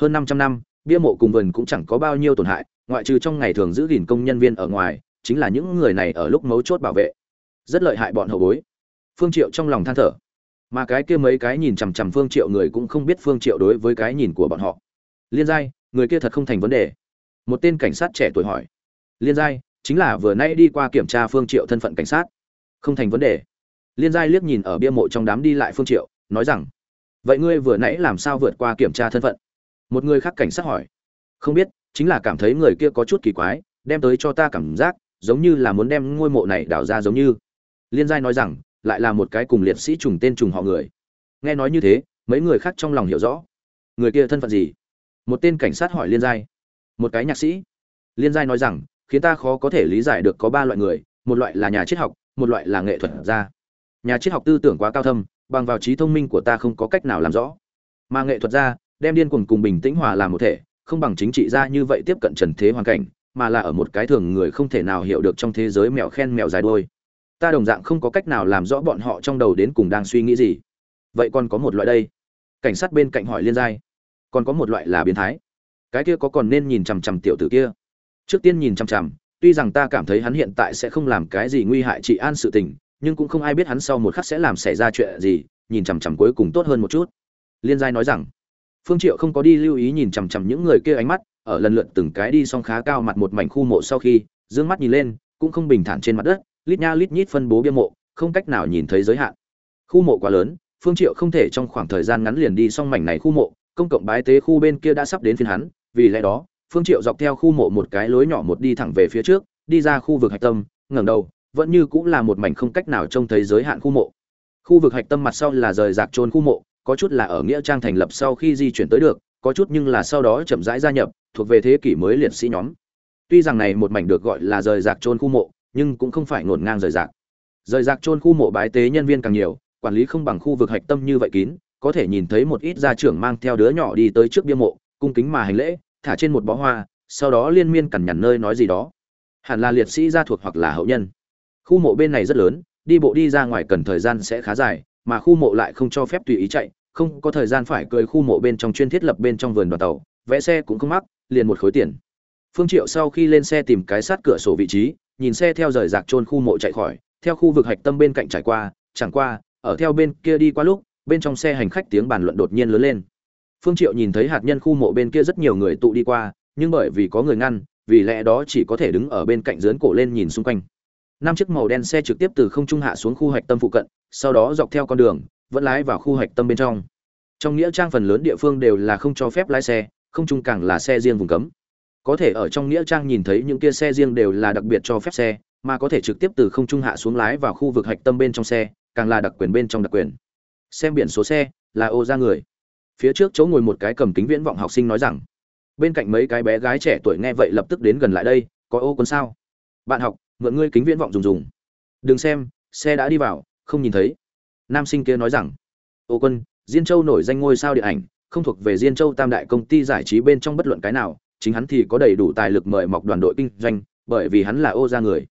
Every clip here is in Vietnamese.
hơn 500 năm, bia mộ cùng vườn cũng chẳng có bao nhiêu tổn hại, ngoại trừ trong ngày thường giữ gìn công nhân viên ở ngoài, chính là những người này ở lúc mấu chốt bảo vệ. Rất lợi hại bọn hậu bối. Phương triệu trong lòng than thở. Mà cái kia mấy cái nhìn chằm chằm phương triệu người cũng không biết phương triệu đối với cái nhìn của bọn họ. Liên giai, người kia thật không thành vấn đề. Một tên cảnh sát trẻ tuổi hỏi. Liên giai, chính là vừa nãy đi qua kiểm tra phương triệu thân phận cảnh sát. Không thành vấn đề. Liên giai liếc nhìn ở bia mộ trong đám đi lại phương triệu, nói rằng, vậy ngươi vừa nãy làm sao vượt qua kiểm tra thân phận? Một người khác cảnh sát hỏi. Không biết, chính là cảm thấy người kia có chút kỳ quái, đem tới cho ta cảm giác, giống như là muốn đem ngôi mộ này đào ra giống như. Liên giai nói rằng, lại là một cái cùng liệt sĩ trùng tên trùng họ người. Nghe nói như thế, mấy người khác trong lòng hiểu rõ. Người kia thân phận gì? Một tên cảnh sát hỏi liên giai. Một cái nhạc sĩ. Liên giai nói rằng, khiến ta khó có thể lý giải được có ba loại người, một loại là nhà triết học, một loại là nghệ thuật gia. Nhà triết học tư tưởng quá cao thâm, bằng vào trí thông minh của ta không có cách nào làm rõ. Mà nghệ thuật gia đem điên cuồng cùng bình tĩnh hòa làm một thể, không bằng chính trị gia như vậy tiếp cận trần thế hoàn cảnh, mà là ở một cái thường người không thể nào hiểu được trong thế giới mèo khen mèo dài đuôi. ta đồng dạng không có cách nào làm rõ bọn họ trong đầu đến cùng đang suy nghĩ gì. Vậy còn có một loại đây. Cảnh sát bên cạnh hỏi liên giai. Còn có một loại là biến thái. Cái kia có còn nên nhìn chằm chằm tiểu tử kia? Trước tiên nhìn chằm chằm, tuy rằng ta cảm thấy hắn hiện tại sẽ không làm cái gì nguy hại trị an sự tình, nhưng cũng không ai biết hắn sau một khắc sẽ làm xảy ra chuyện gì, nhìn chằm chằm cuối cùng tốt hơn một chút. Liên giai nói rằng phương triệu không có đi lưu ý nhìn chằm chằm những người kia ánh mắt, ở lần lượt từng cái đi xong khá cao mặt một mảnh khu mộ sau khi, dương mắt nhìn lên, cũng không bình thản trên mặt đất, lít nha lít nhít phân bố bia mộ, không cách nào nhìn thấy giới hạn. Khu mộ quá lớn, phương triệu không thể trong khoảng thời gian ngắn liền đi xong mảnh này khu mộ, công cộng bái tế khu bên kia đã sắp đến phiên hắn, vì lẽ đó, phương triệu dọc theo khu mộ một cái lối nhỏ một đi thẳng về phía trước, đi ra khu vực hạch tâm, ngẩng đầu, vẫn như cũng là một mảnh không cách nào trông thấy giới hạn khu mộ. Khu vực hạch tâm mặt sau là rời rạc trôn khu mộ có chút là ở nghĩa trang thành lập sau khi di chuyển tới được, có chút nhưng là sau đó chậm rãi gia nhập, thuộc về thế kỷ mới liệt sĩ nhóm. Tuy rằng này một mảnh được gọi là rời rạc trôn khu mộ, nhưng cũng không phải ngổn ngang rời rạc. Rời rạc trôn khu mộ bái tế nhân viên càng nhiều, quản lý không bằng khu vực hạch tâm như vậy kín, có thể nhìn thấy một ít gia trưởng mang theo đứa nhỏ đi tới trước bia mộ, cung kính mà hành lễ, thả trên một bó hoa, sau đó liên miên cằn nhằn nơi nói gì đó. Hẳn là liệt sĩ gia thuộc hoặc là hậu nhân. Khu mộ bên này rất lớn, đi bộ đi ra ngoài cần thời gian sẽ khá dài mà khu mộ lại không cho phép tùy ý chạy, không có thời gian phải cười khu mộ bên trong chuyên thiết lập bên trong vườn đoàn tàu, vẽ xe cũng không mắc, liền một khối tiền. Phương triệu sau khi lên xe tìm cái sát cửa sổ vị trí, nhìn xe theo rời rạc trôn khu mộ chạy khỏi, theo khu vực hạch tâm bên cạnh trải qua, chẳng qua, ở theo bên kia đi qua lúc, bên trong xe hành khách tiếng bàn luận đột nhiên lớn lên. Phương triệu nhìn thấy hạt nhân khu mộ bên kia rất nhiều người tụ đi qua, nhưng bởi vì có người ngăn, vì lẽ đó chỉ có thể đứng ở bên cạnh dướn cổ lên nhìn xung quanh năm chiếc màu đen xe trực tiếp từ không trung hạ xuống khu hạch tâm phụ cận, sau đó dọc theo con đường, vẫn lái vào khu hạch tâm bên trong. Trong nghĩa trang phần lớn địa phương đều là không cho phép lái xe, không trung càng là xe riêng vùng cấm. Có thể ở trong nghĩa trang nhìn thấy những kia xe riêng đều là đặc biệt cho phép xe, mà có thể trực tiếp từ không trung hạ xuống lái vào khu vực hạch tâm bên trong xe, càng là đặc quyền bên trong đặc quyền. Xem biển số xe, là ô ra người. Phía trước chỗ ngồi một cái cầm kính viễn vọng học sinh nói rằng, bên cạnh mấy cái bé gái trẻ tuổi nghe vậy lập tức đến gần lại đây, có ô quân sao? Bạn học mượn ngươi kính viễn vọng dùng dùng. Đừng xem, xe đã đi vào, không nhìn thấy. Nam sinh kia nói rằng, ô quân, diên châu nổi danh ngôi sao điện ảnh, không thuộc về diên châu tam đại công ty giải trí bên trong bất luận cái nào, chính hắn thì có đầy đủ tài lực mời mọc đoàn đội kinh doanh, bởi vì hắn là ô gia người.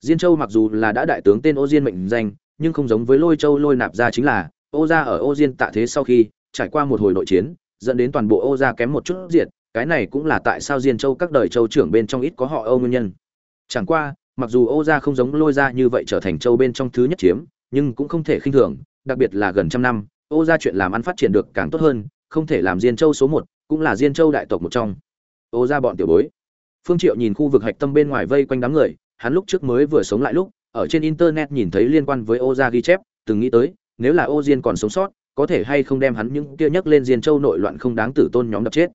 Diên châu mặc dù là đã đại tướng tên ô diên mệnh danh, nhưng không giống với lôi châu lôi nạp gia chính là, ô gia ở ô diên tạ thế sau khi trải qua một hồi nội chiến, dẫn đến toàn bộ ô gia kém một chút diệt, cái này cũng là tại sao diên châu các đời châu trưởng bên trong ít có họ âu nguyên nhân. Chẳng qua mặc dù ô gia không giống lôi gia như vậy trở thành châu bên trong thứ nhất chiếm, nhưng cũng không thể khinh thường, đặc biệt là gần trăm năm, ô gia chuyện làm ăn phát triển được càng tốt hơn, không thể làm diên châu số một, cũng là diên châu đại tộc một trong. Ô gia bọn tiểu bối. Phương triệu nhìn khu vực hạch tâm bên ngoài vây quanh đám người, hắn lúc trước mới vừa sống lại lúc, ở trên internet nhìn thấy liên quan với ô gia ghi chép, từng nghĩ tới, nếu là ô diên còn sống sót, có thể hay không đem hắn những kia nhắc lên diên châu nội loạn không đáng tử tôn nhóm đập chết.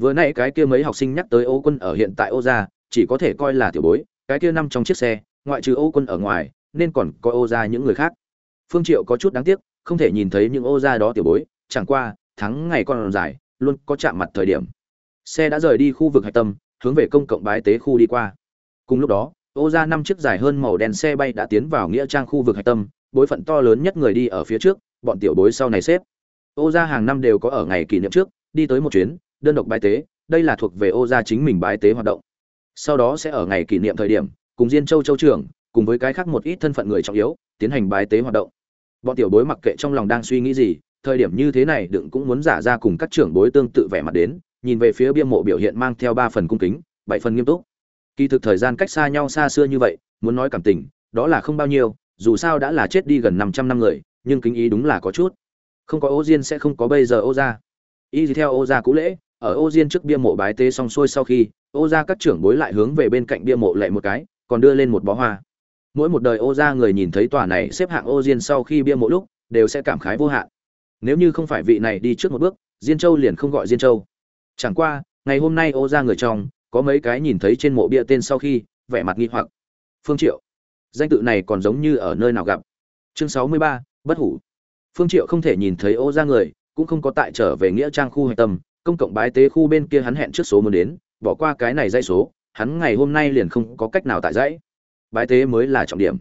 Vừa nãy cái kia mấy học sinh nhắc tới ô quân ở hiện tại ô gia, chỉ có thể coi là tiểu bối cái kia năm trong chiếc xe, ngoại trừ ô quân ở ngoài, nên còn có ô gia những người khác. Phương triệu có chút đáng tiếc, không thể nhìn thấy những ô gia đó tiểu bối, chẳng qua, thắng ngày còn dài, luôn có chạm mặt thời điểm. Xe đã rời đi khu vực hạch tâm, hướng về công cộng bái tế khu đi qua. Cùng lúc đó, ô gia năm chiếc dài hơn màu đen xe bay đã tiến vào nghĩa trang khu vực hạch tâm, bối phận to lớn nhất người đi ở phía trước, bọn tiểu bối sau này xếp. Ô gia hàng năm đều có ở ngày kỷ niệm trước, đi tới một chuyến, đơn độc bái tế, đây là thuộc về ô gia chính mình bái tế hoạt động sau đó sẽ ở ngày kỷ niệm thời điểm, cùng diên châu châu trưởng, cùng với cái khác một ít thân phận người trọng yếu, tiến hành bái tế hoạt động. Bọn tiểu bối mặc kệ trong lòng đang suy nghĩ gì, thời điểm như thế này đựng cũng muốn giả ra cùng các trưởng bối tương tự vẻ mặt đến, nhìn về phía bia mộ biểu hiện mang theo ba phần cung kính, bảy phần nghiêm túc. Kỳ thực thời gian cách xa nhau xa xưa như vậy, muốn nói cảm tình, đó là không bao nhiêu, dù sao đã là chết đi gần 500 năm người, nhưng kính ý đúng là có chút. Không có ô diên sẽ không có bây giờ ô gia. Y theo ô gia cũ lễ ở ô diên trước bia mộ bái tế xong xuôi sau khi ô gia các trưởng bối lại hướng về bên cạnh bia mộ lại một cái còn đưa lên một bó hoa. Mỗi một đời ô gia người nhìn thấy tòa này xếp hạng ô diên sau khi bia mộ lúc đều sẽ cảm khái vô hạn. Nếu như không phải vị này đi trước một bước diên châu liền không gọi diên châu. Chẳng qua ngày hôm nay ô gia người trong có mấy cái nhìn thấy trên mộ bia tên sau khi vẻ mặt nghi hoặc. Phương triệu. Danh tự này còn giống như ở nơi nào gặp? Chương sáu mươi ba, bất hủ. Phương triệu không thể nhìn thấy ô gia người cũng không có tại trở về nghĩa trang khu hạch tâm công cộng bái tế khu bên kia hắn hẹn trước số muốn đến, bỏ qua cái này dây số, hắn ngày hôm nay liền không có cách nào tại dãy. Bái tế mới là trọng điểm.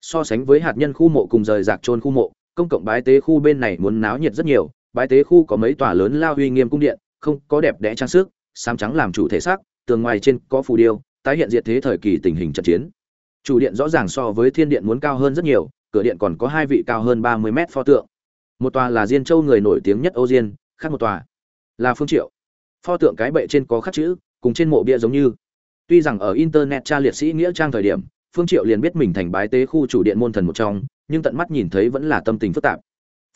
So sánh với hạt nhân khu mộ cùng rời rạc trôn khu mộ, công cộng bái tế khu bên này muốn náo nhiệt rất nhiều, bái tế khu có mấy tòa lớn lao uy nghiêm cung điện, không có đẹp đẽ trang sức, xám trắng làm chủ thể xác, tường ngoài trên có phù điêu, tái hiện diệt thế thời kỳ tình hình trận chiến. Chủ điện rõ ràng so với thiên điện muốn cao hơn rất nhiều, cửa điện còn có hai vị cao hơn ba mươi mét pho tượng. Một tòa là diên châu người nổi tiếng nhất âu diên, khác một tòa là phương triệu. Pho tượng cái bệ trên có khắc chữ, cùng trên mộ bia giống như. Tuy rằng ở internet tra liệt sĩ nghĩa trang thời điểm, phương triệu liền biết mình thành bái tế khu chủ điện môn thần một trong, nhưng tận mắt nhìn thấy vẫn là tâm tình phức tạp.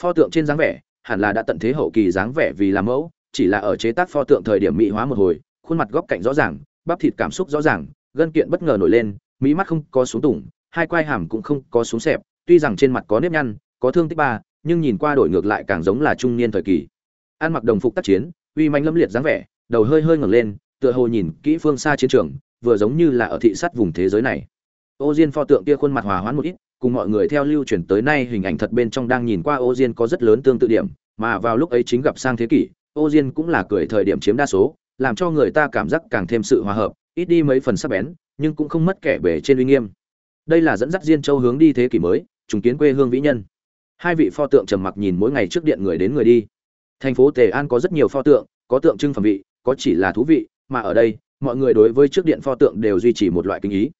Pho tượng trên dáng vẻ, hẳn là đã tận thế hậu kỳ dáng vẻ vì làm mẫu, chỉ là ở chế tác pho tượng thời điểm mỹ hóa một hồi, khuôn mặt góc cạnh rõ ràng, bắp thịt cảm xúc rõ ràng, gân kiện bất ngờ nổi lên mỹ mắt không có xuống tủng, hai quai hàm cũng không có xuống sẹp. tuy rằng trên mặt có nếp nhăn, có thương tích ba, nhưng nhìn qua đổi ngược lại càng giống là trung niên thời kỳ ăn mặc đồng phục tác chiến, uy manh lâm liệt dáng vẻ, đầu hơi hơi ngẩng lên, tựa hồ nhìn kỹ phương xa chiến trường, vừa giống như là ở thị sát vùng thế giới này. Ô diên pho tượng kia khuôn mặt hòa hoãn một ít, cùng mọi người theo lưu truyền tới nay hình ảnh thật bên trong đang nhìn qua ô diên có rất lớn tương tự điểm, mà vào lúc ấy chính gặp sang thế kỷ, ô diên cũng là cười thời điểm chiếm đa số, làm cho người ta cảm giác càng thêm sự hòa hợp, ít đi mấy phần sắc bén, nhưng cũng không mất kẻ bể trên uy nghiêm. Đây là dẫn dắt diên châu hướng đi thế kỷ mới, trùng kiến quê hương vĩ nhân. Hai vị pho tượng trầm mặc nhìn mỗi ngày trước điện người đến người đi thành phố tề an có rất nhiều pho tượng, có tượng trưng phẩm vị, có chỉ là thú vị, mà ở đây, mọi người đối với trước điện pho tượng đều duy trì một loại kinh ý.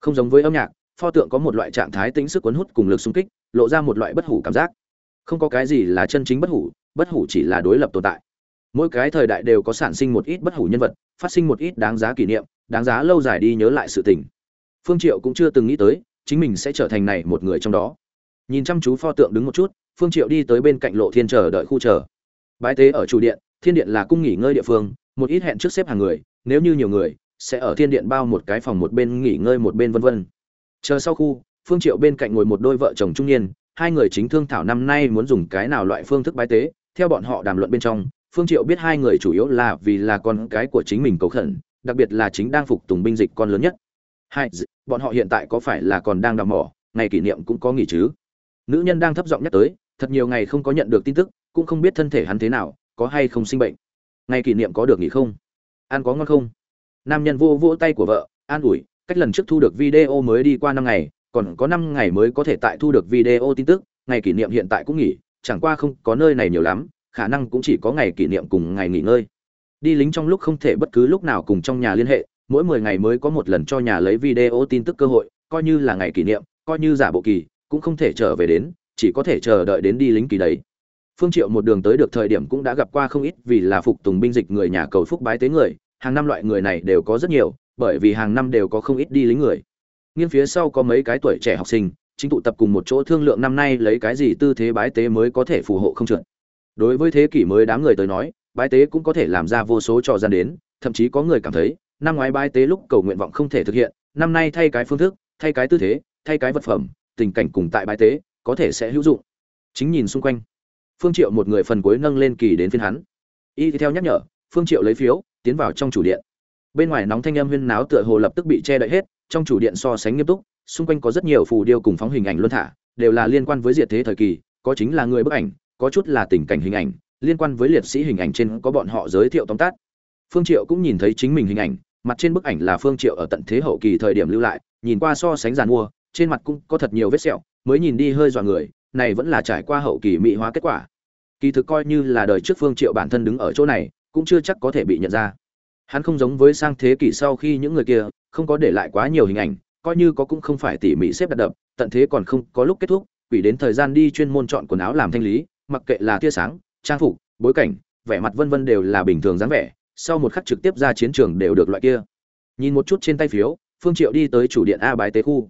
Không giống với âm nhạc, pho tượng có một loại trạng thái tính sức cuốn hút cùng lực xung kích, lộ ra một loại bất hủ cảm giác. Không có cái gì là chân chính bất hủ bất hủ chỉ là đối lập tồn tại. Mỗi cái thời đại đều có sản sinh một ít bất hủ nhân vật, phát sinh một ít đáng giá kỷ niệm, đáng giá lâu dài đi nhớ lại sự tình. Phương triệu cũng chưa từng nghĩ tới, chính mình sẽ trở thành này một người trong đó. Nhìn chăm chú pho tượng đứng một chút, phương triệu đi tới bên cạnh lộ thiên chờ đợi khu chờ bái tế ở chủ điện, thiên điện là cung nghỉ ngơi địa phương, một ít hẹn trước xếp hàng người, nếu như nhiều người, sẽ ở thiên điện bao một cái phòng một bên nghỉ ngơi một bên vân vân. Chờ sau khu, phương triệu bên cạnh ngồi một đôi vợ chồng trung niên, hai người chính thương thảo năm nay muốn dùng cái nào loại phương thức bái tế, theo bọn họ đàm luận bên trong, phương triệu biết hai người chủ yếu là vì là con cái của chính mình cầu khẩn, đặc biệt là chính đang phục tùng binh dịch con lớn nhất. Hai bọn họ hiện tại có phải là còn đang đào mỏ, ngày kỷ niệm cũng có nghỉ chứ? Nữ nhân đang thấp giọng nhắc tới, thật nhiều ngày không có nhận được tin tức cũng không biết thân thể hắn thế nào, có hay không sinh bệnh. Ngày kỷ niệm có được nghỉ không? Ăn có ngon không? Nam nhân vô vỗ tay của vợ, an ủi, cách lần trước thu được video mới đi qua năm ngày, còn có năm ngày mới có thể tại thu được video tin tức, ngày kỷ niệm hiện tại cũng nghỉ, chẳng qua không có nơi này nhiều lắm, khả năng cũng chỉ có ngày kỷ niệm cùng ngày nghỉ ngơi. Đi lính trong lúc không thể bất cứ lúc nào cùng trong nhà liên hệ, mỗi mười ngày mới có một lần cho nhà lấy video tin tức cơ hội, coi như là ngày kỷ niệm, coi như giả bộ kỳ, cũng không thể trở về đến, chỉ có thể chờ đợi đến đi lính kỳ đấy phương triệu một đường tới được thời điểm cũng đã gặp qua không ít vì là phục tùng binh dịch người nhà cầu phúc bái tế người, hàng năm loại người này đều có rất nhiều, bởi vì hàng năm đều có không ít đi lính người. Nghiêng phía sau có mấy cái tuổi trẻ học sinh, chính tụ tập cùng một chỗ thương lượng năm nay lấy cái gì tư thế bái tế mới có thể phù hộ không trượt. Đối với thế kỷ mới đám người tới nói, bái tế cũng có thể làm ra vô số trò gian đến, thậm chí có người cảm thấy, năm ngoái bái tế lúc cầu nguyện vọng không thể thực hiện, năm nay thay cái phương thức, thay cái tư thế, thay cái vật phẩm, tình cảnh cùng tại bái tế, có thể sẽ hữu dụng. Chính nhìn xung quanh phương triệu một người phần cuối nâng lên kỳ đến phiên hắn. Y theo nhắc nhở, phương triệu lấy phiếu, tiến vào trong chủ điện. Bên ngoài nóng thanh âm huyên náo tựa hồ lập tức bị che đậy hết, trong chủ điện so sánh nghiêm túc, xung quanh có rất nhiều phù điêu cùng phóng hình ảnh luân thả, đều là liên quan với diệt thế thời kỳ, có chính là người bức ảnh, có chút là tình cảnh hình ảnh, liên quan với liệt sĩ hình ảnh trên có bọn họ giới thiệu tóm tắt. Phương triệu cũng nhìn thấy chính mình hình ảnh, mặt trên bức ảnh là phương triệu ở tận thế hậu kỳ thời điểm lưu lại, nhìn qua so sánh giàn mua, trên mặt cũng có thật nhiều vết sẹo, mới nhìn đi hơi dọa người này vẫn là trải qua hậu kỳ mỹ hóa kết quả. Kỳ thực coi như là đời trước phương triệu bản thân đứng ở chỗ này, cũng chưa chắc có thể bị nhận ra. Hắn không giống với sang thế kỷ sau khi những người kia, không có để lại quá nhiều hình ảnh, coi như có cũng không phải tỉ mỉ xếp đặt đập, tận thế còn không có lúc kết thúc, quỷ đến thời gian đi chuyên môn chọn quần áo làm thanh lý, mặc kệ là tia sáng, trang phục, bối cảnh, vẻ mặt vân vân đều là bình thường dáng vẻ, sau một khắc trực tiếp ra chiến trường đều được loại kia. Nhìn một chút trên tay phiếu, phương triệu đi tới chủ điện a bái tế khu.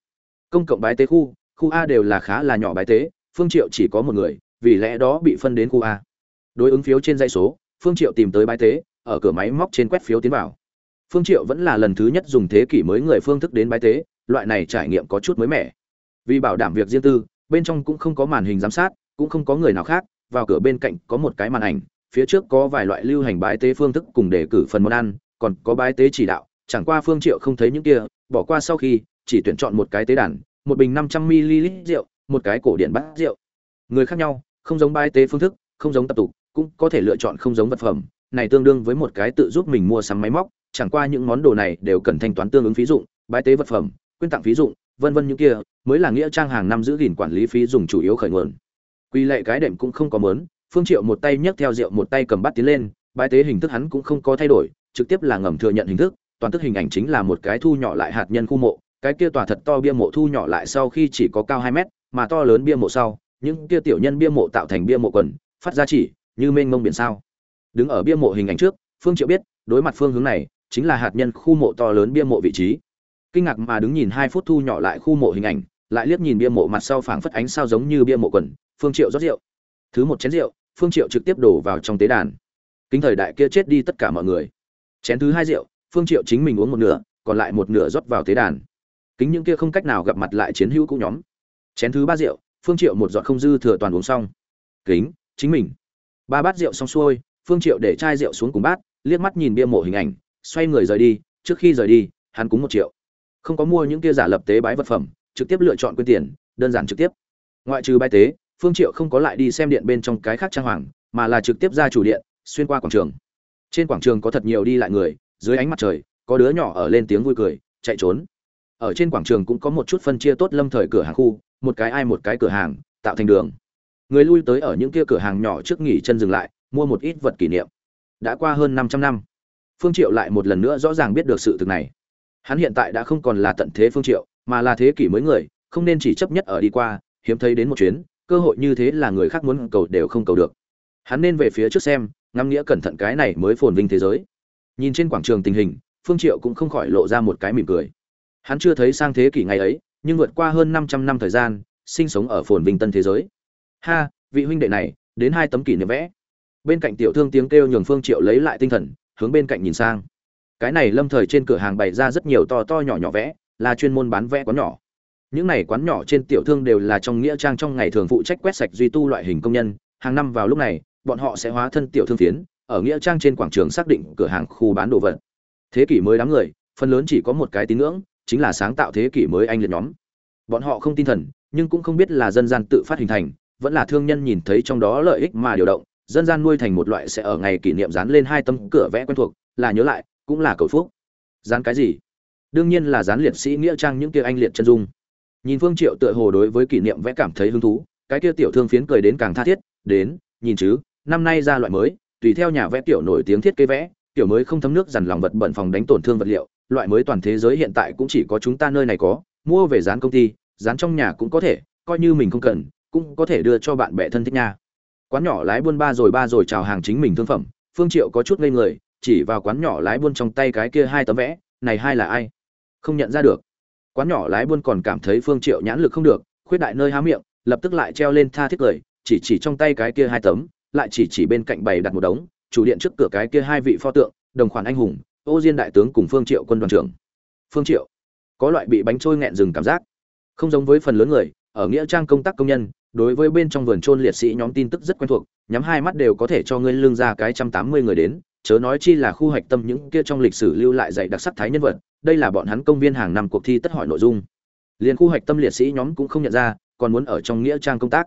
Công cộng bái tế khu khu a đều là khá là nhỏ bái tế phương triệu chỉ có một người, vì lẽ đó bị phân đến khu a. Đối ứng phiếu trên dây số, phương triệu tìm tới bái tế, ở cửa máy móc trên quét phiếu tiến vào. Phương triệu vẫn là lần thứ nhất dùng thế kỷ mới người phương thức đến bái tế, loại này trải nghiệm có chút mới mẻ. Vì bảo đảm việc riêng tư, bên trong cũng không có màn hình giám sát, cũng không có người nào khác, vào cửa bên cạnh có một cái màn ảnh, phía trước có vài loại lưu hành bái tế phương thức cùng đề cử phần món ăn, còn có bái tế chỉ đạo, chẳng qua phương triệu không thấy những kia, bỏ qua sau khi, chỉ tuyển chọn một cái tế đàn, một bình 500 ml rượu một cái cổ điện bát rượu. Người khác nhau, không giống bái tế phương thức, không giống tập tục, cũng có thể lựa chọn không giống vật phẩm. Này tương đương với một cái tự giúp mình mua sắm máy móc, chẳng qua những món đồ này đều cần thanh toán tương ứng phí dụng, bái tế vật phẩm, quyên tặng phí dụng, vân vân những kia, mới là nghĩa trang hàng năm giữ gìn quản lý phí dùng chủ yếu khởi nguồn. Quy lệ cái đệm cũng không có mớn, phương triệu một tay nhấc theo rượu một tay cầm bát tiến lên, bái tế hình thức hắn cũng không có thay đổi, trực tiếp là ngầm thừa nhận hình thức, toàn tức hình ảnh chính là một cái thu nhỏ lại hạt nhân khu mộ, cái kia tòa thật to bia mộ thu nhỏ lại sau khi chỉ có cao 2 mét mà to lớn bia mộ sau, những kia tiểu nhân bia mộ tạo thành bia mộ quần, phát ra chỉ như mênh mông biển sao. Đứng ở bia mộ hình ảnh trước, phương triệu biết, đối mặt phương hướng này, chính là hạt nhân khu mộ to lớn bia mộ vị trí. Kinh ngạc mà đứng nhìn hai phút thu nhỏ lại khu mộ hình ảnh, lại liếc nhìn bia mộ mặt sau phảng phất ánh sao giống như bia mộ quần, phương triệu rót rượu. Thứ một chén rượu, phương triệu trực tiếp đổ vào trong tế đàn. Kính thời đại kia chết đi tất cả mọi người. Chén thứ hai rượu, phương triệu chính mình uống một nửa, còn lại một nửa rót vào tế đàn. Kính những kia không cách nào gặp mặt lại chiến hữu cũ nhóm chén thứ ba rượu, phương triệu một giọt không dư thừa toàn uống xong. Kính, chính mình. Ba bát rượu xong xuôi, phương triệu để chai rượu xuống cùng bát, liếc mắt nhìn bia mộ hình ảnh, xoay người rời đi, trước khi rời đi, hắn cúng một triệu. Không có mua những kia giả lập tế bái vật phẩm, trực tiếp lựa chọn quyên tiền, đơn giản trực tiếp. Ngoại trừ bái tế, phương triệu không có lại đi xem điện bên trong cái khác trang hoàng, mà là trực tiếp ra chủ điện, xuyên qua quảng trường. Trên quảng trường có thật nhiều đi lại người, dưới ánh mặt trời, có đứa nhỏ ở lên tiếng vui cười, chạy trốn. Ở trên quảng trường cũng có một chút phân chia tốt lâm thời cửa hàng khu một cái ai một cái cửa hàng, tạo thành đường. Người lui tới ở những kia cửa hàng nhỏ trước nghỉ chân dừng lại, mua một ít vật kỷ niệm. Đã qua hơn 500 năm, phương triệu lại một lần nữa rõ ràng biết được sự thực này. Hắn hiện tại đã không còn là tận thế phương triệu, mà là thế kỷ mới người, không nên chỉ chấp nhất ở đi qua, hiếm thấy đến một chuyến, cơ hội như thế là người khác muốn cầu đều không cầu được. Hắn nên về phía trước xem, ngắm nghĩa cẩn thận cái này mới phồn vinh thế giới. Nhìn trên quảng trường tình hình, phương triệu cũng không khỏi lộ ra một cái mỉm cười. Hắn chưa thấy sang thế kỷ ngày ấy nhưng vượt qua hơn 500 năm thời gian, sinh sống ở phồn vinh tân thế giới. Ha, vị huynh đệ này, đến hai tấm kỷ niệm vẽ. Bên cạnh tiểu thương tiếng kêu nhường phương triệu lấy lại tinh thần, hướng bên cạnh nhìn sang. Cái này lâm thời trên cửa hàng bày ra rất nhiều to to nhỏ nhỏ vẽ, là chuyên môn bán vẽ quán nhỏ. Những này quán nhỏ trên tiểu thương đều là trong nghĩa trang trong ngày thường phụ trách quét sạch duy tu loại hình công nhân. Hàng năm vào lúc này, bọn họ sẽ hóa thân tiểu thương phiến, ở nghĩa trang trên quảng trường xác định cửa hàng khu bán đồ vật. Thế kỷ mới đám người, phần lớn chỉ có một cái tín ngưỡng chính là sáng tạo thế kỷ mới anh liệt nhóm. Bọn họ không tin thần, nhưng cũng không biết là dân gian tự phát hình thành, vẫn là thương nhân nhìn thấy trong đó lợi ích mà điều động, dân gian nuôi thành một loại sẽ ở ngày kỷ niệm dán lên hai tấm cửa vẽ quen thuộc, là nhớ lại, cũng là cầu phúc. Dán cái gì? Đương nhiên là dán liệt sĩ nghĩa trang những kia anh liệt chân dung. Nhìn phương triệu tựa hồ đối với kỷ niệm vẽ cảm thấy hứng thú, cái kia tiểu thương phiến cười đến càng tha thiết, đến, nhìn chứ, năm nay ra loại mới, tùy theo nhà vẽ tiểu nổi tiếng thiết kế vẽ, tiểu mới không thấm nước dằn lòng vật bẩn phòng đánh tổn thương vật liệu loại mới toàn thế giới hiện tại cũng chỉ có chúng ta nơi này có, mua về dán công ty, dán trong nhà cũng có thể, coi như mình không cần, cũng có thể đưa cho bạn bè thân thích nha. Quán nhỏ lái buôn ba rồi ba rồi chào hàng chính mình thương phẩm, phương triệu có chút ngây người, chỉ vào quán nhỏ lái buôn trong tay cái kia hai tấm vẽ, này hai là ai? Không nhận ra được. Quán nhỏ lái buôn còn cảm thấy phương triệu nhãn lực không được, khuyết đại nơi há miệng, lập tức lại treo lên tha thiết cười, chỉ chỉ trong tay cái kia hai tấm, lại chỉ chỉ bên cạnh bày đặt một đống, chủ điện trước cửa cái kia hai vị pho tượng, đồng khoản anh hùng ô diên đại tướng cùng phương triệu quân đoàn trưởng. Phương triệu, có loại bị bánh trôi nghẹn rừng cảm giác. Không giống với phần lớn người, ở nghĩa trang công tác công nhân, đối với bên trong vườn trôn liệt sĩ nhóm tin tức rất quen thuộc, nhắm hai mắt đều có thể cho ngươi lương ra cái trăm tám mươi người đến, chớ nói chi là khu hoạch tâm những kia trong lịch sử lưu lại dạy đặc sắc thái nhân vật, đây là bọn hắn công viên hàng năm cuộc thi tất hỏi nội dung. Liền khu hoạch tâm liệt sĩ nhóm cũng không nhận ra, còn muốn ở trong nghĩa trang công tác.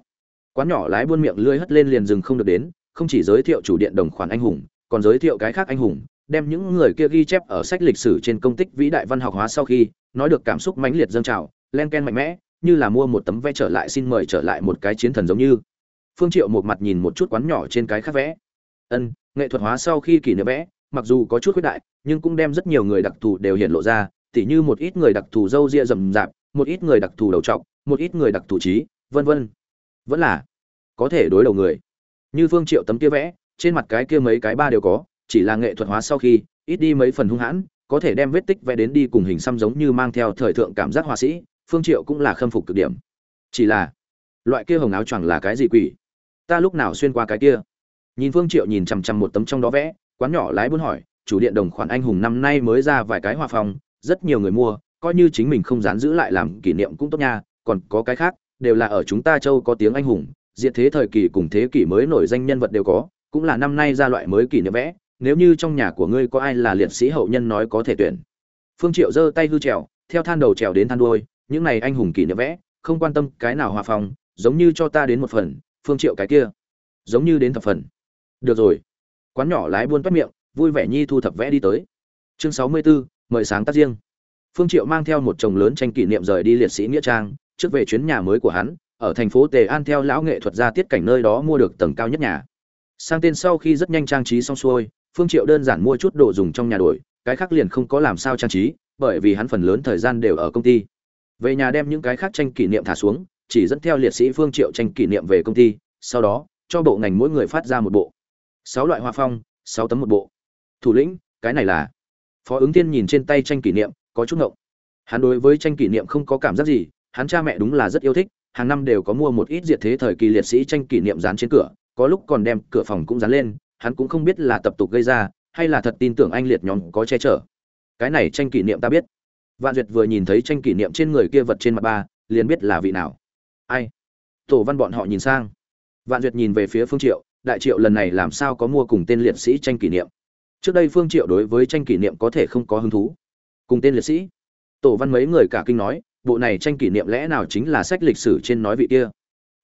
Quán nhỏ lái buôn miệng lươi hất lên liền dừng không được đến, không chỉ giới thiệu chủ điện đồng khoản anh hùng, còn giới thiệu cái khác anh hùng đem những người kia ghi chép ở sách lịch sử trên công tích vĩ đại văn học hóa sau khi, nói được cảm xúc mãnh liệt dâng trào, len ken mạnh mẽ, như là mua một tấm vé trở lại xin mời trở lại một cái chiến thần giống như. Phương triệu một mặt nhìn một chút quán nhỏ trên cái khác vẽ ân, nghệ thuật hóa sau khi kỷ niệm vẽ mặc dù có chút khuyết đại, nhưng cũng đem rất nhiều người đặc thù đều hiện lộ ra, tỉ như một ít người đặc thù râu ria rậm rạp, một ít người đặc thù đầu trọc, một ít người đặc thù trí, vân vân. Vẫn là có thể đối đầu người. Như phương triệu tấm kia vẽ trên mặt cái kia mấy cái ba đều có chỉ là nghệ thuật hóa sau khi, ít đi mấy phần hung hãn, có thể đem vết tích vẽ đến đi cùng hình xăm giống như mang theo thời thượng cảm giác họa sĩ, phương triệu cũng là khâm phục cực điểm. Chỉ là, loại kia hồng áo choàng là cái gì quỷ? Ta lúc nào xuyên qua cái kia? Nhìn phương triệu nhìn chằm chằm một tấm trong đó vẽ, quán nhỏ lái buôn hỏi, chủ điện đồng khoản anh hùng năm nay mới ra vài cái hòa phòng, rất nhiều người mua, coi như chính mình không dán giữ lại làm kỷ niệm cũng tốt nha, còn có cái khác, đều là ở chúng ta châu có tiếng anh hùng, diệt thế thời kỳ cùng thế kỷ mới nổi danh nhân vật đều có, cũng là năm nay ra loại mới kỷ niệm vẽ nếu như trong nhà của ngươi có ai là liệt sĩ hậu nhân nói có thể tuyển. Phương triệu giơ tay hư trèo theo than đầu trèo đến than đuôi những này anh hùng kỷ niệm vẽ không quan tâm cái nào hòa phòng giống như cho ta đến một phần phương triệu cái kia giống như đến thập phần. Được rồi. Quán nhỏ lái buôn toát miệng vui vẻ nhi thu thập vẽ đi tới. Chương sáu mươi 64, mời sáng tác riêng. Phương triệu mang theo một chồng lớn tranh kỷ niệm rời đi liệt sĩ nghĩa trang trước về chuyến nhà mới của hắn ở thành phố tề an theo lão nghệ thuật gia tiết cảnh nơi đó mua được tầng cao nhất nhà. Sang tên sau khi rất nhanh trang trí xong xuôi phương triệu đơn giản mua chút đồ dùng trong nhà đổi, cái khác liền không có làm sao trang trí, bởi vì hắn phần lớn thời gian đều ở công ty. Về nhà đem những cái khác tranh kỷ niệm thả xuống, chỉ dẫn theo liệt sĩ phương triệu tranh kỷ niệm về công ty, sau đó, cho bộ ngành mỗi người phát ra một bộ. Sáu loại hoa phong, sáu tấm một bộ. Thủ lĩnh, cái này là phó ứng tiên nhìn trên tay tranh kỷ niệm, có chút ngộng. Hắn đối với tranh kỷ niệm không có cảm giác gì, hắn cha mẹ đúng là rất yêu thích, hàng năm đều có mua một ít diệt thế thời kỳ liệt sĩ tranh kỷ niệm dán trên cửa, có lúc còn đem cửa phòng cũng dán lên hắn cũng không biết là tập tục gây ra, hay là thật tin tưởng anh liệt nhóm có che chở. Cái này tranh kỷ niệm ta biết. Vạn duyệt vừa nhìn thấy tranh kỷ niệm trên người kia vật trên mặt ba, liền biết là vị nào. Ai? Tổ văn bọn họ nhìn sang. Vạn duyệt nhìn về phía phương triệu, đại triệu lần này làm sao có mua cùng tên liệt sĩ tranh kỷ niệm? Trước đây phương triệu đối với tranh kỷ niệm có thể không có hứng thú. Cùng tên liệt sĩ. Tổ văn mấy người cả kinh nói, bộ này tranh kỷ niệm lẽ nào chính là sách lịch sử trên nói vị kia?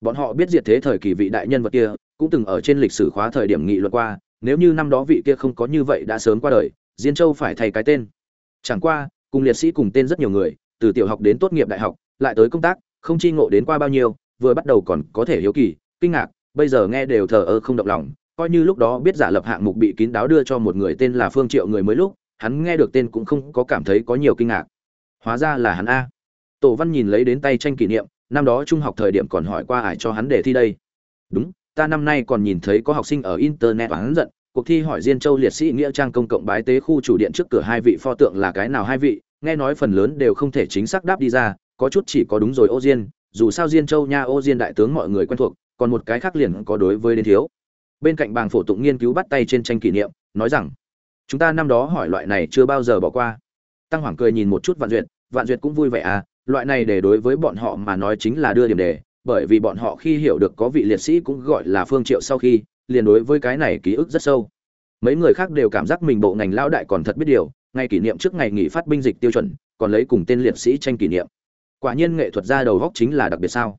Bọn họ biết diệt thế thời kỳ vị đại nhân vật kia cũng từng ở trên lịch sử khóa thời điểm nghị luận qua, nếu như năm đó vị kia không có như vậy đã sớm qua đời, diên châu phải thay cái tên. Chẳng qua, cùng liệt sĩ cùng tên rất nhiều người, từ tiểu học đến tốt nghiệp đại học, lại tới công tác, không chi ngộ đến qua bao nhiêu, vừa bắt đầu còn có thể hiếu kỳ, kinh ngạc, bây giờ nghe đều thờ ơ không động lòng. Coi như lúc đó biết giả lập hạng mục bị kín đáo đưa cho một người tên là phương triệu người mới lúc, hắn nghe được tên cũng không có cảm thấy có nhiều kinh ngạc. Hóa ra là hắn a. Tổ văn nhìn lấy đến tay tranh kỷ niệm, năm đó trung học thời điểm còn hỏi qua ải cho hắn để thi đây. Đúng ta năm nay còn nhìn thấy có học sinh ở internet oán giận, cuộc thi hỏi diên châu liệt sĩ nghĩa trang công cộng bái tế khu chủ điện trước cửa hai vị pho tượng là cái nào hai vị, nghe nói phần lớn đều không thể chính xác đáp đi ra, có chút chỉ có đúng rồi ô diên, dù sao diên châu nha ô diên đại tướng mọi người quen thuộc, còn một cái khác liền có đối với đến thiếu. Bên cạnh bàng phổ tụng nghiên cứu bắt tay trên tranh kỷ niệm, nói rằng, chúng ta năm đó hỏi loại này chưa bao giờ bỏ qua. Tăng hoàng cười nhìn một chút vạn duyệt vạn duyệt cũng vui vẻ à loại này để đối với bọn họ mà nói chính là đưa điểm đề bởi vì bọn họ khi hiểu được có vị liệt sĩ cũng gọi là phương triệu sau khi, liền đối với cái này ký ức rất sâu. Mấy người khác đều cảm giác mình bộ ngành lão đại còn thật biết điều ngay kỷ niệm trước ngày nghỉ phát binh dịch tiêu chuẩn, còn lấy cùng tên liệt sĩ tranh kỷ niệm. Quả nhiên nghệ thuật ra đầu góc chính là đặc biệt sao.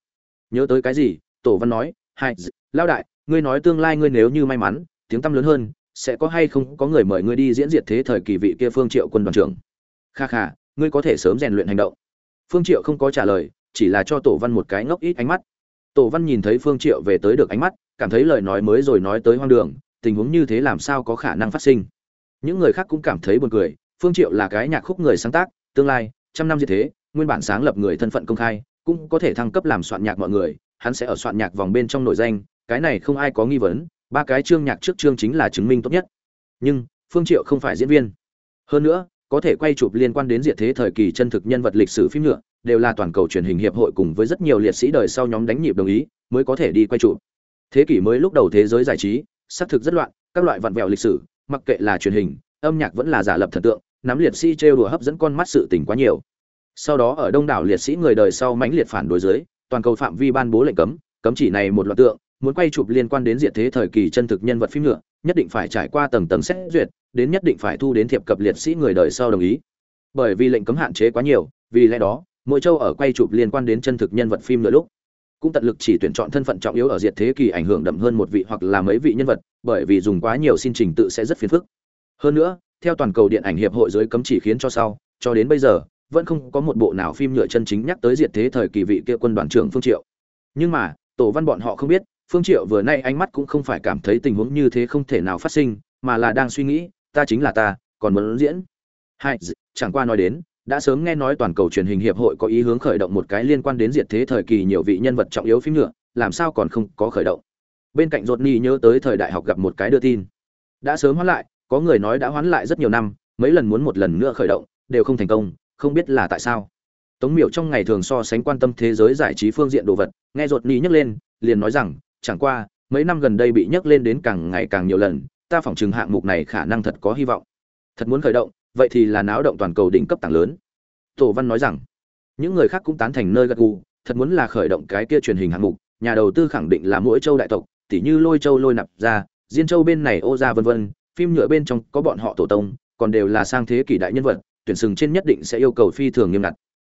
Nhớ tới cái gì, tổ văn nói, hai lão đại, ngươi nói tương lai ngươi nếu như may mắn, tiếng tăm lớn hơn, sẽ có hay không có người mời ngươi đi diễn diệt thế thời kỳ vị kia phương triệu quân đoàn trưởng? Kha kha, ngươi có thể sớm rèn luyện hành động. Phương triệu không có trả lời chỉ là cho tổ văn một cái ngốc ít ánh mắt. Tổ văn nhìn thấy phương triệu về tới được ánh mắt, cảm thấy lời nói mới rồi nói tới hoang đường, tình huống như thế làm sao có khả năng phát sinh. Những người khác cũng cảm thấy buồn cười, phương triệu là cái nhạc khúc người sáng tác, tương lai, trăm năm như thế, nguyên bản sáng lập người thân phận công khai, cũng có thể thăng cấp làm soạn nhạc mọi người, hắn sẽ ở soạn nhạc vòng bên trong nổi danh, cái này không ai có nghi vấn, ba cái chương nhạc trước chương chính là chứng minh tốt nhất. Nhưng, phương triệu không phải diễn viên. Hơn nữa, có thể quay chụp liên quan đến diệt thế thời kỳ chân thực nhân vật lịch sử phim nhựa đều là toàn cầu truyền hình hiệp hội cùng với rất nhiều liệt sĩ đời sau nhóm đánh nhịp đồng ý, mới có thể đi quay chụp. Thế kỷ mới lúc đầu thế giới giải trí, xác thực rất loạn, các loại vặn vẹo lịch sử, mặc kệ là truyền hình, âm nhạc vẫn là giả lập thần tượng, nắm liệt sĩ trêu đùa hấp dẫn con mắt sự tình quá nhiều. Sau đó ở đông đảo liệt sĩ người đời sau mãnh liệt phản đối dưới, toàn cầu phạm vi ban bố lệnh cấm cấm chỉ này một loạt tượng, muốn quay chụp liên quan đến diện thế thời kỳ chân thực nhân vật phim nhựa nhất định phải trải qua tầng tầng xét duyệt, đến nhất định phải thu đến thiệp cập liệt sĩ người đời sau đồng ý. Bởi vì lệnh cấm hạn chế quá nhiều, vì lẽ đó mỗi châu ở quay chụp liên quan đến chân thực nhân vật phim nữa lúc. Cũng tận lực chỉ tuyển chọn thân phận trọng yếu ở diệt thế kỳ ảnh hưởng đậm hơn một vị hoặc là mấy vị nhân vật, bởi vì dùng quá nhiều xin trình tự sẽ rất phiền phức. Hơn nữa, theo toàn cầu điện ảnh hiệp hội giới cấm chỉ khiến cho sau, cho đến bây giờ, vẫn không có một bộ nào phim nhựa chân chính nhắc tới diệt thế thời kỳ vị kia quân đoàn trưởng phương triệu. Nhưng mà, tổ văn bọn họ không biết, phương triệu vừa nay ánh mắt cũng không phải cảm thấy tình huống như thế không thể nào phát sinh, mà là đang suy nghĩ, ta chính là ta, còn muốn diễn. Hai chẳng qua nói đến đã sớm nghe nói toàn cầu truyền hình hiệp hội có ý hướng khởi động một cái liên quan đến diệt thế thời kỳ nhiều vị nhân vật trọng yếu phim nhựa làm sao còn không có khởi động? Bên cạnh Rốt ni nhớ tới thời đại học gặp một cái đưa tin. Đã sớm hoán lại, có người nói đã hoán lại rất nhiều năm, mấy lần muốn một lần nữa khởi động, đều không thành công, không biết là tại sao. Tống miểu trong ngày thường so sánh quan tâm thế giới giải trí phương diện đồ vật, nghe ruột ni nhắc lên, liền nói rằng, chẳng qua, mấy năm gần đây bị nhắc lên đến càng ngày càng nhiều lần, ta phỏng chừng hạng mục này khả năng thật có hy vọng. Thật muốn khởi động vậy thì là náo động toàn cầu đỉnh cấp tảng lớn. Tổ văn nói rằng, những người khác cũng tán thành nơi gật gù, thật muốn là khởi động cái kia truyền hình hạng mục, nhà đầu tư khẳng định là mỗi châu đại tộc, tỉ như lôi châu lôi nạp ra, diên châu bên này ô ra vân vân, phim nhựa bên trong có bọn họ tổ tông, còn đều là sang thế kỷ đại nhân vật, tuyển sừng trên nhất định sẽ yêu cầu phi thường nghiêm ngặt.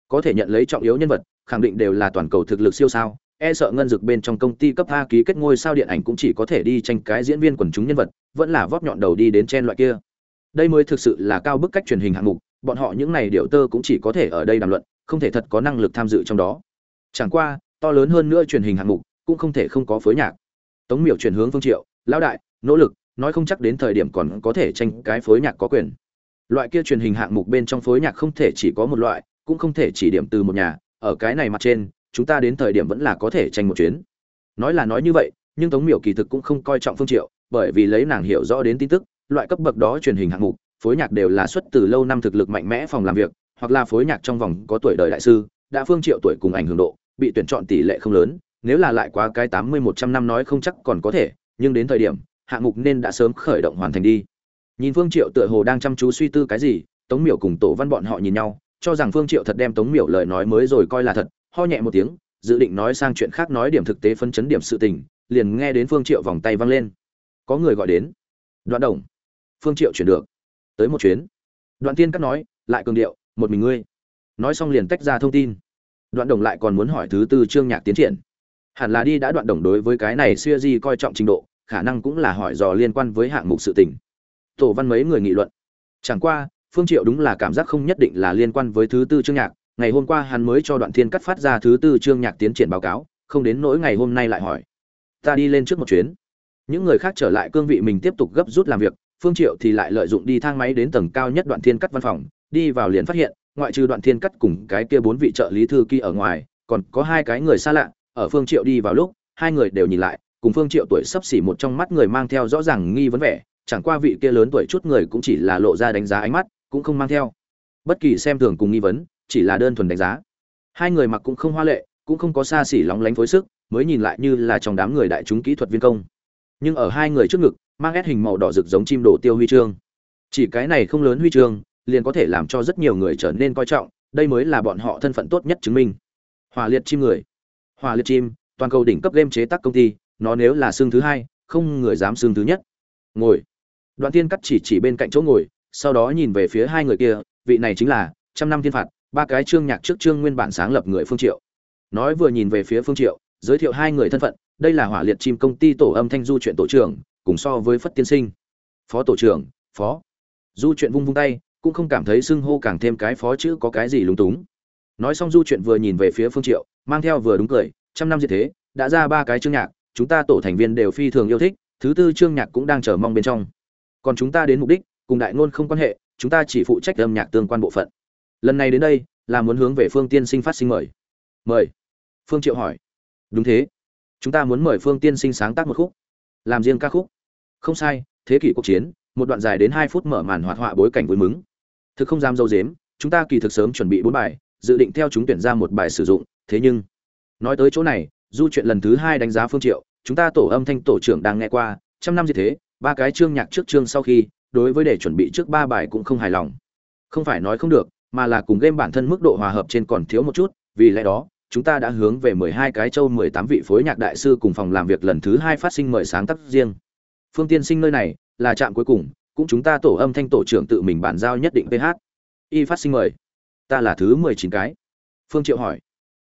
Có thể nhận lấy trọng yếu nhân vật, khẳng định đều là toàn cầu thực lực siêu sao e sợ ngân dực bên trong công ty cấp a ký kết ngôi sao điện ảnh cũng chỉ có thể đi tranh cái diễn viên quần chúng nhân vật, vẫn là vóp nhọn đầu đi đến trên loại kia đây mới thực sự là cao bức cách truyền hình hạng mục, bọn họ những này điệu tơ cũng chỉ có thể ở đây đàm luận, không thể thật có năng lực tham dự trong đó. Chẳng qua, to lớn hơn nữa truyền hình hạng mục, cũng không thể không có phối nhạc. Tống miểu chuyển hướng phương triệu, lão đại, nỗ lực, nói không chắc đến thời điểm còn có thể tranh cái phối nhạc có quyền. Loại kia truyền hình hạng mục bên trong phối nhạc không thể chỉ có một loại, cũng không thể chỉ điểm từ một nhà, ở cái này mặt trên, chúng ta đến thời điểm vẫn là có thể tranh một chuyến. Nói là nói như vậy, nhưng tống miểu kỳ thực cũng không coi trọng phương triệu, bởi vì lấy nàng hiểu rõ đến tin tức loại cấp bậc đó truyền hình hạng mục, phối nhạc đều là xuất từ lâu năm thực lực mạnh mẽ phòng làm việc, hoặc là phối nhạc trong vòng có tuổi đời đại sư, đã phương triệu tuổi cùng ảnh hưởng độ, bị tuyển chọn tỷ lệ không lớn, nếu là lại quá cái tám mươi một trăm năm nói không chắc còn có thể, nhưng đến thời điểm, hạng mục nên đã sớm khởi động hoàn thành đi. Nhìn phương triệu tựa hồ đang chăm chú suy tư cái gì, tống miểu cùng tổ văn bọn họ nhìn nhau, cho rằng phương triệu thật đem tống miểu lời nói mới rồi coi là thật, ho nhẹ một tiếng, dự định nói sang chuyện khác nói điểm thực tế phân chấn điểm sự tình, liền nghe đến phương triệu vòng tay văng lên. Có người gọi đến. Đoạn đồng phương triệu chuyển được. Tới một chuyến. Đoạn tiên cắt nói, lại cường điệu, một mình ngươi. Nói xong liền tách ra thông tin. Đoạn đồng lại còn muốn hỏi thứ tư chương nhạc tiến triển. Hẳn là đi đã đoạn đồng đối với cái này xưa di coi trọng trình độ, khả năng cũng là hỏi dò liên quan với hạng mục sự tình. Tổ văn mấy người nghị luận. Chẳng qua, phương triệu đúng là cảm giác không nhất định là liên quan với thứ tư chương nhạc. Ngày hôm qua hắn mới cho đoạn thiên cắt phát ra thứ tư chương nhạc tiến triển báo cáo, không đến nỗi ngày hôm nay lại hỏi. Ta đi lên trước một chuyến. Những người khác trở lại cương vị mình tiếp tục gấp rút làm việc phương triệu thì lại lợi dụng đi thang máy đến tầng cao nhất đoạn thiên cắt văn phòng, đi vào liền phát hiện, ngoại trừ đoạn thiên cắt cùng cái kia bốn vị trợ lý thư ký ở ngoài, còn có hai cái người xa lạ. Ở phương triệu đi vào lúc, hai người đều nhìn lại, cùng phương triệu tuổi sắp xỉ một trong mắt người mang theo rõ ràng nghi vấn vẻ, chẳng qua vị kia lớn tuổi chút người cũng chỉ là lộ ra đánh giá ánh mắt, cũng không mang theo. Bất kỳ xem thường cùng nghi vấn, chỉ là đơn thuần đánh giá. Hai người mặc cũng không hoa lệ, cũng không có xa xỉ lóng lánh phối sức, mới nhìn lại như là trong đám người đại chúng kỹ thuật viên công. Nhưng ở hai người trước ngực mang ép hình màu đỏ rực giống chim đổ tiêu huy chương. Chỉ cái này không lớn huy chương, liền có thể làm cho rất nhiều người trở nên coi trọng, đây mới là bọn họ thân phận tốt nhất chứng minh. Hòa liệt chim người. Hòa liệt chim, toàn cầu đỉnh cấp game chế tác công ty, nó nếu là xương thứ hai, không người dám xương thứ nhất. Ngồi. Đoạn tiên cắt chỉ chỉ bên cạnh chỗ ngồi, sau đó nhìn về phía hai người kia, vị này chính là trăm năm thiên phạt, ba cái chương nhạc trước chương nguyên bản sáng lập người phương triệu. Nói vừa nhìn về phía phương triệu, giới thiệu hai người thân phận, đây là hỏa liệt chim công ty tổ âm thanh du chuyện tổ trưởng cùng so với phất tiên sinh. Phó tổ trưởng, phó. Du chuyện vung vung tay, cũng không cảm thấy xưng hô càng thêm cái phó chữ có cái gì lúng túng. Nói xong du chuyện vừa nhìn về phía phương triệu, mang theo vừa đúng cười, trăm năm như thế, đã ra ba cái chương nhạc, chúng ta tổ thành viên đều phi thường yêu thích, thứ tư chương nhạc cũng đang chờ mong bên trong. Còn chúng ta đến mục đích, cùng đại ngôn không quan hệ, chúng ta chỉ phụ trách âm nhạc tương quan bộ phận. Lần này đến đây, là muốn hướng về phương tiên sinh phát sinh mời. Mời. Phương triệu hỏi. Đúng thế. Chúng ta muốn mời phương tiên sinh sáng tác một khúc làm riêng ca khúc. Không sai thế kỷ quốc chiến một đoạn dài đến hai phút mở màn hoạt họa bối cảnh vui mừng, thực không dám dâu dếm chúng ta kỳ thực sớm chuẩn bị bốn bài dự định theo chúng tuyển ra một bài sử dụng thế nhưng nói tới chỗ này du chuyện lần thứ hai đánh giá phương triệu chúng ta tổ âm thanh tổ trưởng đang nghe qua trăm năm như thế ba cái chương nhạc trước chương sau khi đối với để chuẩn bị trước ba bài cũng không hài lòng. Không phải nói không được mà là cùng game bản thân mức độ hòa hợp trên còn thiếu một chút vì lẽ đó chúng ta đã hướng về 12 cái châu 18 vị phối nhạc đại sư cùng phòng làm việc lần thứ hai phát sinh mời sáng tác riêng. Phương tiên sinh nơi này là trạm cuối cùng, cũng chúng ta tổ âm thanh tổ trưởng tự mình bản giao nhất định ph y phát sinh mời. Ta là thứ 19 cái. Phương triệu hỏi.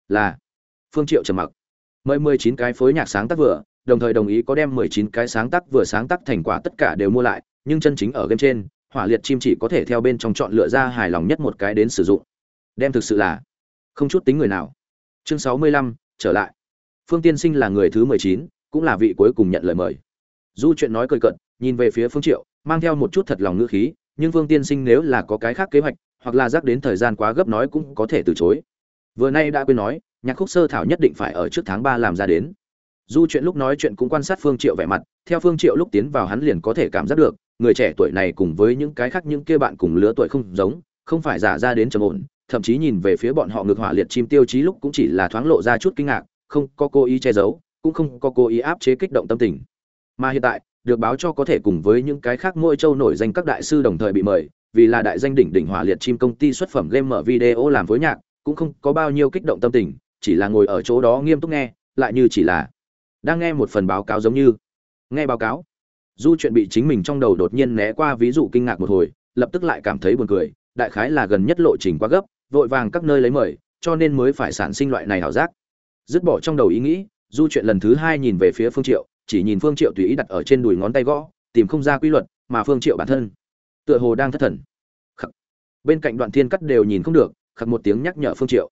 Là. Phương triệu trầm mặc. Mời 19 cái phối nhạc sáng tác vừa, đồng thời đồng ý có đem 19 cái sáng tác vừa sáng tác thành quả tất cả đều mua lại, nhưng chân chính ở game trên, hỏa liệt chim chỉ có thể theo bên trong chọn lựa ra hài lòng nhất một cái đến sử dụng. Đem thực sự là không chút tính người nào chương sáu mươi lăm, trở lại. Phương tiên sinh là người thứ mười chín, cũng là vị cuối cùng nhận lời mời. Du chuyện nói cười cận nhìn về phía phương triệu, mang theo một chút thật lòng ngữ khí, nhưng phương tiên sinh nếu là có cái khác kế hoạch, hoặc là rắc đến thời gian quá gấp nói cũng có thể từ chối. Vừa nay đã quên nói, nhạc khúc sơ thảo nhất định phải ở trước tháng ba làm ra đến. Du chuyện lúc nói chuyện cũng quan sát phương triệu vẻ mặt, theo phương triệu lúc tiến vào hắn liền có thể cảm giác được, người trẻ tuổi này cùng với những cái khác những kia bạn cùng lứa tuổi không giống, không phải giả ra đến trầm ổn thậm chí nhìn về phía bọn họ ngược hỏa liệt chim tiêu chí lúc cũng chỉ là thoáng lộ ra chút kinh ngạc, không có cố ý che giấu, cũng không có cố ý áp chế kích động tâm tình. Mà hiện tại, được báo cho có thể cùng với những cái khác mỗi châu nổi danh các đại sư đồng thời bị mời, vì là đại danh đỉnh đỉnh hỏa liệt chim công ty xuất phẩm game mở video làm phối nhạc, cũng không có bao nhiêu kích động tâm tình, chỉ là ngồi ở chỗ đó nghiêm túc nghe, lại như chỉ là đang nghe một phần báo cáo giống như. Nghe báo cáo du chuyện bị chính mình trong đầu đột nhiên né qua ví dụ kinh ngạc một hồi, lập tức lại cảm thấy buồn cười, đại khái là gần nhất lộ trình quá gấp vội vàng các nơi lấy mời, cho nên mới phải sản sinh loại này ảo giác. Dứt bỏ trong đầu ý nghĩ, du chuyện lần thứ hai nhìn về phía phương triệu, chỉ nhìn phương triệu tùy ý đặt ở trên đùi ngón tay gõ, tìm không ra quy luật, mà phương triệu bản thân, tựa hồ đang thất thần. Khắc. bên cạnh đoạn thiên cắt đều nhìn không được, khắc một tiếng nhắc nhở phương triệu.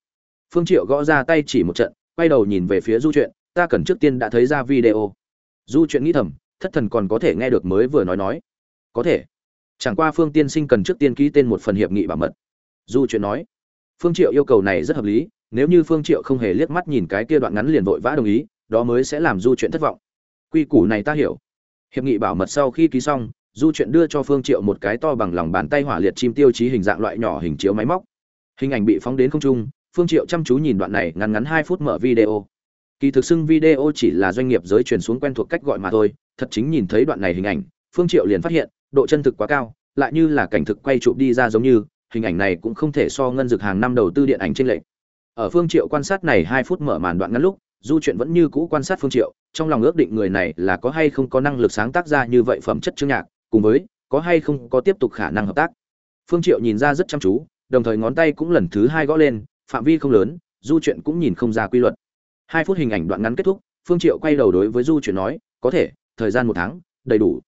Phương triệu gõ ra tay chỉ một trận, quay đầu nhìn về phía du chuyện, ta cần trước tiên đã thấy ra video. Du chuyện nghĩ thầm, thất thần còn có thể nghe được mới vừa nói nói. Có thể. Chẳng qua phương tiên sinh cần trước tiên ký tên một phần hiệp nghị bảo mật. Du chuyện nói phương triệu yêu cầu này rất hợp lý, nếu như phương triệu không hề liếc mắt nhìn cái kia đoạn ngắn liền vội vã đồng ý, đó mới sẽ làm du chuyện thất vọng. Quy củ này ta hiểu. Hiệp nghị bảo mật sau khi ký xong, du chuyện đưa cho phương triệu một cái to bằng lòng bàn tay hỏa liệt chim tiêu chí hình dạng loại nhỏ hình chiếu máy móc. Hình ảnh bị phóng đến không trung, phương triệu chăm chú nhìn đoạn này ngắn ngắn 2 phút mở video. Kỳ thực xưng video chỉ là doanh nghiệp giới truyền xuống quen thuộc cách gọi mà thôi, thật chính nhìn thấy đoạn này hình ảnh, phương triệu liền phát hiện, độ chân thực quá cao, lại như là cảnh thực quay chụp đi ra giống như hình ảnh này cũng không thể so ngân dược hàng năm đầu tư điện ảnh trên lệnh ở phương triệu quan sát này 2 phút mở màn đoạn ngắn lúc, du chuyện vẫn như cũ quan sát phương triệu, trong lòng ước định người này là có hay không có năng lực sáng tác ra như vậy phẩm chất chương nhạc, cùng với có hay không có tiếp tục khả năng hợp tác. Phương triệu nhìn ra rất chăm chú, đồng thời ngón tay cũng lần thứ hai gõ lên, phạm vi không lớn, du chuyện cũng nhìn không ra quy luật. Hai phút hình ảnh đoạn ngắn kết thúc, phương triệu quay đầu đối với du chuyện nói, có thể, thời gian một tháng, đầy đủ.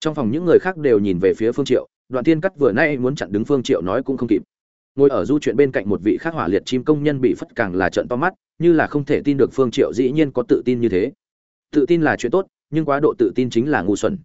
Trong phòng những người khác đều nhìn về phía phương triệu đoạn Thiên cắt vừa nay muốn chặn đứng phương triệu nói cũng không kịp. Ngồi ở du chuyện bên cạnh một vị khác hỏa liệt chim công nhân bị phất càng là trận to mắt, như là không thể tin được phương triệu dĩ nhiên có tự tin như thế. Tự tin là chuyện tốt, nhưng quá độ tự tin chính là ngu xuẩn.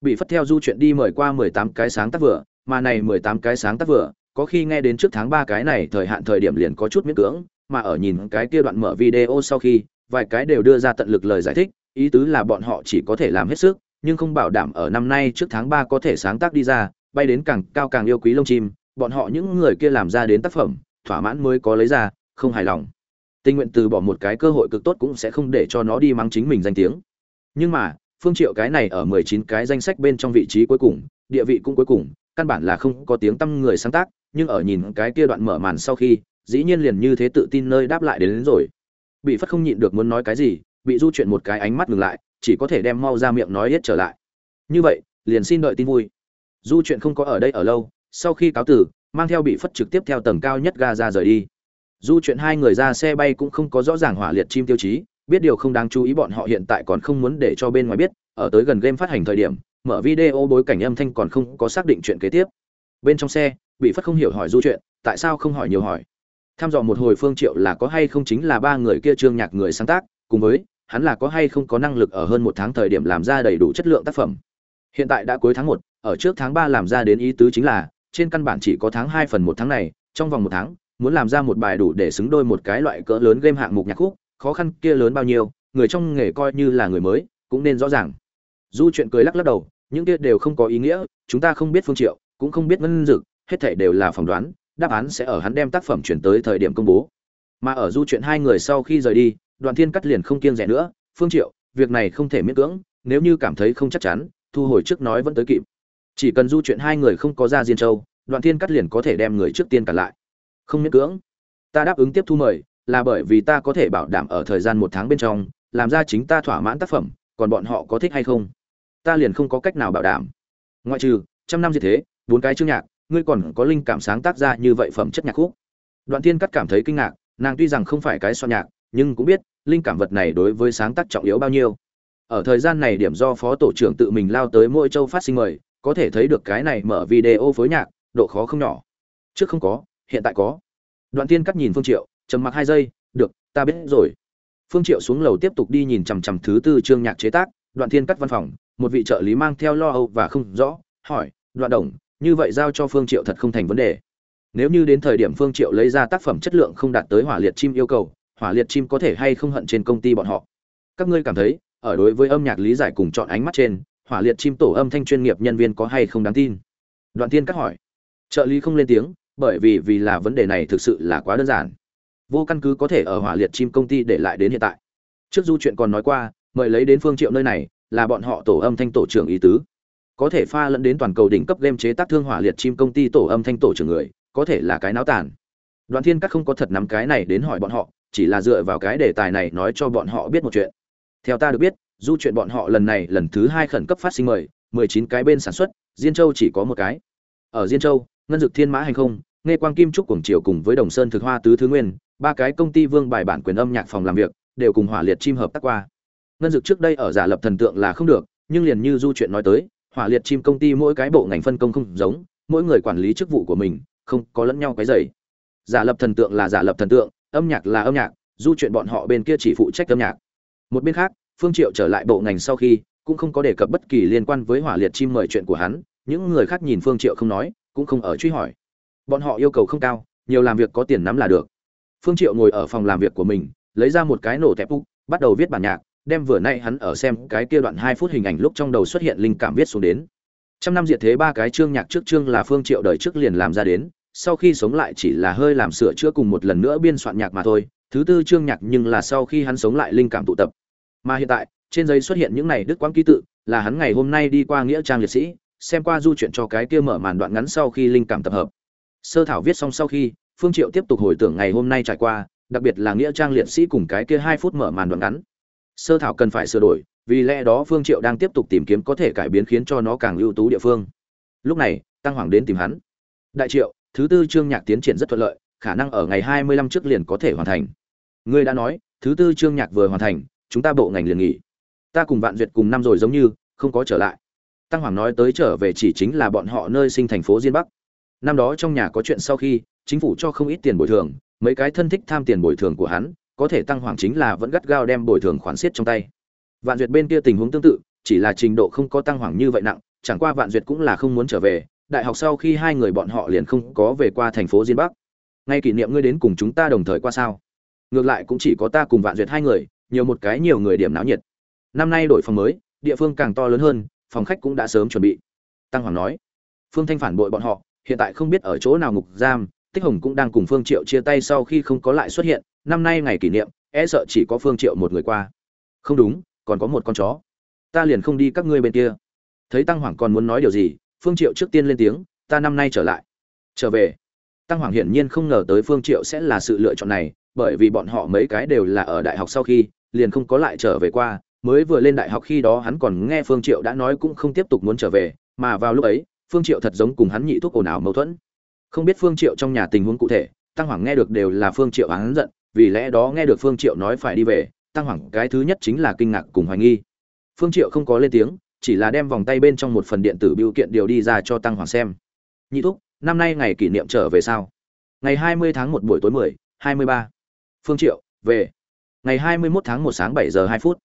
Bị phất theo du chuyện đi mời qua 18 cái sáng tác vừa, mà này 18 cái sáng tác vừa, có khi nghe đến trước tháng 3 cái này thời hạn thời điểm liền có chút miễn cưỡng, mà ở nhìn cái kia đoạn mở video sau khi, vài cái đều đưa ra tận lực lời giải thích, ý tứ là bọn họ chỉ có thể làm hết sức, nhưng không bảo đảm ở năm nay trước tháng 3 có thể sáng tác đi ra bay đến càng cao càng yêu quý lông chim bọn họ những người kia làm ra đến tác phẩm thỏa mãn mới có lấy ra không hài lòng. Tình nguyện từ bỏ một cái cơ hội cực tốt cũng sẽ không để cho nó đi mắng chính mình danh tiếng. Nhưng mà phương triệu cái này ở 19 cái danh sách bên trong vị trí cuối cùng địa vị cũng cuối cùng căn bản là không có tiếng tăm người sáng tác nhưng ở nhìn cái kia đoạn mở màn sau khi dĩ nhiên liền như thế tự tin nơi đáp lại đến, đến rồi. Bị phất không nhịn được muốn nói cái gì bị du chuyện một cái ánh mắt ngừng lại chỉ có thể đem mau ra miệng nói hết trở lại. Như vậy liền xin đợi tin vui du chuyện không có ở đây ở lâu, sau khi cáo tử, mang theo bị phất trực tiếp theo tầng cao nhất ga ra rời đi. Du chuyện hai người ra xe bay cũng không có rõ ràng hỏa liệt chim tiêu chí, biết điều không đáng chú ý bọn họ hiện tại còn không muốn để cho bên ngoài biết, ở tới gần game phát hành thời điểm, mở video bối cảnh âm thanh còn không có xác định chuyện kế tiếp. Bên trong xe, bị phất không hiểu hỏi du chuyện, tại sao không hỏi nhiều hỏi. Tham dò một hồi phương triệu là có hay không chính là ba người kia trương nhạc người sáng tác, cùng với, hắn là có hay không có năng lực ở hơn một tháng thời điểm làm ra đầy đủ chất lượng tác phẩm hiện tại đã cuối tháng một, ở trước tháng ba làm ra đến ý tứ chính là, trên căn bản chỉ có tháng hai phần một tháng này, trong vòng một tháng, muốn làm ra một bài đủ để xứng đôi một cái loại cỡ lớn game hạng mục nhạc khúc, khó khăn kia lớn bao nhiêu, người trong nghề coi như là người mới, cũng nên rõ ràng. Du chuyện cười lắc lắc đầu, những kia đều không có ý nghĩa, chúng ta không biết phương triệu, cũng không biết ngân dực, hết thảy đều là phỏng đoán, đáp án sẽ ở hắn đem tác phẩm chuyển tới thời điểm công bố. Mà ở du chuyện hai người sau khi rời đi đoàn thiên cắt liền không kiêng dè nữa, phương triệu, việc này không thể miễn cưỡng, nếu như cảm thấy không chắc chắn thu hồi trước nói vẫn tới kịp. Chỉ cần du chuyện hai người không có ra diên châu, Đoạn thiên cắt liền có thể đem người trước tiên cản lại. Không miễn cưỡng. Ta đáp ứng tiếp thu mời, là bởi vì ta có thể bảo đảm ở thời gian một tháng bên trong, làm ra chính ta thỏa mãn tác phẩm, còn bọn họ có thích hay không? Ta liền không có cách nào bảo đảm. Ngoại trừ, trăm năm như thế, bốn cái chương nhạc, ngươi còn có linh cảm sáng tác ra như vậy phẩm chất nhạc khúc. Đoạn thiên cắt cảm thấy kinh ngạc, nàng tuy rằng không phải cái soạn nhạc, nhưng cũng biết, linh cảm vật này đối với sáng tác trọng yếu bao nhiêu ở thời gian này điểm do phó tổ trưởng tự mình lao tới mỗi châu phát sinh mời, có thể thấy được cái này mở video phối nhạc, độ khó không nhỏ. Trước không có, hiện tại có. Đoạn tiên cắt nhìn phương triệu, trầm mặc hai giây, được, ta biết rồi. Phương triệu xuống lầu tiếp tục đi nhìn chằm chằm thứ tư chương nhạc chế tác, đoạn thiên cắt văn phòng, một vị trợ lý mang theo lo âu và không rõ, hỏi, đoạn đồng, như vậy giao cho phương triệu thật không thành vấn đề? Nếu như đến thời điểm phương triệu lấy ra tác phẩm chất lượng không đạt tới hỏa liệt chim yêu cầu, hỏa liệt chim có thể hay không hận trên công ty bọn họ? Các ngươi cảm thấy ở đối với âm nhạc lý giải cùng chọn ánh mắt trên, hỏa liệt chim tổ âm thanh chuyên nghiệp nhân viên có hay không đáng tin? Đoạn tiên cắt hỏi. Trợ lý không lên tiếng, bởi vì vì là vấn đề này thực sự là quá đơn giản. Vô căn cứ có thể ở hỏa liệt chim công ty để lại đến hiện tại. Trước du chuyện còn nói qua, mời lấy đến phương triệu nơi này, là bọn họ tổ âm thanh tổ trưởng ý tứ. Có thể pha lẫn đến toàn cầu đỉnh cấp game chế tác thương hỏa liệt chim công ty tổ âm thanh tổ trưởng người, có thể là cái náo tàn. Đoạn thiên các không có thật nắm cái này đến hỏi bọn họ, chỉ là dựa vào cái đề tài này nói cho bọn họ biết một chuyện theo ta được biết, du chuyện bọn họ lần này lần thứ hai khẩn cấp phát sinh mời, mười chín cái bên sản xuất, diên châu chỉ có một cái. Ở diên châu, ngân dực thiên mã hành không nghe quang kim trúc cuồng triều cùng với đồng sơn thực hoa tứ thứ nguyên, ba cái công ty vương bài bản quyền âm nhạc phòng làm việc, đều cùng hỏa liệt chim hợp tác qua. Ngân dực trước đây ở giả lập thần tượng là không được, nhưng liền như du chuyện nói tới, hỏa liệt chim công ty mỗi cái bộ ngành phân công không giống, mỗi người quản lý chức vụ của mình, không có lẫn nhau cái dày giả lập thần tượng là giả lập thần tượng, âm nhạc là âm nhạc, du chuyện bọn họ bên kia chỉ phụ trách âm nhạc một bên khác, phương triệu trở lại bộ ngành sau khi, cũng không có đề cập bất kỳ liên quan với hỏa liệt chim mời chuyện của hắn. Những người khác nhìn phương triệu không nói, cũng không ở truy hỏi. Bọn họ yêu cầu không cao, nhiều làm việc có tiền nắm là được. Phương triệu ngồi ở phòng làm việc của mình, lấy ra một cái nổ tẹp úc bắt đầu viết bản nhạc, đem vừa nay hắn ở xem cái kia đoạn hai phút hình ảnh lúc trong đầu xuất hiện linh cảm viết xuống đến. Trăm năm diệt thế ba cái chương nhạc trước chương là phương triệu đời trước liền làm ra đến, sau khi sống lại chỉ là hơi làm sửa chữa cùng một lần nữa biên soạn nhạc mà thôi. Thứ tư chương nhạc nhưng là sau khi hắn sống lại linh cảm tụ tập mà hiện tại, trên giấy xuất hiện những này đức quang ký tự, là hắn ngày hôm nay đi qua nghĩa trang liệt sĩ, xem qua du chuyện cho cái kia mở màn đoạn ngắn sau khi linh cảm tập hợp. Sơ thảo viết xong sau khi, phương triệu tiếp tục hồi tưởng ngày hôm nay trải qua, đặc biệt là nghĩa trang liệt sĩ cùng cái kia hai phút mở màn đoạn ngắn. Sơ thảo cần phải sửa đổi, vì lẽ đó phương triệu đang tiếp tục tìm kiếm có thể cải biến khiến cho nó càng ưu tú địa phương. Lúc này, tăng hoàng đến tìm hắn. Đại triệu, thứ tư chương nhạc tiến triển rất thuận lợi, khả năng ở ngày 25 trước liền có thể hoàn thành. Ngươi đã nói, thứ tư chương nhạc vừa hoàn thành chúng ta bộ ngành liền nghỉ. Ta cùng vạn duyệt cùng năm rồi giống như, không có trở lại. Tăng hoàng nói tới trở về chỉ chính là bọn họ nơi sinh thành phố diên bắc. Năm đó trong nhà có chuyện sau khi, chính phủ cho không ít tiền bồi thường, mấy cái thân thích tham tiền bồi thường của hắn, có thể tăng hoàng chính là vẫn gắt gao đem bồi thường khoản xiết trong tay. Vạn duyệt bên kia tình huống tương tự, chỉ là trình độ không có tăng hoàng như vậy nặng, chẳng qua vạn duyệt cũng là không muốn trở về, đại học sau khi hai người bọn họ liền không có về qua thành phố diên bắc. Ngay kỷ niệm ngươi đến cùng chúng ta đồng thời qua sao? Ngược lại cũng chỉ có ta cùng vạn duyệt hai người nhiều một cái nhiều người điểm náo nhiệt. Năm nay đổi phòng mới, địa phương càng to lớn hơn, phòng khách cũng đã sớm chuẩn bị. Tăng hoàng nói, phương thanh phản bội bọn họ, hiện tại không biết ở chỗ nào ngục giam, tích hồng cũng đang cùng phương triệu chia tay sau khi không có lại xuất hiện, năm nay ngày kỷ niệm e sợ chỉ có phương triệu một người qua. Không đúng, còn có một con chó. Ta liền không đi các ngươi bên kia. Thấy tăng hoàng còn muốn nói điều gì, phương triệu trước tiên lên tiếng, ta năm nay trở lại. Trở về. Tăng hoàng hiển nhiên không ngờ tới phương triệu sẽ là sự lựa chọn này, bởi vì bọn họ mấy cái đều là ở đại học sau khi liền không có lại trở về qua mới vừa lên đại học khi đó hắn còn nghe phương triệu đã nói cũng không tiếp tục muốn trở về mà vào lúc ấy phương triệu thật giống cùng hắn nhị thuốc ồn ào mâu thuẫn. Không biết phương triệu trong nhà tình huống cụ thể tăng hoàng nghe được đều là phương triệu hắn giận vì lẽ đó nghe được phương triệu nói phải đi về tăng hoàng cái thứ nhất chính là kinh ngạc cùng hoài nghi. Phương triệu không có lên tiếng chỉ là đem vòng tay bên trong một phần điện tử biểu kiện điều đi ra cho tăng hoàng xem. Nhị thúc năm nay ngày kỷ niệm trở về sao? Ngày 20 tháng 1 buổi tối 10, 23. phương triệu về ngày 21 tháng 1 sáng 7 giờ 2 phút.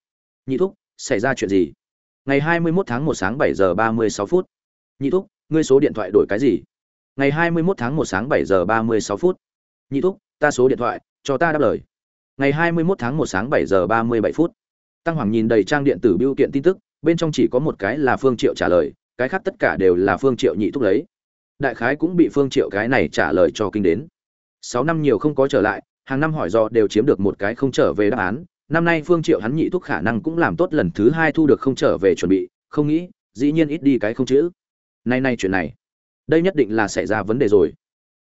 Nhị thúc, xảy ra chuyện gì? Ngày 21 tháng 1 sáng 7 giờ 36 phút. Nhị thúc, ngươi số điện thoại đổi cái gì? Ngày 21 tháng 1 sáng 7 giờ 36 phút. Nhị thúc, ta số điện thoại, cho ta đáp lời. Ngày 21 tháng 1 sáng 7 giờ 37 phút. Tăng hoàng nhìn đầy trang điện tử biểu kiện tin tức, bên trong chỉ có một cái là phương triệu trả lời, cái khác tất cả đều là phương triệu nhị thúc lấy. Đại khái cũng bị phương triệu cái này trả lời cho kinh đến. Sáu năm nhiều không có trở lại hàng năm hỏi do đều chiếm được một cái không trở về đáp án. Năm nay phương triệu hắn nhị thúc khả năng cũng làm tốt lần thứ hai thu được không trở về chuẩn bị, không nghĩ, dĩ nhiên ít đi cái không chữ. Nay nay chuyện này, đây nhất định là xảy ra vấn đề rồi.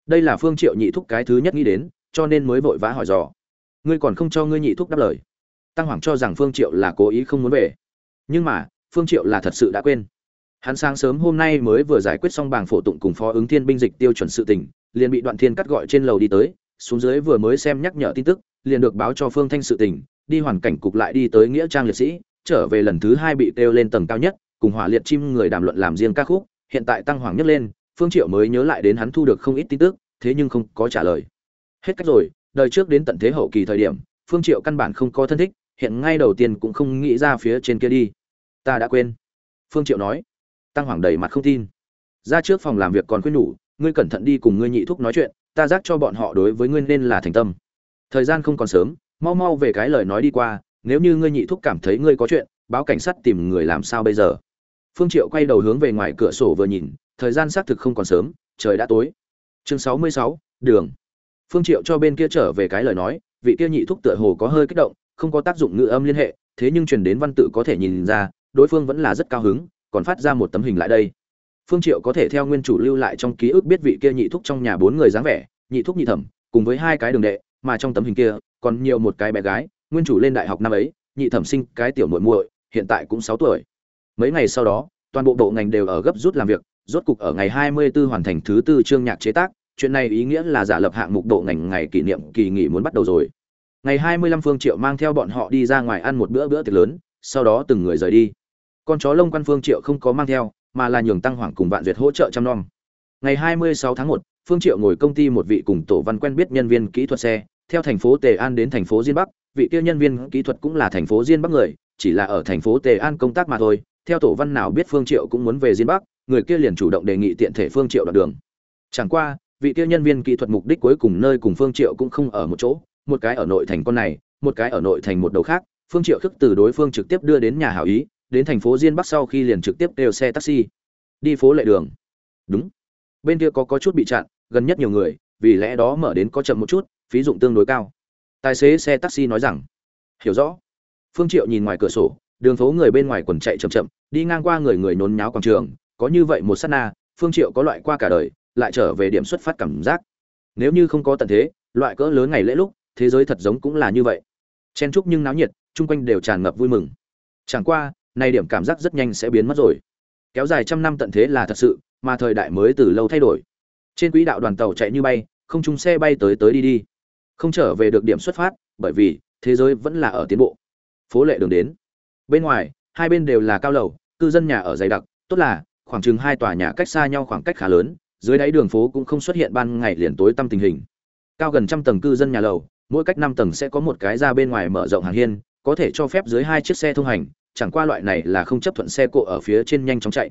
Đây là phương triệu nhị thúc cái thứ nhất nghĩ đến, cho nên mới vội vã hỏi dò. Ngươi còn không cho ngươi nhị thúc đáp lời. Tăng hoàng cho rằng phương triệu là cố ý không muốn về. Nhưng mà, phương triệu là thật sự đã quên. Hắn sáng sớm hôm nay mới vừa giải quyết xong bảng phổ tụng cùng phó ứng thiên binh dịch tiêu chuẩn sự tình, liền bị đoạn thiên cắt gọi trên lầu đi tới xuống dưới vừa mới xem nhắc nhở tin tức, liền được báo cho phương thanh sự tình, đi hoàn cảnh cục lại đi tới nghĩa trang liệt sĩ, trở về lần thứ hai bị kêu lên tầng cao nhất, cùng hỏa liệt chim người đàm luận làm riêng ca khúc, hiện tại tăng hoàng nhất lên, phương triệu mới nhớ lại đến hắn thu được không ít tin tức, thế nhưng không có trả lời. Hết cách rồi, đời trước đến tận thế hậu kỳ thời điểm, phương triệu căn bản không có thân thích, hiện ngay đầu tiên cũng không nghĩ ra phía trên kia đi. Ta đã quên. Phương triệu nói. Tăng hoàng đầy mặt không tin. Ra trước phòng làm việc còn khuyên nhủ ngươi cẩn thận đi cùng ngươi nhị thúc nói chuyện ta giác cho bọn họ đối với ngươi nên là thành tâm. Thời gian không còn sớm mau mau về cái lời nói đi qua nếu như ngươi nhị thúc cảm thấy ngươi có chuyện báo cảnh sát tìm người làm sao bây giờ? Phương triệu quay đầu hướng về ngoài cửa sổ vừa nhìn thời gian xác thực không còn sớm trời đã tối. Chương 66, đường. Phương triệu cho bên kia trở về cái lời nói vị kia nhị thúc tựa hồ có hơi kích động không có tác dụng ngữ âm liên hệ thế nhưng truyền đến văn tự có thể nhìn ra đối phương vẫn là rất cao hứng còn phát ra một tấm hình lại đây phương triệu có thể theo nguyên chủ lưu lại trong ký ức biết vị kia nhị thúc trong nhà bốn người dáng vẻ, nhị thúc nhị thẩm, cùng với hai cái đường đệ, mà trong tấm hình kia, còn nhiều một cái bé gái, nguyên chủ lên đại học năm ấy, nhị thẩm sinh cái tiểu muội muội, hiện tại cũng 6 tuổi. Mấy ngày sau đó, toàn bộ bộ ngành đều ở gấp rút làm việc, rốt cục ở ngày 24 hoàn thành thứ tư chương nhạc chế tác, chuyện này ý nghĩa là giả lập hạng mục bộ ngành ngày kỷ niệm kỳ nghỉ muốn bắt đầu rồi. Ngày 25 phương triệu mang theo bọn họ đi ra ngoài ăn một bữa bữa tiệc lớn, sau đó từng người rời đi. Con chó lông quan phương triệu không có mang theo mà là nhường tăng hoàng cùng vạn duyệt hỗ trợ chăm nom. Ngày 26 tháng 1, phương triệu ngồi công ty một vị cùng tổ văn quen biết nhân viên kỹ thuật xe theo thành phố tề an đến thành phố diên bắc. Vị kia nhân viên kỹ thuật cũng là thành phố diên bắc người chỉ là ở thành phố tề an công tác mà thôi. Theo tổ văn nào biết phương triệu cũng muốn về diên bắc người kia liền chủ động đề nghị tiện thể phương triệu đoạn đường. Chẳng qua vị kia nhân viên kỹ thuật mục đích cuối cùng nơi cùng phương triệu cũng không ở một chỗ. Một cái ở nội thành con này một cái ở nội thành một đầu khác. Phương triệu khước từ đối phương trực tiếp đưa đến nhà hảo ý đến thành phố diên bắc sau khi liền trực tiếp đều xe taxi. Đi phố lệ đường. Đúng. Bên kia có có chút bị chặn, gần nhất nhiều người, vì lẽ đó mở đến có chậm một chút, phí dụng tương đối cao. Tài xế xe taxi nói rằng, hiểu rõ. Phương triệu nhìn ngoài cửa sổ, đường phố người bên ngoài quần chạy chậm chậm, đi ngang qua người người nôn nháo quảng trường, có như vậy một sát na, phương triệu có loại qua cả đời, lại trở về điểm xuất phát cảm giác. Nếu như không có tận thế, loại cỡ lớn ngày lễ lúc, thế giới thật giống cũng là như vậy. Chen chúc nhưng náo nhiệt, chung quanh đều tràn ngập vui mừng. Chẳng qua nay điểm cảm giác rất nhanh sẽ biến mất rồi. Kéo dài trăm năm tận thế là thật sự, mà thời đại mới từ lâu thay đổi. Trên quỹ đạo đoàn tàu chạy như bay, không chung xe bay tới tới đi đi. Không trở về được điểm xuất phát, bởi vì thế giới vẫn là ở tiến bộ. Phố lệ đường đến. Bên ngoài, hai bên đều là cao lầu, cư dân nhà ở dày đặc, tốt là, khoảng chừng hai tòa nhà cách xa nhau khoảng cách khá lớn, dưới đáy đường phố cũng không xuất hiện ban ngày liền tối tăm tình hình. Cao gần trăm tầng cư dân nhà lầu, mỗi cách năm tầng sẽ có một cái ra bên ngoài mở rộng hàng hiên, có thể cho phép dưới hai chiếc xe thông hành chẳng qua loại này là không chấp thuận xe cộ ở phía trên nhanh chóng chạy.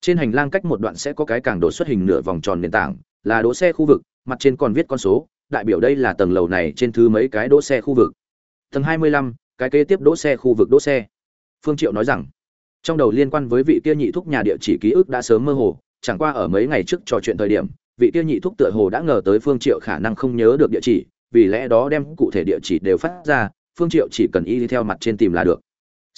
Trên hành lang cách một đoạn sẽ có cái càng đổ xuất hình nửa vòng tròn nền tảng, là đỗ xe khu vực, mặt trên còn viết con số, đại biểu đây là tầng lầu này trên thứ mấy cái đỗ xe khu vực. Tầng hai mươi lăm, cái kế tiếp đỗ xe khu vực đỗ xe. Phương triệu nói rằng, trong đầu liên quan với vị kia nhị thúc nhà địa chỉ ký ức đã sớm mơ hồ, chẳng qua ở mấy ngày trước trò chuyện thời điểm, vị kia nhị thúc tựa hồ đã ngờ tới phương triệu khả năng không nhớ được địa chỉ, vì lẽ đó đem cụ thể địa chỉ đều phát ra, phương triệu chỉ cần y theo mặt trên tìm là được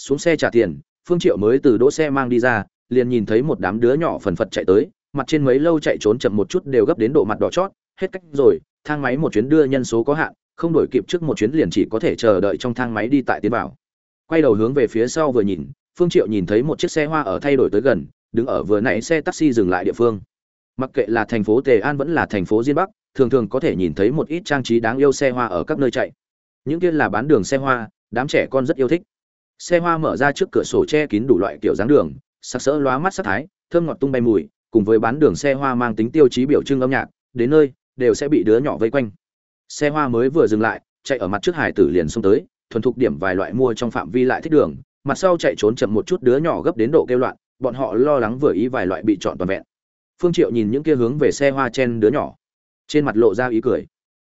xuống xe trả tiền, phương triệu mới từ đỗ xe mang đi ra, liền nhìn thấy một đám đứa nhỏ phần phật chạy tới, mặt trên mấy lâu chạy trốn chậm một chút đều gấp đến độ mặt đỏ chót, hết cách rồi, thang máy một chuyến đưa nhân số có hạn, không đổi kịp trước một chuyến liền chỉ có thể chờ đợi trong thang máy đi tại tiến vào. Quay đầu hướng về phía sau vừa nhìn, phương triệu nhìn thấy một chiếc xe hoa ở thay đổi tới gần, đứng ở vừa nãy xe taxi dừng lại địa phương. Mặc kệ là thành phố tề an vẫn là thành phố diên bắc, thường thường có thể nhìn thấy một ít trang trí đáng yêu xe hoa ở các nơi chạy. Những kia là bán đường xe hoa, đám trẻ con rất yêu thích xe hoa mở ra trước cửa sổ che kín đủ loại kiểu dáng đường, sặc sỡ lóa mắt sắc thái, thơm ngọt tung bay mùi, cùng với bán đường xe hoa mang tính tiêu chí biểu trưng âm nhạc, đến nơi, đều sẽ bị đứa nhỏ vây quanh. Xe hoa mới vừa dừng lại, chạy ở mặt trước hải tử liền xông tới, thuần thục điểm vài loại mua trong phạm vi lại thích đường, mặt sau chạy trốn chậm một chút đứa nhỏ gấp đến độ kêu loạn, bọn họ lo lắng vừa ý vài loại bị chọn toàn vẹn. Phương triệu nhìn những kia hướng về xe hoa chen đứa nhỏ, trên mặt lộ ra ý cười.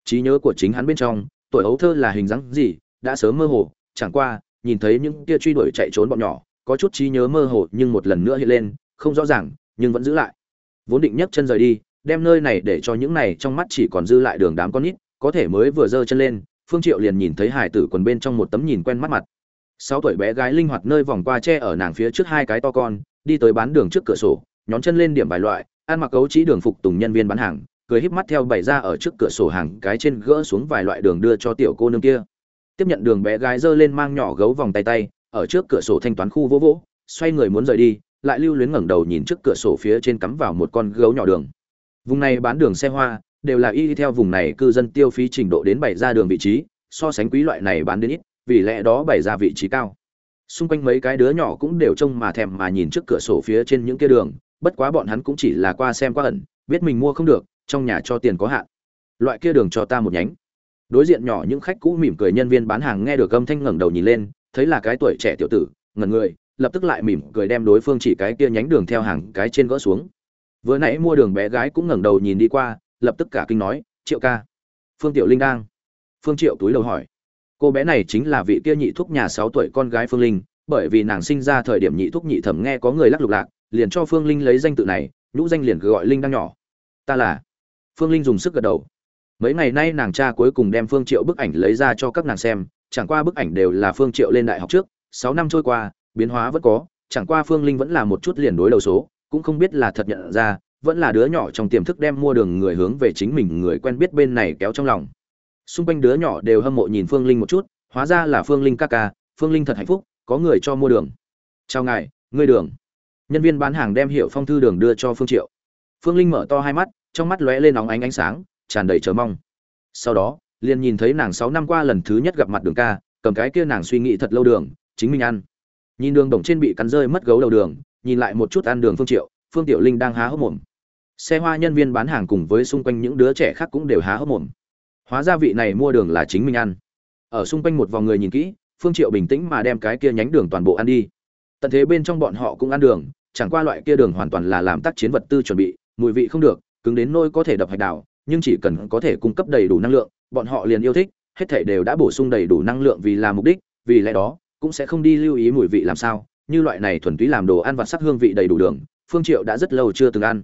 Trí nhớ của chính hắn bên trong, tuổi ấu thơ là hình dáng gì, đã sớm mơ hồ, chẳng qua nhìn thấy những kia truy đuổi chạy trốn bọn nhỏ, có chút trí nhớ mơ hồ nhưng một lần nữa hiện lên, không rõ ràng, nhưng vẫn giữ lại. Vốn định nhấc chân rời đi, đem nơi này để cho những này trong mắt chỉ còn dư lại đường đám con nít, có thể mới vừa giơ chân lên, phương triệu liền nhìn thấy hải tử quần bên trong một tấm nhìn quen mắt mặt. Sáu tuổi bé gái linh hoạt nơi vòng qua tre ở nàng phía trước hai cái to con, đi tới bán đường trước cửa sổ, nhón chân lên điểm vài loại, ăn mặc cấu trí đường phục tùng nhân viên bán hàng, cười híp mắt theo bày ra ở trước cửa sổ hàng cái trên gỡ xuống vài loại đường đưa cho tiểu cô nương kia tiếp nhận đường bé gái giơ lên mang nhỏ gấu vòng tay tay, ở trước cửa sổ thanh toán khu vỗ vỗ, xoay người muốn rời đi, lại lưu luyến ngẩng đầu nhìn trước cửa sổ phía trên cắm vào một con gấu nhỏ đường. Vùng này bán đường xe hoa, đều là y theo vùng này cư dân tiêu phí trình độ đến bày ra đường vị trí, so sánh quý loại này bán đến ít, vì lẽ đó bày ra vị trí cao. Xung quanh mấy cái đứa nhỏ cũng đều trông mà thèm mà nhìn trước cửa sổ phía trên những kia đường, bất quá bọn hắn cũng chỉ là qua xem qua ẩn, biết mình mua không được, trong nhà cho tiền có hạn. Loại kia đường cho ta một nhánh đối diện nhỏ những khách cũ mỉm cười nhân viên bán hàng nghe được âm thanh ngẩng đầu nhìn lên, thấy là cái tuổi trẻ tiểu tử, ngẩn người, lập tức lại mỉm cười đem đối phương chỉ cái kia nhánh đường theo hàng cái trên gỡ xuống. Vừa nãy mua đường bé gái cũng ngẩng đầu nhìn đi qua, lập tức cả kinh nói, triệu ca. Phương tiểu linh đang. Phương triệu túi đầu hỏi, cô bé này chính là vị kia nhị thúc nhà sáu tuổi con gái phương linh, bởi vì nàng sinh ra thời điểm nhị thúc nhị thẩm nghe có người lắc lục lạc, liền cho phương linh lấy danh tự này, nhũ danh liền cứ gọi linh đang nhỏ. Ta là. Phương linh dùng sức gật đầu mấy ngày nay nàng cha cuối cùng đem phương triệu bức ảnh lấy ra cho các nàng xem, chẳng qua bức ảnh đều là phương triệu lên đại học trước, sáu năm trôi qua, biến hóa vẫn có, chẳng qua phương linh vẫn là một chút liền đối đầu số, cũng không biết là thật nhận ra, vẫn là đứa nhỏ trong tiềm thức đem mua đường người hướng về chính mình người quen biết bên này kéo trong lòng. Xung quanh đứa nhỏ đều hâm mộ nhìn phương linh một chút, hóa ra là phương linh ca ca, phương linh thật hạnh phúc, có người cho mua đường. Chào ngài, ngươi đường. Nhân viên bán hàng đem hiệu phong thư đường đưa cho phương triệu. Phương linh mở to hai mắt, trong mắt lóe lên nóng ánh ánh sáng tràn đầy chờ mong. Sau đó, liền nhìn thấy nàng sáu năm qua lần thứ nhất gặp mặt đường ca, cầm cái kia nàng suy nghĩ thật lâu đường, chính mình ăn. Nhìn đường đồng trên bị cắn rơi mất gấu đầu đường, nhìn lại một chút ăn đường phương triệu, phương tiểu linh đang há hốc mồm. Xe hoa nhân viên bán hàng cùng với xung quanh những đứa trẻ khác cũng đều há hốc mồm. Hóa ra vị này mua đường là chính mình ăn. Ở xung quanh một vòng người nhìn kỹ, phương triệu bình tĩnh mà đem cái kia nhánh đường toàn bộ ăn đi. Tận thế bên trong bọn họ cũng ăn đường, chẳng qua loại kia đường hoàn toàn là làm tác chiến vật tư chuẩn bị, mùi vị không được, cứng đến nôi có thể đập hạch đảo nhưng chỉ cần có thể cung cấp đầy đủ năng lượng, bọn họ liền yêu thích, hết thảy đều đã bổ sung đầy đủ năng lượng vì là mục đích, vì lẽ đó, cũng sẽ không đi lưu ý mùi vị làm sao, như loại này thuần túy làm đồ ăn vặt sắc hương vị đầy đủ đường, phương triệu đã rất lâu chưa từng ăn.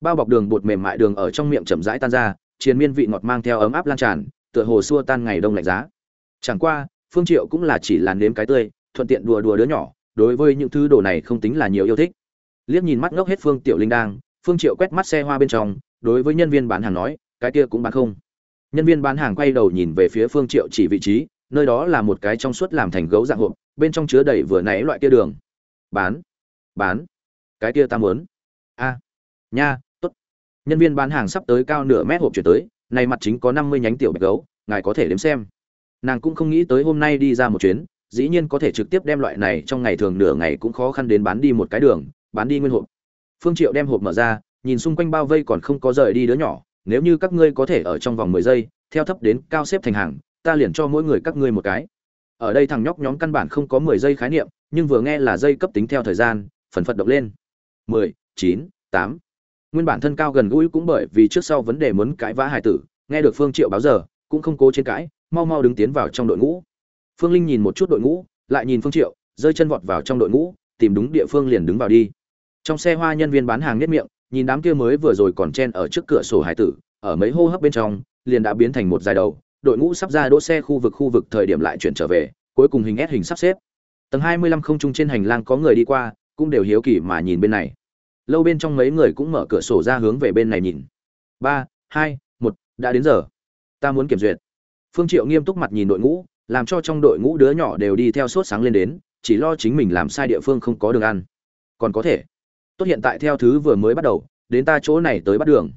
Bao bọc đường bột mềm mại đường ở trong miệng chậm rãi tan ra, triền miên vị ngọt mang theo ấm áp lan tràn, tựa hồ xua tan ngày đông lạnh giá. Chẳng qua, phương triệu cũng là chỉ là nếm cái tươi, thuận tiện đùa đùa đứa nhỏ, đối với những thứ đồ này không tính là nhiều yêu thích. Liếc nhìn mắt ngốc hết phương tiểu linh đang, phương triệu quét mắt xe hoa bên trong đối với nhân viên bán hàng nói, cái kia cũng bán không. Nhân viên bán hàng quay đầu nhìn về phía phương triệu chỉ vị trí, nơi đó là một cái trong suốt làm thành gấu dạng hộp, bên trong chứa đầy vừa nãy loại kia đường. Bán bán, cái kia ta muốn. A, nha, tốt. Nhân viên bán hàng sắp tới cao nửa mét hộp chuyển tới, này mặt chính có 50 nhánh tiểu bạch gấu, ngài có thể đếm xem. Nàng cũng không nghĩ tới hôm nay đi ra một chuyến, dĩ nhiên có thể trực tiếp đem loại này trong ngày thường nửa ngày cũng khó khăn đến bán đi một cái đường, bán đi nguyên hộp. Phương triệu đem hộp mở ra nhìn xung quanh bao vây còn không có rời đi đứa nhỏ nếu như các ngươi có thể ở trong vòng 10 giây theo thấp đến cao xếp thành hàng ta liền cho mỗi người các ngươi một cái. Ở đây thằng nhóc nhóm căn bản không có 10 giây khái niệm nhưng vừa nghe là dây cấp tính theo thời gian phần phật động lên. 10, 9, 8. nguyên bản thân cao gần gũi cũng bởi vì trước sau vấn đề muốn cãi vã hải tử nghe được phương triệu báo giờ cũng không cố trên cãi mau mau đứng tiến vào trong đội ngũ. Phương linh nhìn một chút đội ngũ lại nhìn phương triệu rơi chân vọt vào trong đội ngũ tìm đúng địa phương liền đứng vào đi. Trong xe hoa nhân viên bán hàng nhất miệng nhìn đám kia mới vừa rồi còn chen ở trước cửa sổ hải tử, ở mấy hô hấp bên trong, liền đã biến thành một dài đầu. Đội ngũ sắp ra đỗ xe khu vực khu vực thời điểm lại chuyển trở về, cuối cùng hình ép hình sắp xếp. Tầng hai mươi lăm không trung trên hành lang có người đi qua, cũng đều hiếu kỳ mà nhìn bên này. Lâu bên trong mấy người cũng mở cửa sổ ra hướng về bên này nhìn. Ba, hai, một, đã đến giờ. Ta muốn kiểm duyệt. Phương triệu nghiêm túc mặt nhìn đội ngũ, làm cho trong đội ngũ đứa nhỏ đều đi theo sốt sáng lên đến, chỉ lo chính mình làm sai địa phương không có đường ăn. Còn có thể tốt hiện tại theo thứ vừa mới bắt đầu, đến ta chỗ này tới bắt đường.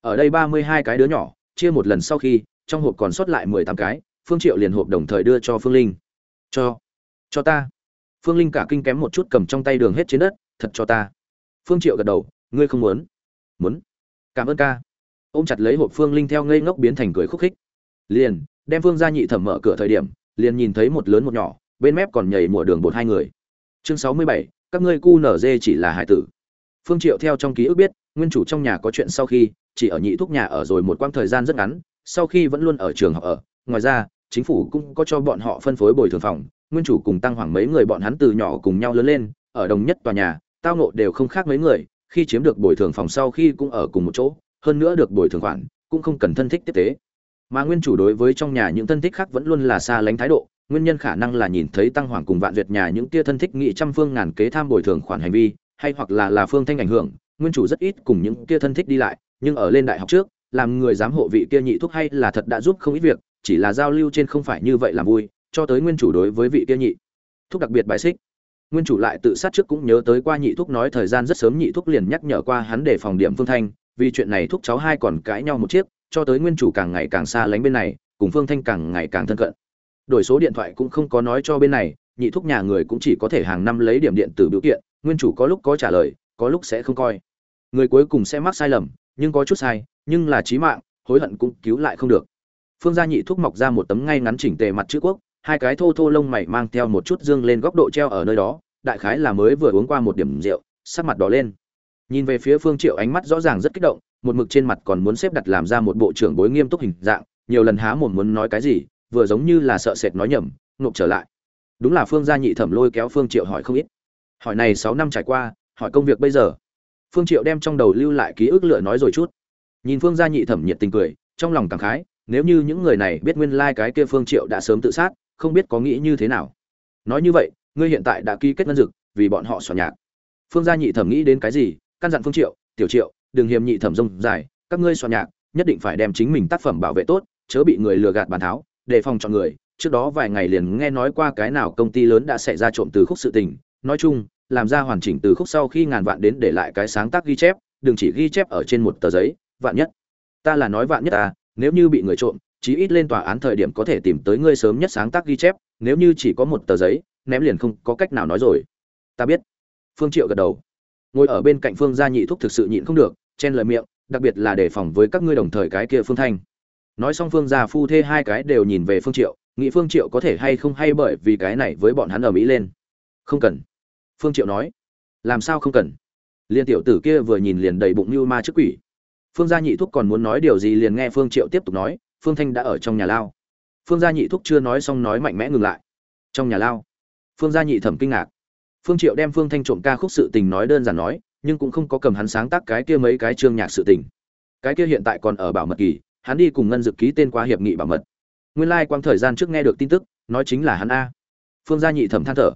Ở đây ba mươi hai cái đứa nhỏ, chia một lần sau khi, trong hộp còn sót lại mười tám cái, phương triệu liền hộp đồng thời đưa cho phương linh. Cho cho ta. Phương linh cả kinh kém một chút cầm trong tay đường hết trên đất, thật cho ta. Phương triệu gật đầu, ngươi không muốn. Muốn. Cảm ơn ca. Ôm chặt lấy hộp phương linh theo ngây ngốc biến thành cười khúc khích. Liền, đem phương gia nhị thẩm mở cửa thời điểm, liền nhìn thấy một lớn một nhỏ, bên mép còn nhảy mùa đường bột hai người. Chương sáu mươi bảy, các ngươi cu nở dê chỉ là hải tử phương triệu theo trong ký ức biết, nguyên chủ trong nhà có chuyện sau khi, chỉ ở nhị thúc nhà ở rồi một quãng thời gian rất ngắn, sau khi vẫn luôn ở trường học ở. Ngoài ra, chính phủ cũng có cho bọn họ phân phối bồi thường phòng. Nguyên chủ cùng tăng hoàng mấy người bọn hắn từ nhỏ cùng nhau lớn lên, ở đồng nhất tòa nhà, tao ngộ đều không khác mấy người, khi chiếm được bồi thường phòng sau khi cũng ở cùng một chỗ, hơn nữa được bồi thường khoản, cũng không cần thân thích tiếp tế. Mà nguyên chủ đối với trong nhà những thân thích khác vẫn luôn là xa lánh thái độ, nguyên nhân khả năng là nhìn thấy tăng hoàng cùng vạn duyệt nhà những tia thân thích nghị trăm phương ngàn kế tham bồi thường khoản hành vi hay hoặc là là phương thanh ảnh hưởng, nguyên chủ rất ít cùng những kia thân thích đi lại, nhưng ở lên đại học trước, làm người giám hộ vị kia nhị thúc hay là thật đã giúp không ít việc, chỉ là giao lưu trên không phải như vậy làm vui, cho tới nguyên chủ đối với vị kia nhị thúc đặc biệt bài xích. Nguyên chủ lại tự sát trước cũng nhớ tới qua nhị thúc nói thời gian rất sớm nhị thúc liền nhắc nhở qua hắn để phòng điểm phương thanh, vì chuyện này thúc cháu hai còn cãi nhau một chiếc, cho tới nguyên chủ càng ngày càng xa lánh bên này, cùng phương thanh càng ngày càng thân cận. Đổi số điện thoại cũng không có nói cho bên này, nhị thúc nhà người cũng chỉ có thể hàng năm lấy điểm điện tử biểu kiện nguyên chủ có lúc có trả lời, có lúc sẽ không coi. Người cuối cùng sẽ mắc sai lầm, nhưng có chút sai, nhưng là trí mạng, hối hận cũng cứu lại không được. Phương gia nhị thúc mọc ra một tấm ngay ngắn chỉnh tề mặt chữ quốc, hai cái thô thô lông mày mang theo một chút dương lên góc độ treo ở nơi đó, đại khái là mới vừa uống qua một điểm rượu, sắc mặt đỏ lên. Nhìn về phía phương triệu ánh mắt rõ ràng rất kích động, một mực trên mặt còn muốn xếp đặt làm ra một bộ trưởng bối nghiêm túc hình dạng, nhiều lần há mồm muốn nói cái gì, vừa giống như là sợ sệt nói nhầm, ngộp trở lại. Đúng là phương gia nhị thẩm lôi kéo phương triệu hỏi không ít hỏi này sáu năm trải qua, hỏi công việc bây giờ. Phương triệu đem trong đầu lưu lại ký ức lựa nói rồi chút. Nhìn phương gia nhị thẩm nhiệt tình cười, trong lòng cảm khái, nếu như những người này biết nguyên lai like cái kia phương triệu đã sớm tự sát, không biết có nghĩ như thế nào. Nói như vậy, ngươi hiện tại đã ký kết ngân dực, vì bọn họ soạn nhạc. Phương gia nhị thẩm nghĩ đến cái gì, căn dặn phương triệu, tiểu triệu, đừng hiềm nhị thẩm rông dài, các ngươi soạn nhạc, nhất định phải đem chính mình tác phẩm bảo vệ tốt, chớ bị người lừa gạt bàn tháo, đề phòng chọn người. Trước đó vài ngày liền nghe nói qua cái nào công ty lớn đã xảy ra trộm từ khúc sự tình. Nói chung làm ra hoàn chỉnh từ khúc sau khi ngàn vạn đến để lại cái sáng tác ghi chép, đừng chỉ ghi chép ở trên một tờ giấy, vạn nhất. Ta là nói vạn nhất ta nếu như bị người trộm, chí ít lên tòa án thời điểm có thể tìm tới ngươi sớm nhất sáng tác ghi chép, nếu như chỉ có một tờ giấy, ném liền không có cách nào nói rồi. Ta biết. Phương triệu gật đầu. Ngồi ở bên cạnh phương gia nhị thúc thực sự nhịn không được, chen lời miệng, đặc biệt là đề phòng với các ngươi đồng thời cái kia phương thanh. Nói xong phương gia phu thê hai cái đều nhìn về phương triệu, nghĩ phương triệu có thể hay không hay bởi vì cái này với bọn hắn ở mỹ lên. Không cần phương triệu nói làm sao không cần? Liên tiểu tử kia vừa nhìn liền đầy bụng như ma trước quỷ. Phương gia nhị thúc còn muốn nói điều gì liền nghe phương triệu tiếp tục nói phương thanh đã ở trong nhà lao. Phương gia nhị thúc chưa nói xong nói mạnh mẽ ngừng lại. Trong nhà lao? Phương gia nhị thẩm kinh ngạc. Phương triệu đem phương thanh trộm ca khúc sự tình nói đơn giản nói nhưng cũng không có cầm hắn sáng tác cái kia mấy cái chương nhạc sự tình. Cái kia hiện tại còn ở bảo mật kỳ hắn đi cùng ngân dự ký tên qua hiệp nghị bảo mật. Nguyên lai like, quang thời gian trước nghe được tin tức nói chính là hắn a. Phương gia nhị thẩm than thở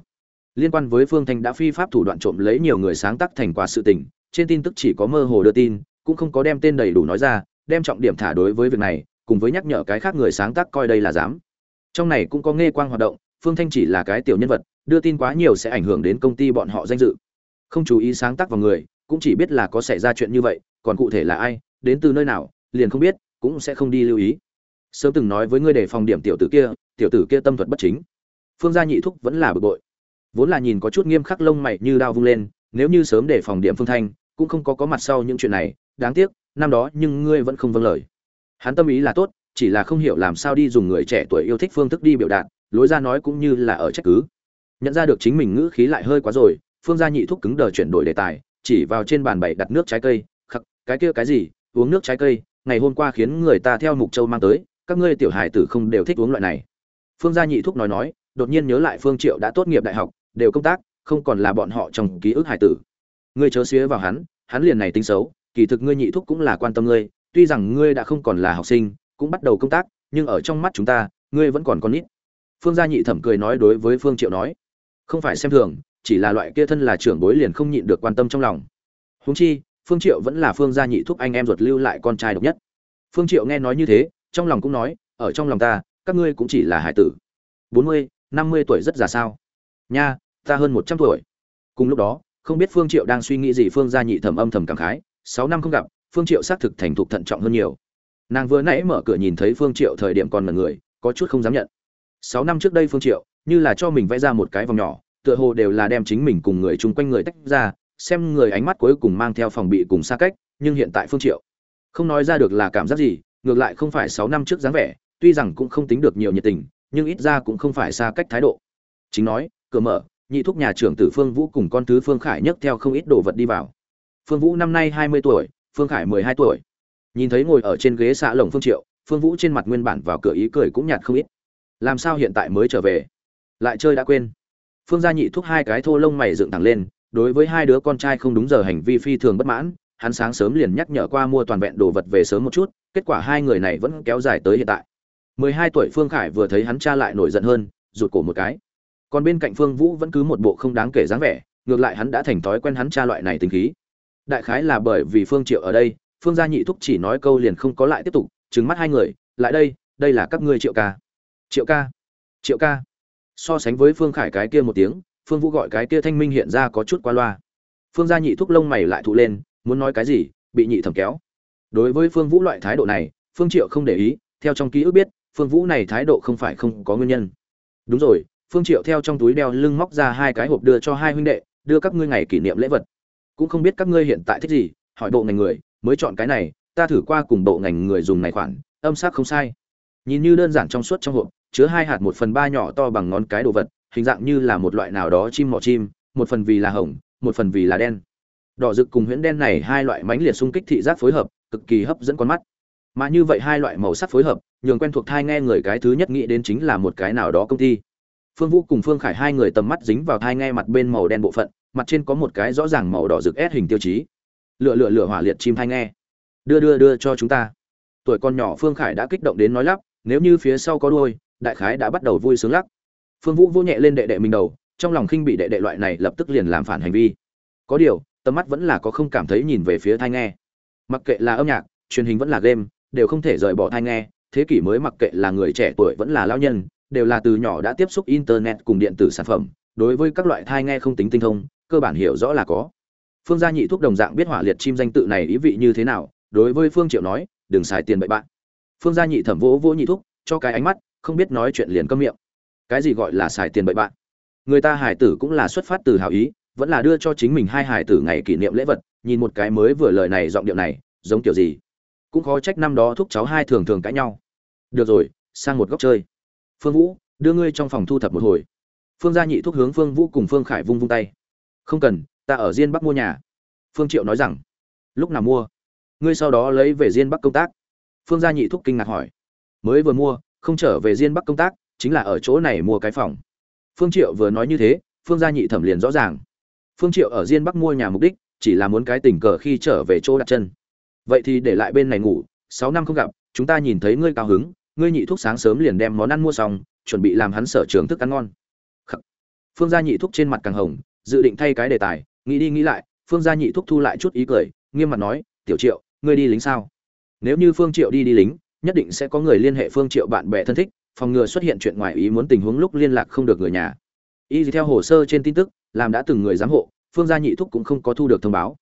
liên quan với phương thanh đã phi pháp thủ đoạn trộm lấy nhiều người sáng tác thành quả sự tình, trên tin tức chỉ có mơ hồ đưa tin, cũng không có đem tên đầy đủ nói ra, đem trọng điểm thả đối với việc này, cùng với nhắc nhở cái khác người sáng tác coi đây là dám trong này cũng có nghe quang hoạt động, phương thanh chỉ là cái tiểu nhân vật, đưa tin quá nhiều sẽ ảnh hưởng đến công ty bọn họ danh dự. Không chú ý sáng tác vào người, cũng chỉ biết là có xảy ra chuyện như vậy, còn cụ thể là ai, đến từ nơi nào, liền không biết, cũng sẽ không đi lưu ý. Sớm từng nói với ngươi để phòng điểm tiểu tử kia, tiểu tử kia tâm thuật bất chính. Phương gia nhị thúc vẫn là bực bội vốn là nhìn có chút nghiêm khắc lông mày như đao vung lên, nếu như sớm để phòng điểm phương thanh, cũng không có có mặt sau những chuyện này, đáng tiếc, năm đó nhưng ngươi vẫn không vâng lời. Hắn tâm ý là tốt, chỉ là không hiểu làm sao đi dùng người trẻ tuổi yêu thích phương thức đi biểu đạt, lối ra nói cũng như là ở trách cứ. Nhận ra được chính mình ngữ khí lại hơi quá rồi, phương gia nhị thúc cứng đờ chuyển đổi đề tài, chỉ vào trên bàn bày đặt nước trái cây, khắc, cái kia cái gì? Uống nước trái cây, ngày hôm qua khiến người ta theo mục châu mang tới, các ngươi tiểu hài tử không đều thích uống loại này. Phương gia nhị thúc nói nói, đột nhiên nhớ lại phương triệu đã tốt nghiệp đại học đều công tác, không còn là bọn họ trong ký ức hải tử. Ngươi chớ xía vào hắn hắn liền này tính xấu, kỳ thực ngươi nhị thúc cũng là quan tâm ngươi, tuy rằng ngươi đã không còn là học sinh, cũng bắt đầu công tác, nhưng ở trong mắt chúng ta, ngươi vẫn còn con nít. Phương gia nhị thẩm cười nói đối với phương triệu nói, không phải xem thường, chỉ là loại kia thân là trưởng bối liền không nhịn được quan tâm trong lòng. Huống chi, phương triệu vẫn là phương gia nhị thúc anh em ruột lưu lại con trai độc nhất. Phương triệu nghe nói như thế, trong lòng cũng nói, ở trong lòng ta, các ngươi cũng chỉ là hải tử. Bốn mươi, năm mươi tuổi rất già sao? Nha ta hơn một trăm tuổi. Cùng lúc đó, không biết phương triệu đang suy nghĩ gì, phương gia nhị thẩm âm thầm cảm khái, sáu năm không gặp, phương triệu xác thực thành thục thận trọng hơn nhiều. Nàng vừa nãy mở cửa nhìn thấy phương triệu thời điểm còn là người, có chút không dám nhận. Sáu năm trước đây phương triệu, như là cho mình vẽ ra một cái vòng nhỏ, tựa hồ đều là đem chính mình cùng người chung quanh người tách ra, xem người ánh mắt cuối cùng mang theo phòng bị cùng xa cách, nhưng hiện tại phương triệu không nói ra được là cảm giác gì, ngược lại không phải sáu năm trước dáng vẻ, tuy rằng cũng không tính được nhiều nhiệt tình, nhưng ít ra cũng không phải xa cách thái độ. Chính nói, cửa mở nhị thúc nhà trưởng tử phương vũ cùng con thứ phương khải nhấc theo không ít đồ vật đi vào. Phương vũ năm nay hai mươi tuổi, phương khải mười hai tuổi. Nhìn thấy ngồi ở trên ghế xã lồng phương triệu, phương vũ trên mặt nguyên bản vào cửa ý cười cũng nhạt không ít. Làm sao hiện tại mới trở về? Lại chơi đã quên. Phương gia nhị thúc hai cái thô lông mày dựng thẳng lên, đối với hai đứa con trai không đúng giờ hành vi phi thường bất mãn, hắn sáng sớm liền nhắc nhở qua mua toàn vẹn đồ vật về sớm một chút, kết quả hai người này vẫn kéo dài tới hiện tại. mười hai tuổi phương khải vừa thấy hắn cha lại nổi giận hơn, rụt cổ một cái còn bên cạnh phương vũ vẫn cứ một bộ không đáng kể dáng vẻ, ngược lại hắn đã thành thói quen hắn cha loại này tính khí. Đại khái là bởi vì phương triệu ở đây, phương gia nhị thúc chỉ nói câu liền không có lại tiếp tục, trừng mắt hai người, lại đây đây là các ngươi triệu ca. Triệu ca? Triệu ca? So sánh với phương khải cái kia một tiếng, phương vũ gọi cái kia thanh minh hiện ra có chút qua loa. Phương gia nhị thúc lông mày lại thụ lên, muốn nói cái gì, bị nhị thẩm kéo. Đối với phương vũ loại thái độ này, phương triệu không để ý, theo trong ký ức biết, phương vũ này thái độ không phải không có nguyên nhân. Đúng rồi phương triệu theo trong túi đeo lưng móc ra hai cái hộp đưa cho hai huynh đệ, đưa các ngươi ngày kỷ niệm lễ vật. Cũng không biết các ngươi hiện tại thích gì, hỏi bộ ngành người, mới chọn cái này, ta thử qua cùng bộ ngành người dùng này khoản, âm sắc không sai. Nhìn như đơn giản trong suốt trong hộp, chứa hai hạt một phần ba nhỏ to bằng ngón cái đồ vật, hình dạng như là một loại nào đó chim mỏ chim, một phần vì là hồng, một phần vì là đen. Đỏ rực cùng huyễn đen này hai loại mánh liệt xung kích thị giác phối hợp, cực kỳ hấp dẫn con mắt. Mà như vậy hai loại màu sắc phối hợp, nhường quen thuộc thai nghe người cái thứ nhất nghĩ đến chính là một cái nào đó công ty phương vũ cùng phương khải hai người tầm mắt dính vào thai nghe mặt bên màu đen bộ phận, mặt trên có một cái rõ ràng màu đỏ rực ép hình tiêu chí. Lựa lựa lựa hỏa liệt chim thai nghe. Đưa đưa đưa cho chúng ta. Tuổi con nhỏ phương khải đã kích động đến nói lắp, nếu như phía sau có đuôi, đại khái đã bắt đầu vui sướng lắc. Phương vũ vô nhẹ lên đệ đệ mình đầu, trong lòng khinh bị đệ đệ loại này lập tức liền làm phản hành vi. Có điều, tầm mắt vẫn là có không cảm thấy nhìn về phía thai nghe. Mặc kệ là âm nhạc, truyền hình vẫn là game, đều không thể rời bỏ thai nghe, thế kỷ mới mặc kệ là người trẻ tuổi vẫn là lao nhân đều là từ nhỏ đã tiếp xúc internet cùng điện tử sản phẩm, đối với các loại thai nghe không tính tinh thông, cơ bản hiểu rõ là có. Phương gia nhị thuốc đồng dạng biết hỏa liệt chim danh tự này ý vị như thế nào, đối với phương triệu nói, đừng xài tiền bậy bạn. Phương gia nhị thẩm vỗ vỗ nhị thuốc cho cái ánh mắt, không biết nói chuyện liền câm miệng. Cái gì gọi là xài tiền bậy bạn? Người ta hải tử cũng là xuất phát từ hảo ý, vẫn là đưa cho chính mình hai hải tử ngày kỷ niệm lễ vật, nhìn một cái mới vừa lời này giọng điệu này, giống kiểu gì? Cũng khó trách năm đó thúc cháu hai thường thường cãi nhau. Được rồi, sang một góc chơi phương vũ, đưa ngươi trong phòng thu thập một hồi. Phương gia nhị thúc hướng phương vũ cùng phương khải vung vung tay. Không cần, ta ở diên bắc mua nhà. Phương triệu nói rằng, lúc nào mua? Ngươi sau đó lấy về diên bắc công tác. Phương gia nhị thúc kinh ngạc hỏi. Mới vừa mua, không trở về diên bắc công tác, chính là ở chỗ này mua cái phòng. Phương triệu vừa nói như thế, phương gia nhị thẩm liền rõ ràng. Phương triệu ở diên bắc mua nhà mục đích, chỉ là muốn cái tình cờ khi trở về chỗ đặt chân. Vậy thì để lại bên này ngủ, sáu năm không gặp, chúng ta nhìn thấy ngươi cao hứng ngươi nhị thúc sáng sớm liền đem món ăn mua xong, chuẩn bị làm hắn sở trường thức ăn ngon. Khắc. phương gia nhị thúc trên mặt càng hồng, dự định thay cái đề tài, nghĩ đi nghĩ lại, phương gia nhị thúc thu lại chút ý cười, nghiêm mặt nói, tiểu triệu, ngươi đi lính sao? Nếu như phương triệu đi đi lính, nhất định sẽ có người liên hệ phương triệu bạn bè thân thích, phòng ngừa xuất hiện chuyện ngoài ý muốn tình huống lúc liên lạc không được người nhà. Y theo hồ sơ trên tin tức, làm đã từng người giám hộ, phương gia nhị thúc cũng không có thu được thông báo.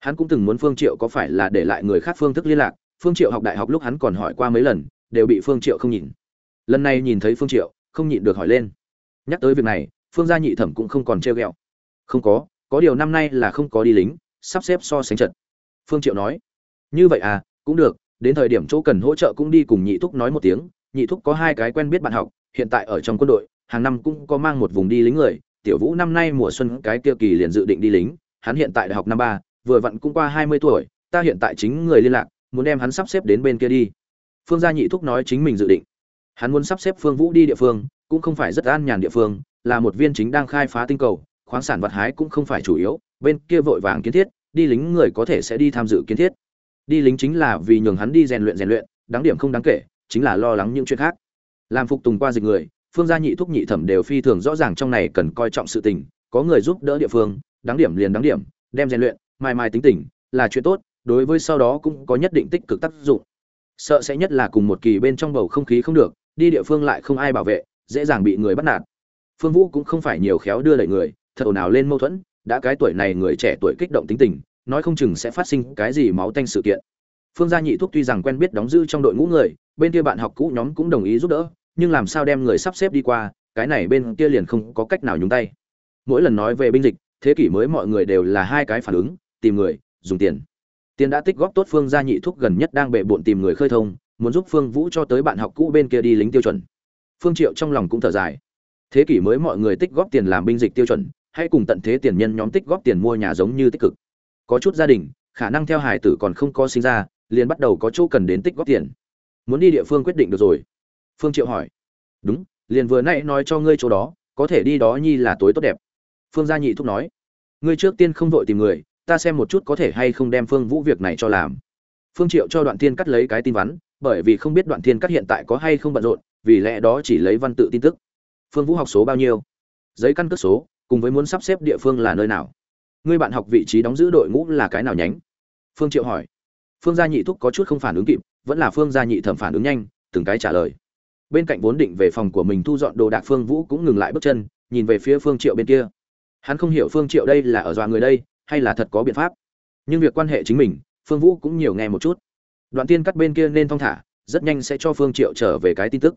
Hắn cũng từng muốn phương triệu có phải là để lại người khác phương thức liên lạc, phương triệu học đại học lúc hắn còn hỏi qua mấy lần đều bị phương triệu không nhìn. Lần này nhìn thấy phương triệu, không nhịn được hỏi lên. Nhắc tới việc này, phương gia nhị thẩm cũng không còn treo ghẹo. Không có có điều năm nay là không có đi lính, sắp xếp so sánh trận. Phương triệu nói, như vậy à cũng được, đến thời điểm chỗ cần hỗ trợ cũng đi cùng nhị thúc nói một tiếng. Nhị thúc có hai cái quen biết bạn học, hiện tại ở trong quân đội, hàng năm cũng có mang một vùng đi lính người. Tiểu vũ năm nay mùa xuân cái kia kỳ liền dự định đi lính, hắn hiện tại đại học năm ba, vừa vặn cũng qua hai mươi tuổi, ta hiện tại chính người liên lạc, muốn đem hắn sắp xếp đến bên kia đi phương gia nhị thúc nói chính mình dự định. Hắn muốn sắp xếp phương vũ đi địa phương, cũng không phải rất an nhàn địa phương, là một viên chính đang khai phá tinh cầu, khoáng sản vật hái cũng không phải chủ yếu, bên kia vội vàng kiến thiết, đi lính người có thể sẽ đi tham dự kiến thiết. Đi lính chính là vì nhường hắn đi rèn luyện rèn luyện, đáng điểm không đáng kể, chính là lo lắng những chuyện khác. Làm phục tùng qua dịch người, phương gia nhị thúc nhị thẩm đều phi thường rõ ràng trong này cần coi trọng sự tình, có người giúp đỡ địa phương, đáng điểm liền đáng điểm, đem rèn luyện mai mai tính tình, là chuyện tốt, đối với sau đó cũng có nhất định tích cực tác dụng sợ sẽ nhất là cùng một kỳ bên trong bầu không khí không được, đi địa phương lại không ai bảo vệ, dễ dàng bị người bắt nạt. Phương vũ cũng không phải nhiều khéo đưa đẩy người thật ồn ào lên mâu thuẫn, đã cái tuổi này người trẻ tuổi kích động tính tình, nói không chừng sẽ phát sinh cái gì máu tanh sự kiện. Phương gia nhị thuốc tuy rằng quen biết đóng giữ trong đội ngũ người, bên kia bạn học cũ nhóm cũng đồng ý giúp đỡ, nhưng làm sao đem người sắp xếp đi qua, cái này bên kia liền không có cách nào nhúng tay. Mỗi lần nói về binh dịch, thế kỷ mới mọi người đều là hai cái phản ứng, tìm người, dùng tiền tiền đã tích góp tốt phương gia nhị thúc gần nhất đang bệ bội tìm người khơi thông, muốn giúp phương vũ cho tới bạn học cũ bên kia đi lính tiêu chuẩn. Phương triệu trong lòng cũng thở dài. Thế kỷ mới mọi người tích góp tiền làm binh dịch tiêu chuẩn, hay cùng tận thế tiền nhân nhóm tích góp tiền mua nhà giống như tích cực. Có chút gia đình, khả năng theo hải tử còn không có sinh ra, liền bắt đầu có chỗ cần đến tích góp tiền. Muốn đi địa phương quyết định được rồi. Phương triệu hỏi. Đúng, liền vừa nãy nói cho ngươi chỗ đó, có thể đi đó nhi là tối tốt đẹp. Phương gia nhị thúc nói. Ngươi trước tiên không vội tìm người ta xem một chút có thể hay không đem phương vũ việc này cho làm. Phương triệu cho đoạn tiên cắt lấy cái tin vắn, bởi vì không biết đoạn tiên cắt hiện tại có hay không bận rộn, vì lẽ đó chỉ lấy văn tự tin tức. Phương vũ học số bao nhiêu? Giấy căn cước số, cùng với muốn sắp xếp địa phương là nơi nào? Ngươi bạn học vị trí đóng giữ đội ngũ là cái nào nhánh? Phương triệu hỏi. Phương gia nhị thúc có chút không phản ứng kịp, vẫn là phương gia nhị thẩm phản ứng nhanh, từng cái trả lời. Bên cạnh vốn định về phòng của mình thu dọn đồ đạc, phương vũ cũng ngừng lại bước chân, nhìn về phía phương triệu bên kia. Hắn không hiểu phương triệu đây là ở dọa người đây hay là thật có biện pháp. Nhưng việc quan hệ chính mình, phương vũ cũng nhiều nghe một chút. Đoạn tiên cắt bên kia nên thong thả, rất nhanh sẽ cho phương triệu trở về cái tin tức.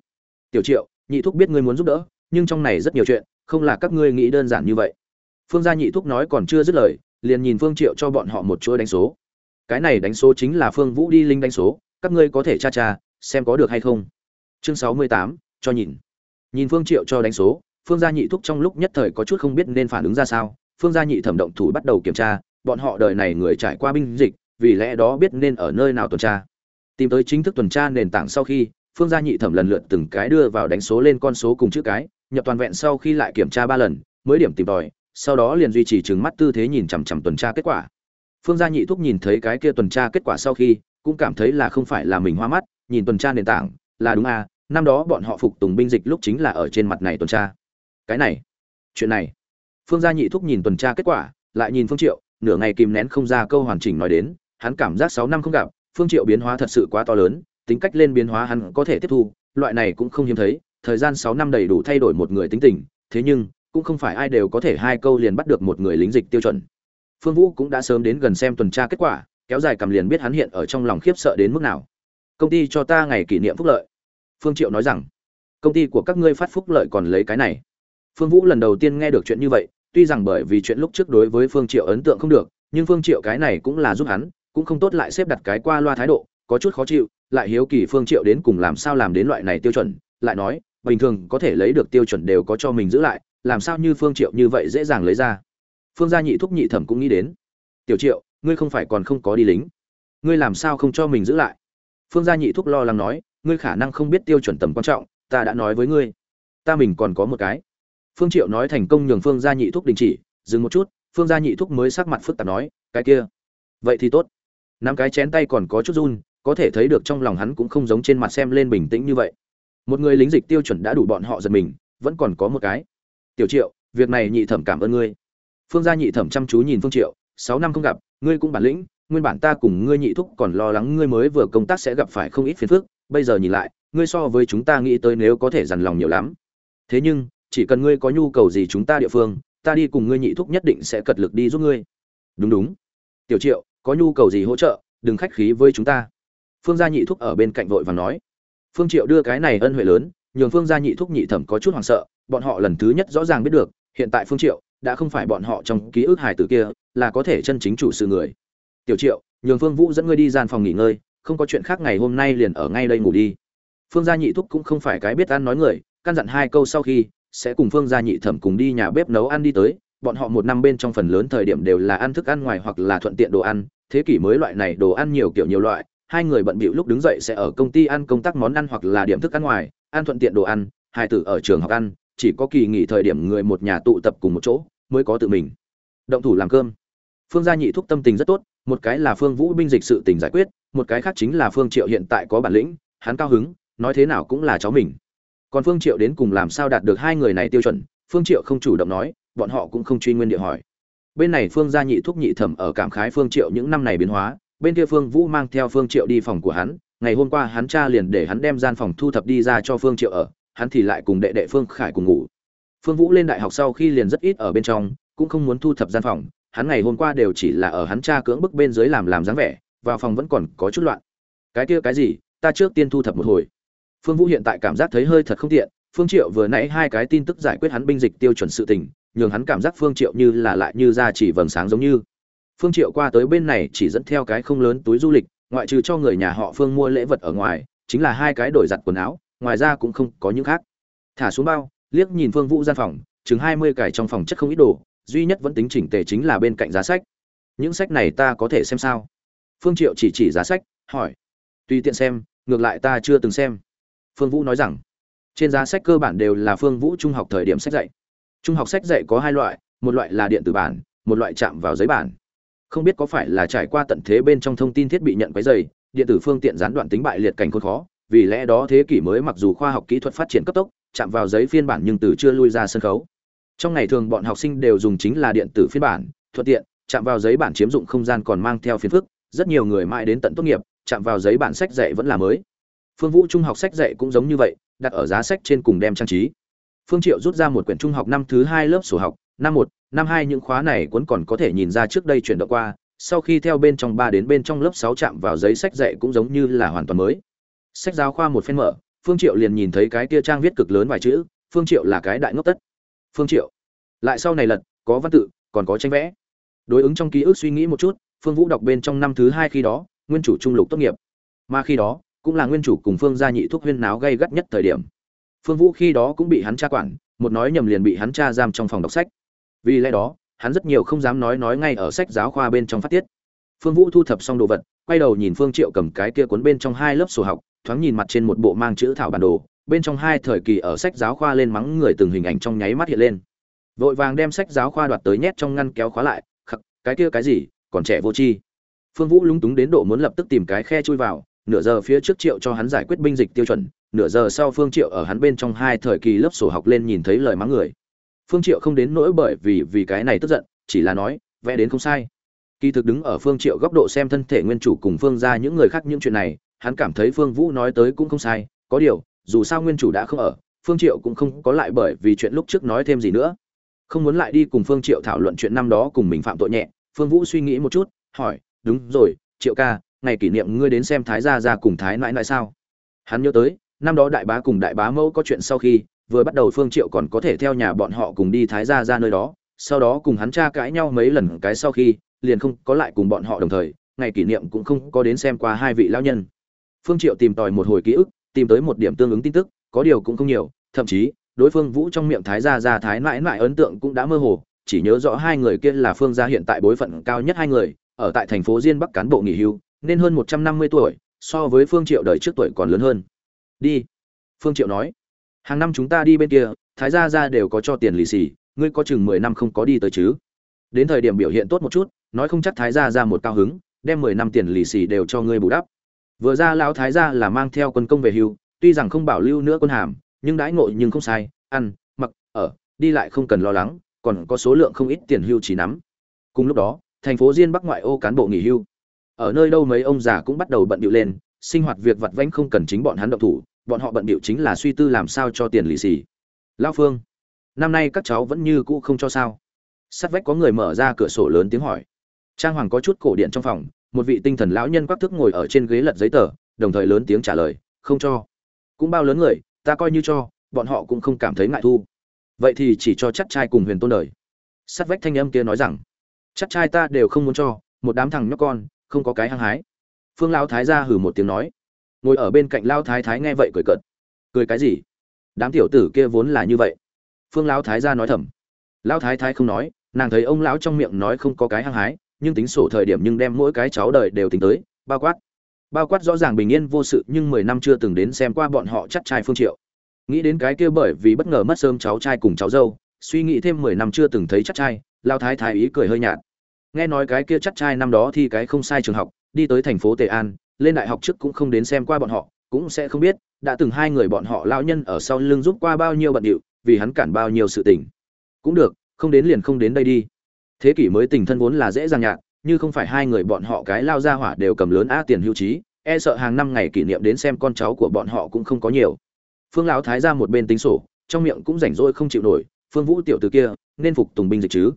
Tiểu triệu, nhị thúc biết ngươi muốn giúp đỡ, nhưng trong này rất nhiều chuyện, không là các ngươi nghĩ đơn giản như vậy. Phương gia nhị thúc nói còn chưa dứt lời, liền nhìn phương triệu cho bọn họ một chuỗi đánh số. Cái này đánh số chính là phương vũ đi linh đánh số, các ngươi có thể tra tra, xem có được hay không. Chương sáu mươi tám, cho nhìn. Nhìn phương triệu cho đánh số, phương gia nhị thúc trong lúc nhất thời có chút không biết nên phản ứng ra sao phương gia nhị thẩm động thủ bắt đầu kiểm tra, bọn họ đời này người trải qua binh dịch, vì lẽ đó biết nên ở nơi nào tuần tra. Tìm tới chính thức tuần tra nền tảng sau khi, phương gia nhị thẩm lần lượt từng cái đưa vào đánh số lên con số cùng chữ cái, nhập toàn vẹn sau khi lại kiểm tra ba lần, mới điểm tìm tòi, sau đó liền duy trì trừng mắt tư thế nhìn chằm chằm tuần tra kết quả. Phương gia nhị thúc nhìn thấy cái kia tuần tra kết quả sau khi, cũng cảm thấy là không phải là mình hoa mắt, nhìn tuần tra nền tảng, là đúng à năm đó bọn họ phục tùng binh dịch lúc chính là ở trên mặt này tuần tra. Cái này, chuyện này phương gia nhị thúc nhìn tuần tra kết quả, lại nhìn phương triệu, nửa ngày kìm nén không ra câu hoàn chỉnh nói đến, hắn cảm giác sáu năm không gặp, phương triệu biến hóa thật sự quá to lớn, tính cách lên biến hóa hắn có thể tiếp thu, loại này cũng không hiếm thấy, thời gian sáu năm đầy đủ thay đổi một người tính tình, thế nhưng, cũng không phải ai đều có thể hai câu liền bắt được một người lính dịch tiêu chuẩn. Phương vũ cũng đã sớm đến gần xem tuần tra kết quả, kéo dài cầm liền biết hắn hiện ở trong lòng khiếp sợ đến mức nào. Công ty cho ta ngày kỷ niệm phúc lợi. Phương triệu nói rằng, công ty của các ngươi phát phúc lợi còn lấy cái này phương vũ lần đầu tiên nghe được chuyện như vậy, tuy rằng bởi vì chuyện lúc trước đối với phương triệu ấn tượng không được, nhưng phương triệu cái này cũng là giúp hắn, cũng không tốt lại xếp đặt cái qua loa thái độ, có chút khó chịu, lại hiếu kỳ phương triệu đến cùng làm sao làm đến loại này tiêu chuẩn, lại nói, bình thường có thể lấy được tiêu chuẩn đều có cho mình giữ lại, làm sao như phương triệu như vậy dễ dàng lấy ra. Phương gia nhị thúc nhị thẩm cũng nghĩ đến. Tiểu triệu, ngươi không phải còn không có đi lính. Ngươi làm sao không cho mình giữ lại? Phương gia nhị thúc lo lắng nói, ngươi khả năng không biết tiêu chuẩn tầm quan trọng, ta đã nói với ngươi. Ta mình còn có một cái phương triệu nói thành công nhường phương gia nhị thúc đình chỉ, dừng một chút, phương gia nhị thúc mới sắc mặt phức tạp nói, cái kia, vậy thì tốt. Năm cái chén tay còn có chút run, có thể thấy được trong lòng hắn cũng không giống trên mặt xem lên bình tĩnh như vậy. Một người lính dịch tiêu chuẩn đã đủ bọn họ giật mình, vẫn còn có một cái. Tiểu triệu, việc này nhị thẩm cảm ơn ngươi. Phương gia nhị thẩm chăm chú nhìn phương triệu, sáu năm không gặp, ngươi cũng bản lĩnh, nguyên bản ta cùng ngươi nhị thúc còn lo lắng ngươi mới vừa công tác sẽ gặp phải không ít phiền phức, bây giờ nhìn lại, ngươi so với chúng ta nghĩ tới nếu có thể dằn lòng nhiều lắm. Thế nhưng chỉ cần ngươi có nhu cầu gì chúng ta địa phương, ta đi cùng ngươi nhị thúc nhất định sẽ cật lực đi giúp ngươi. Đúng đúng. Tiểu triệu, có nhu cầu gì hỗ trợ, đừng khách khí với chúng ta. Phương gia nhị thúc ở bên cạnh vội và nói. Phương triệu đưa cái này ân huệ lớn, nhường phương gia nhị thúc nhị thẩm có chút hoảng sợ, bọn họ lần thứ nhất rõ ràng biết được, hiện tại phương triệu đã không phải bọn họ trong ký ức hài tử kia, là có thể chân chính chủ sự người. Tiểu triệu, nhường phương vũ dẫn ngươi đi gian phòng nghỉ ngơi, không có chuyện khác ngày hôm nay liền ở ngay đây ngủ đi. Phương gia nhị thúc cũng không phải cái biết ăn nói người, căn dặn hai câu sau khi sẽ cùng phương gia nhị thẩm cùng đi nhà bếp nấu ăn đi tới. Bọn họ một năm bên trong phần lớn thời điểm đều là ăn thức ăn ngoài hoặc là thuận tiện đồ ăn. Thế kỷ mới loại này đồ ăn nhiều kiểu nhiều loại. Hai người bận bịu lúc đứng dậy sẽ ở công ty ăn công tác món ăn hoặc là điểm thức ăn ngoài, ăn thuận tiện đồ ăn. Hai tử ở trường học ăn, chỉ có kỳ nghỉ thời điểm người một nhà tụ tập cùng một chỗ mới có tự mình động thủ làm cơm. Phương gia nhị thúc tâm tình rất tốt, một cái là phương vũ binh dịch sự tình giải quyết, một cái khác chính là phương triệu hiện tại có bản lĩnh, hắn cao hứng, nói thế nào cũng là cháu mình còn phương triệu đến cùng làm sao đạt được hai người này tiêu chuẩn? Phương triệu không chủ động nói, bọn họ cũng không truy nguyên địa hỏi. Bên này phương gia nhị thúc nhị thẩm ở cảm khái phương triệu những năm này biến hóa, bên kia phương vũ mang theo phương triệu đi phòng của hắn, ngày hôm qua hắn cha liền để hắn đem gian phòng thu thập đi ra cho phương triệu ở, hắn thì lại cùng đệ đệ phương khải cùng ngủ. Phương vũ lên đại học sau khi liền rất ít ở bên trong, cũng không muốn thu thập gian phòng, hắn ngày hôm qua đều chỉ là ở hắn cha cưỡng bức bên dưới làm làm dáng vẻ, vào phòng vẫn còn có chút loạn. Cái kia cái gì? Ta trước tiên thu thập một hồi phương vũ hiện tại cảm giác thấy hơi thật không tiện, phương triệu vừa nãy hai cái tin tức giải quyết hắn binh dịch tiêu chuẩn sự tình, nhường hắn cảm giác phương triệu như là lại như ra chỉ vầng sáng giống như. Phương triệu qua tới bên này chỉ dẫn theo cái không lớn túi du lịch, ngoại trừ cho người nhà họ phương mua lễ vật ở ngoài, chính là hai cái đổi giặt quần áo, ngoài ra cũng không có những khác. Thả xuống bao, liếc nhìn phương vũ gian phòng, chừng hai mươi trong phòng chất không ít đồ, duy nhất vẫn tính chỉnh tề chính là bên cạnh giá sách. Những sách này ta có thể xem sao? Phương triệu chỉ chỉ giá sách, hỏi. Tùy tiện xem, ngược lại ta chưa từng xem phương vũ nói rằng, trên giá sách cơ bản đều là phương vũ trung học thời điểm sách dạy. Trung học sách dạy có hai loại, một loại là điện tử bản, một loại chạm vào giấy bản. Không biết có phải là trải qua tận thế bên trong thông tin thiết bị nhận quấy dày điện tử phương tiện gián đoạn tính bại liệt cảnh khốn khó, vì lẽ đó thế kỷ mới mặc dù khoa học kỹ thuật phát triển cấp tốc, chạm vào giấy phiên bản nhưng từ chưa lui ra sân khấu. Trong ngày thường bọn học sinh đều dùng chính là điện tử phiên bản, thuận tiện, chạm vào giấy bản chiếm dụng không gian còn mang theo phiền phức, rất nhiều người mãi đến tận tốt nghiệp, chạm vào giấy bản sách dạy vẫn là mới phương vũ trung học sách dạy cũng giống như vậy, đặt ở giá sách trên cùng đem trang trí. Phương triệu rút ra một quyển trung học năm thứ hai lớp sổ học, năm một, năm hai những khóa này cuốn còn có thể nhìn ra trước đây chuyển động qua, sau khi theo bên trong ba đến bên trong lớp sáu chạm vào giấy sách dạy cũng giống như là hoàn toàn mới. Sách giáo khoa một phen mở, phương triệu liền nhìn thấy cái kia trang viết cực lớn vài chữ, phương triệu là cái đại ngốc tất. Phương triệu, lại sau này lật, có văn tự, còn có tranh vẽ. Đối ứng trong ký ức suy nghĩ một chút, phương vũ đọc bên trong năm thứ hai khi đó, nguyên chủ trung lục tốt nghiệp. Mà khi đó cũng là nguyên chủ cùng phương gia nhị thuốc huyên náo gây gắt nhất thời điểm. Phương vũ khi đó cũng bị hắn tra quản, một nói nhầm liền bị hắn tra giam trong phòng đọc sách. Vì lẽ đó, hắn rất nhiều không dám nói nói ngay ở sách giáo khoa bên trong phát tiết. Phương vũ thu thập xong đồ vật, quay đầu nhìn phương triệu cầm cái kia cuốn bên trong hai lớp sổ học, thoáng nhìn mặt trên một bộ mang chữ thảo bản đồ, bên trong hai thời kỳ ở sách giáo khoa lên mắng người từng hình ảnh trong nháy mắt hiện lên. Vội vàng đem sách giáo khoa đoạt tới nhét trong ngăn kéo khóa lại, khắc, cái kia cái gì? Còn trẻ vô tri. Phương vũ lúng túng đến độ muốn lập tức tìm cái khe chui vào nửa giờ phía trước triệu cho hắn giải quyết binh dịch tiêu chuẩn, nửa giờ sau phương triệu ở hắn bên trong hai thời kỳ lớp sổ học lên nhìn thấy lời mắng người. Phương triệu không đến nỗi bởi vì vì cái này tức giận, chỉ là nói, vẽ đến không sai. Kỳ thực đứng ở phương triệu góc độ xem thân thể nguyên chủ cùng phương ra những người khác những chuyện này, hắn cảm thấy phương vũ nói tới cũng không sai, có điều, dù sao nguyên chủ đã không ở, phương triệu cũng không có lại bởi vì chuyện lúc trước nói thêm gì nữa. Không muốn lại đi cùng phương triệu thảo luận chuyện năm đó cùng mình phạm tội nhẹ, phương vũ suy nghĩ một chút, hỏi, đúng rồi, triệu ca ngày kỷ niệm ngươi đến xem thái gia gia cùng thái nãi nãi sao? Hắn nhớ tới, năm đó đại bá cùng đại bá mẫu có chuyện sau khi, vừa bắt đầu phương triệu còn có thể theo nhà bọn họ cùng đi thái gia ra nơi đó, sau đó cùng hắn cha cãi nhau mấy lần cái sau khi, liền không có lại cùng bọn họ đồng thời, ngày kỷ niệm cũng không có đến xem qua hai vị lão nhân. Phương triệu tìm tòi một hồi ký ức, tìm tới một điểm tương ứng tin tức, có điều cũng không nhiều, thậm chí, đối phương vũ trong miệng thái gia gia, thái mãi mãi ấn tượng cũng đã mơ hồ, chỉ nhớ rõ hai người kia là phương gia hiện tại bối phận cao nhất hai người, ở tại thành phố diên bắc cán bộ nghỉ hưu nên hơn một trăm năm mươi tuổi, so với phương triệu đời trước tuổi còn lớn hơn. Đi, phương triệu nói. Hàng năm chúng ta đi bên kia, thái gia gia đều có cho tiền lì xì, ngươi có chừng mười năm không có đi tới chứ? Đến thời điểm biểu hiện tốt một chút, nói không chắc thái gia Gia một cao hứng, đem mười năm tiền lì xì đều cho ngươi bù đắp. Vừa ra lão thái gia là mang theo quân công về hưu, tuy rằng không bảo lưu nữa quân hàm, nhưng đãi ngộ nhưng không sai, ăn, mặc, ở, đi lại không cần lo lắng, còn có số lượng không ít tiền hưu trí nắm. Cùng lúc đó, thành phố diên bắc ngoại ô cán bộ nghỉ hưu ở nơi đâu mấy ông già cũng bắt đầu bận điệu lên, sinh hoạt việc vặt vãnh không cần chính bọn hắn động thủ, bọn họ bận điệu chính là suy tư làm sao cho tiền lì xì. Lao phương, năm nay các cháu vẫn như cũ không cho sao? Sắt vách có người mở ra cửa sổ lớn tiếng hỏi. Trang hoàng có chút cổ điện trong phòng, một vị tinh thần lão nhân quắc thức ngồi ở trên ghế lật giấy tờ, đồng thời lớn tiếng trả lời, không cho. Cũng bao lớn người, ta coi như cho, bọn họ cũng không cảm thấy ngại thu. Vậy thì chỉ cho chắc trai cùng huyền tôn đời. Sắt vách thanh âm kia nói rằng, chắc trai ta đều không muốn cho, một đám thằng nhóc con không có cái hăng hái. Phương lao thái ra hử một tiếng nói. Ngồi ở bên cạnh lao thái thái nghe vậy cười cợt. Cười cái gì? Đám tiểu tử kia vốn là như vậy. Phương lão thái gia nói thầm. Lão thái thái không nói, nàng thấy ông lão trong miệng nói không có cái hăng hái, nhưng tính sổ thời điểm nhưng đem mỗi cái cháu đời đều tính tới, bao quát. Bao quát rõ ràng bình yên vô sự, nhưng mười năm chưa từng đến xem qua bọn họ chắc trai phương triệu. Nghĩ đến cái kia bởi vì bất ngờ mất sớm cháu trai cùng cháu dâu, suy nghĩ thêm mười năm chưa từng thấy chắc trai lao thái thái ý cười hơi nhạt nghe nói cái kia chắc trai năm đó thì cái không sai trường học, đi tới thành phố tề an, lên đại học trước cũng không đến xem qua bọn họ, cũng sẽ không biết đã từng hai người bọn họ lao nhân ở sau lưng giúp qua bao nhiêu bận điệu, vì hắn cản bao nhiêu sự tình. Cũng được, không đến liền không đến đây đi. Thế kỷ mới tình thân vốn là dễ dàng nhạt, như không phải hai người bọn họ cái lao ra hỏa đều cầm lớn á tiền hưu trí e sợ hàng năm ngày kỷ niệm đến xem con cháu của bọn họ cũng không có nhiều. Phương lão thái ra một bên tính sổ, trong miệng cũng rảnh rỗi không chịu nổi, phương vũ tiểu từ kia, nên phục tùng binh dịch chứ?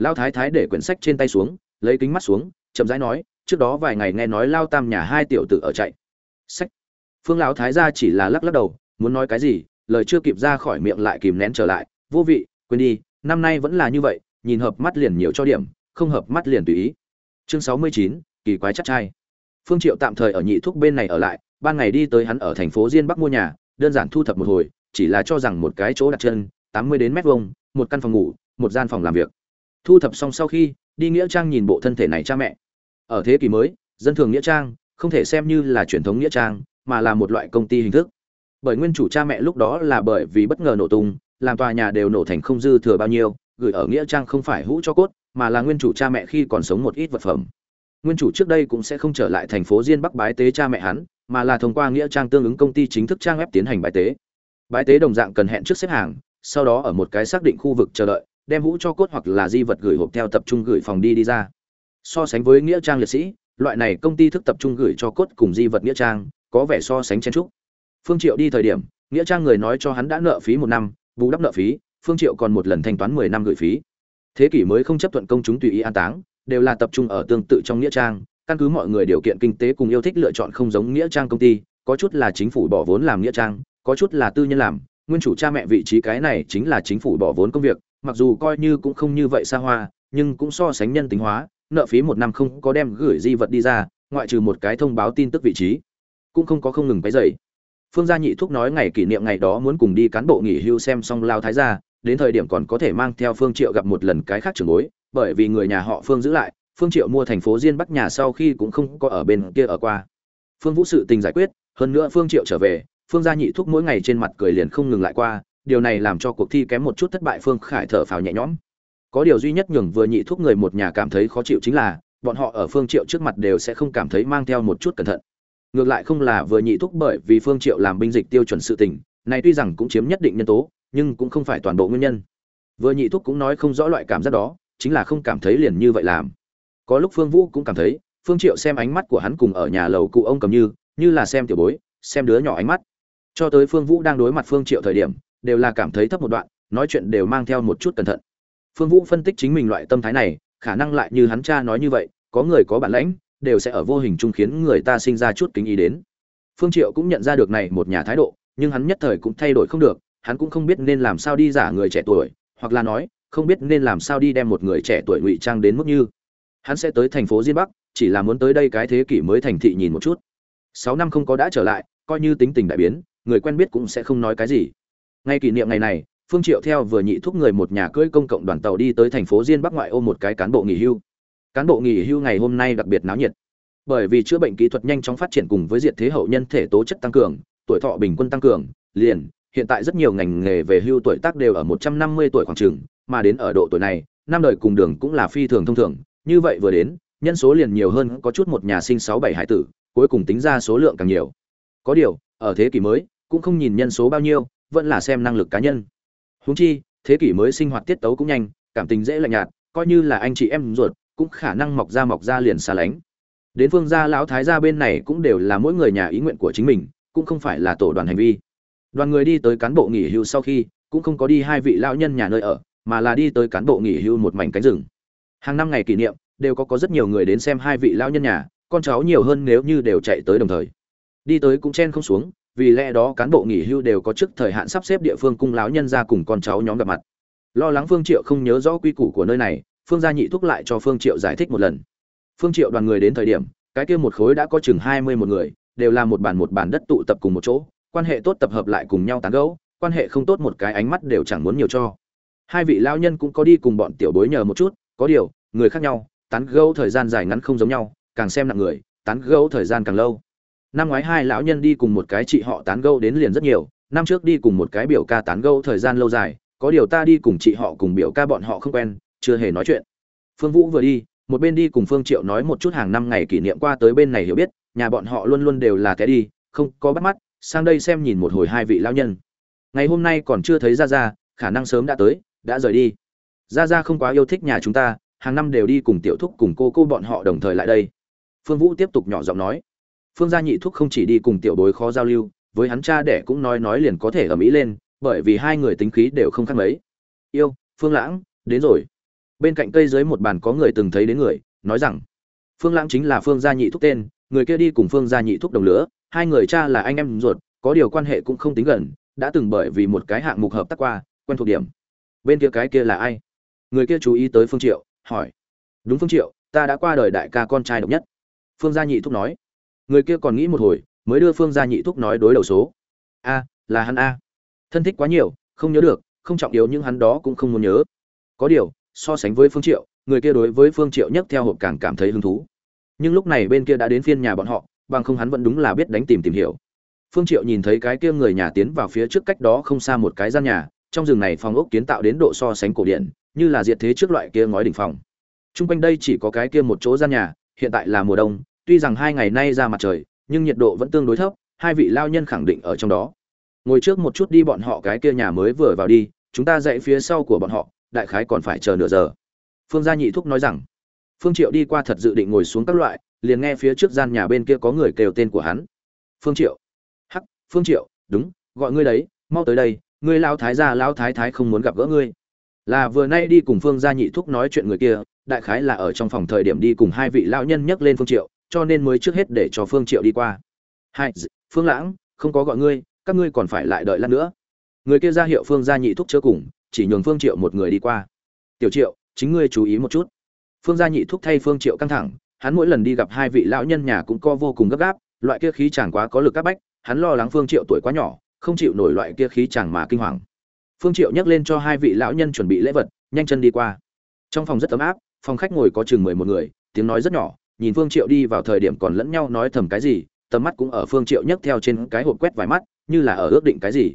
Lao thái thái để quyển sách trên tay xuống, lấy kính mắt xuống, chậm rãi nói, trước đó vài ngày nghe nói lao tam nhà hai tiểu tử ở chạy. Sách. Phương lão thái gia chỉ là lắc lắc đầu, muốn nói cái gì, lời chưa kịp ra khỏi miệng lại kìm nén trở lại, vô vị, quên đi, năm nay vẫn là như vậy, nhìn hợp mắt liền nhiều cho điểm, không hợp mắt liền tùy ý. Chương sáu mươi chín, kỳ quái chắc trai. Phương triệu tạm thời ở nhị thúc bên này ở lại, ban ngày đi tới hắn ở thành phố diên bắc mua nhà, đơn giản thu thập một hồi, chỉ là cho rằng một cái chỗ đặt chân, tám mươi đến mét vuông, một căn phòng ngủ, một gian phòng làm việc thu thập xong sau khi, đi nghĩa trang nhìn bộ thân thể này cha mẹ. Ở thế kỷ mới, dân thường nghĩa trang không thể xem như là truyền thống nghĩa trang, mà là một loại công ty hình thức. Bởi nguyên chủ cha mẹ lúc đó là bởi vì bất ngờ nổ tung, làm tòa nhà đều nổ thành không dư thừa bao nhiêu, gửi ở nghĩa trang không phải hũ cho cốt, mà là nguyên chủ cha mẹ khi còn sống một ít vật phẩm. Nguyên chủ trước đây cũng sẽ không trở lại thành phố diên bắc bái tế cha mẹ hắn, mà là thông qua nghĩa trang tương ứng công ty chính thức trang web tiến hành bái tế. Bái tế đồng dạng cần hẹn trước xếp hàng, sau đó ở một cái xác định khu vực chờ đợi đem hũ cho cốt hoặc là di vật gửi hộp theo tập trung gửi phòng đi đi ra. So sánh với nghĩa trang liệt sĩ, loại này công ty thức tập trung gửi cho cốt cùng di vật nghĩa trang, có vẻ so sánh chen trúc phương triệu đi thời điểm, nghĩa trang người nói cho hắn đã nợ phí một năm, bù đắp nợ phí, phương triệu còn một lần thanh toán mười năm gửi phí. Thế kỷ mới không chấp thuận công chúng tùy ý an táng, đều là tập trung ở tương tự trong nghĩa trang, căn cứ mọi người điều kiện kinh tế cùng yêu thích lựa chọn không giống nghĩa trang công ty, có chút là chính phủ bỏ vốn làm nghĩa trang, có chút là tư nhân làm, nguyên chủ cha mẹ vị trí cái này chính là chính phủ bỏ vốn công việc mặc dù coi như cũng không như vậy xa hoa, nhưng cũng so sánh nhân tính hóa, nợ phí một năm không có đem gửi di vật đi ra, ngoại trừ một cái thông báo tin tức vị trí, cũng không có không ngừng cái dậy phương gia nhị thúc nói ngày kỷ niệm ngày đó muốn cùng đi cán bộ nghỉ hưu xem xong lao thái gia, đến thời điểm còn có thể mang theo phương triệu gặp một lần cái khác trường bối, bởi vì người nhà họ phương giữ lại, phương triệu mua thành phố diên bắc nhà sau khi cũng không có ở bên kia ở qua. Phương vũ sự tình giải quyết, hơn nữa phương triệu trở về, phương gia nhị thúc mỗi ngày trên mặt cười liền không ngừng lại qua điều này làm cho cuộc thi kém một chút thất bại phương khải thở phào nhẹ nhõm. Có điều duy nhất nhường vừa nhị thúc người một nhà cảm thấy khó chịu chính là, bọn họ ở phương triệu trước mặt đều sẽ không cảm thấy mang theo một chút cẩn thận. Ngược lại không là vừa nhị thúc bởi vì phương triệu làm binh dịch tiêu chuẩn sự tình, này tuy rằng cũng chiếm nhất định nhân tố, nhưng cũng không phải toàn bộ nguyên nhân. Vừa nhị thúc cũng nói không rõ loại cảm giác đó, chính là không cảm thấy liền như vậy làm. Có lúc phương vũ cũng cảm thấy, phương triệu xem ánh mắt của hắn cùng ở nhà lầu cụ ông cầm như như là xem tiểu bối, xem đứa nhỏ ánh mắt. Cho tới phương vũ đang đối mặt phương triệu thời điểm đều là cảm thấy thấp một đoạn, nói chuyện đều mang theo một chút cẩn thận. Phương vũ phân tích chính mình loại tâm thái này, khả năng lại như hắn cha nói như vậy, có người có bản lãnh, đều sẽ ở vô hình chung khiến người ta sinh ra chút kính ý đến. Phương triệu cũng nhận ra được này một nhà thái độ, nhưng hắn nhất thời cũng thay đổi không được, hắn cũng không biết nên làm sao đi giả người trẻ tuổi, hoặc là nói, không biết nên làm sao đi đem một người trẻ tuổi ngụy trang đến mức như. Hắn sẽ tới thành phố diên bắc, chỉ là muốn tới đây cái thế kỷ mới thành thị nhìn một chút. Sáu năm không có đã trở lại, coi như tính tình đại biến, người quen biết cũng sẽ không nói cái gì ngay kỷ niệm ngày này, phương triệu theo vừa nhị thúc người một nhà cưỡi công cộng đoàn tàu đi tới thành phố diên bắc ngoại ô một cái cán bộ nghỉ hưu. Cán bộ nghỉ hưu ngày hôm nay đặc biệt náo nhiệt. Bởi vì chữa bệnh kỹ thuật nhanh chóng phát triển cùng với diệt thế hậu nhân thể tố chất tăng cường, tuổi thọ bình quân tăng cường, liền, hiện tại rất nhiều ngành nghề về hưu tuổi tác đều ở 150 tuổi khoảng trường mà đến ở độ tuổi này, năm đời cùng đường cũng là phi thường thông thường. Như vậy vừa đến, nhân số liền nhiều hơn có chút một nhà sinh sáu bảy hải tử, cuối cùng tính ra số lượng càng nhiều. Có điều, ở thế kỷ mới, cũng không nhìn nhân số bao nhiêu vẫn là xem năng lực cá nhân. Huống chi, thế kỷ mới sinh hoạt tiết tấu cũng nhanh, cảm tình dễ lạnh nhạt, coi như là anh chị em ruột, cũng khả năng mọc ra mọc ra liền xa lánh. Đến phương gia lão thái gia bên này cũng đều là mỗi người nhà ý nguyện của chính mình, cũng không phải là tổ đoàn hành vi. Đoàn người đi tới cán bộ nghỉ hưu sau khi, cũng không có đi hai vị lão nhân nhà nơi ở, mà là đi tới cán bộ nghỉ hưu một mảnh cánh rừng. Hàng năm ngày kỷ niệm, đều có có rất nhiều người đến xem hai vị lão nhân nhà, con cháu nhiều hơn nếu như đều chạy tới đồng thời. Đi tới cũng chen không xuống vì lẽ đó cán bộ nghỉ hưu đều có trước thời hạn sắp xếp địa phương cung lão nhân ra cùng con cháu nhóm gặp mặt. Lo lắng phương triệu không nhớ rõ quy củ của nơi này, phương gia nhị thúc lại cho phương triệu giải thích một lần. Phương triệu đoàn người đến thời điểm, cái kia một khối đã có chừng hai mươi một người, đều là một bàn một bàn đất tụ tập cùng một chỗ, quan hệ tốt tập hợp lại cùng nhau tán gẫu, quan hệ không tốt một cái ánh mắt đều chẳng muốn nhiều cho. Hai vị lão nhân cũng có đi cùng bọn tiểu bối nhờ một chút, có điều, người khác nhau, tán gẫu thời gian dài ngắn không giống nhau, càng xem nặng người, tán gẫu thời gian càng lâu năm ngoái hai lão nhân đi cùng một cái chị họ tán gẫu đến liền rất nhiều, năm trước đi cùng một cái biểu ca tán gẫu thời gian lâu dài, có điều ta đi cùng chị họ cùng biểu ca bọn họ không quen, chưa hề nói chuyện. Phương vũ vừa đi, một bên đi cùng phương triệu nói một chút hàng năm ngày kỷ niệm qua tới bên này hiểu biết, nhà bọn họ luôn luôn đều là té đi, không có bắt mắt, sang đây xem nhìn một hồi hai vị lão nhân. Ngày hôm nay còn chưa thấy ra ra khả năng sớm đã tới, đã rời đi. Ra ra không quá yêu thích nhà chúng ta, hàng năm đều đi cùng tiểu thúc cùng cô cô bọn họ đồng thời lại đây. Phương vũ tiếp tục nhỏ giọng nói phương gia nhị thúc không chỉ đi cùng tiểu bối khó giao lưu, với hắn cha đẻ cũng nói nói liền có thể ở mỹ lên, bởi vì hai người tính khí đều không khác mấy. Yêu, phương lãng, đến rồi. Bên cạnh cây dưới một bàn có người từng thấy đến người, nói rằng, phương lãng chính là phương gia nhị thúc tên, người kia đi cùng phương gia nhị thúc đồng lửa hai người cha là anh em ruột, có điều quan hệ cũng không tính gần, đã từng bởi vì một cái hạng mục hợp tác qua, quen thuộc điểm. Bên kia cái kia là ai? Người kia chú ý tới phương triệu, hỏi. Đúng phương triệu, ta đã qua đời đại ca con trai độc nhất. Phương gia nhị thúc nói người kia còn nghĩ một hồi mới đưa phương gia nhị thúc nói đối đầu số. A là hắn a. Thân thích quá nhiều không nhớ được không trọng yếu nhưng hắn đó cũng không muốn nhớ. Có điều so sánh với phương triệu người kia đối với phương triệu nhất theo hộp càng cảm thấy hứng thú. Nhưng lúc này bên kia đã đến phiên nhà bọn họ bằng không hắn vẫn đúng là biết đánh tìm tìm hiểu. Phương triệu nhìn thấy cái kia người nhà tiến vào phía trước cách đó không xa một cái gian nhà trong rừng này phòng ốc kiến tạo đến độ so sánh cổ điển như là diệt thế trước loại kia ngói đỉnh phòng. Trung quanh đây chỉ có cái kia một chỗ gian nhà, hiện tại là mùa đông, tuy rằng hai ngày nay ra mặt trời, nhưng nhiệt độ vẫn tương đối thấp, hai vị lao nhân khẳng định ở trong đó. Ngồi trước một chút đi bọn họ cái kia nhà mới vừa vào đi, chúng ta dậy phía sau của bọn họ, đại khái còn phải chờ nửa giờ. Phương Gia Nhị thúc nói rằng. Phương Triệu đi qua thật dự định ngồi xuống các loại, liền nghe phía trước gian nhà bên kia có người kêu tên của hắn. Phương Triệu. Hắc, Phương Triệu, đúng, gọi ngươi đấy, mau tới đây, ngươi lao thái gia lao thái thái không muốn gặp gỡ ngươi. Là vừa nay đi cùng Phương Gia Nhị thúc nói chuyện người kia, đại khái là ở trong phòng thời điểm đi cùng hai vị lão nhân nhắc lên phương triệu cho nên mới trước hết để cho phương triệu đi qua. Hai phương lãng, không có gọi ngươi, các ngươi còn phải lại đợi lát nữa. Người kia ra hiệu phương gia nhị thúc chớ cùng, chỉ nhường phương triệu một người đi qua. Tiểu triệu, chính ngươi chú ý một chút. Phương gia nhị thúc thay phương triệu căng thẳng, hắn mỗi lần đi gặp hai vị lão nhân nhà cũng co vô cùng gấp gáp, loại kia khí chẳng quá có lực các bách, hắn lo lắng phương triệu tuổi quá nhỏ, không chịu nổi loại kia khí chẳng mà kinh hoàng. Phương triệu nhắc lên cho hai vị lão nhân chuẩn bị lễ vật, nhanh chân đi qua. Trong phòng rất ấm áp, phòng khách ngồi có chừng mười một người, tiếng nói rất nhỏ nhìn phương triệu đi vào thời điểm còn lẫn nhau nói thầm cái gì, tầm mắt cũng ở phương triệu nhấc theo trên cái hộp quét vài mắt, như là ở ước định cái gì.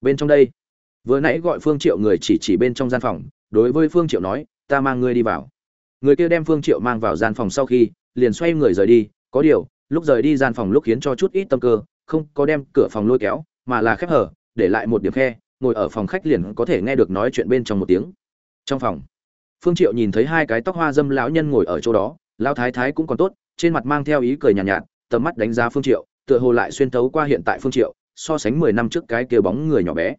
Bên trong đây, vừa nãy gọi phương triệu người chỉ chỉ bên trong gian phòng, đối với phương triệu nói, ta mang ngươi đi vào. Người kia đem phương triệu mang vào gian phòng sau khi, liền xoay người rời đi, có điều, lúc rời đi gian phòng lúc khiến cho chút ít tâm cơ, không có đem cửa phòng lôi kéo, mà là khép hở để lại một điểm khe, ngồi ở phòng khách liền có thể nghe được nói chuyện bên trong một tiếng. Trong phòng, phương triệu nhìn thấy hai cái tóc hoa dâm lão nhân ngồi ở chỗ đó lão thái thái cũng còn tốt trên mặt mang theo ý cười nhàn nhạt, nhạt tầm mắt đánh giá phương triệu tựa hồ lại xuyên thấu qua hiện tại phương triệu so sánh 10 năm trước cái kia bóng người nhỏ bé.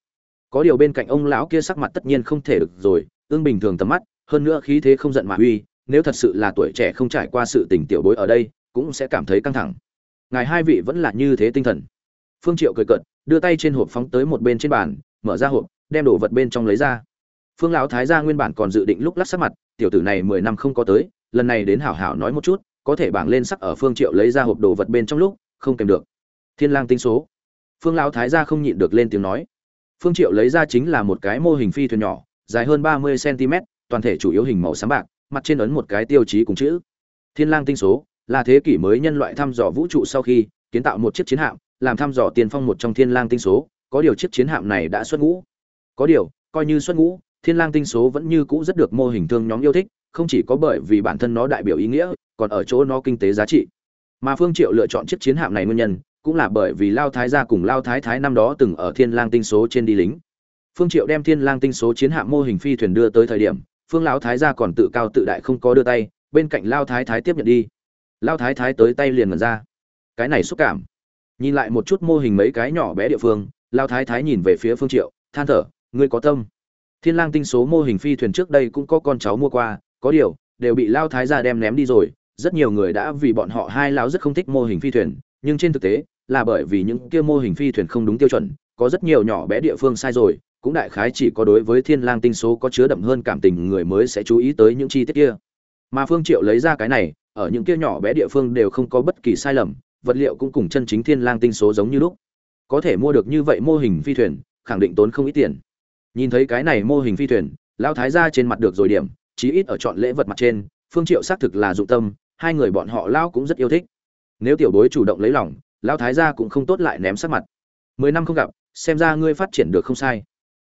Có điều bên cạnh ông lão kia sắc mặt tất nhiên không thể được rồi ương bình thường tầm mắt hơn nữa khí thế không giận mà uy nếu thật sự là tuổi trẻ không trải qua sự tình tiểu bối ở đây cũng sẽ cảm thấy căng thẳng. Ngài hai vị vẫn là như thế tinh thần. Phương triệu cười cợt đưa tay trên hộp phóng tới một bên trên bàn mở ra hộp đem đồ vật bên trong lấy ra. Phương lão thái gia nguyên bản còn dự định lúc lắc sắc mặt tiểu tử này mười năm không có tới lần này đến hảo hảo nói một chút, có thể bảng lên sắc ở phương triệu lấy ra hộp đồ vật bên trong lúc, không kèm được. Thiên lang tinh số. Phương lão thái gia không nhịn được lên tiếng nói. Phương triệu lấy ra chính là một cái mô hình phi thuyền nhỏ, dài hơn 30 cm toàn thể chủ yếu hình màu xám bạc, mặt trên ấn một cái tiêu chí cùng chữ. Thiên lang tinh số, là thế kỷ mới nhân loại thăm dò vũ trụ sau khi, kiến tạo một chiếc chiến hạm, làm thăm dò tiền phong một trong thiên lang tinh số, có điều chiếc chiến hạm này đã xuất ngũ. Có điều, coi như xuất ngũ, thiên lang tinh số vẫn như cũ rất được mô hình thương nhóm yêu thích không chỉ có bởi vì bản thân nó đại biểu ý nghĩa, còn ở chỗ nó kinh tế giá trị. Mà phương triệu lựa chọn chiếc chiến hạm này nguyên nhân, cũng là bởi vì lao thái gia cùng lao thái thái năm đó từng ở thiên lang tinh số trên đi lính. Phương triệu đem thiên lang tinh số chiến hạm mô hình phi thuyền đưa tới thời điểm, phương lão thái gia còn tự cao tự đại không có đưa tay, bên cạnh lao thái thái tiếp nhận đi. Lao thái thái tới tay liền ngẩn ra. Cái này xúc cảm. Nhìn lại một chút mô hình mấy cái nhỏ bé địa phương, lao thái thái nhìn về phía phương triệu, than thở, ngươi có tâm. Thiên lang tinh số mô hình phi thuyền trước đây cũng có con cháu mua qua có điều, đều bị lao thái gia đem ném đi rồi, rất nhiều người đã vì bọn họ hai lão rất không thích mô hình phi thuyền, nhưng trên thực tế, là bởi vì những kia mô hình phi thuyền không đúng tiêu chuẩn, có rất nhiều nhỏ bé địa phương sai rồi, cũng đại khái chỉ có đối với thiên lang tinh số có chứa đậm hơn cảm tình người mới sẽ chú ý tới những chi tiết kia. Mà phương triệu lấy ra cái này, ở những kia nhỏ bé địa phương đều không có bất kỳ sai lầm, vật liệu cũng cùng chân chính thiên lang tinh số giống như lúc. Có thể mua được như vậy mô hình phi thuyền, khẳng định tốn không ít tiền. Nhìn thấy cái này mô hình phi thuyền lão thái gia trên mặt được rồi điểm chí ít ở chọn lễ vật mặt trên, phương triệu xác thực là dụng tâm, hai người bọn họ lão cũng rất yêu thích. Nếu tiểu bối chủ động lấy lòng lão thái gia cũng không tốt lại ném sắc mặt. Mười năm không gặp, xem ra ngươi phát triển được không sai.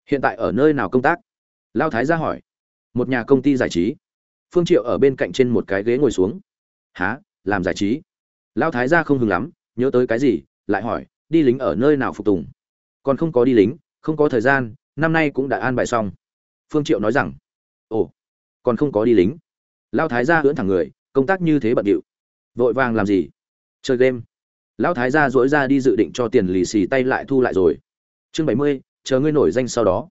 Hiện tại ở nơi nào công tác? Lão thái gia hỏi. Một nhà công ty giải trí. Phương triệu ở bên cạnh trên một cái ghế ngồi xuống. Há làm giải trí? Lão thái gia không hứng lắm, nhớ tới cái gì, lại hỏi, đi lính ở nơi nào phục tùng? Còn không có đi lính, không có thời gian, năm nay cũng đã an bài xong. Phương triệu nói rằng, ồ còn không có đi lính. Lão thái gia hưỡn thẳng người, công tác như thế bận điệu. Vội vàng làm gì? Chơi game. Lão thái gia dỗi ra đi dự định cho tiền lì xì tay lại thu lại rồi. Chương bảy mươi, chờ ngươi nổi danh sau đó.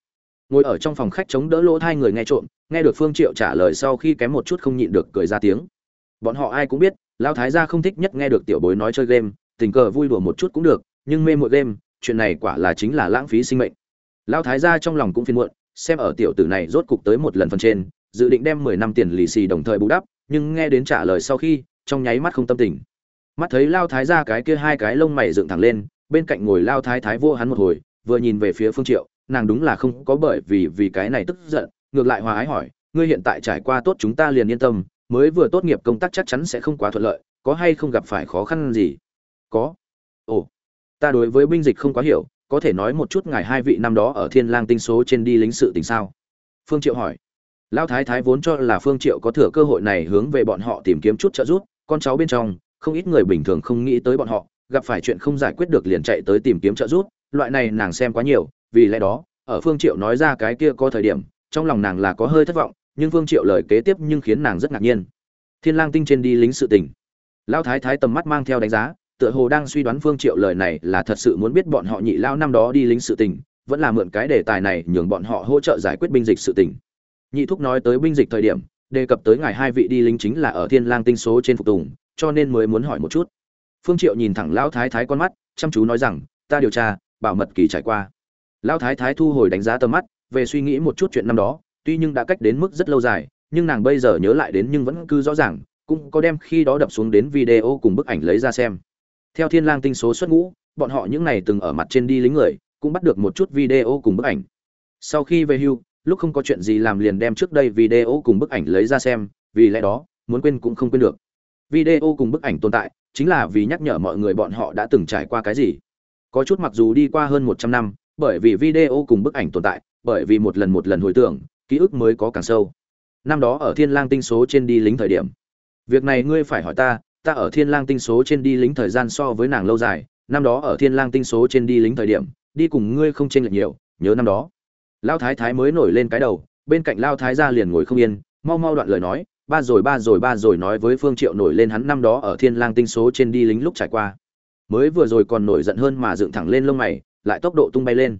Ngồi ở trong phòng khách chống đỡ lỗ thai người nghe trộm, nghe được phương triệu trả lời sau khi kém một chút không nhịn được cười ra tiếng. Bọn họ ai cũng biết, lão thái gia không thích nhất nghe được tiểu bối nói chơi game, tình cờ vui đùa một chút cũng được, nhưng mê muội game, chuyện này quả là chính là lãng phí sinh mệnh. Lão thái gia trong lòng cũng phiền muộn, xem ở tiểu tử này rốt cục tới một lần phần trên dự định đem mười năm tiền lì xì đồng thời bù đắp, nhưng nghe đến trả lời sau khi, trong nháy mắt không tâm tình. Mắt thấy lao thái gia cái kia hai cái lông mày dựng thẳng lên, bên cạnh ngồi lao thái thái vô hắn một hồi, vừa nhìn về phía phương triệu, nàng đúng là không có bởi vì vì cái này tức giận, ngược lại hòa ái hỏi, ngươi hiện tại trải qua tốt chúng ta liền yên tâm, mới vừa tốt nghiệp công tác chắc chắn sẽ không quá thuận lợi, có hay không gặp phải khó khăn gì? Có. Ồ, ta đối với binh dịch không quá hiểu, có thể nói một chút ngài hai vị năm đó ở thiên lang tinh số trên đi lính sự tình sao? Phương triệu hỏi lão thái thái vốn cho là phương triệu có thừa cơ hội này hướng về bọn họ tìm kiếm chút trợ giúp, con cháu bên trong, không ít người bình thường không nghĩ tới bọn họ, gặp phải chuyện không giải quyết được liền chạy tới tìm kiếm trợ giúp, loại này nàng xem quá nhiều, vì lẽ đó, ở phương triệu nói ra cái kia có thời điểm, trong lòng nàng là có hơi thất vọng, nhưng phương triệu lời kế tiếp nhưng khiến nàng rất ngạc nhiên. Thiên lang tinh trên đi lính sự tình. Lão thái thái tầm mắt mang theo đánh giá, tựa hồ đang suy đoán phương triệu lời này là thật sự muốn biết bọn họ nhị lao năm đó đi lính sự tình, vẫn là mượn cái đề tài này nhường bọn họ hỗ trợ giải quyết binh dịch sự tình nhị thúc nói tới binh dịch thời điểm, đề cập tới ngài hai vị đi lính chính là ở thiên lang tinh số trên phục tùng, cho nên mới muốn hỏi một chút. Phương triệu nhìn thẳng lão thái thái con mắt, chăm chú nói rằng, ta điều tra, bảo mật kỳ trải qua. Lão thái thái thu hồi đánh giá tầm mắt, về suy nghĩ một chút chuyện năm đó, tuy nhưng đã cách đến mức rất lâu dài, nhưng nàng bây giờ nhớ lại đến nhưng vẫn cứ rõ ràng, cũng có đem khi đó đập xuống đến video cùng bức ảnh lấy ra xem. Theo thiên lang tinh số xuất ngũ, bọn họ những này từng ở mặt trên đi lính người, cũng bắt được một chút video cùng bức ảnh. Sau khi về hưu lúc không có chuyện gì làm liền đem trước đây video cùng bức ảnh lấy ra xem, vì lẽ đó, muốn quên cũng không quên được. Video cùng bức ảnh tồn tại, chính là vì nhắc nhở mọi người bọn họ đã từng trải qua cái gì. Có chút mặc dù đi qua hơn một trăm năm, bởi vì video cùng bức ảnh tồn tại, bởi vì một lần một lần hồi tưởng, ký ức mới có càng sâu. Năm đó ở thiên lang tinh số trên đi lính thời điểm. Việc này ngươi phải hỏi ta ta ở thiên lang tinh số trên đi lính thời gian so với nàng lâu dài, năm đó ở thiên lang tinh số trên đi lính thời điểm, đi cùng ngươi không chênh lệch nhiều, nhớ năm đó lao thái thái mới nổi lên cái đầu, bên cạnh lao thái gia liền ngồi không yên, mau mau đoạn lời nói, ba rồi ba rồi ba rồi nói với phương triệu nổi lên hắn năm đó ở thiên lang tinh số trên đi lính lúc trải qua. Mới vừa rồi còn nổi giận hơn mà dựng thẳng lên lông mày, lại tốc độ tung bay lên.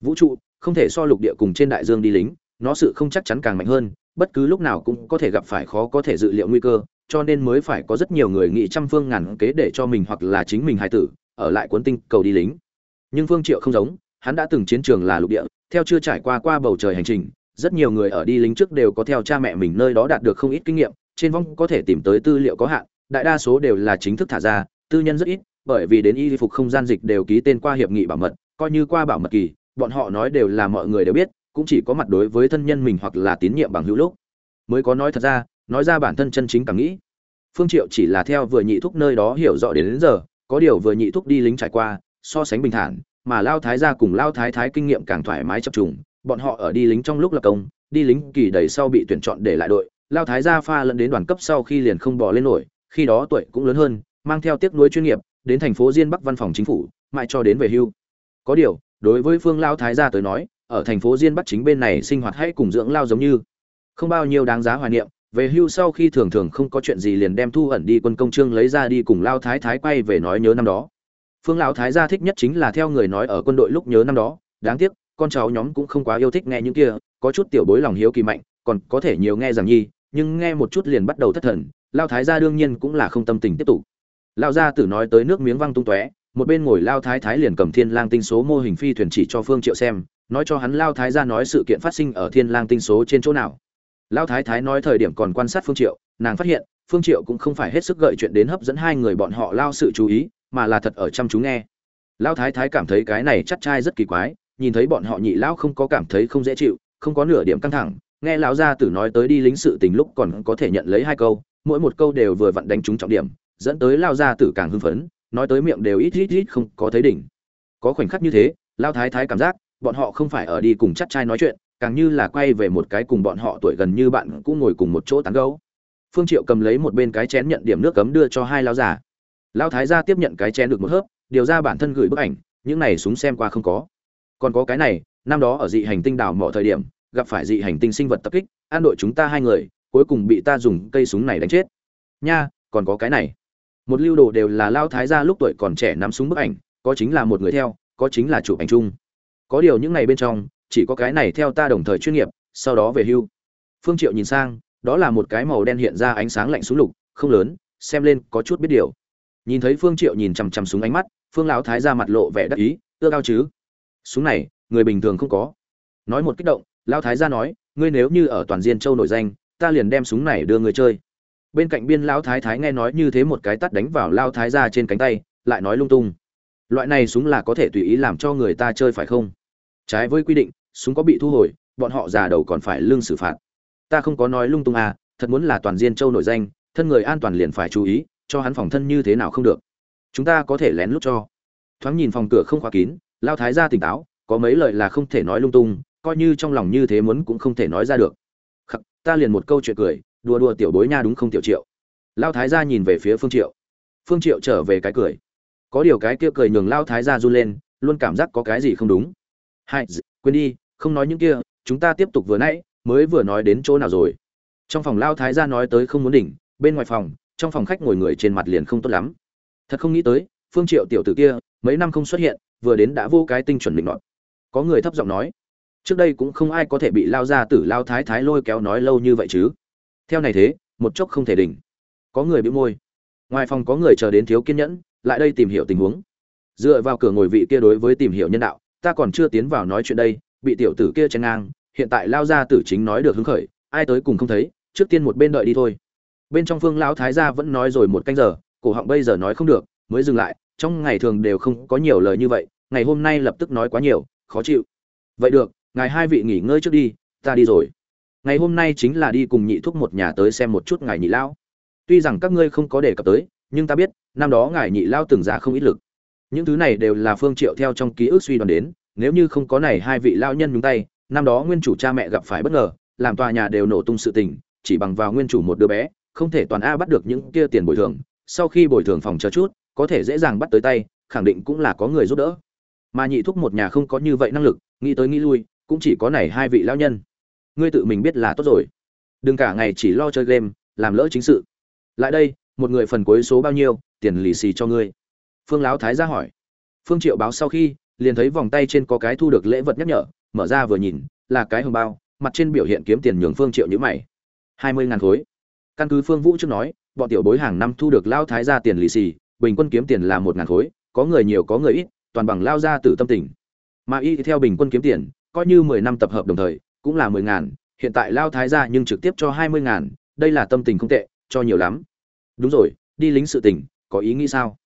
Vũ trụ, không thể so lục địa cùng trên đại dương đi lính, nó sự không chắc chắn càng mạnh hơn, bất cứ lúc nào cũng có thể gặp phải khó có thể dự liệu nguy cơ, cho nên mới phải có rất nhiều người nghĩ trăm phương ngàn kế để cho mình hoặc là chính mình hài tử, ở lại cuốn tinh cầu đi lính. Nhưng phương triệu không giống, hắn đã từng chiến trường là lục địa theo chưa trải qua qua bầu trời hành trình rất nhiều người ở đi lính trước đều có theo cha mẹ mình nơi đó đạt được không ít kinh nghiệm trên vong có thể tìm tới tư liệu có hạn đại đa số đều là chính thức thả ra tư nhân rất ít bởi vì đến y phục không gian dịch đều ký tên qua hiệp nghị bảo mật coi như qua bảo mật kỳ bọn họ nói đều là mọi người đều biết cũng chỉ có mặt đối với thân nhân mình hoặc là tín nhiệm bằng hữu lúc. Mới có nói thật ra nói ra bản thân chân chính càng nghĩ. Phương triệu chỉ là theo vừa nhị thúc nơi đó hiểu rõ đến, đến giờ có điều vừa nhị thúc đi lính trải qua so sánh bình thản mà lao thái gia cùng lao thái thái kinh nghiệm càng thoải mái chập trùng, bọn họ ở đi lính trong lúc lập công, đi lính kỳ đầy sau bị tuyển chọn để lại đội, lao thái gia pha lẫn đến đoàn cấp sau khi liền không bỏ lên nổi, khi đó tuổi cũng lớn hơn, mang theo tiếc nuối chuyên nghiệp, đến thành phố diên bắc văn phòng chính phủ, mãi cho đến về hưu. Có điều, đối với phương lao thái gia tới nói, ở thành phố diên bắc chính bên này sinh hoạt hay cùng dưỡng lao giống như. Không bao nhiêu đáng giá hoài niệm, về hưu sau khi thường thường không có chuyện gì liền đem thu ẩn đi quân công trương lấy ra đi cùng lao thái thái quay về nói nhớ năm đó phương lão thái gia thích nhất chính là theo người nói ở quân đội lúc nhớ năm đó, đáng tiếc, con cháu nhóm cũng không quá yêu thích nghe những kia, có chút tiểu bối lòng hiếu kỳ mạnh, còn có thể nhiều nghe rằng nhi, nhưng nghe một chút liền bắt đầu thất thần lao thái gia đương nhiên cũng là không tâm tình tiếp tục. Lao gia tử nói tới nước miếng văng tung tóe, một bên ngồi lao thái thái liền cầm thiên lang tinh số mô hình phi thuyền chỉ cho phương triệu xem, nói cho hắn lao thái gia nói sự kiện phát sinh ở thiên lang tinh số trên chỗ nào. Lao thái thái nói thời điểm còn quan sát phương triệu, nàng phát hiện, phương triệu cũng không phải hết sức gợi chuyện đến hấp dẫn hai người bọn họ lao sự chú ý mà là thật ở chăm chú nghe. Lão thái thái cảm thấy cái này chắc trai rất kỳ quái, nhìn thấy bọn họ nhị lão không có cảm thấy không dễ chịu, không có nửa điểm căng thẳng, nghe lão gia tử nói tới đi lính sự tình lúc còn có thể nhận lấy hai câu, mỗi một câu đều vừa vặn đánh trúng trọng điểm, dẫn tới lao gia tử càng hưng phấn, nói tới miệng đều ít ít ít không có thấy đỉnh. Có khoảnh khắc như thế lao thái thái cảm giác, bọn họ không phải ở đi cùng chắc trai nói chuyện, càng như là quay về một cái cùng bọn họ tuổi gần như bạn cũng ngồi cùng một chỗ tán gấu phương triệu cầm lấy một bên cái chén nhận điểm nước cấm đưa cho hai lao già lao thái gia tiếp nhận cái chén được một hớp, điều ra bản thân gửi bức ảnh, những này súng xem qua không có. Còn có cái này, năm đó ở dị hành tinh đảo mọi thời điểm, gặp phải dị hành tinh sinh vật tập kích, an đội chúng ta hai người, cuối cùng bị ta dùng cây súng này đánh chết. Nha, còn có cái này. Một lưu đồ đều là lao thái gia lúc tuổi còn trẻ nắm súng bức ảnh, có chính là một người theo, có chính là chụp ảnh chung. Có điều những ngày bên trong, chỉ có cái này theo ta đồng thời chuyên nghiệp, sau đó về hưu. Phương triệu nhìn sang, đó là một cái màu đen hiện ra ánh sáng lạnh súng lục, không lớn, xem lên có chút biết điều nhìn thấy phương triệu nhìn chằm chằm súng ánh mắt, phương lão thái ra mặt lộ vẻ đắc ý, ưa cao chứ? Súng này, người bình thường không có. Nói một kích động, lão thái gia nói, ngươi nếu như ở toàn diên châu nổi danh, ta liền đem súng này đưa người chơi. Bên cạnh biên lão thái thái nghe nói như thế một cái tát đánh vào lão thái gia trên cánh tay, lại nói lung tung, loại này súng là có thể tùy ý làm cho người ta chơi phải không? Trái với quy định, súng có bị thu hồi, bọn họ già đầu còn phải lương xử phạt. Ta không có nói lung tung à thật muốn là toàn diên châu nổi danh, thân người an toàn liền phải chú ý cho hắn phòng thân như thế nào không được. Chúng ta có thể lén lút cho. Thoáng nhìn phòng cửa không khóa kín lao thái gia tỉnh táo có mấy lời là không thể nói lung tung coi như trong lòng như thế muốn cũng không thể nói ra được. Khắc, ta liền một câu chuyện cười đùa đùa tiểu bối nha đúng không tiểu triệu? Lao thái gia nhìn về phía phương triệu. Phương triệu trở về cái cười. Có điều cái kia cười nhường lao thái gia run lên luôn cảm giác có cái gì không đúng. Hai quên đi không nói những kia chúng ta tiếp tục vừa nãy mới vừa nói đến chỗ nào rồi? Trong phòng lao thái gia nói tới không muốn đỉnh bên ngoài phòng trong phòng khách ngồi người trên mặt liền không tốt lắm. Thật không nghĩ tới, phương triệu tiểu tử kia, mấy năm không xuất hiện, vừa đến đã vô cái tinh chuẩn định nọt. Có người thấp giọng nói, trước đây cũng không ai có thể bị lao ra tử lao thái thái lôi kéo nói lâu như vậy chứ. Theo này thế, một chốc không thể đỉnh. Có người bị môi. Ngoài phòng có người chờ đến thiếu kiên nhẫn, lại đây tìm hiểu tình huống. Dựa vào cửa ngồi vị kia đối với tìm hiểu nhân đạo, ta còn chưa tiến vào nói chuyện đây, bị tiểu tử kia chen ngang, hiện tại lao ra tử chính nói được hứng khởi, ai tới cùng không thấy, trước tiên một bên đợi đi thôi bên trong phương lão thái gia vẫn nói rồi một canh giờ, cổ họng bây giờ nói không được, mới dừng lại, trong ngày thường đều không có nhiều lời như vậy, ngày hôm nay lập tức nói quá nhiều, khó chịu. Vậy được, ngài hai vị nghỉ ngơi trước đi, ta đi rồi. Ngày hôm nay chính là đi cùng nhị thúc một nhà tới xem một chút ngài nhị lão. Tuy rằng các ngươi không có đề cập tới, nhưng ta biết, năm đó ngài nhị lao từng ra không ít lực. Những thứ này đều là phương triệu theo trong ký ức suy đoán đến, nếu như không có này hai vị lao nhân nhúng tay, năm đó nguyên chủ cha mẹ gặp phải bất ngờ, làm tòa nhà đều nổ tung sự tình, chỉ bằng vào nguyên chủ một đứa bé không thể toàn a bắt được những kia tiền bồi thường, sau khi bồi thường phòng chờ chút, có thể dễ dàng bắt tới tay, khẳng định cũng là có người giúp đỡ. Mà nhị thúc một nhà không có như vậy năng lực, nghĩ tới nghĩ lui, cũng chỉ có này hai vị lão nhân. Ngươi tự mình biết là tốt rồi. Đừng cả ngày chỉ lo chơi game, làm lỡ chính sự. Lại đây, một người phần cuối số bao nhiêu, tiền lì xì cho ngươi. Phương lão thái ra hỏi. Phương triệu báo sau khi, liền thấy vòng tay trên có cái thu được lễ vật nhắc nhở, mở ra vừa nhìn, là cái hồng bao, mặt trên biểu hiện kiếm tiền nhường phương triệu như mày. Hai mươi ngàn khối căn cứ phương vũ trước nói, bọn tiểu bối hàng năm thu được lao thái ra tiền lì xì, bình quân kiếm tiền là một ngàn khối, có người nhiều, có người ít, toàn bằng lao ra từ tâm tình. Mà y theo bình quân kiếm tiền, coi như mười năm tập hợp đồng thời, cũng là mười ngàn, hiện tại lao thái ra nhưng trực tiếp cho hai mươi ngàn, đây là tâm tình không tệ, cho nhiều lắm. Đúng rồi, đi lính sự tình, có ý nghĩ sao?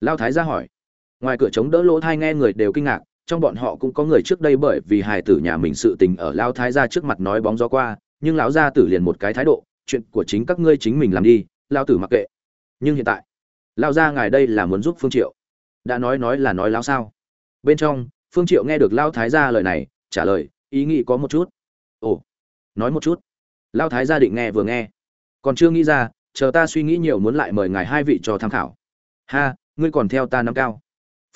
Lao thái ra hỏi. Ngoài cửa chống đỡ lỗ thai nghe người đều kinh ngạc, trong bọn họ cũng có người trước đây bởi vì hài tử nhà mình sự tình ở lao thái ra trước mặt nói bóng gió qua, nhưng lão gia tử liền một cái thái độ chuyện của chính các ngươi chính mình làm đi lao tử mặc kệ. Nhưng hiện tại lao ra ngài đây là muốn giúp phương triệu. Đã nói nói là nói lao sao? Bên trong, phương triệu nghe được lao thái gia lời này, trả lời, ý nghĩ có một chút. Ồ, nói một chút. Lao thái gia định nghe vừa nghe. Còn chưa nghĩ ra, chờ ta suy nghĩ nhiều muốn lại mời ngài hai vị cho tham khảo. Ha, ngươi còn theo ta năm cao.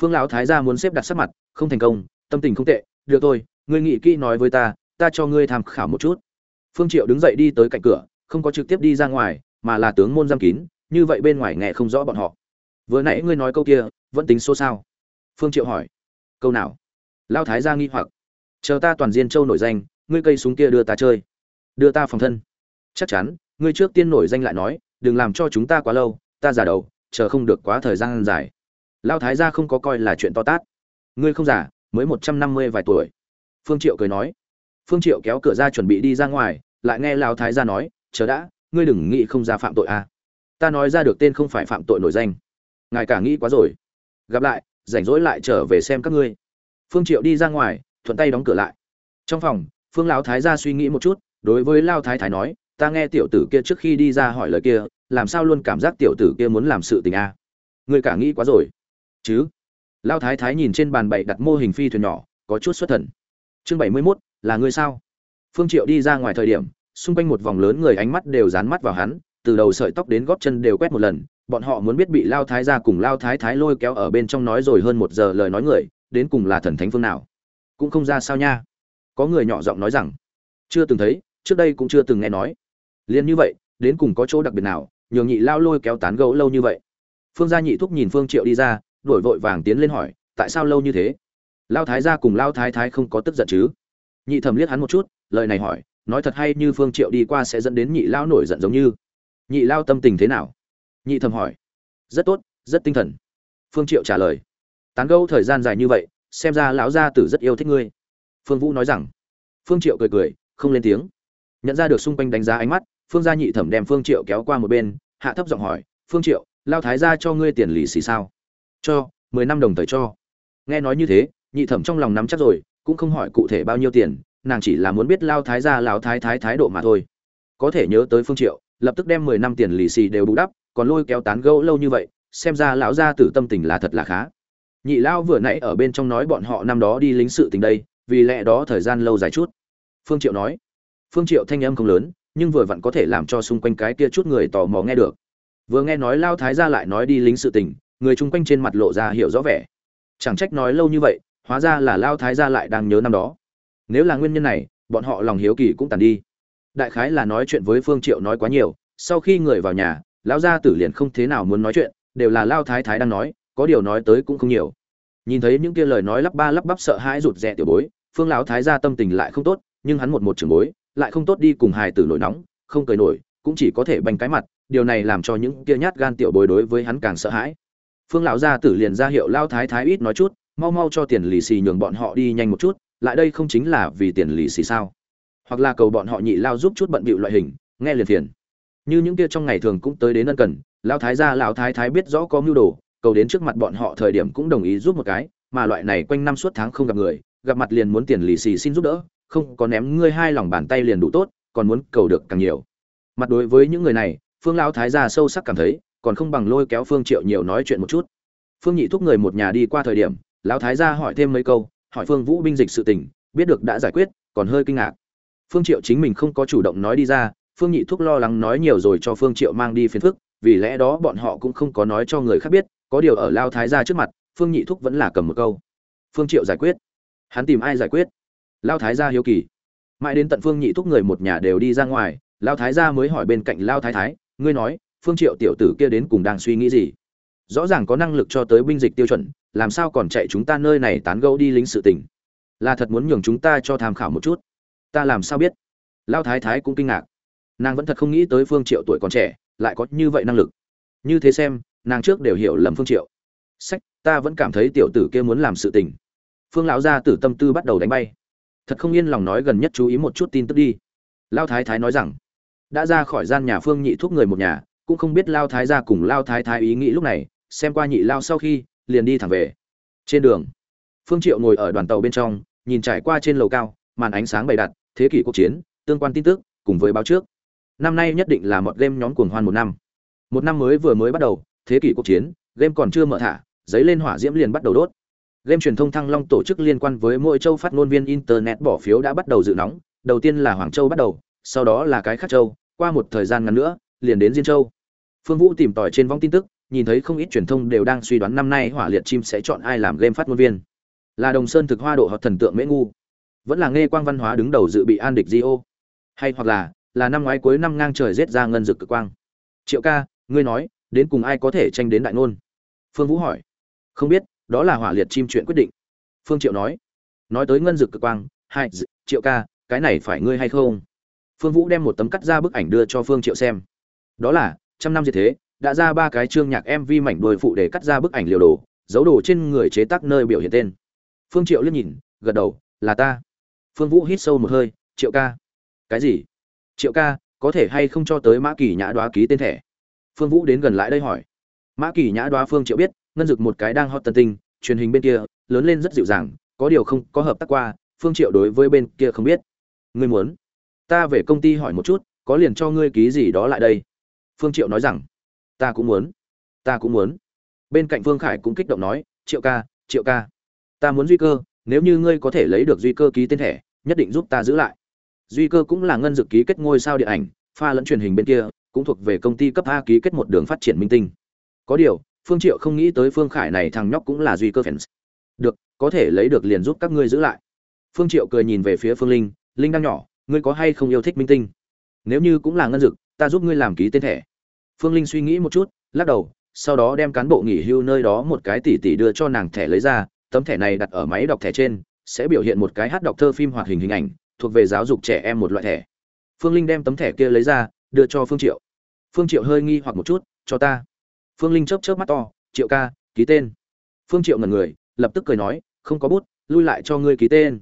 Phương lão thái gia muốn xếp đặt sắc mặt, không thành công, tâm tình không tệ. Được thôi, ngươi nghĩ kỹ nói với ta ta cho ngươi tham khảo một chút. Phương triệu đứng dậy đi tới cạnh cửa không có trực tiếp đi ra ngoài, mà là tướng môn giam kín, như vậy bên ngoài nghe không rõ bọn họ. Vừa nãy ngươi nói câu kia, vẫn tính số sao? Phương triệu hỏi. Câu nào? Lao thái gia nghi hoặc. Chờ ta toàn diên châu nổi danh, ngươi cây súng kia đưa ta chơi. Đưa ta phòng thân. Chắc chắn, ngươi trước tiên nổi danh lại nói, đừng làm cho chúng ta quá lâu, ta già đầu, chờ không được quá thời gian dài. Lao thái gia không có coi là chuyện to tát. Ngươi không già, mới một trăm năm mươi vài tuổi. Phương triệu cười nói. Phương triệu kéo cửa ra chuẩn bị đi ra ngoài, lại nghe lao thái gia nói chờ đã ngươi đừng nghĩ không ra phạm tội à. ta nói ra được tên không phải phạm tội nổi danh. Ngài cả nghĩ quá rồi. Gặp lại rảnh rỗi lại trở về xem các ngươi. Phương triệu đi ra ngoài thuận tay đóng cửa lại. Trong phòng phương lão thái gia suy nghĩ một chút đối với lao thái thái nói ta nghe tiểu tử kia trước khi đi ra hỏi lời kia làm sao luôn cảm giác tiểu tử kia muốn làm sự tình a à? người cả nghĩ quá rồi. Chứ? Lao thái thái nhìn trên bàn bậy đặt mô hình phi thuyền nhỏ có chút xuất thần. Chương bảy mươi 71, là ngươi sao? Phương triệu đi ra ngoài thời điểm xung quanh một vòng lớn người ánh mắt đều dán mắt vào hắn, từ đầu sợi tóc đến gót chân đều quét một lần, bọn họ muốn biết bị lao thái gia cùng lao thái thái lôi kéo ở bên trong nói rồi hơn một giờ lời nói người, đến cùng là thần thánh phương nào? Cũng không ra sao nha. Có người nhỏ giọng nói rằng, chưa từng thấy, trước đây cũng chưa từng nghe nói. Liền như vậy, đến cùng có chỗ đặc biệt nào, nhường nhị lao lôi kéo tán gẫu lâu như vậy? Phương gia nhị thúc nhìn phương triệu đi ra đổi vội vàng tiến lên hỏi, tại sao lâu như thế? Lao thái gia cùng lao thái thái không có tức giận chứ? Nhị thẩm liếc hắn một chút, lời này hỏi nói thật hay như phương triệu đi qua sẽ dẫn đến nhị lao nổi giận giống như. Nhị lao tâm tình thế nào? Nhị thẩm hỏi. Rất tốt, rất tinh thần. Phương triệu trả lời. Tán gẫu thời gian dài như vậy, xem ra lão gia tử rất yêu thích ngươi. Phương vũ nói rằng. Phương triệu cười cười, không lên tiếng. Nhận ra được xung quanh đánh giá ánh mắt, phương gia nhị thẩm đem phương triệu kéo qua một bên, hạ thấp giọng hỏi, phương triệu, lao thái gia cho ngươi tiền lì xì sao? Cho, mười năm đồng thời cho. Nghe nói như thế, nhị thẩm trong lòng nắm chắc rồi, cũng không hỏi cụ thể bao nhiêu tiền nàng chỉ là muốn biết lao thái gia, lão thái thái thái độ mà thôi. Có thể nhớ tới phương triệu, lập tức đem mười năm tiền lì xì đều bù đắp, còn lôi kéo tán gẫu lâu như vậy, xem ra lão gia tử tâm tình là thật là khá. Nhị lao vừa nãy ở bên trong nói bọn họ năm đó đi lính sự tình đây, vì lẽ đó thời gian lâu dài chút. Phương triệu nói. Phương triệu thanh âm không lớn, nhưng vừa vặn có thể làm cho xung quanh cái kia chút người tò mò nghe được. Vừa nghe nói lao thái gia lại nói đi lính sự tình, người chung quanh trên mặt lộ ra hiểu rõ vẻ. Chẳng trách nói lâu như vậy, hóa ra là lao thái gia lại đang nhớ năm đó nếu là nguyên nhân này, bọn họ lòng hiếu kỳ cũng tàn đi. Đại khái là nói chuyện với phương triệu nói quá nhiều, sau khi người vào nhà, lão gia tử liền không thế nào muốn nói chuyện, đều là lao thái thái đang nói, có điều nói tới cũng không nhiều. Nhìn thấy những kia lời nói lắp ba lắp bắp sợ hãi rụt rè tiểu bối, phương lão thái gia tâm tình lại không tốt, nhưng hắn một một trưởng bối, lại không tốt đi cùng hài tử nổi nóng, không cười nổi, cũng chỉ có thể bành cái mặt, điều này làm cho những kia nhát gan tiểu bối đối với hắn càng sợ hãi. Phương lão gia tử liền ra hiệu lao thái thái ít nói chút, mau mau cho tiền lì xì nhường bọn họ đi nhanh một chút lại đây không chính là vì tiền lì xì sao? Hoặc là cầu bọn họ nhị lao giúp chút bận bịu loại hình, nghe liền phiền. Như những kia trong ngày thường cũng tới đến ân cần lao thái gia, lão thái thái biết rõ có mưu đồ, cầu đến trước mặt bọn họ thời điểm cũng đồng ý giúp một cái, mà loại này quanh năm suốt tháng không gặp người, gặp mặt liền muốn tiền lì xì xin giúp đỡ, không có ném ngươi hai lòng bàn tay liền đủ tốt, còn muốn cầu được càng nhiều. Mặt đối với những người này, phương lão thái gia sâu sắc cảm thấy, còn không bằng lôi kéo phương triệu nhiều nói chuyện một chút. Phương nhị thúc người một nhà đi qua thời điểm, lão thái gia hỏi thêm mấy câu hỏi phương vũ binh dịch sự tình, biết được đã giải quyết, còn hơi kinh ngạc. Phương triệu chính mình không có chủ động nói đi ra, phương nhị thúc lo lắng nói nhiều rồi cho phương triệu mang đi phiền phức, vì lẽ đó bọn họ cũng không có nói cho người khác biết, có điều ở lao thái gia trước mặt, phương nhị thúc vẫn là cầm một câu. Phương triệu giải quyết. Hắn tìm ai giải quyết? Lao thái gia hiếu kỳ. Mãi đến tận phương nhị thúc người một nhà đều đi ra ngoài, lao thái gia mới hỏi bên cạnh lao thái thái, ngươi nói, phương triệu tiểu tử kia đến cùng đang suy nghĩ gì? Rõ ràng có năng lực cho tới binh dịch tiêu chuẩn làm sao còn chạy chúng ta nơi này tán gẫu đi lính sự tình? Là thật muốn nhường chúng ta cho tham khảo một chút. Ta làm sao biết? Lao thái thái cũng kinh ngạc. Nàng vẫn thật không nghĩ tới phương triệu tuổi còn trẻ, lại có như vậy năng lực. Như thế xem, nàng trước đều hiểu lầm phương triệu. Sách, ta vẫn cảm thấy tiểu tử kia muốn làm sự tình. Phương lão gia tử tâm tư bắt đầu đánh bay. Thật không yên lòng nói gần nhất chú ý một chút tin tức đi. Lao thái thái nói rằng, đã ra khỏi gian nhà phương nhị thuốc người một nhà, cũng không biết lao thái gia cùng lao thái thái ý nghĩ lúc này, xem qua nhị lao sau khi liền đi thẳng về. Trên đường, phương triệu ngồi ở đoàn tàu bên trong, nhìn trải qua trên lầu cao, màn ánh sáng bày đặt, thế kỷ cuộc chiến, tương quan tin tức, cùng với báo trước. Năm nay nhất định là một game nhóm cuồng hoan một năm. Một năm mới vừa mới bắt đầu, thế kỷ cuộc chiến, game còn chưa mở thả, giấy lên hỏa diễm liền bắt đầu đốt. Game truyền thông thăng long tổ chức liên quan với mỗi châu phát ngôn viên internet bỏ phiếu đã bắt đầu dự nóng, đầu tiên là hoàng châu bắt đầu, sau đó là cái khác châu, qua một thời gian ngắn nữa, liền đến diên châu. Phương vũ tìm tòi trên vong tin tức nhìn thấy không ít truyền thông đều đang suy đoán năm nay hỏa liệt chim sẽ chọn ai làm game phát ngôn viên. Là đồng sơn thực hoa độ hoặc thần tượng mễ ngu. Vẫn là nghe quang văn hóa đứng đầu dự bị an địch di ô. Hay hoặc là là năm ngoái cuối năm ngang trời rết ra ngân dực cực quang. Triệu ca, ngươi nói, đến cùng ai có thể tranh đến đại ngôn? Phương vũ hỏi. Không biết, đó là hỏa liệt chim chuyện quyết định. Phương triệu nói. Nói tới ngân dực cực quang, hai triệu ca, cái này phải ngươi hay không? Phương vũ đem một tấm cắt ra bức ảnh đưa cho phương triệu xem. Đó là, trăm năm diệt thế đã ra ba cái chương nhạc mv mảnh đôi phụ để cắt ra bức ảnh liều đồ, giấu đồ trên người chế tác nơi biểu hiện tên. Phương triệu liếc nhìn, gật đầu, là ta. Phương vũ hít sâu một hơi, triệu ca. Cái gì? Triệu ca, có thể hay không cho tới mã kỳ nhã đoá ký tên thẻ? Phương vũ đến gần lại đây hỏi. Mã kỳ nhã đoá phương triệu biết, ngân dực một cái đang hot tân tinh, truyền hình bên kia, lớn lên rất dịu dàng, có điều không có hợp tác qua, phương triệu đối với bên kia không biết. Ngươi muốn? Ta về công ty hỏi một chút, có liền cho ngươi ký gì đó lại đây. Phương triệu nói rằng ta cũng muốn, ta cũng muốn. Bên cạnh Vương khải cũng kích động nói, triệu ca triệu ca, ta muốn duy cơ, nếu như ngươi có thể lấy được duy cơ ký tên thẻ, nhất định giúp ta giữ lại. Duy cơ cũng là ngân dự ký kết ngôi sao điện ảnh, pha lẫn truyền hình bên kia, cũng thuộc về công ty cấp a ký kết một đường phát triển minh tinh. Có điều, phương triệu không nghĩ tới phương khải này thằng nhóc cũng là duy cơ fans. Được, có thể lấy được liền giúp các ngươi giữ lại. Phương triệu cười nhìn về phía phương linh linh đang nhỏ, ngươi có hay không yêu thích minh tinh? Nếu như cũng là ngân dực ta giúp ngươi làm ký tên thẻ phương linh suy nghĩ một chút, lắc đầu, sau đó đem cán bộ nghỉ hưu nơi đó một cái tỷ tỷ đưa cho nàng thẻ lấy ra, tấm thẻ này đặt ở máy đọc thẻ trên, sẽ biểu hiện một cái hát đọc thơ phim hoạt hình hình ảnh, thuộc về giáo dục trẻ em một loại thẻ. Phương linh đem tấm thẻ kia lấy ra, đưa cho phương triệu. Phương triệu hơi nghi hoặc một chút, cho ta. Phương linh chớp chớp mắt to, triệu ca, ký tên. Phương triệu ngẩn người, lập tức cười nói, không có bút, lui lại cho ngươi ký tên.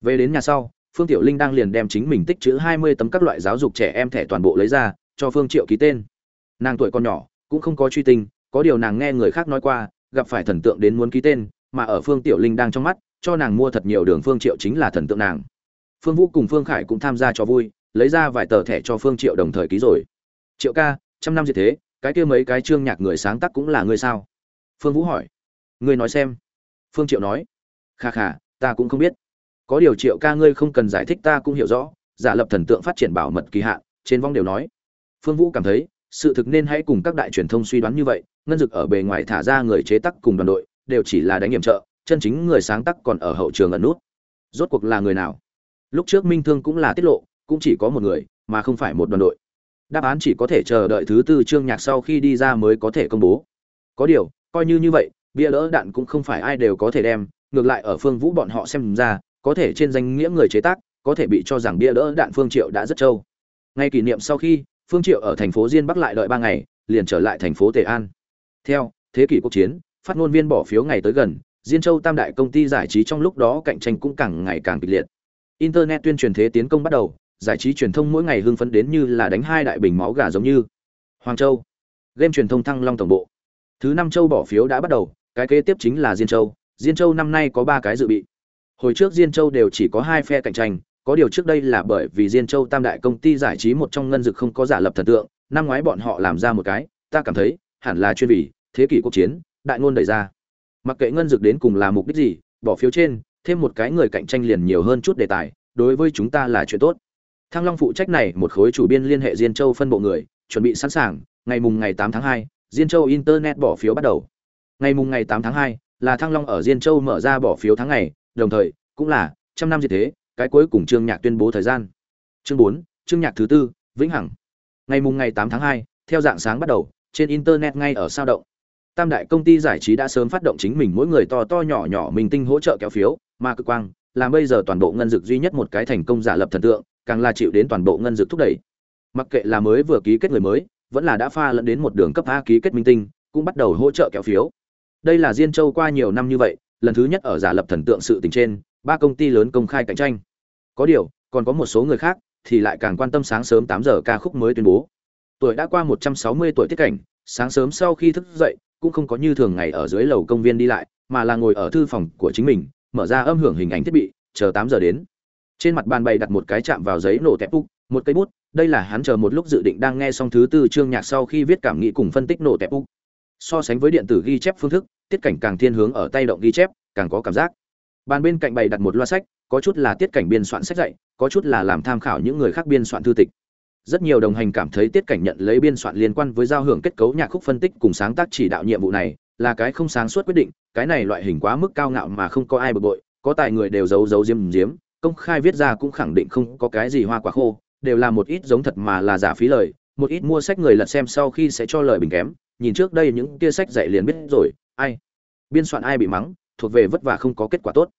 Về đến nhà sau, phương tiểu linh đang liền đem chính mình tích chữ hai mươi tấm các loại giáo dục trẻ em thẻ toàn bộ lấy ra, cho phương triệu ký tên nàng tuổi còn nhỏ, cũng không có truy tinh, có điều nàng nghe người khác nói qua, gặp phải thần tượng đến muốn ký tên, mà ở phương tiểu linh đang trong mắt, cho nàng mua thật nhiều đường phương triệu chính là thần tượng nàng. Phương vũ cùng phương khải cũng tham gia cho vui, lấy ra vài tờ thẻ cho phương triệu đồng thời ký rồi. Triệu ca, trăm năm gì thế, cái kia mấy cái chương nhạc người sáng tác cũng là ngươi sao? Phương vũ hỏi. Ngươi nói xem. Phương triệu nói. Kha kha, ta cũng không biết. Có điều triệu ca ngươi không cần giải thích ta cũng hiểu rõ, giả lập thần tượng phát triển bảo mật kỳ hạn, trên vong đều nói. Phương vũ cảm thấy sự thực nên hãy cùng các đại truyền thông suy đoán như vậy, ngân dực ở bề ngoài thả ra người chế tác cùng đoàn đội, đều chỉ là đánh hiểm trợ, chân chính người sáng tác còn ở hậu trường ẩn nút. Rốt cuộc là người nào? Lúc trước minh thương cũng là tiết lộ, cũng chỉ có một người, mà không phải một đoàn đội. Đáp án chỉ có thể chờ đợi thứ tư chương nhạc sau khi đi ra mới có thể công bố. Có điều, coi như như vậy, bia đỡ đạn cũng không phải ai đều có thể đem, ngược lại ở phương vũ bọn họ xem ra, có thể trên danh nghĩa người chế tác, có thể bị cho rằng bia đỡ đạn phương triệu đã rất trâu. Ngay kỷ niệm sau khi phương triệu ở thành phố diên bắc lại đợi ba ngày, liền trở lại thành phố tề an. Theo, thế kỷ quốc chiến, phát ngôn viên bỏ phiếu ngày tới gần, diên châu tam đại công ty giải trí trong lúc đó cạnh tranh cũng càng ngày càng kịch liệt. Internet tuyên truyền thế tiến công bắt đầu, giải trí truyền thông mỗi ngày hưng phấn đến như là đánh hai đại bình máu gà giống như. Hoàng châu, game truyền thông thăng long tổng bộ. Thứ năm châu bỏ phiếu đã bắt đầu, cái kế tiếp chính là diên châu. Diên châu năm nay có ba cái dự bị. Hồi trước diên châu đều chỉ có hai phe cạnh tranh có điều trước đây là bởi vì diên châu tam đại công ty giải trí một trong ngân dực không có giả lập thần tượng năm ngoái bọn họ làm ra một cái ta cảm thấy hẳn là chuyên vì thế kỷ quốc chiến đại ngôn đẩy ra. Mặc kệ ngân dược đến cùng là mục đích gì bỏ phiếu trên thêm một cái người cạnh tranh liền nhiều hơn chút đề tài đối với chúng ta là chuyện tốt. Thăng long phụ trách này một khối chủ biên liên hệ diên châu phân bộ người chuẩn bị sẵn sàng ngày mùng ngày 8 tháng 2, diên châu internet bỏ phiếu bắt đầu. Ngày mùng ngày 8 tháng 2, là thăng long ở diên châu mở ra bỏ phiếu tháng ngày đồng thời cũng là trăm năm gì thế cái cuối cùng trương nhạc tuyên bố thời gian. Chương 4, trương nhạc thứ tư vĩnh hằng. Ngày mùng ngày 8 tháng 2, theo dạng sáng bắt đầu trên internet ngay ở sao động. Tam đại công ty giải trí đã sớm phát động chính mình mỗi người to to nhỏ nhỏ mình tinh hỗ trợ kéo phiếu mà cực quang làm bây giờ toàn bộ ngân dực duy nhất một cái thành công giả lập thần tượng càng là chịu đến toàn bộ ngân dực thúc đẩy. Mặc kệ là mới vừa ký kết người mới vẫn là đã pha lẫn đến một đường cấp a ký kết minh tinh cũng bắt đầu hỗ trợ kéo phiếu. Đây là diên châu qua nhiều năm như vậy lần thứ nhất ở giả lập thần tượng sự tình trên ba công ty lớn công khai cạnh tranh có điều, còn có một số người khác thì lại càng quan tâm sáng sớm tám giờ ca khúc mới tuyên bố. Tuổi đã qua một trăm sáu mươi tuổi tiết cảnh, sáng sớm sau khi thức dậy, cũng không có như thường ngày ở dưới lầu công viên đi lại, mà là ngồi ở thư phòng của chính mình, mở ra âm hưởng hình ảnh thiết bị, chờ tám giờ đến. Trên mặt bàn bày đặt một cái chạm vào giấy nổ tẹp úc một cây bút, đây là hắn chờ một lúc dự định đang nghe xong thứ tư chương nhạc sau khi viết cảm nghĩ cùng phân tích nổ tẹp úc so sánh với điện tử ghi chép phương thức, tiết cảnh càng thiên hướng ở tay động ghi chép, càng có cảm giác. Bàn bên cạnh bày đặt một loa sách có chút là tiết cảnh biên soạn sách dạy, có chút là làm tham khảo những người khác biên soạn thư tịch. Rất nhiều đồng hành cảm thấy tiết cảnh nhận lấy biên soạn liên quan với giao hưởng kết cấu nhạc khúc phân tích cùng sáng tác chỉ đạo nhiệm vụ này, là cái không sáng suốt quyết định, cái này loại hình quá mức cao ngạo mà không có ai bực bội, có tài người đều giấu giấu diếm diếm công khai viết ra cũng khẳng định không có cái gì hoa quả khô, đều là một ít giống thật mà là giả phí lời, một ít mua sách người lật xem sau khi sẽ cho lời bình kém, nhìn trước đây những tia sách dạy liền biết rồi, ai? Biên soạn ai bị mắng, thuộc về vất vả không có kết quả tốt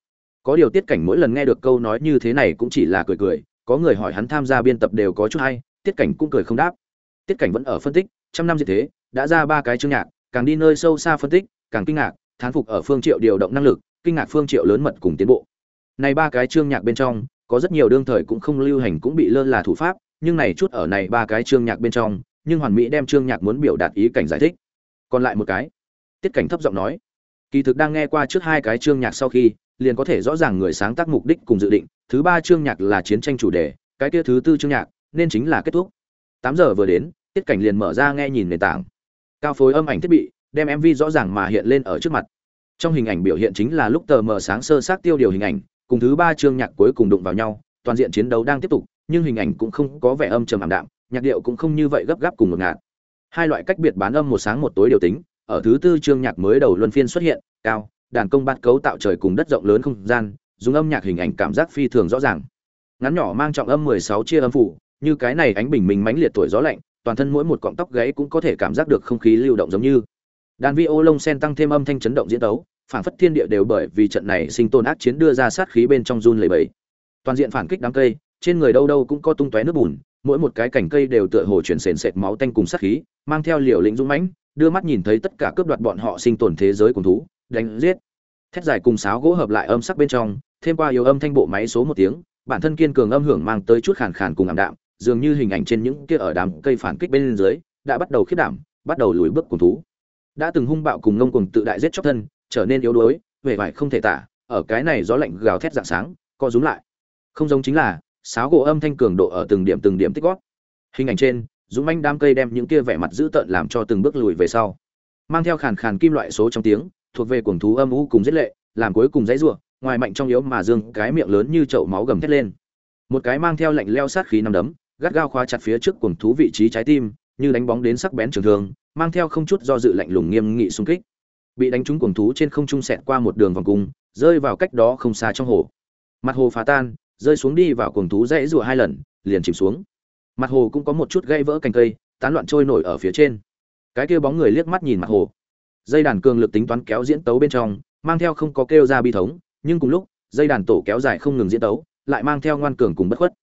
có điều tiết cảnh mỗi lần nghe được câu nói như thế này cũng chỉ là cười cười, có người hỏi hắn tham gia biên tập đều có chút hay, tiết cảnh cũng cười không đáp. Tiết cảnh vẫn ở phân tích, trăm năm gì thế, đã ra ba cái chương nhạc, càng đi nơi sâu xa phân tích, càng kinh ngạc, thán phục ở phương triệu điều động năng lực, kinh ngạc phương triệu lớn mật cùng tiến bộ. Này ba cái chương nhạc bên trong, có rất nhiều đương thời cũng không lưu hành cũng bị lơ là thủ pháp, nhưng này chút ở này ba cái chương nhạc bên trong, nhưng hoàn mỹ đem chương nhạc muốn biểu đạt ý cảnh giải thích. Còn lại một cái, tiết cảnh thấp giọng nói, kỳ thực đang nghe qua trước hai cái chương nhạc sau khi liền có thể rõ ràng người sáng tác mục đích cùng dự định. Thứ ba chương nhạc là chiến tranh chủ đề, cái kia thứ tư chương nhạc, nên chính là kết thúc. Tám giờ vừa đến, tiết cảnh liền mở ra nghe nhìn nền tảng. Cao phối âm ảnh thiết bị, đem mv rõ ràng mà hiện lên ở trước mặt. Trong hình ảnh biểu hiện chính là lúc tờ mờ sáng sơ sát tiêu điều hình ảnh, cùng thứ ba chương nhạc cuối cùng đụng vào nhau, toàn diện chiến đấu đang tiếp tục, nhưng hình ảnh cũng không có vẻ âm trầm ảm đạm, nhạc điệu cũng không như vậy gấp gáp cùng một ngạt. Hai loại cách biệt bán âm một sáng một tối điều tính, ở thứ tư chương nhạc mới đầu luân phiên xuất hiện, cao đàn công bát cấu tạo trời cùng đất rộng lớn không gian, dùng âm nhạc hình ảnh cảm giác phi thường rõ ràng. Ngắn nhỏ mang trọng âm 16 chia âm phủ, như cái này ánh bình minh mãnh liệt tuổi gió lạnh, toàn thân mỗi một cọng tóc gáy cũng có thể cảm giác được không khí lưu động giống như. Đàn vi ô lông sen tăng thêm âm thanh chấn động diễn tấu phản phất thiên địa đều bởi vì trận này sinh tồn ác chiến đưa ra sát khí bên trong run lầy bẫy toàn diện phản kích đám cây, trên người đâu đâu cũng có tung tóe nước bùn, mỗi một cái cành cây đều tựa hồ chuyển sền sệt máu tanh cùng sát khí, mang theo liều lĩnh dũng mãnh, đưa mắt nhìn thấy tất cả cướp đoạt bọn họ sinh tồn thế giới cùng thú đánh giết. Thét dài cùng sáo gỗ hợp lại âm sắc bên trong, thêm qua yếu âm thanh bộ máy số một tiếng, bản thân kiên cường âm hưởng mang tới chút khàn khàn cùng ảm đạm, dường như hình ảnh trên những kia ở đám cây phản kích bên dưới, đã bắt đầu khiết đảm, bắt đầu lùi bước cùng thú. Đã từng hung bạo cùng ngông cùng tự đại giết chóc thân, trở nên yếu đuối, vẻ vải không thể tả, ở cái này gió lạnh gào thét dạng sáng, co rúm lại. Không giống chính là, sáo gỗ âm thanh cường độ ở từng điểm từng điểm tích gót hình ảnh trên, dũng manh đám cây đem những kia vẻ mặt dữ tợn làm cho từng bước lùi về sau. Mang theo khàn khàn kim loại số trong tiếng thuộc về cuồng thú âm u cùng giết lệ, làm cuối cùng dãy rủa, ngoài mạnh trong yếu mà dương, cái miệng lớn như chậu máu gầm thét lên. Một cái mang theo lạnh leo sát khí năm đấm, gắt gao khóa chặt phía trước cuồng thú vị trí trái tim, như đánh bóng đến sắc bén trường thương, mang theo không chút do dự lạnh lùng nghiêm nghị xung kích. Bị đánh trúng cuồng thú trên không trung xẹt qua một đường vòng cung, rơi vào cách đó không xa trong hồ. Mặt hồ phá tan, rơi xuống đi vào cuồng thú dãy rủa hai lần, liền chìm xuống. Mặt hồ cũng có một chút gãy vỡ cành cây, tán loạn trôi nổi ở phía trên. Cái kia bóng người liếc mắt nhìn mặt hồ dây đàn cường lực tính toán kéo diễn tấu bên trong, mang theo không có kêu ra bi thống, nhưng cùng lúc, dây đàn tổ kéo dài không ngừng diễn tấu, lại mang theo ngoan cường cùng bất khuất.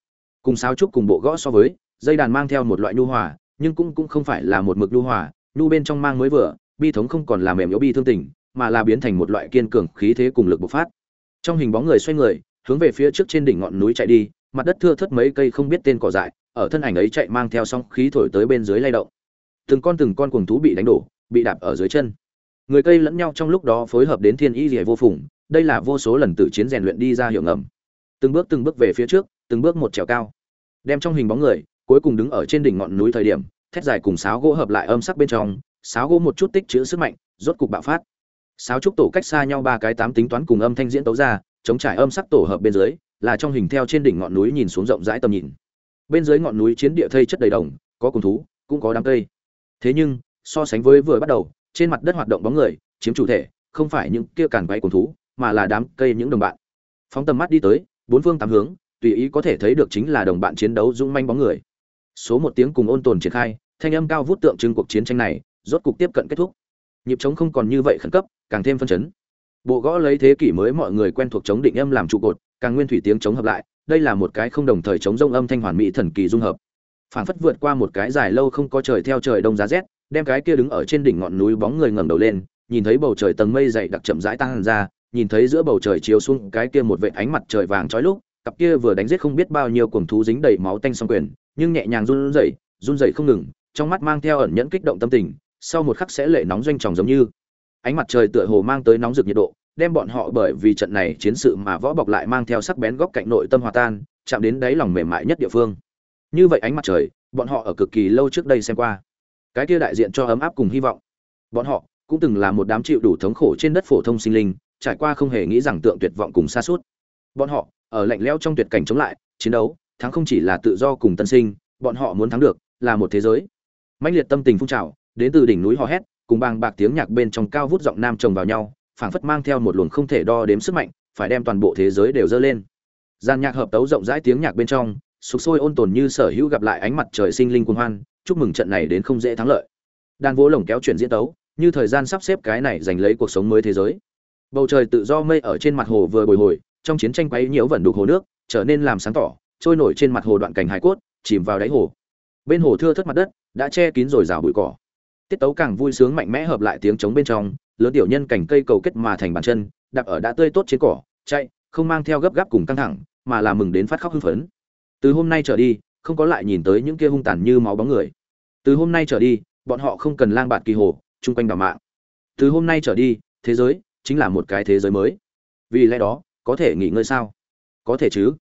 Cùng sáo trúc cùng bộ gõ so với, dây đàn mang theo một loại nhu hòa, nhưng cũng cũng không phải là một mực nhu hòa, nhu bên trong mang mới vừa, bi thống không còn là mềm yếu bi thương tình, mà là biến thành một loại kiên cường khí thế cùng lực bộc phát. Trong hình bóng người xoay người, hướng về phía trước trên đỉnh ngọn núi chạy đi, mặt đất thưa thớt mấy cây không biết tên cỏ dại, ở thân ảnh ấy chạy mang theo song khí thổi tới bên dưới lay động. Từng con từng con cuồng thú bị đánh đổ, bị đạp ở dưới chân người cây lẫn nhau trong lúc đó phối hợp đến thiên y rỉa vô phùng, đây là vô số lần tự chiến rèn luyện đi ra hiệu ngầm. Từng bước từng bước về phía trước, từng bước một trèo cao. Đem trong hình bóng người, cuối cùng đứng ở trên đỉnh ngọn núi thời điểm, thét dài cùng sáo gỗ hợp lại âm sắc bên trong, sáo gỗ một chút tích chữ sức mạnh, rốt cục bạo phát. Sáo trúc tổ cách xa nhau ba cái tám tính toán cùng âm thanh diễn tấu ra, chống trải âm sắc tổ hợp bên dưới, là trong hình theo trên đỉnh ngọn núi nhìn xuống rộng rãi tầm nhìn. Bên dưới ngọn núi chiến địa thây chất đầy đồng, có cùng thú, cũng có đám cây. Thế nhưng, so sánh với vừa bắt đầu trên mặt đất hoạt động bóng người, chiếm chủ thể, không phải những kia càn quay cùng thú, mà là đám cây những đồng bạn. Phóng tầm mắt đi tới, bốn phương tám hướng, tùy ý có thể thấy được chính là đồng bạn chiến đấu dũng manh bóng người. Số một tiếng cùng ôn tồn triển khai, thanh âm cao vút tượng trưng cuộc chiến tranh này, rốt cục tiếp cận kết thúc. Nhịp chống không còn như vậy khẩn cấp, càng thêm phân chấn. Bộ gõ lấy thế kỷ mới mọi người quen thuộc chống định âm làm trụ cột, càng nguyên thủy tiếng chống hợp lại, đây là một cái không đồng thời chống rông âm thanh hoàn mỹ thần kỳ dung hợp. Phảng phất vượt qua một cái dài lâu không có trời theo trời đông giá rét đem cái kia đứng ở trên đỉnh ngọn núi bóng người ngẩng đầu lên, nhìn thấy bầu trời tầng mây dày đặc chậm rãi tăng ra, nhìn thấy giữa bầu trời chiếu xuống cái kia một vệt ánh mặt trời vàng chói lúc, cặp kia vừa đánh giết không biết bao nhiêu cuồng thú dính đầy máu tanh song quyền, nhưng nhẹ nhàng run rẩy run rẩy không ngừng, trong mắt mang theo ẩn nhẫn kích động tâm tình, sau một khắc sẽ lệ nóng doanh tròng giống như. Ánh mặt trời tựa hồ mang tới nóng rực nhiệt độ, đem bọn họ bởi vì trận này chiến sự mà võ bọc lại mang theo sắc bén góc cạnh nội tâm hòa tan, chạm đến đáy lòng mềm mại nhất địa phương. Như vậy ánh mặt trời, bọn họ ở cực kỳ lâu trước đây xem qua cái kia đại diện cho ấm áp cùng hy vọng. Bọn họ cũng từng là một đám chịu đủ thống khổ trên đất phổ thông sinh linh, trải qua không hề nghĩ rằng tượng tuyệt vọng cùng xa suốt bọn họ ở lạnh lẽo trong tuyệt cảnh chống lại, chiến đấu, thắng không chỉ là tự do cùng tân sinh, bọn họ muốn thắng được là một thế giới. Mãnh liệt tâm tình phun trào, đến từ đỉnh núi hò hét, cùng bàng bạc tiếng nhạc bên trong cao vút giọng nam chồng vào nhau, phảng phất mang theo một luồng không thể đo đếm sức mạnh, phải đem toàn bộ thế giới đều dơ lên. Gian nhạc hợp tấu rộng rãi tiếng nhạc bên trong, sục sôi ôn tồn như sở hữu gặp lại ánh mặt trời sinh linh quân hoan chúc mừng trận này đến không dễ thắng lợi. Đàn vỗ lồng kéo chuyển diễn tấu, như thời gian sắp xếp cái này giành lấy cuộc sống mới thế giới. Bầu trời tự do mây ở trên mặt hồ vừa bồi hồi, trong chiến tranh quấy nhiễu vẩn đục hồ nước, trở nên làm sáng tỏ, trôi nổi trên mặt hồ đoạn cảnh hải cốt, chìm vào đáy hồ. Bên hồ thưa thất mặt đất, đã che kín rồi rào bụi cỏ. Tiết tấu càng vui sướng mạnh mẽ hợp lại tiếng trống bên trong, lớn tiểu nhân cảnh cây cầu kết mà thành bàn chân, đạp ở đã tươi tốt trên cỏ, chạy, không mang theo gấp gáp cùng căng thẳng, mà là mừng đến phát khóc hưng phấn. Từ hôm nay trở đi, không có lại nhìn tới những kia hung tàn như máu bóng người từ hôm nay trở đi, bọn họ không cần lang bạt kỳ hồ, chung quanh đào mạng. Từ hôm nay trở đi, thế giới chính là một cái thế giới mới. Vì lẽ đó, có thể nghỉ ngơi sao? Có thể chứ.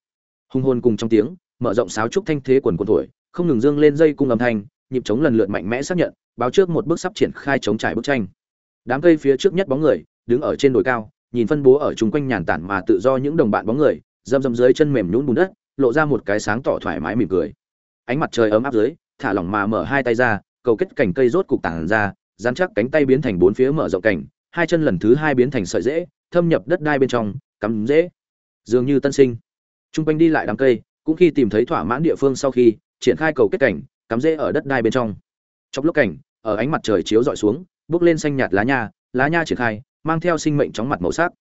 Hung hồn cùng trong tiếng, mở rộng sáo trúc thanh thế quần quần thổi, không ngừng dương lên dây cung âm thanh, nhịp chống lần lượt mạnh mẽ xác nhận, báo trước một bước sắp triển khai chống trải bức tranh. Đám cây phía trước nhất bóng người, đứng ở trên đồi cao, nhìn phân bố ở chung quanh nhàn tản mà tự do những đồng bạn bóng người, dâm dâm dưới chân mềm nhún bùn đất, lộ ra một cái sáng tỏ thoải mái mỉm cười. Ánh mặt trời ấm áp dưới thả lỏng mà mở hai tay ra cầu kết cành cây rốt cục tản ra dán chắc cánh tay biến thành bốn phía mở rộng cảnh hai chân lần thứ hai biến thành sợi dễ thâm nhập đất đai bên trong cắm dễ dường như tân sinh. Trung quanh đi lại đám cây cũng khi tìm thấy thỏa mãn địa phương sau khi triển khai cầu kết cảnh cắm dễ ở đất đai bên trong. Trong lúc cảnh ở ánh mặt trời chiếu dọi xuống bước lên xanh nhạt lá nha lá nha triển khai mang theo sinh mệnh chóng mặt màu sắc.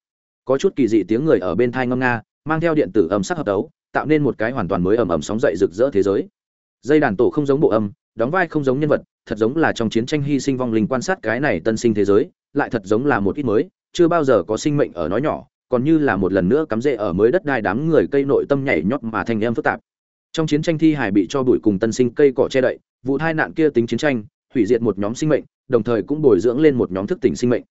Có chút kỳ dị tiếng người ở bên thai ngâm nga mang theo điện tử âm sắc hợp đấu, tạo nên một cái hoàn toàn mới ầm ầm sóng dậy rực rỡ thế giới dây đàn tổ không giống bộ âm, đóng vai không giống nhân vật, thật giống là trong chiến tranh hy sinh vong linh quan sát cái này tân sinh thế giới, lại thật giống là một ít mới, chưa bao giờ có sinh mệnh ở nói nhỏ, còn như là một lần nữa cắm rễ ở mới đất đai đám người cây nội tâm nhảy nhót mà thành em phức tạp. Trong chiến tranh thi hải bị cho bụi cùng tân sinh cây cỏ che đậy, vụ tai nạn kia tính chiến tranh, hủy diệt một nhóm sinh mệnh, đồng thời cũng bồi dưỡng lên một nhóm thức tỉnh sinh mệnh.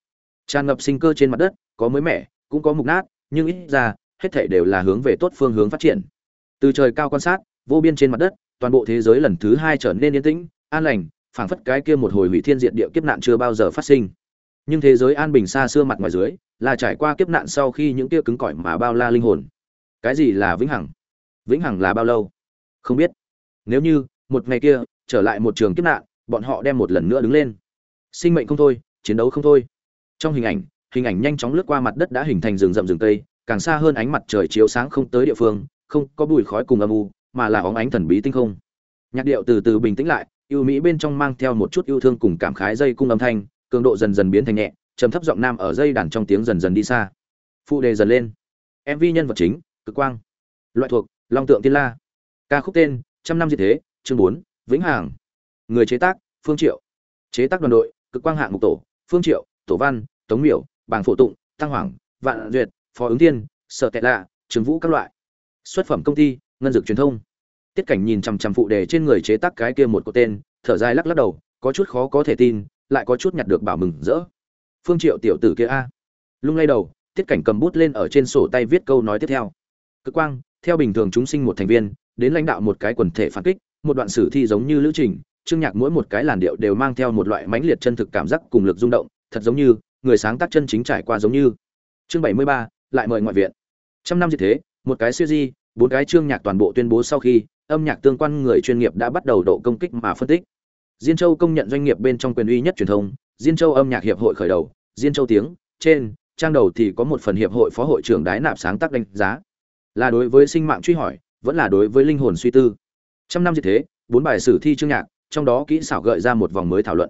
Tràn ngập sinh cơ trên mặt đất, có mới mẻ, cũng có mục nát, nhưng ít ra, hết thể đều là hướng về tốt phương hướng phát triển. Từ trời cao quan sát, vô biên trên mặt đất toàn bộ thế giới lần thứ hai trở nên yên tĩnh, an lành, phảng phất cái kia một hồi hủy thiên diệt địa kiếp nạn chưa bao giờ phát sinh. Nhưng thế giới an bình xa xưa mặt ngoài dưới, là trải qua kiếp nạn sau khi những kia cứng cỏi mà bao la linh hồn. Cái gì là vĩnh hằng? Vĩnh hằng là bao lâu? Không biết. Nếu như, một ngày kia, trở lại một trường kiếp nạn, bọn họ đem một lần nữa đứng lên. Sinh mệnh không thôi, chiến đấu không thôi. Trong hình ảnh hình ảnh nhanh chóng lướt qua mặt đất đã hình thành rừng rậm rừng tây càng xa hơn ánh mặt trời chiếu sáng không tới địa phương, không có bụi khói cùng âm u mà là óng ánh thần bí tinh không. Nhạc điệu từ từ bình tĩnh lại, yêu mỹ bên trong mang theo một chút yêu thương cùng cảm khái dây cung âm thanh, cường độ dần dần biến thành nhẹ, trầm thấp giọng nam ở dây đàn trong tiếng dần dần đi xa. Phụ đề dần lên. Mv nhân vật chính, cực quang. Loại thuộc, long tượng tiên la. Ca khúc tên, trăm năm diệt thế, chương bốn, vĩnh hằng. Người chế tác, phương triệu. Chế tác đoàn đội, cực quang hạng mục tổ, phương triệu, tổ văn, tống miểu, bàng phổ tụng, tăng hoàng, vạn duyệt, phó ứng thiên, sở tệ lạ, trường vũ các loại. Xuất phẩm công ty ngân dược truyền thông. Tiết cảnh nhìn chằm chằm phụ đề trên người chế tác cái kia một cái tên, thở dài lắc lắc đầu, có chút khó có thể tin, lại có chút nhặt được bảo mừng rỡ. Phương triệu tiểu tử kia a. Lung lay đầu, tiết cảnh cầm bút lên ở trên sổ tay viết câu nói tiếp theo. Cực quang, theo bình thường chúng sinh một thành viên, đến lãnh đạo một cái quần thể phản kích, một đoạn sử thi giống như lữ trình, chương nhạc mỗi một cái làn điệu đều mang theo một loại mãnh liệt chân thực cảm giác cùng lực rung động, thật giống như, người sáng tác chân chính trải qua giống như. Chương bảy mươi ba, lại mời ngoại viện. Trăm năm như thế, một cái siêu di bốn cái chương nhạc toàn bộ tuyên bố sau khi, âm nhạc tương quan người chuyên nghiệp đã bắt đầu độ công kích mà phân tích. Diên châu công nhận doanh nghiệp bên trong quyền uy nhất truyền thông, diên châu âm nhạc hiệp hội khởi đầu, diên châu tiếng, trên, trang đầu thì có một phần hiệp hội phó hội trưởng đái nạp sáng tác đánh giá. Là đối với sinh mạng truy hỏi, vẫn là đối với linh hồn suy tư. Trăm năm như thế, bốn bài sử thi chương nhạc, trong đó kỹ xảo gợi ra một vòng mới thảo luận.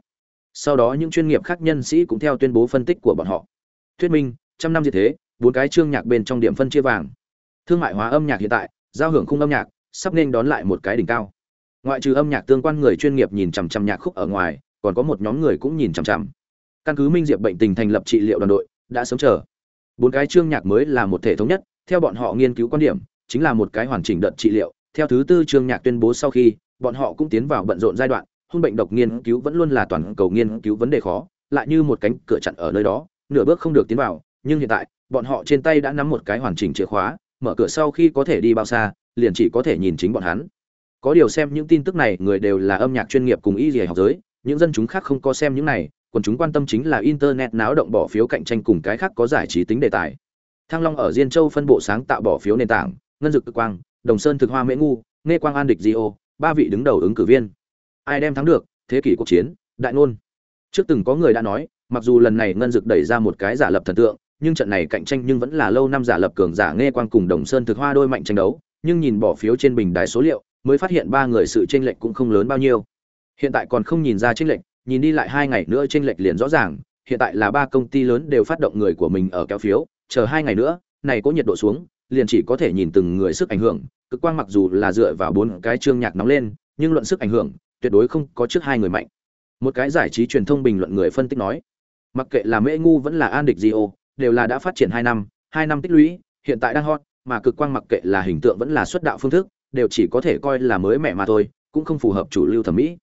Sau đó những chuyên nghiệp khác nhân sĩ cũng theo tuyên bố phân tích của bọn họ. Thuyết minh, trăm năm như thế, bốn cái chương nhạc bên trong điểm phân chia vàng thương mại hóa âm nhạc hiện tại, giao hưởng khung âm nhạc, sắp nên đón lại một cái đỉnh cao. Ngoại trừ âm nhạc tương quan người chuyên nghiệp nhìn chằm chằm nhạc khúc ở ngoài, còn có một nhóm người cũng nhìn chằm chằm. Căn cứ minh diệp bệnh tình thành lập trị liệu đoàn đội, đã sớm chờ. Bốn cái chương nhạc mới là một thể thống nhất, theo bọn họ nghiên cứu quan điểm, chính là một cái hoàn chỉnh đợt trị liệu. Theo thứ tư chương nhạc tuyên bố sau khi, bọn họ cũng tiến vào bận rộn giai đoạn hôn bệnh độc nghiên cứu vẫn luôn là toàn cầu nghiên cứu vấn đề khó, lại như một cánh cửa chặn ở nơi đó, nửa bước không được tiến vào, nhưng hiện tại, bọn họ trên tay đã nắm một cái hoàn chỉnh chìa khóa mở cửa sau khi có thể đi bao xa, liền chỉ có thể nhìn chính bọn hắn. Có điều xem những tin tức này, người đều là âm nhạc chuyên nghiệp cùng y dì học giới, những dân chúng khác không có xem những này, còn chúng quan tâm chính là internet náo động bỏ phiếu cạnh tranh cùng cái khác có giải trí tính đề tài. Thăng long ở diên châu phân bộ sáng tạo bỏ phiếu nền tảng, ngân dực cực quang, đồng sơn thực hoa mễ ngu nghe quang an địch di ô, ba vị đứng đầu ứng cử viên. Ai đem thắng được? Thế kỷ cuộc chiến, đại ngôn. Trước từng có người đã nói, mặc dù lần này ngân dực đẩy ra một cái giả lập thần tượng nhưng trận này cạnh tranh nhưng vẫn là lâu năm giả lập cường giả nghe quang cùng đồng sơn thực hoa đôi mạnh tranh đấu, nhưng nhìn bỏ phiếu trên bình đài số liệu, mới phát hiện ba người sự tranh lệch cũng không lớn bao nhiêu. Hiện tại còn không nhìn ra tranh lệch, nhìn đi lại hai ngày nữa tranh lệch liền rõ ràng, hiện tại là ba công ty lớn đều phát động người của mình ở kéo phiếu, chờ hai ngày nữa, này có nhiệt độ xuống, liền chỉ có thể nhìn từng người sức ảnh hưởng, cực quang mặc dù là dựa vào bốn cái chương nhạc nóng lên, nhưng luận sức ảnh hưởng, tuyệt đối không có trước hai người mạnh. Một cái giải trí truyền thông bình luận người phân tích nói, mặc kệ là mễ ngu vẫn là an địch di ô đều là đã phát triển hai năm hai năm tích lũy, hiện tại đang hot, mà cực quang mặc kệ là hình tượng vẫn là xuất đạo phương thức, đều chỉ có thể coi là mới mẻ mà thôi, cũng không phù hợp chủ lưu thẩm mỹ.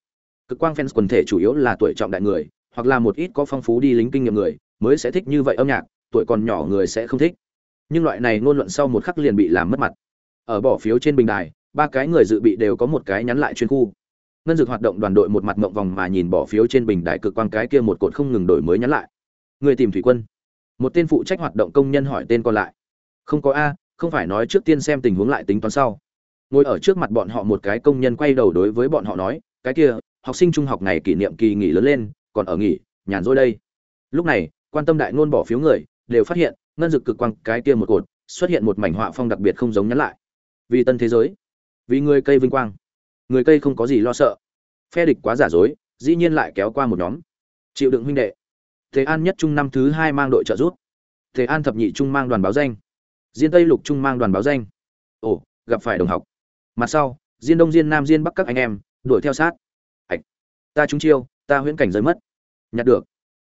Cực quang fans quần thể chủ yếu là tuổi trọng đại người, hoặc là một ít có phong phú đi lính kinh nghiệm người, mới sẽ thích như vậy âm nhạc, tuổi còn nhỏ người sẽ không thích. Nhưng loại này ngôn luận sau một khắc liền bị làm mất mặt. Ở bỏ phiếu trên bình đài, ba cái người dự bị đều có một cái nhắn lại chuyên khu. Ngân dược hoạt động đoàn đội một mặt mộng vòng mà nhìn bỏ phiếu trên bình đài cực quang cái kia một cột không ngừng đổi mới nhắn lại. Người tìm thủy quân một tên phụ trách hoạt động công nhân hỏi tên còn lại. Không có a, không phải nói trước tiên xem tình huống lại tính toán sau. Ngồi ở trước mặt bọn họ một cái công nhân quay đầu đối với bọn họ nói, cái kia, học sinh trung học ngày kỷ niệm kỳ nghỉ lớn lên, còn ở nghỉ, nhàn rỗi đây. Lúc này, quan tâm đại ngôn bỏ phiếu người, đều phát hiện, ngân dực cực quang cái kia một cột, xuất hiện một mảnh họa phong đặc biệt không giống nhắn lại. Vì tân thế giới, vì người cây vinh quang. Người cây không có gì lo sợ. Phe địch quá giả dối, dĩ nhiên lại kéo qua một nhóm. Chịu đựng huynh đệ thế an nhất trung năm thứ hai mang đội trợ giúp. Thế an thập nhị trung mang đoàn báo danh. Diên tây lục trung mang đoàn báo danh. Ồ, gặp phải đồng học. Mặt sau, diên đông, diên nam, diên bắc các anh em, đuổi theo sát. Hạch. ta trúng chiêu, ta huyễn cảnh rơi mất. Nhặt được.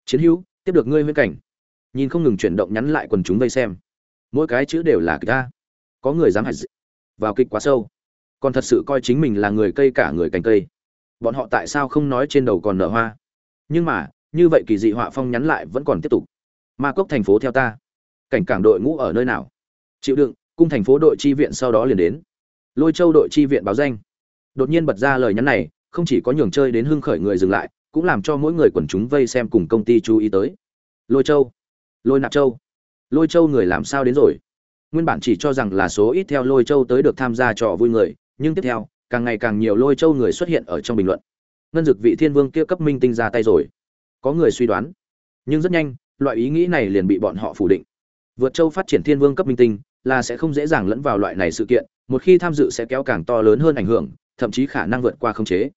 Chiến hữu, tiếp được ngươi huyễn cảnh. Nhìn không ngừng chuyển động nhắn lại quần chúng vây xem. Mỗi cái chữ đều là kịch ta. Có người dám hạch vào kịch quá sâu. Còn thật sự coi chính mình là người cây cả người cành cây. Bọn họ tại sao không nói trên đầu còn nở hoa? Nhưng mà như vậy kỳ dị họa phong nhắn lại vẫn còn tiếp tục. Ma cốc thành phố theo ta. Cảnh cảng đội ngũ ở nơi nào? Chịu đựng, cung thành phố đội chi viện sau đó liền đến. Lôi châu đội chi viện báo danh. Đột nhiên bật ra lời nhắn này, không chỉ có nhường chơi đến hưng khởi người dừng lại, cũng làm cho mỗi người quần chúng vây xem cùng công ty chú ý tới. Lôi châu. Lôi nạp châu. Lôi châu người làm sao đến rồi? Nguyên bản chỉ cho rằng là số ít theo lôi châu tới được tham gia trò vui người, nhưng tiếp theo, càng ngày càng nhiều lôi châu người xuất hiện ở trong bình luận. Ngân dực vị thiên vương kia cấp minh tinh ra tay rồi có người suy đoán. Nhưng rất nhanh, loại ý nghĩ này liền bị bọn họ phủ định. Vượt châu phát triển thiên vương cấp minh tinh, là sẽ không dễ dàng lẫn vào loại này sự kiện, một khi tham dự sẽ kéo càng to lớn hơn ảnh hưởng, thậm chí khả năng vượt qua khống chế.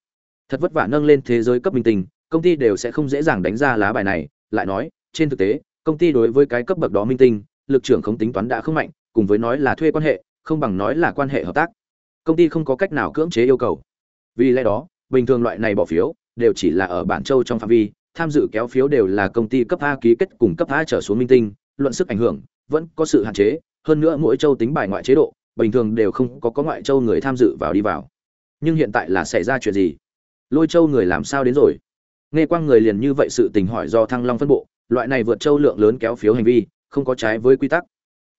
Thật vất vả nâng lên thế giới cấp minh tinh, công ty đều sẽ không dễ dàng đánh ra lá bài này, lại nói, trên thực tế, công ty đối với cái cấp bậc đó minh tinh, lực trưởng không tính toán đã không mạnh, cùng với nói là thuê quan hệ, không bằng nói là quan hệ hợp tác. Công ty không có cách nào cưỡng chế yêu cầu. Vì lẽ đó, bình thường loại này bỏ phiếu, đều chỉ là ở bản châu trong phạm vi tham dự kéo phiếu đều là công ty cấp A ký kết cùng cấp A trở xuống minh tinh, luận sức ảnh hưởng, vẫn có sự hạn chế, hơn nữa mỗi châu tính bài ngoại chế độ, bình thường đều không có có ngoại châu người tham dự vào đi vào. Nhưng hiện tại là xảy ra chuyện gì? Lôi châu người làm sao đến rồi? Nghe quang người liền như vậy sự tình hỏi do thăng long phân bộ, loại này vượt châu lượng lớn kéo phiếu hành vi, không có trái với quy tắc.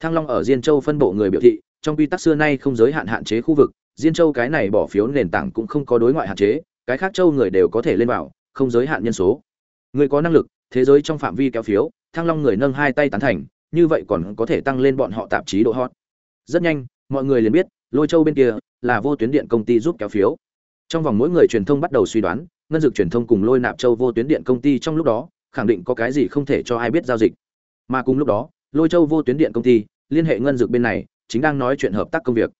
Thăng long ở diên châu phân bộ người biểu thị, trong quy tắc xưa nay không giới hạn hạn chế khu vực, diên châu cái này bỏ phiếu nền tảng cũng không có đối ngoại hạn chế, cái khác châu người đều có thể lên vào, không giới hạn nhân số người có năng lực, thế giới trong phạm vi kéo phiếu, thăng long người nâng hai tay tán thành, như vậy còn có thể tăng lên bọn họ tạp chí độ hot. Rất nhanh, mọi người liền biết, lôi châu bên kia là vô tuyến điện công ty giúp kéo phiếu. Trong vòng mỗi người truyền thông bắt đầu suy đoán, ngân dược truyền thông cùng lôi nạp châu vô tuyến điện công ty trong lúc đó, khẳng định có cái gì không thể cho ai biết giao dịch. Mà cùng lúc đó, lôi châu vô tuyến điện công ty liên hệ ngân dược bên này, chính đang nói chuyện hợp tác công việc.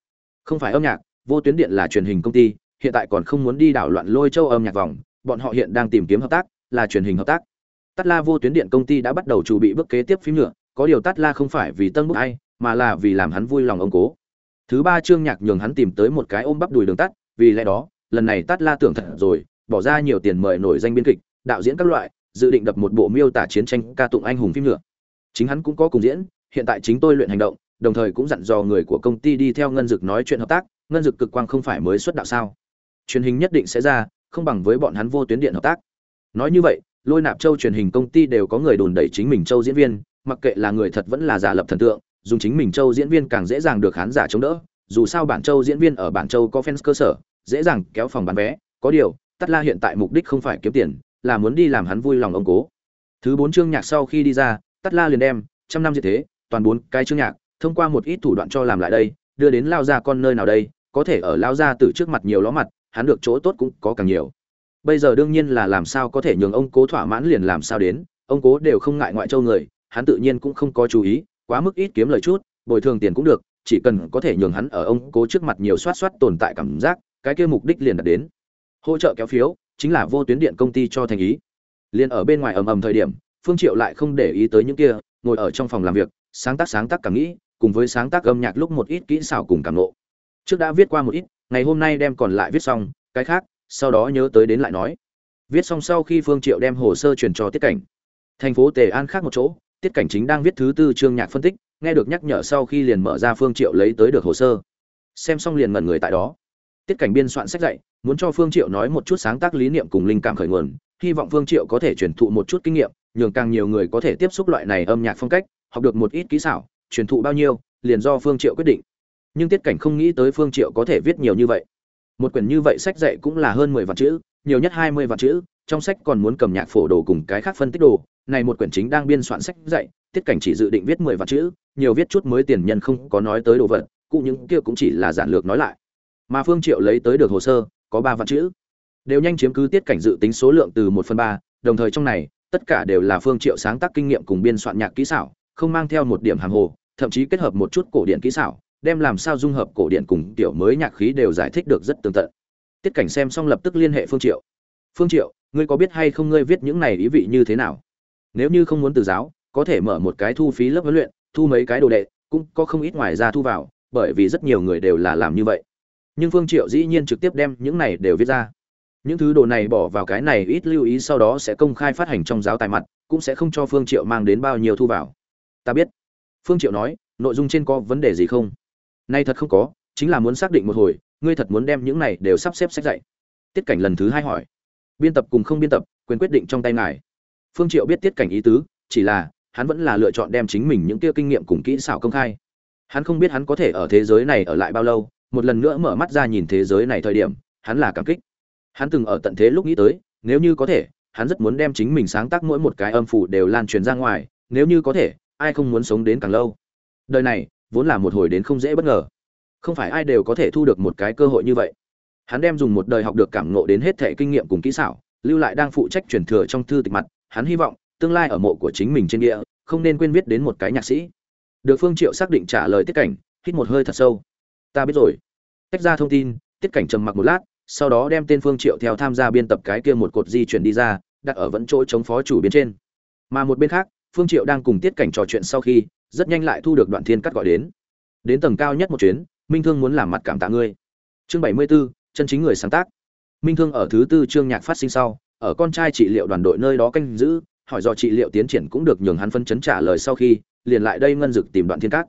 Không phải âm nhạc, vô tuyến điện là truyền hình công ty, hiện tại còn không muốn đi đảo loạn lôi châu âm nhạc vòng, bọn họ hiện đang tìm kiếm hợp tác là truyền hình hợp tác. Tát la vô tuyến điện công ty đã bắt đầu chuẩn bị bước kế tiếp phim nữa, có điều tát la không phải vì tân bức ai, mà là vì làm hắn vui lòng ông cố. Thứ ba chương nhạc nhường hắn tìm tới một cái ôm bắp đùi đường tắt, vì lẽ đó, lần này tát la tưởng thật rồi, bỏ ra nhiều tiền mời nổi danh biên kịch, đạo diễn các loại, dự định đập một bộ miêu tả chiến tranh ca tụng anh hùng phim nữa. Chính hắn cũng có cùng diễn, hiện tại chính tôi luyện hành động, đồng thời cũng dặn dò người của công ty đi theo ngân dực nói chuyện hợp tác, ngân dực cực quang không phải mới xuất đạo sao? Truyền hình nhất định sẽ ra, không bằng với bọn hắn vô tuyến điện hợp tác nói như vậy, lôi nạp châu truyền hình công ty đều có người đồn đẩy chính mình châu diễn viên, mặc kệ là người thật vẫn là giả lập thần tượng, dùng chính mình châu diễn viên càng dễ dàng được khán giả chống đỡ. Dù sao bản châu diễn viên ở bản châu có fans cơ sở, dễ dàng kéo phòng bán vé. Có điều tắt la hiện tại mục đích không phải kiếm tiền, là muốn đi làm hắn vui lòng ông cố. Thứ bốn chương nhạc sau khi đi ra tắt la liền đem, trăm năm diệt thế, toàn bốn cái chương nhạc, thông qua một ít thủ đoạn cho làm lại đây, đưa đến lao ra con nơi nào đây, có thể ở lao ra từ trước mặt nhiều ló mặt, hắn được chỗ tốt cũng có càng nhiều bây giờ đương nhiên là làm sao có thể nhường ông cố thỏa mãn liền làm sao đến, ông cố đều không ngại ngoại châu người, hắn tự nhiên cũng không có chú ý, quá mức ít kiếm lời chút, bồi thường tiền cũng được, chỉ cần có thể nhường hắn ở ông cố trước mặt nhiều soát soát tồn tại cảm giác, cái kia mục đích liền đạt đến. Hỗ trợ kéo phiếu, chính là vô tuyến điện công ty cho thành ý. Liền ở bên ngoài ầm ầm thời điểm, phương triệu lại không để ý tới những kia, ngồi ở trong phòng làm việc, sáng tác sáng tác cảm nghĩ, cùng với sáng tác âm nhạc lúc một ít kỹ xảo cùng cảm ngộ. Trước đã viết qua một ít, ngày hôm nay đem còn lại viết xong, cái khác sau đó nhớ tới đến lại nói. Viết xong sau khi phương triệu đem hồ sơ truyền cho tiết cảnh. Thành phố tề an khác một chỗ, tiết cảnh chính đang viết thứ tư chương nhạc phân tích, nghe được nhắc nhở sau khi liền mở ra phương triệu lấy tới được hồ sơ. Xem xong liền ngẩn người tại đó. Tiết cảnh biên soạn sách dạy, muốn cho phương triệu nói một chút sáng tác lý niệm cùng linh cảm khởi nguồn, hy vọng phương triệu có thể truyền thụ một chút kinh nghiệm, nhường càng nhiều người có thể tiếp xúc loại này âm nhạc phong cách, học được một ít kỹ xảo, truyền thụ bao nhiêu, liền do phương triệu quyết định. Nhưng tiết cảnh không nghĩ tới phương triệu có thể viết nhiều như vậy một quyển như vậy sách dạy cũng là hơn mười vạn chữ, nhiều nhất hai mươi vạn chữ, trong sách còn muốn cầm nhạc phổ đồ cùng cái khác phân tích đồ. Này một quyển chính đang biên soạn sách dạy, tiết cảnh chỉ dự định viết mười vạn chữ, nhiều viết chút mới tiền nhân không có nói tới đồ vật, cũng những kia cũng chỉ là giản lược nói lại. Mà phương triệu lấy tới được hồ sơ, có ba vạn chữ. Đều nhanh chiếm cứ tiết cảnh dự tính số lượng từ một phần ba, đồng thời trong này, tất cả đều là phương triệu sáng tác kinh nghiệm cùng biên soạn nhạc kỹ xảo, không mang theo một điểm hàng hồ, thậm chí kết hợp một chút cổ điển kỹ xảo đem làm sao dung hợp cổ điển cùng tiểu mới nhạc khí đều giải thích được rất tường tận. Tiết cảnh xem xong lập tức liên hệ phương triệu. Phương triệu, ngươi có biết hay không ngươi viết những này ý vị như thế nào? Nếu như không muốn từ giáo, có thể mở một cái thu phí lớp huấn luyện, thu mấy cái đồ đệ, cũng có không ít ngoài ra thu vào, bởi vì rất nhiều người đều là làm như vậy. Nhưng phương triệu dĩ nhiên trực tiếp đem những này đều viết ra. Những thứ đồ này bỏ vào cái này ít lưu ý sau đó sẽ công khai phát hành trong giáo tài mặt, cũng sẽ không cho phương triệu mang đến bao nhiêu thu vào. Ta biết. Phương triệu nói, nội dung trên có vấn đề gì không? Nay thật không có, chính là muốn xác định một hồi, ngươi thật muốn đem những này đều sắp xếp sách dạy. Tiết cảnh lần thứ hai hỏi. Biên tập cùng không biên tập, quyền quyết định trong tay ngài. Phương triệu biết tiết cảnh ý tứ, chỉ là, hắn vẫn là lựa chọn đem chính mình những kia kinh nghiệm cùng kỹ xảo công khai. Hắn không biết hắn có thể ở thế giới này ở lại bao lâu, một lần nữa mở mắt ra nhìn thế giới này thời điểm, hắn là cảm kích. Hắn từng ở tận thế lúc nghĩ tới, nếu như có thể, hắn rất muốn đem chính mình sáng tác mỗi một cái âm phủ đều lan truyền ra ngoài, nếu như có thể, ai không muốn sống đến càng lâu. Đời này vốn là một hồi đến không dễ bất ngờ. Không phải ai đều có thể thu được một cái cơ hội như vậy. Hắn đem dùng một đời học được cảm ngộ đến hết thệ kinh nghiệm cùng kỹ xảo, lưu lại đang phụ trách truyền thừa trong thư tịch mặt, hắn hy vọng tương lai ở mộ của chính mình trên địa, không nên quên viết đến một cái nhạc sĩ. Được phương triệu xác định trả lời tiết cảnh, hít một hơi thật sâu. Ta biết rồi. Tách ra thông tin, tiết cảnh trầm mặc một lát, sau đó đem tên phương triệu theo tham gia biên tập cái kia một cột di chuyển đi ra, đặt ở vẫn chỗ chống phó chủ biên trên. Mà một bên khác phương triệu đang cùng tiết cảnh trò chuyện sau khi rất nhanh lại thu được đoạn thiên cắt gọi đến. Đến tầng cao nhất một chuyến minh thương muốn làm mặt cảm tạ ngươi. Chương 74, chân chính người sáng tác. Minh thương ở thứ tư chương nhạc phát sinh sau ở con trai trị liệu đoàn đội nơi đó canh giữ hỏi do trị liệu tiến triển cũng được nhường hắn phân chấn trả lời sau khi liền lại đây ngân dực tìm đoạn thiên cát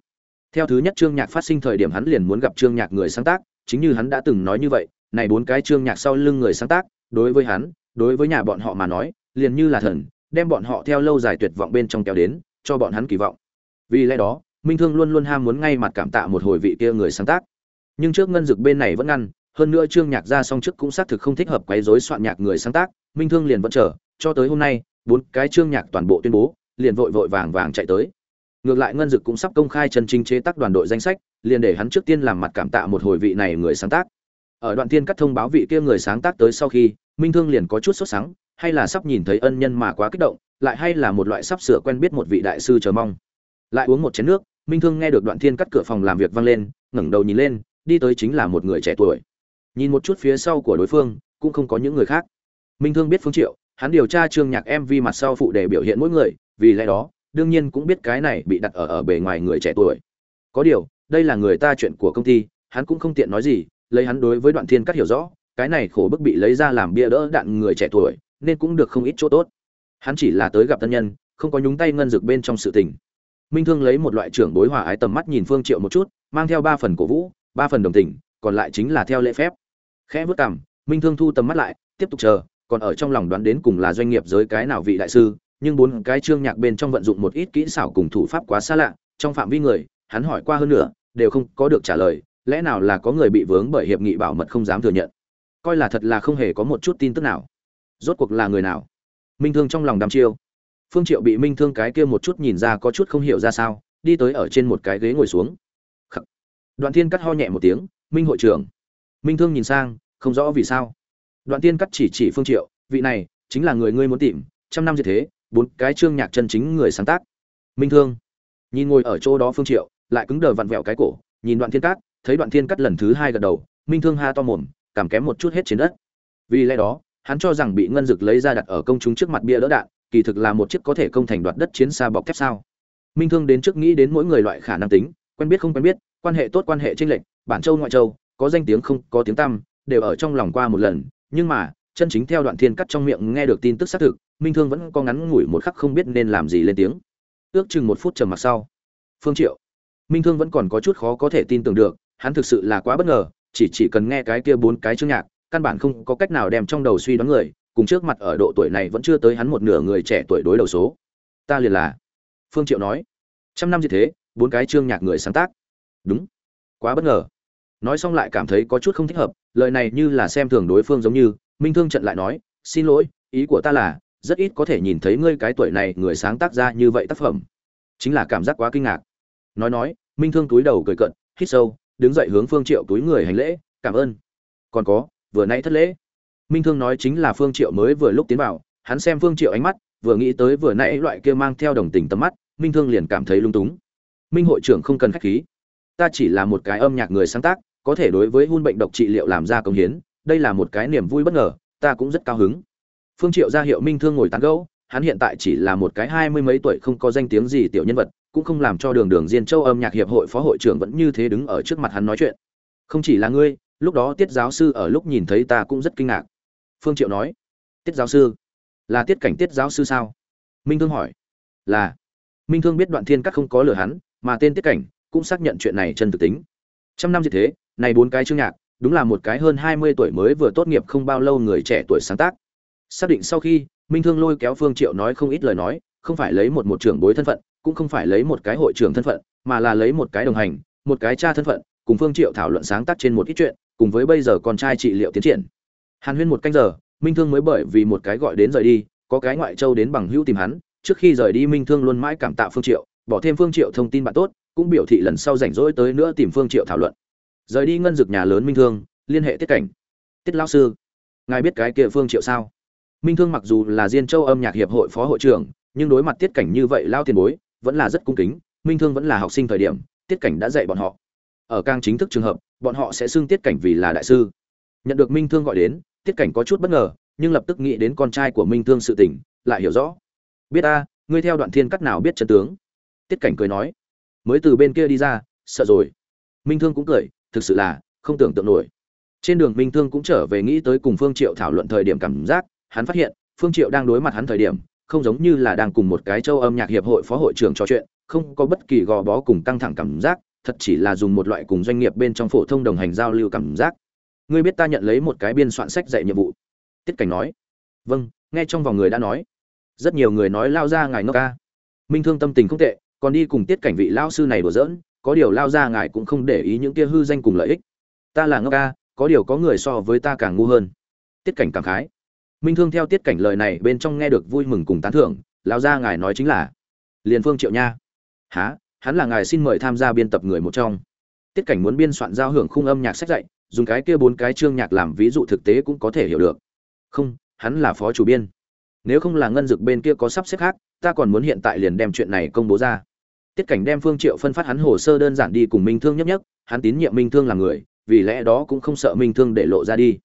theo thứ nhất chương nhạc phát sinh thời điểm hắn liền muốn gặp chương nhạc người sáng tác chính như hắn đã từng nói như vậy này bốn cái chương nhạc sau lưng người sáng tác đối với hắn đối với nhà bọn họ mà nói liền như là thần đem bọn họ theo lâu dài tuyệt vọng bên trong kéo đến, cho bọn hắn kỳ vọng. Vì lẽ đó, minh thương luôn luôn ham muốn ngay mặt cảm tạ một hồi vị kia người sáng tác. Nhưng trước ngân dực bên này vẫn ngăn, hơn nữa chương nhạc ra xong trước cũng xác thực không thích hợp quấy rối soạn nhạc người sáng tác, minh thương liền vẫn chờ, cho tới hôm nay, bốn cái chương nhạc toàn bộ tuyên bố, liền vội vội vàng vàng chạy tới. Ngược lại ngân dực cũng sắp công khai chân chính chế tác đoàn đội danh sách, liền để hắn trước tiên làm mặt cảm tạ một hồi vị này người sáng tác. Ở đoạn tiên cắt thông báo vị kia người sáng tác tới sau khi, minh thương liền có chút sốt sắng hay là sắp nhìn thấy ân nhân mà quá kích động, lại hay là một loại sắp sửa quen biết một vị đại sư chờ mong. Lại uống một chén nước, minh thương nghe được đoạn thiên cắt cửa phòng làm việc vang lên, ngẩng đầu nhìn lên, đi tới chính là một người trẻ tuổi. Nhìn một chút phía sau của đối phương, cũng không có những người khác. Minh thương biết phương triệu, hắn điều tra chương nhạc mv mặt sau phụ đề biểu hiện mỗi người, vì lẽ đó, đương nhiên cũng biết cái này bị đặt ở ở bề ngoài người trẻ tuổi. Có điều, đây là người ta chuyện của công ty, hắn cũng không tiện nói gì, lấy hắn đối với đoạn thiên cắt hiểu rõ, cái này khổ bức bị lấy ra làm bia đỡ đạn người trẻ tuổi nên cũng được không ít chỗ tốt. Hắn chỉ là tới gặp thân nhân, không có nhúng tay ngân dược bên trong sự tình. Minh thương lấy một loại trưởng bối hòa ái tầm mắt nhìn phương triệu một chút, mang theo ba phần cổ vũ, ba phần đồng tình, còn lại chính là theo lễ phép. Khẽ vớt cằm, minh thương thu tầm mắt lại, tiếp tục chờ, còn ở trong lòng đoán đến cùng là doanh nghiệp giới cái nào vị đại sư, nhưng bốn cái chương nhạc bên trong vận dụng một ít kỹ xảo cùng thủ pháp quá xa lạ, trong phạm vi người, hắn hỏi qua hơn nữa đều không có được trả lời, lẽ nào là có người bị vướng bởi hiệp nghị bảo mật không dám thừa nhận? Coi là thật là không hề có một chút tin tức nào rốt cuộc là người nào? Minh thương trong lòng đăm chiêu. Phương triệu bị minh thương cái kia một chút nhìn ra có chút không hiểu ra sao, đi tới ở trên một cái ghế ngồi xuống. Khắc. đoạn thiên cắt ho nhẹ một tiếng, minh hội trưởng. Minh thương nhìn sang, không rõ vì sao. Đoạn thiên cắt chỉ chỉ phương triệu, vị này chính là người ngươi muốn tìm, trăm năm như thế, bốn cái chương nhạc chân chính người sáng tác. Minh thương. Nhìn ngồi ở chỗ đó phương triệu, lại cứng đờ vặn vẹo cái cổ, nhìn đoạn thiên cắt, thấy đoạn thiên cắt lần thứ hai gật đầu, minh thương ha to mồm, cảm kém một chút hết trên đất. Vì lẽ đó hắn cho rằng bị ngân dực lấy ra đặt ở công chúng trước mặt bia đỡ đạn, kỳ thực là một chiếc có thể công thành đoạt đất chiến xa bọc thép sao. Minh thương đến trước nghĩ đến mỗi người loại khả năng tính, quen biết không quen biết, quan hệ tốt quan hệ tranh lệch, bản châu ngoại châu, có danh tiếng không, có tiếng tăm, đều ở trong lòng qua một lần, nhưng mà, chân chính theo đoạn thiên cắt trong miệng nghe được tin tức xác thực, minh thương vẫn có ngắn ngủi một khắc không biết nên làm gì lên tiếng. Ước chừng một phút trầm mặc sau, phương triệu. Minh thương vẫn còn có chút khó có thể tin tưởng được, hắn thực sự là quá bất ngờ, chỉ chỉ cần nghe cái kia bốn cái chương nhạc căn bản không có cách nào đem trong đầu suy đoán người, cùng trước mặt ở độ tuổi này vẫn chưa tới hắn một nửa người trẻ tuổi đối đầu số. Ta liền là, phương triệu nói. Trăm năm như thế, bốn cái chương nhạc người sáng tác. Đúng. Quá bất ngờ. Nói xong lại cảm thấy có chút không thích hợp, lời này như là xem thường đối phương giống như, minh thương trận lại nói, xin lỗi, ý của ta là, rất ít có thể nhìn thấy ngươi cái tuổi này người sáng tác ra như vậy tác phẩm. Chính là cảm giác quá kinh ngạc. Nói nói, minh thương túi đầu cười cận hít sâu, đứng dậy hướng phương triệu túi người hành lễ, cảm ơn. Còn có vừa nãy thất lễ. Minh thương nói chính là phương triệu mới vừa lúc tiến vào, hắn xem phương triệu ánh mắt, vừa nghĩ tới vừa nãy loại kia mang theo đồng tình tầm mắt, minh thương liền cảm thấy lung túng. Minh hội trưởng không cần khách khí. Ta chỉ là một cái âm nhạc người sáng tác, có thể đối với hun bệnh độc trị liệu làm ra công hiến, đây là một cái niềm vui bất ngờ, ta cũng rất cao hứng. Phương triệu ra hiệu minh thương ngồi tán gẫu, hắn hiện tại chỉ là một cái hai mươi mấy tuổi không có danh tiếng gì tiểu nhân vật, cũng không làm cho đường đường diên châu âm nhạc hiệp hội phó hội trưởng vẫn như thế đứng ở trước mặt hắn nói chuyện. Không chỉ là ngươi lúc đó tiết giáo sư ở lúc nhìn thấy ta cũng rất kinh ngạc. Phương triệu nói, tiết giáo sư, là tiết cảnh tiết giáo sư sao? Minh thương hỏi, là. Minh thương biết đoạn thiên các không có lừa hắn, mà tên tiết cảnh cũng xác nhận chuyện này chân thực tính. Trăm năm như thế, này bốn cái chương nhạc, đúng là một cái hơn hai mươi tuổi mới vừa tốt nghiệp không bao lâu người trẻ tuổi sáng tác. Xác định sau khi, minh thương lôi kéo phương triệu nói không ít lời nói, không phải lấy một một trưởng bối thân phận, cũng không phải lấy một cái hội trưởng thân phận, mà là lấy một cái đồng hành, một cái cha thân phận, cùng phương triệu thảo luận sáng tác trên một ít chuyện cùng với bây giờ con trai trị liệu tiến triển. Hàn huyên một canh giờ, minh thương mới bởi vì một cái gọi đến rời đi, có cái ngoại châu đến bằng hữu tìm hắn, trước khi rời đi minh thương luôn mãi cảm tạ phương triệu, bỏ thêm phương triệu thông tin bạn tốt, cũng biểu thị lần sau rảnh rỗi tới nữa tìm phương triệu thảo luận. Rời đi ngân dực nhà lớn minh thương, liên hệ tiết cảnh. Tiết lão sư, ngài biết cái kia phương triệu sao? Minh thương mặc dù là diên châu âm nhạc hiệp hội phó hội trưởng, nhưng đối mặt tiết cảnh như vậy lao tiền bối, vẫn là rất cung kính, minh thương vẫn là học sinh thời điểm, tiết cảnh đã dạy bọn họ. Ở càng chính thức trường hợp bọn họ sẽ xưng tiết cảnh vì là đại sư. Nhận được minh thương gọi đến, tiết cảnh có chút bất ngờ, nhưng lập tức nghĩ đến con trai của minh thương sự tình, lại hiểu rõ. Biết ta, ngươi theo đoạn thiên cắt nào biết chân tướng? Tiết cảnh cười nói. Mới từ bên kia đi ra, sợ rồi. Minh thương cũng cười, thực sự là, không tưởng tượng nổi. Trên đường minh thương cũng trở về nghĩ tới cùng phương triệu thảo luận thời điểm cảm giác, hắn phát hiện, phương triệu đang đối mặt hắn thời điểm, không giống như là đang cùng một cái châu âm nhạc hiệp hội phó hội trưởng trò chuyện, không có bất kỳ gò bó cùng căng thẳng cảm giác thật chỉ là dùng một loại cùng doanh nghiệp bên trong phổ thông đồng hành giao lưu cảm giác. Ngươi biết ta nhận lấy một cái biên soạn sách dạy nhiệm vụ. Tiết cảnh nói. Vâng nghe trong vòng người đã nói. Rất nhiều người nói lao ra ngài ngốc ca. Minh thương tâm tình không tệ, còn đi cùng tiết cảnh vị lao sư này đùa giỡn, có điều lao ra ngài cũng không để ý những kia hư danh cùng lợi ích. Ta là ngốc ca, có điều có người so với ta càng ngu hơn. Tiết cảnh cảm khái. Minh thương theo tiết cảnh lời này bên trong nghe được vui mừng cùng tán thưởng, lao gia ngài nói chính là, liền phương triệu nha. Há hắn là ngài xin mời tham gia biên tập người một trong. Tiết cảnh muốn biên soạn giao hưởng khung âm nhạc sách dạy, dùng cái kia bốn cái chương nhạc làm ví dụ thực tế cũng có thể hiểu được. Không, hắn là phó chủ biên. Nếu không là ngân dực bên kia có sắp xếp khác, ta còn muốn hiện tại liền đem chuyện này công bố ra. Tiết cảnh đem phương triệu phân phát hắn hồ sơ đơn giản đi cùng minh thương nhấp nhấp, hắn tín nhiệm minh thương là người, vì lẽ đó cũng không sợ minh thương để lộ ra đi.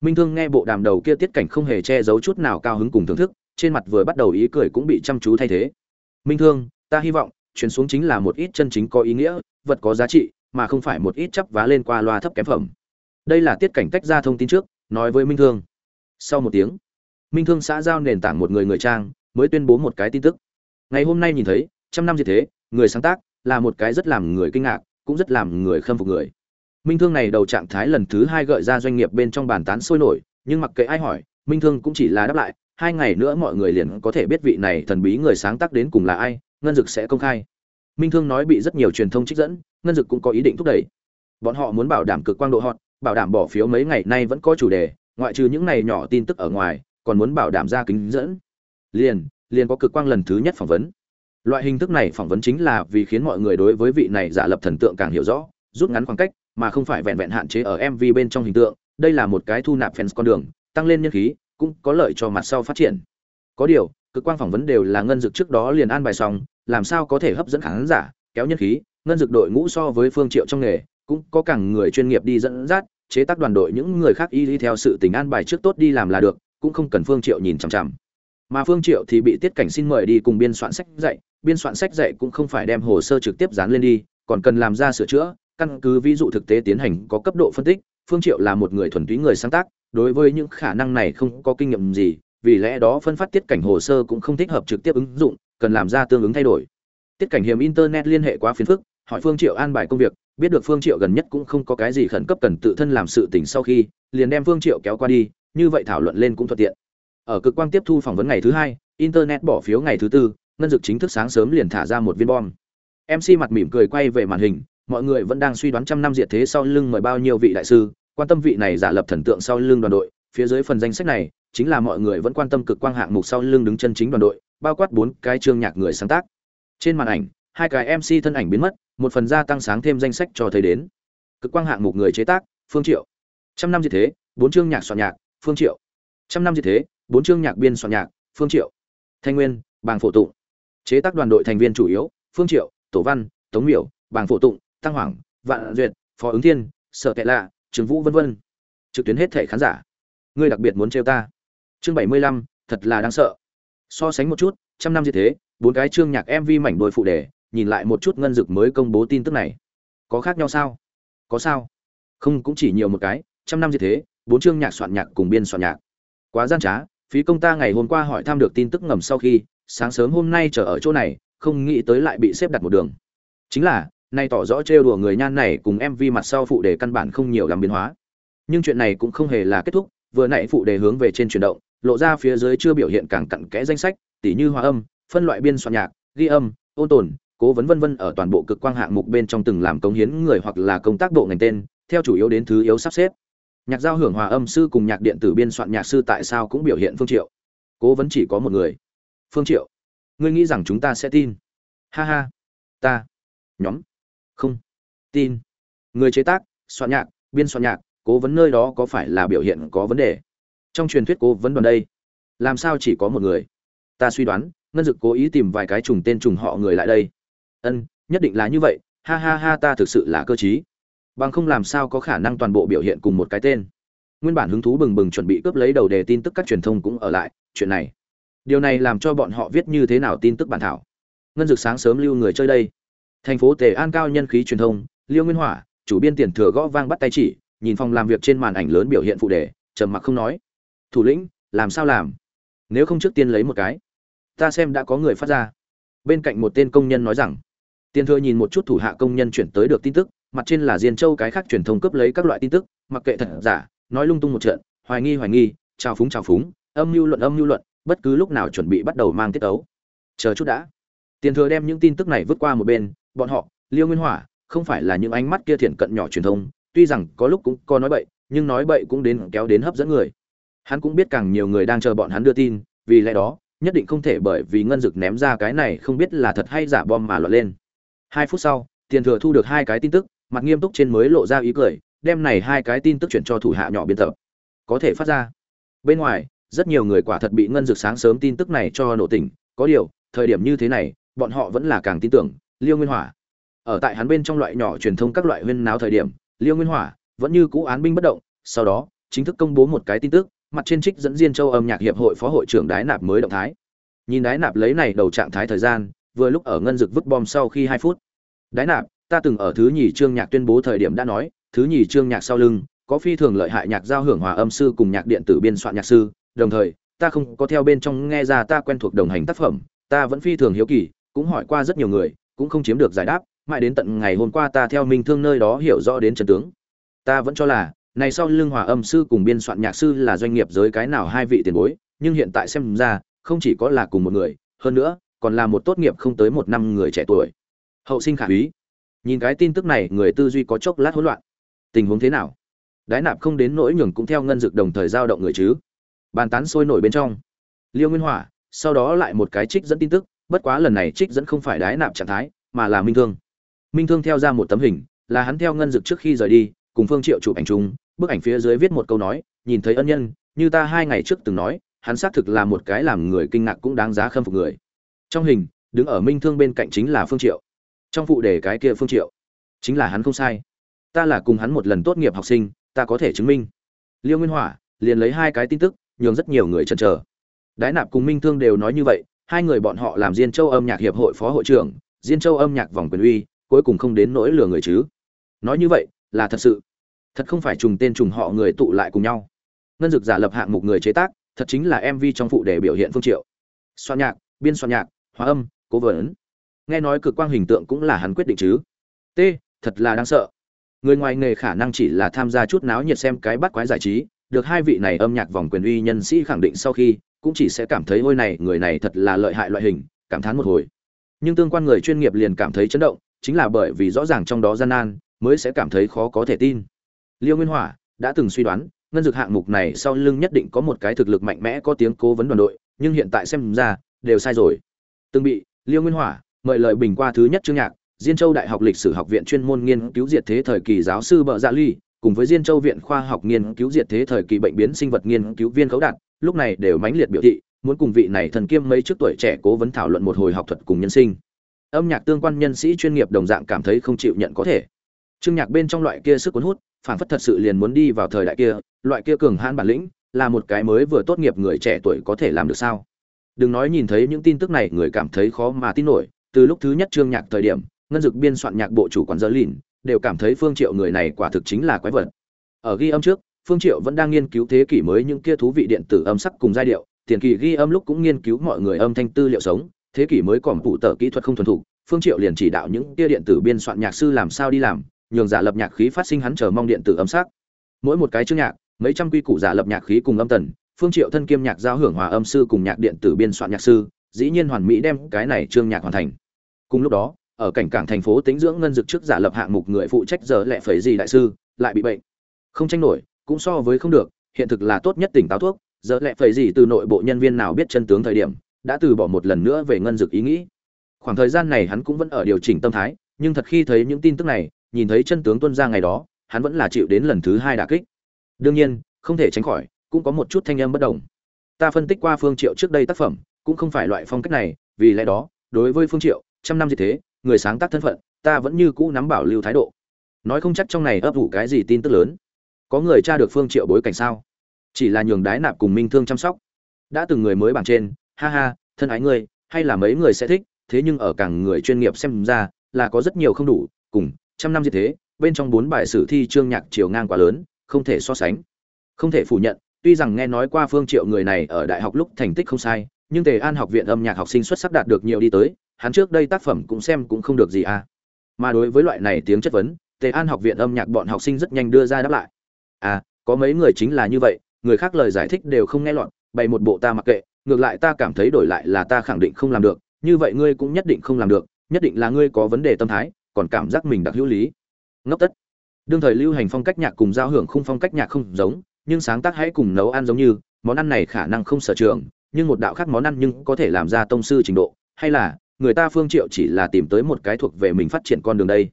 Minh thương nghe bộ đàm đầu kia tiết cảnh không hề che giấu chút nào cao hứng cùng thưởng thức, trên mặt vừa bắt đầu ý cười cũng bị chăm chú thay thế. Minh thương, ta hy vọng truyền xuống chính là một ít chân chính có ý nghĩa, vật có giá trị, mà không phải một ít chấp vá lên qua loa thấp kém phẩm. Đây là tiết cảnh tách ra thông tin trước, nói với minh thương. Sau một tiếng, minh thương xã giao nền tảng một người người trang, mới tuyên bố một cái tin tức. Ngày hôm nay nhìn thấy, trăm năm như thế, người sáng tác, là một cái rất làm người kinh ngạc, cũng rất làm người khâm phục người. Minh thương này đầu trạng thái lần thứ hai gợi ra doanh nghiệp bên trong bàn tán sôi nổi, nhưng mặc kệ ai hỏi, minh thương cũng chỉ là đáp lại, hai ngày nữa mọi người liền có thể biết vị này thần bí người sáng tác đến cùng là ai ngân dực sẽ công khai. Minh thương nói bị rất nhiều truyền thông trích dẫn, ngân dực cũng có ý định thúc đẩy. Bọn họ muốn bảo đảm cực quang độ hot, bảo đảm bỏ phiếu mấy ngày nay vẫn có chủ đề, ngoại trừ những này nhỏ tin tức ở ngoài, còn muốn bảo đảm ra kính dẫn. Liền liền có cực quang lần thứ nhất phỏng vấn. Loại hình thức này phỏng vấn chính là vì khiến mọi người đối với vị này giả lập thần tượng càng hiểu rõ, rút ngắn khoảng cách, mà không phải vẹn vẹn hạn chế ở mv bên trong hình tượng. Đây là một cái thu nạp fans con đường, tăng lên nhân khí, cũng có lợi cho mặt sau phát triển. Có điều cực quang phỏng vấn đều là ngân dực trước đó liền an bài xong, làm sao có thể hấp dẫn khán giả, kéo nhân khí, ngân dực đội ngũ so với phương triệu trong nghề, cũng có cả người chuyên nghiệp đi dẫn dắt, chế tác đoàn đội những người khác y đi theo sự tình an bài trước tốt đi làm là được, cũng không cần phương triệu nhìn chằm chằm. Mà phương triệu thì bị tiết cảnh xin mời đi cùng biên soạn sách dạy, biên soạn sách dạy cũng không phải đem hồ sơ trực tiếp dán lên đi, còn cần làm ra sửa chữa, căn cứ ví dụ thực tế tiến hành có cấp độ phân tích, phương triệu là một người thuần túy người sáng tác, đối với những khả năng này không có kinh nghiệm gì vì lẽ đó phân phát tiết cảnh hồ sơ cũng không thích hợp trực tiếp ứng dụng, cần làm ra tương ứng thay đổi. Tiết cảnh hiểm internet liên hệ quá phiền phức, hỏi phương triệu an bài công việc, biết được phương triệu gần nhất cũng không có cái gì khẩn cấp cần tự thân làm sự tình sau khi, liền đem phương triệu kéo qua đi, như vậy thảo luận lên cũng thuận tiện. Ở cực quang tiếp thu phỏng vấn ngày thứ hai, internet bỏ phiếu ngày thứ tư, ngân dực chính thức sáng sớm liền thả ra một viên bom. Mc mặt mỉm cười quay về màn hình, mọi người vẫn đang suy đoán trăm năm diệt thế sau lưng mời bao nhiêu vị đại sư, quan tâm vị này giả lập thần tượng sau lưng đoàn đội, phía dưới phần danh sách này chính là mọi người vẫn quan tâm cực quang hạng mục sau lưng đứng chân chính đoàn đội, bao quát bốn cái chương nhạc người sáng tác. Trên màn ảnh, hai cái mc thân ảnh biến mất, một phần gia tăng sáng thêm danh sách cho thấy đến. Cực quang hạng mục người chế tác, phương triệu. Trăm năm diệt thế, bốn chương nhạc soạn nhạc, phương triệu. Trăm năm diệt thế, bốn chương nhạc biên soạn nhạc, phương triệu. Thanh nguyên, bàng phổ tụng. Chế tác đoàn đội thành viên chủ yếu, phương triệu, tổ văn, tống miểu, bàng phổ tụng, tăng hoàng, vạn duyệt, phó ứng thiên, sở tệ lạ, trường vũ vân vân. Trực tuyến hết thể khán giả. Ngươi đặc biệt muốn trêu ta? Chương bảy mươi lăm, thật là đáng sợ. So sánh một chút, trăm năm như thế, bốn cái chương nhạc mv mảnh đôi phụ đề, nhìn lại một chút ngân dực mới công bố tin tức này. Có khác nhau sao? Có sao? Không, cũng chỉ nhiều một cái, trăm năm như thế, bốn chương nhạc soạn nhạc cùng biên soạn nhạc. Quá gian trá, phí công ta ngày hôm qua hỏi thăm được tin tức ngầm sau khi, sáng sớm hôm nay chờ ở chỗ này, không nghĩ tới lại bị xếp đặt một đường. Chính là, nay tỏ rõ trêu đùa người nhan này cùng mv mặt sau phụ đề căn bản không nhiều làm biến hóa. Nhưng chuyện này cũng không hề là kết thúc, vừa nãy phụ đề hướng về trên chuyển động lộ ra phía dưới chưa biểu hiện càng cặn kẽ danh sách, tỉ như hòa âm, phân loại biên soạn nhạc, ghi âm, ôn tồn, cố vấn vân vân ở toàn bộ cực quang hạng mục bên trong từng làm công hiến người hoặc là công tác bộ ngành tên, theo chủ yếu đến thứ yếu sắp xếp. Nhạc giao hưởng hòa âm sư cùng nhạc điện tử biên soạn nhạc sư tại sao cũng biểu hiện phương triệu. Cố vấn chỉ có một người. Phương triệu, ngươi nghĩ rằng chúng ta sẽ tin? Ha ha, ta, nhóm, không, tin. Người chế tác, soạn nhạc, biên soạn nhạc, cố vấn nơi đó có phải là biểu hiện có vấn đề? Trong truyền thuyết cố vấn đoàn đây. Làm sao chỉ có một người? Ta suy đoán, ngân dực cố ý tìm vài cái trùng tên trùng họ người lại đây. Ân, nhất định là như vậy, ha ha ha, ta thực sự là cơ trí. Bằng không làm sao có khả năng toàn bộ biểu hiện cùng một cái tên. Nguyên bản hứng thú bừng bừng chuẩn bị cướp lấy đầu đề tin tức các truyền thông cũng ở lại, chuyện này. Điều này làm cho bọn họ viết như thế nào tin tức bản thảo? Ngân dực sáng sớm lưu người chơi đây. Thành phố tề an cao nhân khí truyền thông, liêu nguyên hỏa, chủ biên tiền thừa gõ vang bắt tay chỉ, nhìn phòng làm việc trên màn ảnh lớn biểu hiện phụ đề, trầm mặc không nói thủ lĩnh, làm sao làm? Nếu không trước tiên lấy một cái. Ta xem đã có người phát ra. Bên cạnh một tên công nhân nói rằng tiền thừa nhìn một chút thủ hạ công nhân chuyển tới được tin tức, mặt trên là diên châu cái khác truyền thông cướp lấy các loại tin tức, mặc kệ thật giả, nói lung tung một trận, hoài nghi hoài nghi, trào phúng trào phúng, âm mưu luận, âm mưu luận, bất cứ lúc nào chuẩn bị bắt đầu mang tiết tấu. Chờ chút đã. Tiền thừa đem những tin tức này vứt qua một bên, bọn họ, liêu nguyên hỏa, không phải là những ánh mắt kia thiện cận nhỏ truyền thông, tuy rằng có lúc cũng có nói bậy, nhưng nói bậy cũng đến kéo đến hấp dẫn người hắn cũng biết càng nhiều người đang chờ bọn hắn đưa tin, vì lẽ đó, nhất định không thể bởi vì ngân dực ném ra cái này không biết là thật hay giả bom mà loạn lên. Hai phút sau, tiền thừa thu được hai cái tin tức, mặt nghiêm túc trên mới lộ ra ý cười, đem này hai cái tin tức chuyển cho thủ hạ nhỏ biên tập. Có thể phát ra. Bên ngoài, rất nhiều người quả thật bị ngân dực sáng sớm tin tức này cho nổ tỉnh. Có điều, thời điểm như thế này, bọn họ vẫn là càng tin tưởng, liêu nguyên hỏa. Ở tại hắn bên trong loại nhỏ truyền thông các loại huyên náo thời điểm, liêu nguyên hỏa vẫn như cũ án binh bất động, sau đó, chính thức công bố một cái tin tức mặt trên trích dẫn diên châu âm nhạc hiệp hội phó hội trưởng đái nạp mới động thái. Nhìn đái nạp lấy này đầu trạng thái thời gian, vừa lúc ở ngân dực vứt bom sau khi hai phút. Đái nạp, ta từng ở thứ nhì trương nhạc tuyên bố thời điểm đã nói, thứ nhì trương nhạc sau lưng, có phi thường lợi hại nhạc giao hưởng hòa âm sư cùng nhạc điện tử biên soạn nhạc sư, đồng thời, ta không có theo bên trong nghe ra ta quen thuộc đồng hành tác phẩm, ta vẫn phi thường hiếu kỳ, cũng hỏi qua rất nhiều người, cũng không chiếm được giải đáp, mãi đến tận ngày hôm qua ta theo minh thương nơi đó hiểu rõ đến trận tướng. Ta vẫn cho là này sau lưng hòa âm sư cùng biên soạn nhạc sư là doanh nghiệp giới cái nào hai vị tiền bối, nhưng hiện tại xem ra, không chỉ có là cùng một người, hơn nữa, còn là một tốt nghiệp không tới một năm người trẻ tuổi. Hậu sinh khả úy. Nhìn cái tin tức này, người tư duy có chốc lát hỗn loạn. Tình huống thế nào? Đái nạp không đến nỗi nhường cũng theo ngân dực đồng thời giao động người chứ? Bàn tán sôi nổi bên trong. Liêu nguyên hỏa, sau đó lại một cái trích dẫn tin tức, bất quá lần này trích dẫn không phải đái nạp trạng thái, mà là minh thương. Minh thương theo ra một tấm hình, là hắn theo ngân dực trước khi rời đi, cùng phương triệu chụp ảnh chung bức ảnh phía dưới viết một câu nói, nhìn thấy ân nhân, như ta hai ngày trước từng nói, hắn xác thực là một cái làm người kinh ngạc cũng đáng giá khâm phục người. Trong hình, đứng ở minh thương bên cạnh chính là phương triệu. Trong phụ đề cái kia phương triệu, chính là hắn không sai. Ta là cùng hắn một lần tốt nghiệp học sinh, ta có thể chứng minh. Liêu nguyên hỏa liền lấy hai cái tin tức, nhường rất nhiều người chần chờ. Đái nạp cùng minh thương đều nói như vậy, hai người bọn họ làm diên châu âm nhạc hiệp hội phó hội trưởng, diên châu âm nhạc vòng quyền uy, cuối cùng không đến nỗi lừa người chứ. Nói như vậy, là thật sự thật không phải trùng tên trùng họ người tụ lại cùng nhau. Ngân dực giả lập hạng mục người chế tác, thật chính là mv trong phụ để biểu hiện phương triệu. Soạn nhạc, biên soạn nhạc, hóa âm, cố vấn. Nghe nói cực quang hình tượng cũng là hắn quyết định chứ. T, thật là đáng sợ. Người ngoài nghề khả năng chỉ là tham gia chút náo nhiệt xem cái bắt quái giải trí, được hai vị này âm nhạc vòng quyền uy nhân sĩ khẳng định sau khi, cũng chỉ sẽ cảm thấy, ôi này, người này thật là lợi hại loại hình, cảm thán một hồi. Nhưng tương quan người chuyên nghiệp liền cảm thấy chấn động, chính là bởi vì rõ ràng trong đó gian nan, mới sẽ cảm thấy khó có thể tin liêu nguyên hỏa đã từng suy đoán, ngân dược hạng mục này sau lưng nhất định có một cái thực lực mạnh mẽ có tiếng cố vấn đoàn đội, nhưng hiện tại xem ra, đều sai rồi. Từng bị, liêu nguyên hỏa mời lời bình qua thứ nhất chương nhạc, diên châu đại học lịch sử học viện chuyên môn nghiên cứu diệt thế thời kỳ giáo sư bợ dạ ly, cùng với diên châu viện khoa học nghiên cứu diệt thế thời kỳ bệnh biến sinh vật nghiên cứu viên khấu đạt, lúc này đều mãnh liệt biểu thị, muốn cùng vị này thần kiêm mấy trước tuổi trẻ cố vấn thảo luận một hồi học thuật cùng nhân sinh. Âm nhạc tương quan nhân sĩ chuyên nghiệp đồng dạng cảm thấy không chịu nhận có thể. Chương nhạc bên trong loại kia sức cuốn hút phản phất thật sự liền muốn đi vào thời đại kia, loại kia cường hãn bản lĩnh, là một cái mới vừa tốt nghiệp người trẻ tuổi có thể làm được sao? Đừng nói nhìn thấy những tin tức này, người cảm thấy khó mà tin nổi. Từ lúc thứ nhất chương nhạc thời điểm, ngân dực biên soạn nhạc bộ chủ quản dơ lìn, đều cảm thấy phương triệu người này quả thực chính là quái vật. Ở ghi âm trước, phương triệu vẫn đang nghiên cứu thế kỷ mới những kia thú vị điện tử âm sắc cùng giai điệu. Tiền kỳ ghi âm lúc cũng nghiên cứu mọi người âm thanh tư liệu sống. Thế kỷ mới còn phụ tờ kỹ thuật không thuần thục, phương triệu liền chỉ đạo những kia điện tử biên soạn nhạc sư làm sao đi làm nhường giả lập nhạc khí phát sinh hắn chờ mong điện tử âm sắc. Mỗi một cái chương nhạc, mấy trăm quy củ giả lập nhạc khí cùng âm tần, phương triệu thân kiêm nhạc giao hưởng hòa âm sư cùng nhạc điện tử biên soạn nhạc sư, dĩ nhiên hoàn mỹ đem cái này chương nhạc hoàn thành. Cùng lúc đó, ở cảnh cảng thành phố tính dưỡng ngân dực trước giả lập hạng mục người phụ trách giờ lẹ phẩy gì đại sư, lại bị bệnh. Không tranh nổi, cũng so với không được, hiện thực là tốt nhất tỉnh táo thuốc, giờ lẹ phẩy gì từ nội bộ nhân viên nào biết chân tướng thời điểm, đã từ bỏ một lần nữa về ngân dực ý nghĩ. Khoảng thời gian này hắn cũng vẫn ở điều chỉnh tâm thái, nhưng thật khi thấy những tin tức này nhìn thấy chân tướng tuân ra ngày đó, hắn vẫn là chịu đến lần thứ hai đả kích. Đương nhiên, không thể tránh khỏi, cũng có một chút thanh âm bất đồng. Ta phân tích qua phương triệu trước đây tác phẩm, cũng không phải loại phong cách này, vì lẽ đó, đối với phương triệu, trăm năm gì thế, người sáng tác thân phận, ta vẫn như cũ nắm bảo lưu thái độ. Nói không chắc trong này ấp ủ cái gì tin tức lớn. Có người tra được phương triệu bối cảnh sao? Chỉ là nhường đái nạp cùng minh thương chăm sóc. Đã từng người mới bảng trên, ha ha, thân ái ngươi, hay là mấy người sẽ thích, thế nhưng ở càng người chuyên nghiệp xem ra, là có rất nhiều không đủ, cùng trăm năm như thế, bên trong bốn bài sử thi chương nhạc chiều ngang quá lớn, không thể so sánh. Không thể phủ nhận, tuy rằng nghe nói qua phương triệu người này ở đại học lúc thành tích không sai, nhưng tề an học viện âm nhạc học sinh xuất sắc đạt được nhiều đi tới, hắn trước đây tác phẩm cũng xem cũng không được gì à. Mà đối với loại này tiếng chất vấn, tề an học viện âm nhạc bọn học sinh rất nhanh đưa ra đáp lại. À có mấy người chính là như vậy, người khác lời giải thích đều không nghe lọt, bày một bộ ta mặc kệ, ngược lại ta cảm thấy đổi lại là ta khẳng định không làm được, như vậy ngươi cũng nhất định không làm được, nhất định là ngươi có vấn đề tâm thái còn cảm giác mình đặc hữu lý. Ngốc tất. Đương thời lưu hành phong cách nhạc cùng giao hưởng khung phong cách nhạc không giống, nhưng sáng tác hãy cùng nấu ăn giống như, món ăn này khả năng không sở trường, nhưng một đạo khác món ăn nhưng có thể làm ra tông sư trình độ. Hay là, người ta phương triệu chỉ là tìm tới một cái thuộc về mình phát triển con đường đây.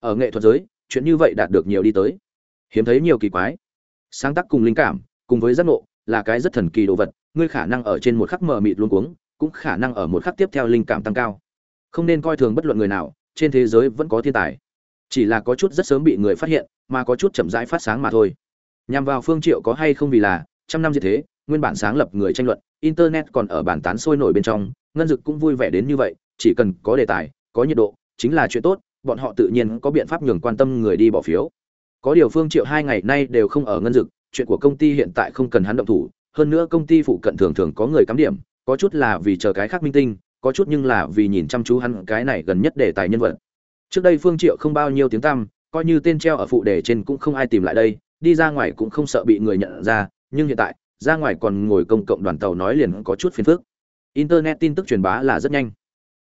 Ở nghệ thuật giới, chuyện như vậy đạt được nhiều đi tới. Hiếm thấy nhiều kỳ quái. Sáng tác cùng linh cảm, cùng với giác ngộ, là cái rất thần kỳ đồ vật, ngươi khả năng ở trên một khắc mờ mịt luôn cuống, cũng khả năng ở một khắc tiếp theo linh cảm tăng cao. Không nên coi thường bất luận người nào trên thế giới vẫn có thiên tài. Chỉ là có chút rất sớm bị người phát hiện, mà có chút chậm rãi phát sáng mà thôi. Nhằm vào phương triệu có hay không vì là, trăm năm như thế, nguyên bản sáng lập người tranh luận, internet còn ở bản tán sôi nổi bên trong, ngân dực cũng vui vẻ đến như vậy, chỉ cần có đề tài, có nhiệt độ, chính là chuyện tốt, bọn họ tự nhiên có biện pháp nhường quan tâm người đi bỏ phiếu. Có điều phương triệu hai ngày nay đều không ở ngân dực, chuyện của công ty hiện tại không cần hắn động thủ, hơn nữa công ty phụ cận thường thường có người cắm điểm, có chút là vì chờ cái khác minh tinh có chút nhưng là vì nhìn chăm chú hắn cái này gần nhất đề tài nhân vật. Trước đây phương triệu không bao nhiêu tiếng tăm, coi như tên treo ở phụ đề trên cũng không ai tìm lại đây, đi ra ngoài cũng không sợ bị người nhận ra, nhưng hiện tại, ra ngoài còn ngồi công cộng đoàn tàu nói liền có chút phiền phức. Internet tin tức truyền bá là rất nhanh.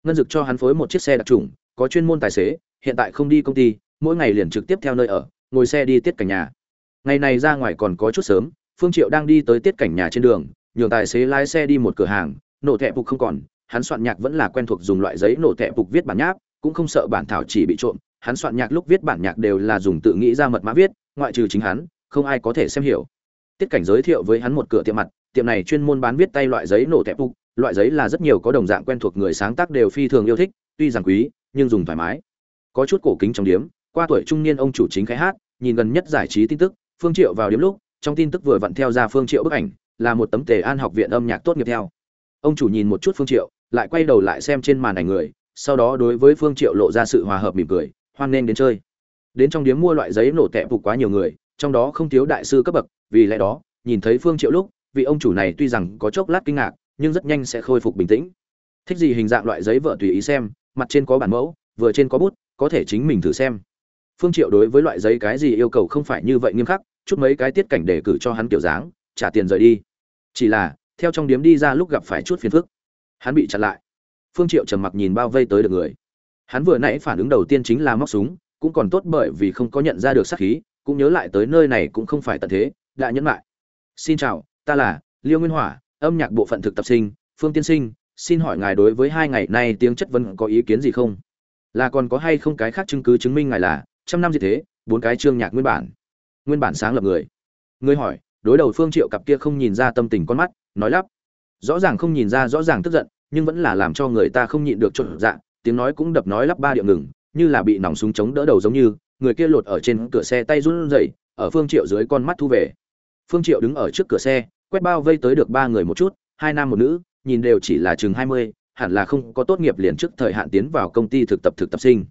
Ngân dực cho hắn phối một chiếc xe đặc trùng, có chuyên môn tài xế, hiện tại không đi công ty, mỗi ngày liền trực tiếp theo nơi ở, ngồi xe đi tiết cảnh nhà. Ngày này ra ngoài còn có chút sớm, phương triệu đang đi tới tiết cảnh nhà trên đường, nhường tài xế lái xe đi một cửa hàng, nổ thẻ phục không còn hắn soạn nhạc vẫn là quen thuộc dùng loại giấy nổ tẹp phục viết bản nháp, cũng không sợ bản thảo chỉ bị trộm. Hắn soạn nhạc lúc viết bản nhạc đều là dùng tự nghĩ ra mật mã viết, ngoại trừ chính hắn, không ai có thể xem hiểu. Tiết cảnh giới thiệu với hắn một cửa tiệm mặt, tiệm này chuyên môn bán viết tay loại giấy nổ tẹp phục, loại giấy là rất nhiều có đồng dạng quen thuộc người sáng tác đều phi thường yêu thích, tuy rằng quý, nhưng dùng thoải mái. Có chút cổ kính trong điếm, qua tuổi trung niên ông chủ chính khai hát, nhìn gần nhất giải trí tin tức, phương triệu vào điếm lúc, trong tin tức vừa vặn theo ra phương triệu bức ảnh, là một tấm tề an học viện âm nhạc tốt nghiệp theo. Ông chủ nhìn một chút phương triệu lại quay đầu lại xem trên màn ảnh người, sau đó đối với phương triệu lộ ra sự hòa hợp mỉm cười, hoan nghênh đến chơi. Đến trong điếm mua loại giấy nổ tẹp phục quá nhiều người, trong đó không thiếu đại sư cấp bậc, vì lẽ đó, nhìn thấy phương triệu lúc, vị ông chủ này tuy rằng có chốc lát kinh ngạc, nhưng rất nhanh sẽ khôi phục bình tĩnh. Thích gì hình dạng loại giấy vợ tùy ý xem, mặt trên có bản mẫu, vừa trên có bút, có thể chính mình thử xem. Phương triệu đối với loại giấy cái gì yêu cầu không phải như vậy nghiêm khắc, chút mấy cái tiết cảnh để cử cho hắn kiểu dáng, trả tiền rời đi. Chỉ là, theo trong điếm đi ra lúc gặp phải chút phiền phức hắn bị chặn lại. Phương triệu trầm mặc nhìn bao vây tới được người. Hắn vừa nãy phản ứng đầu tiên chính là móc súng, cũng còn tốt bởi vì không có nhận ra được sát khí, cũng nhớ lại tới nơi này cũng không phải tận thế, đã nhẫn lại. Xin chào, ta là liêu nguyên hỏa, âm nhạc bộ phận thực tập sinh, phương tiên sinh, xin hỏi ngài đối với hai ngày nay tiếng chất vấn có ý kiến gì không? Là còn có hay không cái khác chứng cứ chứng minh ngài là trăm năm gì thế, bốn cái chương nhạc nguyên bản. Nguyên bản sáng lập người. Người hỏi, đối đầu phương triệu cặp kia không nhìn ra tâm tình con mắt, nói lắp rõ ràng không nhìn ra rõ ràng tức giận nhưng vẫn là làm cho người ta không nhịn được trộn dạ tiếng nói cũng đập nói lắp ba điệu ngừng như là bị nòng súng chống đỡ đầu giống như người kia lột ở trên cửa xe tay run rẩy ở phương triệu dưới con mắt thu về. Phương triệu đứng ở trước cửa xe quét bao vây tới được ba người một chút hai nam một nữ nhìn đều chỉ là chừng mươi, hẳn là không có tốt nghiệp liền trước thời hạn tiến vào công ty thực tập thực tập sinh.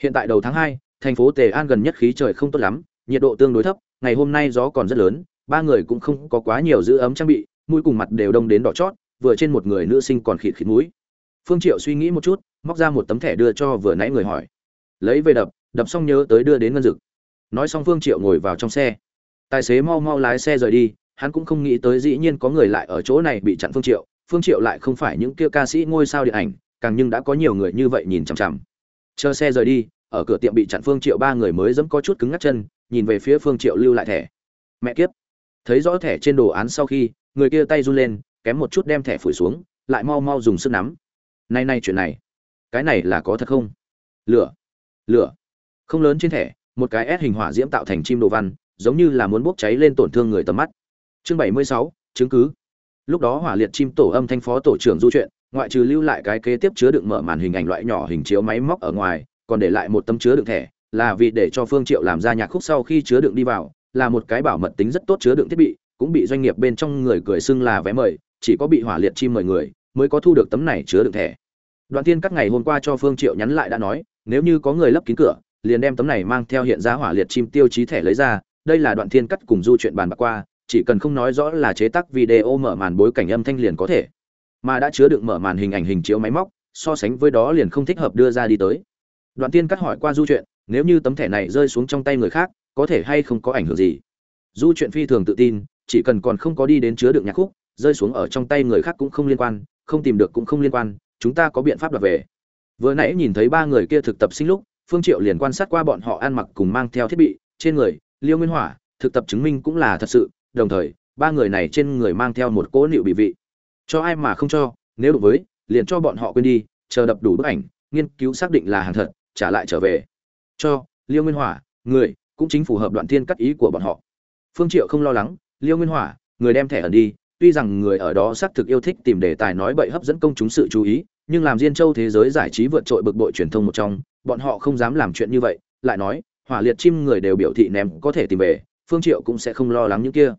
Hiện tại đầu tháng hai, thành phố tề an gần nhất khí trời không tốt lắm nhiệt độ tương đối thấp ngày hôm nay gió còn rất lớn ba người cũng không có quá nhiều giữ ấm trang bị mũi cùng mặt đều đông đến đỏ chót, vừa trên một người nữ sinh còn khịt khịt mũi. Phương triệu suy nghĩ một chút, móc ra một tấm thẻ đưa cho vừa nãy người hỏi. Lấy về đập đập xong nhớ tới đưa đến ngân dực. Nói xong phương triệu ngồi vào trong xe. Tài xế mau mau lái xe rời đi, hắn cũng không nghĩ tới dĩ nhiên có người lại ở chỗ này bị chặn phương triệu. Phương triệu lại không phải những kia ca sĩ ngôi sao điện ảnh, càng nhưng đã có nhiều người như vậy nhìn chằm chằm. Chờ xe rời đi, ở cửa tiệm bị chặn phương triệu ba người mới dẫm có chút cứng ngắc chân, nhìn về phía phương triệu lưu lại thẻ. Mẹ kiếp. Thấy rõ thẻ trên đồ án sau khi người kia tay run lên, kém một chút đem thẻ phủi xuống, lại mau mau dùng sức nắm. Nay nay chuyện này, cái này là có thật không? Lửa lửa. Không lớn trên thẻ, một cái S hình hỏa diễm tạo thành chim đồ văn, giống như là muốn bốc cháy lên tổn thương người tầm mắt. Chương bảy mươi sáu, chứng cứ. Lúc đó hỏa liệt chim tổ âm thanh phó tổ trưởng du chuyện, ngoại trừ lưu lại cái kế tiếp chứa đựng mở màn hình ảnh loại nhỏ hình chiếu máy móc ở ngoài, còn để lại một tấm chứa đựng thẻ, là vì để cho phương triệu làm ra nhạc khúc sau khi chứa đựng đi vào, là một cái bảo mật tính rất tốt chứa đựng thiết bị cũng bị doanh nghiệp bên trong người cười xưng là vé mời, chỉ có bị hỏa liệt chim mời người mới có thu được tấm này chứa đựng thẻ. Đoạn tiên các ngày hôm qua cho phương triệu nhắn lại đã nói, nếu như có người lấp kín cửa, liền đem tấm này mang theo hiện ra hỏa liệt chim tiêu chí thẻ lấy ra, đây là đoạn thiên cắt cùng du chuyện bàn bạc qua, chỉ cần không nói rõ là chế tác video mở màn bối cảnh âm thanh liền có thể. Mà đã chứa đựng mở màn hình ảnh hình chiếu máy móc, so sánh với đó liền không thích hợp đưa ra đi tới. Đoạn tiên cắt hỏi qua du chuyện, nếu như tấm thẻ này rơi xuống trong tay người khác, có thể hay không có ảnh hưởng gì? Du chuyện phi thường tự tin chỉ cần còn không có đi đến chứa đựng nhạc khúc, rơi xuống ở trong tay người khác cũng không liên quan, không tìm được cũng không liên quan, chúng ta có biện pháp đoạt về. Vừa nãy nhìn thấy ba người kia thực tập sinh lúc, phương triệu liền quan sát qua bọn họ ăn mặc cùng mang theo thiết bị, trên người, liêu nguyên hỏa, thực tập chứng minh cũng là thật sự, đồng thời, ba người này trên người mang theo một cỗ liệu bị vị. Cho ai mà không cho, nếu đối với, liền cho bọn họ quên đi, chờ đập đủ bức ảnh, nghiên cứu xác định là hàng thật, trả lại trở về. Cho, liêu nguyên hỏa, người, cũng chính phù hợp đoạn thiên cắt ý của bọn họ. Phương triệu không lo lắng liêu nguyên hỏa, người đem thẻ ẩn đi, tuy rằng người ở đó xác thực yêu thích tìm đề tài nói bậy hấp dẫn công chúng sự chú ý, nhưng làm diên châu thế giới giải trí vượt trội bực bội truyền thông một trong, bọn họ không dám làm chuyện như vậy, lại nói, hỏa liệt chim người đều biểu thị ném có thể tìm về, phương triệu cũng sẽ không lo lắng những kia.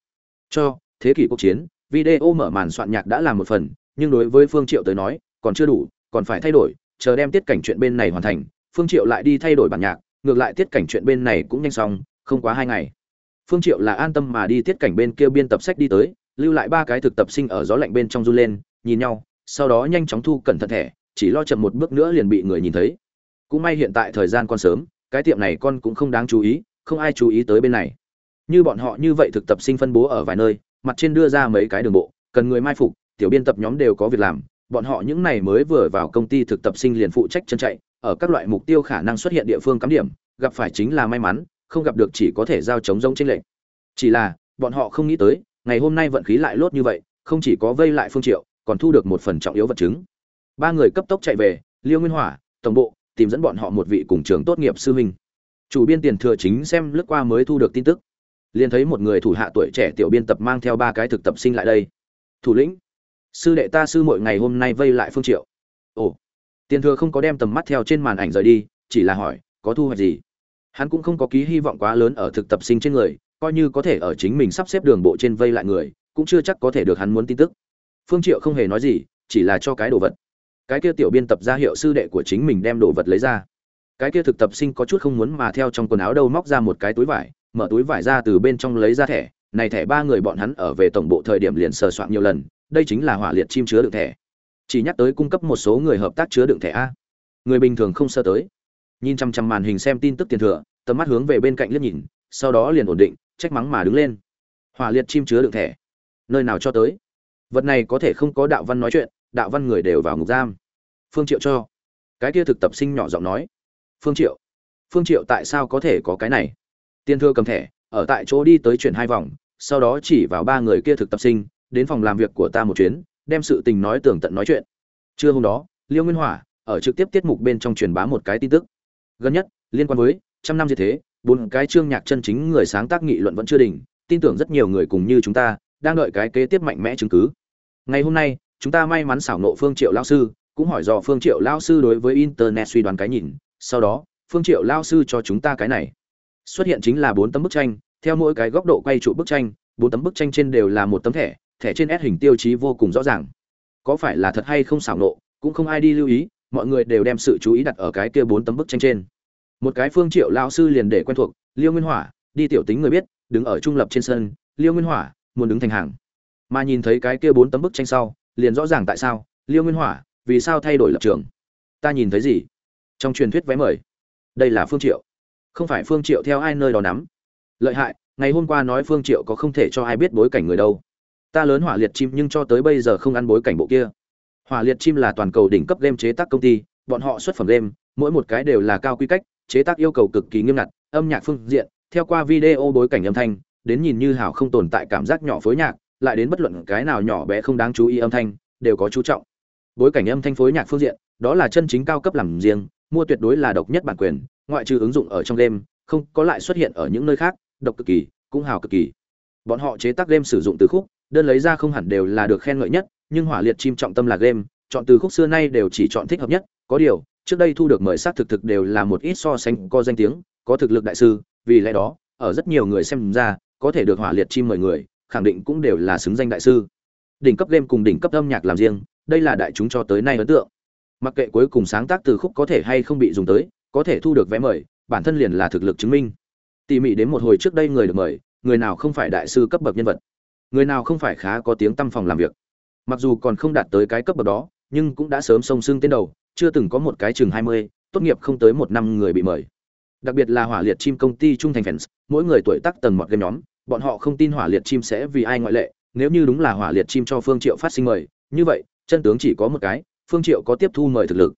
Cho, thế kỷ cuộc chiến, video mở màn soạn nhạc đã làm một phần, nhưng đối với phương triệu tới nói, còn chưa đủ, còn phải thay đổi, chờ đem tiết cảnh chuyện bên này hoàn thành, phương triệu lại đi thay đổi bản nhạc, ngược lại tiết cảnh chuyện bên này cũng nhanh xong, không quá hai ngày phương triệu là an tâm mà đi tiết cảnh bên kia biên tập sách đi tới, lưu lại ba cái thực tập sinh ở gió lạnh bên trong run lên, nhìn nhau, sau đó nhanh chóng thu cẩn thận thẻ, chỉ lo chậm một bước nữa liền bị người nhìn thấy. Cũng may hiện tại thời gian còn sớm, cái tiệm này con cũng không đáng chú ý, không ai chú ý tới bên này. Như bọn họ như vậy thực tập sinh phân bố ở vài nơi, mặt trên đưa ra mấy cái đường bộ, cần người mai phục, tiểu biên tập nhóm đều có việc làm, bọn họ những này mới vừa vào công ty thực tập sinh liền phụ trách chân chạy, ở các loại mục tiêu khả năng xuất hiện địa phương cắm điểm, gặp phải chính là may mắn không gặp được chỉ có thể giao chống rông trên lệnh chỉ là, bọn họ không nghĩ tới, ngày hôm nay vận khí lại lốt như vậy, không chỉ có vây lại phương triệu, còn thu được một phần trọng yếu vật chứng. Ba người cấp tốc chạy về, liêu nguyên hỏa, tổng bộ, tìm dẫn bọn họ một vị cùng trường tốt nghiệp sư huynh. Chủ biên tiền thừa chính xem lướt qua mới thu được tin tức. Liền thấy một người thủ hạ tuổi trẻ tiểu biên tập mang theo ba cái thực tập sinh lại đây. Thủ lĩnh, sư đệ ta sư muội ngày hôm nay vây lại phương triệu. Ồ. Tiền thừa không có đem tầm mắt theo trên màn ảnh rời đi, chỉ là hỏi, có thu hoạch gì? Hắn cũng không có ký hy vọng quá lớn ở thực tập sinh trên người, coi như có thể ở chính mình sắp xếp đường bộ trên vây lại người, cũng chưa chắc có thể được hắn muốn tin tức. Phương triệu không hề nói gì, chỉ là cho cái đồ vật. Cái kia tiểu biên tập ra hiệu sư đệ của chính mình đem đồ vật lấy ra. Cái kia thực tập sinh có chút không muốn mà theo trong quần áo đâu móc ra một cái túi vải, mở túi vải ra từ bên trong lấy ra thẻ. Này thẻ ba người bọn hắn ở về tổng bộ thời điểm liền sờ soạn nhiều lần, đây chính là hỏa liệt chim chứa đựng thẻ. Chỉ nhắc tới cung cấp một số người hợp tác chứa đựng thẻ a. Người bình thường không sơ tới nhìn chăm chăm màn hình xem tin tức tiền thừa, tầm mắt hướng về bên cạnh liếc nhìn, sau đó liền ổn định, trách mắng mà đứng lên. Hỏa liệt chim chứa đựng thẻ. Nơi nào cho tới? Vật này có thể không có đạo văn nói chuyện, đạo văn người đều vào ngục giam. Phương triệu cho. Cái kia thực tập sinh nhỏ giọng nói. Phương triệu. Phương triệu tại sao có thể có cái này? Tiên thừa cầm thẻ, ở tại chỗ đi tới chuyển hai vòng, sau đó chỉ vào ba người kia thực tập sinh, đến phòng làm việc của ta một chuyến, đem sự tình nói tường tận nói chuyện. Trưa hôm đó, liêu nguyên hỏa, ở trực tiếp tiết mục bên trong truyền bá một cái tin tức gần nhất, liên quan với trăm năm như thế, bốn cái chương nhạc chân chính người sáng tác nghị luận vẫn chưa đỉnh, tin tưởng rất nhiều người cùng như chúng ta đang đợi cái kế tiếp mạnh mẽ chứng cứ. Ngày hôm nay, chúng ta may mắn xảo nộ phương triệu lao sư, cũng hỏi dò phương triệu lao sư đối với internet suy đoán cái nhìn, sau đó, phương triệu lao sư cho chúng ta cái này. Xuất hiện chính là bốn tấm bức tranh, theo mỗi cái góc độ quay trụ bức tranh, bốn tấm bức tranh trên đều là một tấm thẻ thẻ trên S hình tiêu chí vô cùng rõ ràng. Có phải là thật hay không xảo nộ, cũng không ai đi lưu ý mọi người đều đem sự chú ý đặt ở cái kia bốn tấm bức tranh trên. Một cái phương triệu lao sư liền để quen thuộc, liêu nguyên hỏa, đi tiểu tính người biết, đứng ở trung lập trên sân, liêu nguyên hỏa, muốn đứng thành hàng. Mà nhìn thấy cái kia bốn tấm bức tranh sau, liền rõ ràng tại sao, liêu nguyên hỏa, vì sao thay đổi lập trường? Ta nhìn thấy gì? Trong truyền thuyết vé mời. Đây là phương triệu. Không phải phương triệu theo ai nơi đó nắm. Lợi hại, ngày hôm qua nói phương triệu có không thể cho ai biết bối cảnh người đâu. Ta lớn hỏa liệt chim nhưng cho tới bây giờ không ăn bối cảnh bộ kia hỏa liệt chim là toàn cầu đỉnh cấp game chế tác công ty, bọn họ xuất phẩm game, mỗi một cái đều là cao quy cách, chế tác yêu cầu cực kỳ nghiêm ngặt, âm nhạc phương diện, theo qua video bối cảnh âm thanh, đến nhìn như hảo không tồn tại cảm giác nhỏ phối nhạc, lại đến bất luận cái nào nhỏ bé không đáng chú ý âm thanh, đều có chú trọng. Bối cảnh âm thanh phối nhạc phương diện, đó là chân chính cao cấp làm riêng, mua tuyệt đối là độc nhất bản quyền, ngoại trừ ứng dụng ở trong game, không có lại xuất hiện ở những nơi khác, độc cực kỳ, cũng hào cực kỳ. Bọn họ chế tác game sử dụng từ khúc, đơn lấy ra không hẳn đều là được khen ngợi nhất nhưng hỏa liệt chim trọng tâm là game, chọn từ khúc xưa nay đều chỉ chọn thích hợp nhất. Có điều, trước đây thu được mời sát thực thực đều là một ít so sánh có danh tiếng, có thực lực đại sư, vì lẽ đó, ở rất nhiều người xem ra, có thể được hỏa liệt chim mời người, khẳng định cũng đều là xứng danh đại sư. Đỉnh cấp game cùng đỉnh cấp âm nhạc làm riêng, đây là đại chúng cho tới nay ấn tượng. Mặc kệ cuối cùng sáng tác từ khúc có thể hay không bị dùng tới, có thể thu được vé mời, bản thân liền là thực lực chứng minh. Tỉ mỉ đến một hồi trước đây người được mời, người nào không phải đại sư cấp bậc nhân vật? Người nào không phải khá có tiếng tăm phòng làm việc? Mặc dù còn không đạt tới cái cấp bậc đó, nhưng cũng đã sớm sông sưng tên đầu, chưa từng có một cái chừng hai mươi, tốt nghiệp không tới một năm người bị mời. Đặc biệt là hỏa liệt chim công ty trung thành fans, mỗi người tuổi tác tầng một game nhóm, bọn họ không tin hỏa liệt chim sẽ vì ai ngoại lệ, nếu như đúng là hỏa liệt chim cho phương triệu phát sinh mời, như vậy, chân tướng chỉ có một cái, phương triệu có tiếp thu mời thực lực.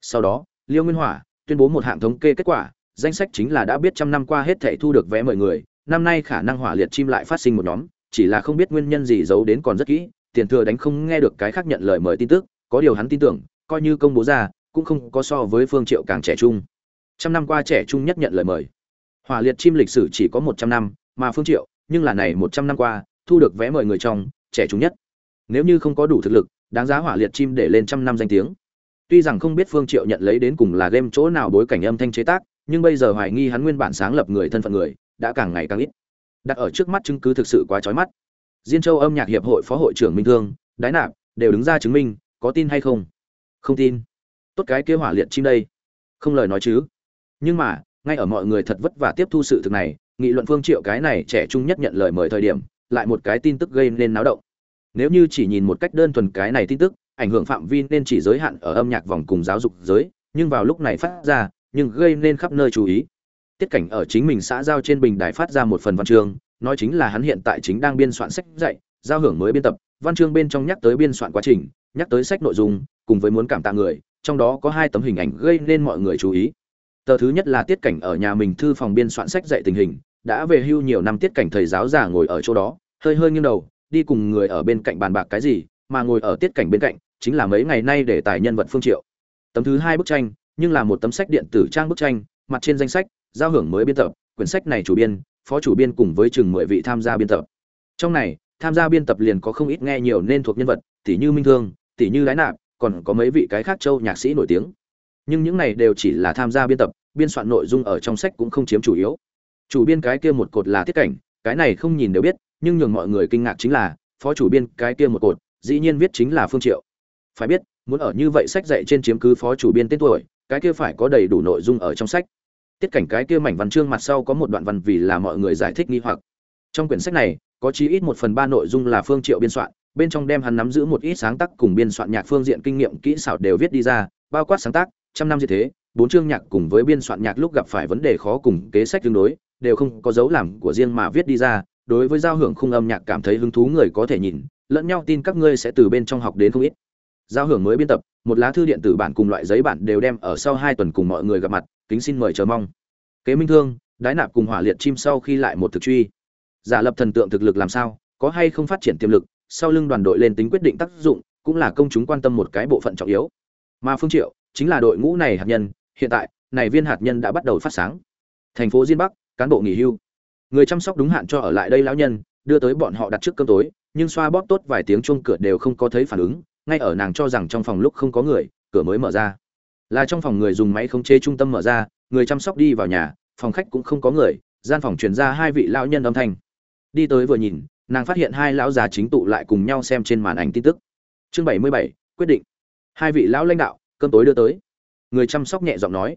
Sau đó, liêu nguyên hỏa tuyên bố một hạng thống kê kết quả, danh sách chính là đã biết trăm năm qua hết thảy thu được vé mời người, năm nay khả năng hỏa liệt chim lại phát sinh một nhóm, chỉ là không biết nguyên nhân gì giấu đến còn rất kỹ tiền thừa đánh không nghe được cái khác nhận lời mời tin tức, có điều hắn tin tưởng, coi như công bố ra, cũng không có so với phương triệu càng trẻ trung. Trăm năm qua trẻ trung nhất nhận lời mời. Hỏa liệt chim lịch sử chỉ có một trăm năm, mà phương triệu, nhưng là này một trăm năm qua, thu được vé mời người trong, trẻ trung nhất. Nếu như không có đủ thực lực, đáng giá hỏa liệt chim để lên trăm năm danh tiếng. Tuy rằng không biết phương triệu nhận lấy đến cùng là game chỗ nào bối cảnh âm thanh chế tác, nhưng bây giờ hoài nghi hắn nguyên bản sáng lập người thân phận người, đã càng ngày càng ít. Đặt ở trước mắt chứng cứ thực sự quá chói mắt diên châu âm nhạc hiệp hội phó hội trưởng minh thương, đái nạp, đều đứng ra chứng minh, có tin hay không? Không tin. Tốt cái kế hỏa liệt chim đây. Không lời nói chứ. Nhưng mà, ngay ở mọi người thật vất vả tiếp thu sự thực này, nghị luận phương triệu cái này trẻ trung nhất nhận lời mời thời điểm, lại một cái tin tức gây nên náo động. Nếu như chỉ nhìn một cách đơn thuần cái này tin tức, ảnh hưởng phạm vi nên chỉ giới hạn ở âm nhạc vòng cùng giáo dục giới, nhưng vào lúc này phát ra, nhưng gây nên khắp nơi chú ý. Tiết cảnh ở chính mình xã giao trên bình đài phát ra một phần văn chương nói chính là hắn hiện tại chính đang biên soạn sách dạy, giao hưởng mới biên tập, văn chương bên trong nhắc tới biên soạn quá trình, nhắc tới sách nội dung, cùng với muốn cảm tạ người, trong đó có hai tấm hình ảnh gây nên mọi người chú ý. Tờ thứ nhất là tiết cảnh ở nhà mình thư phòng biên soạn sách dạy tình hình, đã về hưu nhiều năm tiết cảnh thầy giáo già ngồi ở chỗ đó, hơi hơi nghiêng đầu, đi cùng người ở bên cạnh bàn bạc cái gì, mà ngồi ở tiết cảnh bên cạnh, chính là mấy ngày nay để tài nhân vật phương triệu. Tấm thứ hai bức tranh, nhưng là một tấm sách điện tử trang bức tranh, mặt trên danh sách, giao hưởng mới biên tập, quyển sách này chủ biên phó chủ biên cùng với chừng mười vị tham gia biên tập. Trong này, tham gia biên tập liền có không ít nghe nhiều nên thuộc nhân vật tỷ như minh thương tỷ như lái nạp, còn có mấy vị cái khác châu nhạc sĩ nổi tiếng. Nhưng những này đều chỉ là tham gia biên tập, biên soạn nội dung ở trong sách cũng không chiếm chủ yếu. Chủ biên cái kia một cột là tiết cảnh, cái này không nhìn đều biết, nhưng nhường mọi người kinh ngạc chính là, phó chủ biên cái kia một cột, dĩ nhiên viết chính là phương triệu. Phải biết, muốn ở như vậy sách dạy trên chiếm cứ phó chủ biên tên tuổi, cái kia phải có đầy đủ nội dung ở trong sách tiết cảnh cái kia mảnh văn chương mặt sau có một đoạn văn vì là mọi người giải thích nghi hoặc. Trong quyển sách này, có chí ít một phần ba nội dung là phương triệu biên soạn, bên trong đem hắn nắm giữ một ít sáng tác cùng biên soạn nhạc phương diện kinh nghiệm kỹ xảo đều viết đi ra, bao quát sáng tác, trăm năm như thế, bốn chương nhạc cùng với biên soạn nhạc lúc gặp phải vấn đề khó cùng kế sách tương đối, đều không có dấu làm của riêng mà viết đi ra, đối với giao hưởng khung âm nhạc cảm thấy hứng thú người có thể nhìn, lẫn nhau tin các ngươi sẽ từ bên trong học đến không ít. Giao hưởng mới biên tập, một lá thư điện tử bản cùng loại giấy bản đều đem ở sau hai tuần cùng mọi người gặp mặt kính xin mời chờ mong. Kế minh thương, đái nạp cùng hỏa liệt chim sau khi lại một thực truy. Giả lập thần tượng thực lực làm sao, có hay không phát triển tiềm lực, sau lưng đoàn đội lên tính quyết định tác dụng, cũng là công chúng quan tâm một cái bộ phận trọng yếu. Mà phương triệu, chính là đội ngũ này hạt nhân, hiện tại, này viên hạt nhân đã bắt đầu phát sáng. Thành phố diên bắc, cán bộ nghỉ hưu. Người chăm sóc đúng hạn cho ở lại đây lão nhân, đưa tới bọn họ đặt trước cơm tối, nhưng xoa bóp tốt vài tiếng chuông cửa đều không có thấy phản ứng, ngay ở nàng cho rằng trong phòng lúc không có người, cửa mới mở ra là trong phòng người dùng máy khống chế trung tâm mở ra, người chăm sóc đi vào nhà, phòng khách cũng không có người, gian phòng truyền ra hai vị lão nhân âm thanh. Đi tới vừa nhìn, nàng phát hiện hai lão già chính tụ lại cùng nhau xem trên màn ảnh tin tức. Chương bảy mươi bảy, quyết định. Hai vị lão lãnh đạo, cơm tối đưa tới. Người chăm sóc nhẹ giọng nói.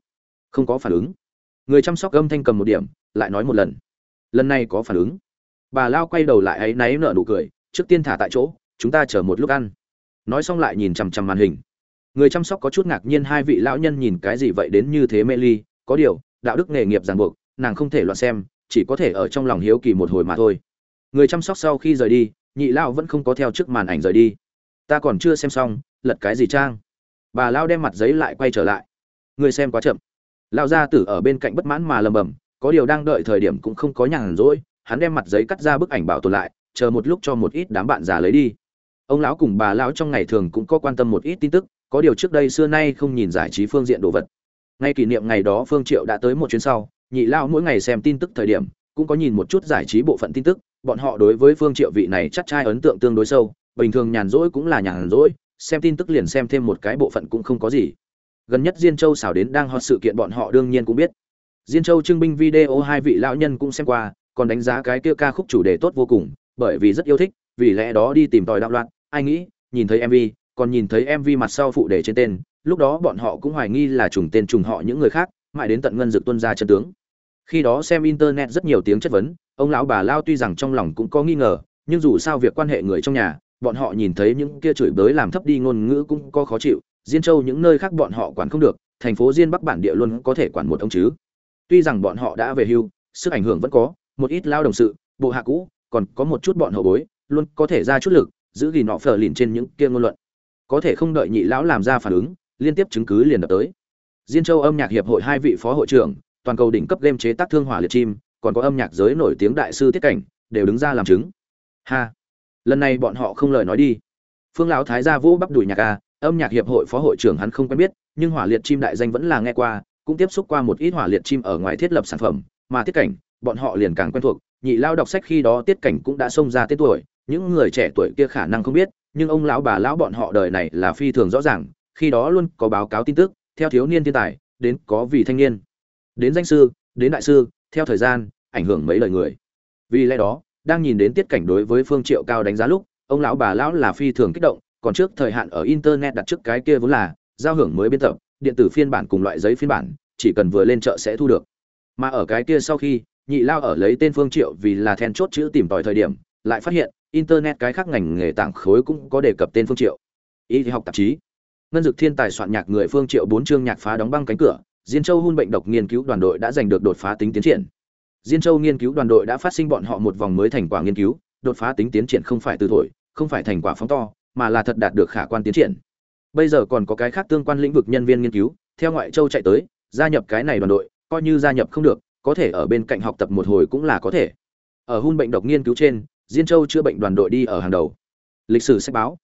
Không có phản ứng. Người chăm sóc âm thanh cầm một điểm, lại nói một lần. Lần này có phản ứng. Bà lao quay đầu lại ấy náy nở nụ cười, trước tiên thả tại chỗ, chúng ta chờ một lúc ăn. Nói xong lại nhìn chằm chằm màn hình người chăm sóc có chút ngạc nhiên hai vị lão nhân nhìn cái gì vậy đến như thế mê ly, có điều, đạo đức nghề nghiệp ràng buộc, nàng không thể loạn xem, chỉ có thể ở trong lòng hiếu kỳ một hồi mà thôi. Người chăm sóc sau khi rời đi, nhị lão vẫn không có theo trước màn ảnh rời đi. Ta còn chưa xem xong, lật cái gì trang? Bà lao đem mặt giấy lại quay trở lại. Người xem quá chậm. Lao gia tử ở bên cạnh bất mãn mà lầm bầm có điều đang đợi thời điểm cũng không có nhàn rỗi, hắn đem mặt giấy cắt ra bức ảnh bảo tồn lại, chờ một lúc cho một ít đám bạn già lấy đi. Ông lão cùng bà lão trong ngày thường cũng có quan tâm một ít tin tức có điều trước đây xưa nay không nhìn giải trí phương diện đồ vật. Ngay kỷ niệm ngày đó phương triệu đã tới một chuyến sau, nhị lão mỗi ngày xem tin tức thời điểm, cũng có nhìn một chút giải trí bộ phận tin tức, bọn họ đối với phương triệu vị này chắc trai ấn tượng tương đối sâu, bình thường nhàn rỗi cũng là nhàn rỗi, xem tin tức liền xem thêm một cái bộ phận cũng không có gì. Gần nhất diên châu xảo đến đang hot sự kiện bọn họ đương nhiên cũng biết. Diên châu trưng binh video hai vị lão nhân cũng xem qua, còn đánh giá cái kia ca khúc chủ đề tốt vô cùng, bởi vì rất yêu thích, vì lẽ đó đi tìm tòi đạo loạn, ai nghĩ, nhìn thấy mv còn nhìn thấy mv mặt sau phụ đề trên tên, lúc đó bọn họ cũng hoài nghi là trùng tên trùng họ những người khác, mãi đến tận ngân dực tuân ra chân tướng. Khi đó xem internet rất nhiều tiếng chất vấn, ông lão bà lao tuy rằng trong lòng cũng có nghi ngờ, nhưng dù sao việc quan hệ người trong nhà, bọn họ nhìn thấy những kia chửi bới làm thấp đi ngôn ngữ cũng có khó chịu, diên châu những nơi khác bọn họ quản không được, thành phố diên bắc bản địa luôn có thể quản một ông chứ. Tuy rằng bọn họ đã về hưu, sức ảnh hưởng vẫn có, một ít lao đồng sự, bộ hạ cũ, còn có một chút bọn hậu bối, luôn có thể ra chút lực, giữ gìn nọ phở lìn trên những kia ngôn luận có thể không đợi nhị lão làm ra phản ứng, liên tiếp chứng cứ liền đập tới. Diên châu âm nhạc hiệp hội hai vị phó hội trưởng, toàn cầu đỉnh cấp game chế tác thương hỏa liệt chim, còn có âm nhạc giới nổi tiếng đại sư tiết cảnh, đều đứng ra làm chứng. Ha! Lần này bọn họ không lời nói đi. Phương lão thái gia vũ bắp đùi nhạc a, âm nhạc hiệp hội phó hội trưởng hắn không quen biết, nhưng hỏa liệt chim đại danh vẫn là nghe qua, cũng tiếp xúc qua một ít hỏa liệt chim ở ngoài thiết lập sản phẩm, mà tiết cảnh, bọn họ liền càng quen thuộc. Nhị lao đọc sách khi đó tiết cảnh cũng đã xông ra tên tuổi, những người trẻ tuổi kia khả năng không biết nhưng ông lão bà lão bọn họ đời này là phi thường rõ ràng, khi đó luôn có báo cáo tin tức, theo thiếu niên thiên tài, đến có vị thanh niên, đến danh sư, đến đại sư, theo thời gian, ảnh hưởng mấy lời người. Vì lẽ đó, đang nhìn đến tiết cảnh đối với phương triệu cao đánh giá lúc, ông lão bà lão là phi thường kích động, còn trước thời hạn ở internet đặt trước cái kia vốn là giao hưởng mới biên tập, điện tử phiên bản cùng loại giấy phiên bản, chỉ cần vừa lên chợ sẽ thu được. Mà ở cái kia sau khi, nhị lao ở lấy tên phương triệu vì là then chốt chữ tìm tòi thời điểm, lại phát hiện internet cái khác ngành nghề tảng khối cũng có đề cập tên phương triệu. Y học tạp chí. Ngân dực thiên tài soạn nhạc người phương triệu bốn chương nhạc phá đóng băng cánh cửa, diên châu hôn bệnh độc nghiên cứu đoàn đội đã giành được đột phá tính tiến triển. Diên châu nghiên cứu đoàn đội đã phát sinh bọn họ một vòng mới thành quả nghiên cứu, đột phá tính tiến triển không phải từ thổi, không phải thành quả phóng to, mà là thật đạt được khả quan tiến triển. Bây giờ còn có cái khác tương quan lĩnh vực nhân viên nghiên cứu, theo ngoại châu chạy tới, gia nhập cái này đoàn đội, coi như gia nhập không được, có thể ở bên cạnh học tập một hồi cũng là có thể. Ở hôn bệnh độc nghiên cứu trên diên châu chữa bệnh đoàn đội đi ở hàng đầu. Lịch sử sách báo.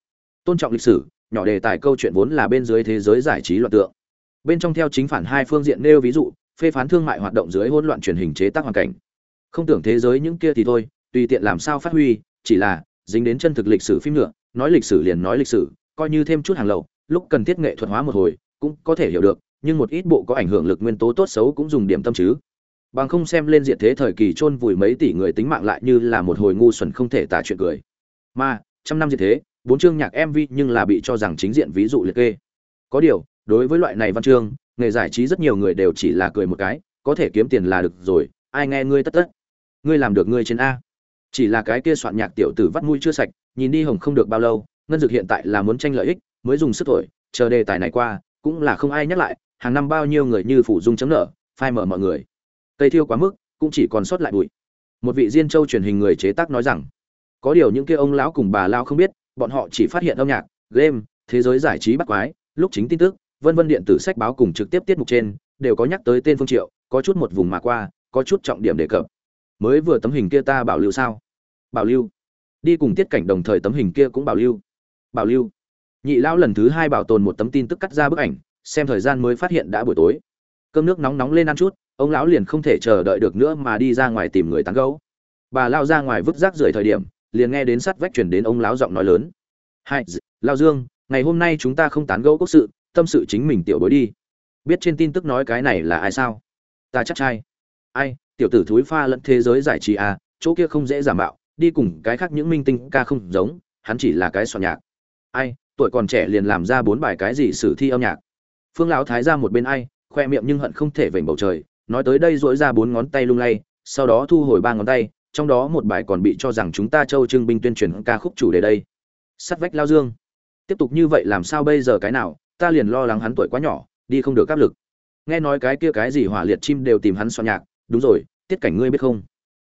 Tôn trọng lịch sử, nhỏ đề tài câu chuyện vốn là bên dưới thế giới giải trí loạn tượng. Bên trong theo chính phản hai phương diện nêu ví dụ, phê phán thương mại hoạt động dưới hỗn loạn truyền hình chế tác hoàn cảnh. Không tưởng thế giới những kia thì thôi, tùy tiện làm sao phát huy, chỉ là dính đến chân thực lịch sử phim nữa, nói lịch sử liền nói lịch sử, coi như thêm chút hàng lậu, lúc cần thiết nghệ thuật hóa một hồi, cũng có thể hiểu được, nhưng một ít bộ có ảnh hưởng lực nguyên tố tốt xấu cũng dùng điểm tâm chứ bằng không xem lên diện thế thời kỳ chôn vùi mấy tỷ người tính mạng lại như là một hồi ngu xuẩn không thể tả chuyện cười. Mà, trăm năm diện thế, bốn chương nhạc mv nhưng là bị cho rằng chính diện ví dụ liệt kê. Có điều, đối với loại này văn chương, nghề giải trí rất nhiều người đều chỉ là cười một cái, có thể kiếm tiền là được rồi, ai nghe ngươi tất tất? Ngươi làm được ngươi trên a. Chỉ là cái kia soạn nhạc tiểu tử vắt mũi chưa sạch, nhìn đi hồng không được bao lâu, ngân dược hiện tại là muốn tranh lợi ích, mới dùng sức thổi, chờ đề tài này qua, cũng là không ai nhắc lại, hàng năm bao nhiêu người như phủ dung chấm nợ, phai mở mọi người cây thiêu quá mức, cũng chỉ còn sót lại bụi. Một vị diên châu truyền hình người chế tác nói rằng, có điều những kia ông lão cùng bà lao không biết, bọn họ chỉ phát hiện âm nhạc, game, thế giới giải trí bắt quái, lúc chính tin tức, vân vân điện tử sách báo cùng trực tiếp tiết mục trên, đều có nhắc tới tên phương triệu, có chút một vùng mà qua, có chút trọng điểm đề cập. Mới vừa tấm hình kia ta bảo lưu sao? Bảo lưu. Đi cùng tiết cảnh đồng thời tấm hình kia cũng bảo lưu. Bảo lưu. Nhị lão lần thứ hai bảo tồn một tấm tin tức cắt ra bức ảnh, xem thời gian mới phát hiện đã buổi tối. Cơm nước nóng nóng lên ăn chút ông lão liền không thể chờ đợi được nữa mà đi ra ngoài tìm người tán gấu bà lao ra ngoài vứt rác rưởi thời điểm, liền nghe đến sắt vách chuyển đến ông lão giọng nói lớn. Hai lao dương, ngày hôm nay chúng ta không tán gẫu quốc sự, tâm sự chính mình tiểu bối đi. Biết trên tin tức nói cái này là ai sao? Ta chắc trai. Ai, tiểu tử thúi pha lẫn thế giới giải trí à chỗ kia không dễ giả mạo, đi cùng cái khác những minh tinh ca không giống, hắn chỉ là cái soạn nhạc. Ai, tuổi còn trẻ liền làm ra bốn bài cái gì sử thi âm nhạc? Phương lão thái ra một bên ai, khoe miệng nhưng hận không thể vểnh bầu trời nói tới đây dỗi ra bốn ngón tay lung lay, sau đó thu hồi ba ngón tay, trong đó một bài còn bị cho rằng chúng ta châu trưng binh tuyên truyền ca khúc chủ đề đây. Sắt vách lao dương. Tiếp tục như vậy làm sao bây giờ cái nào, ta liền lo lắng hắn tuổi quá nhỏ, đi không được áp lực. Nghe nói cái kia cái gì hỏa liệt chim đều tìm hắn soạn nhạc, đúng rồi, tiết cảnh ngươi biết không?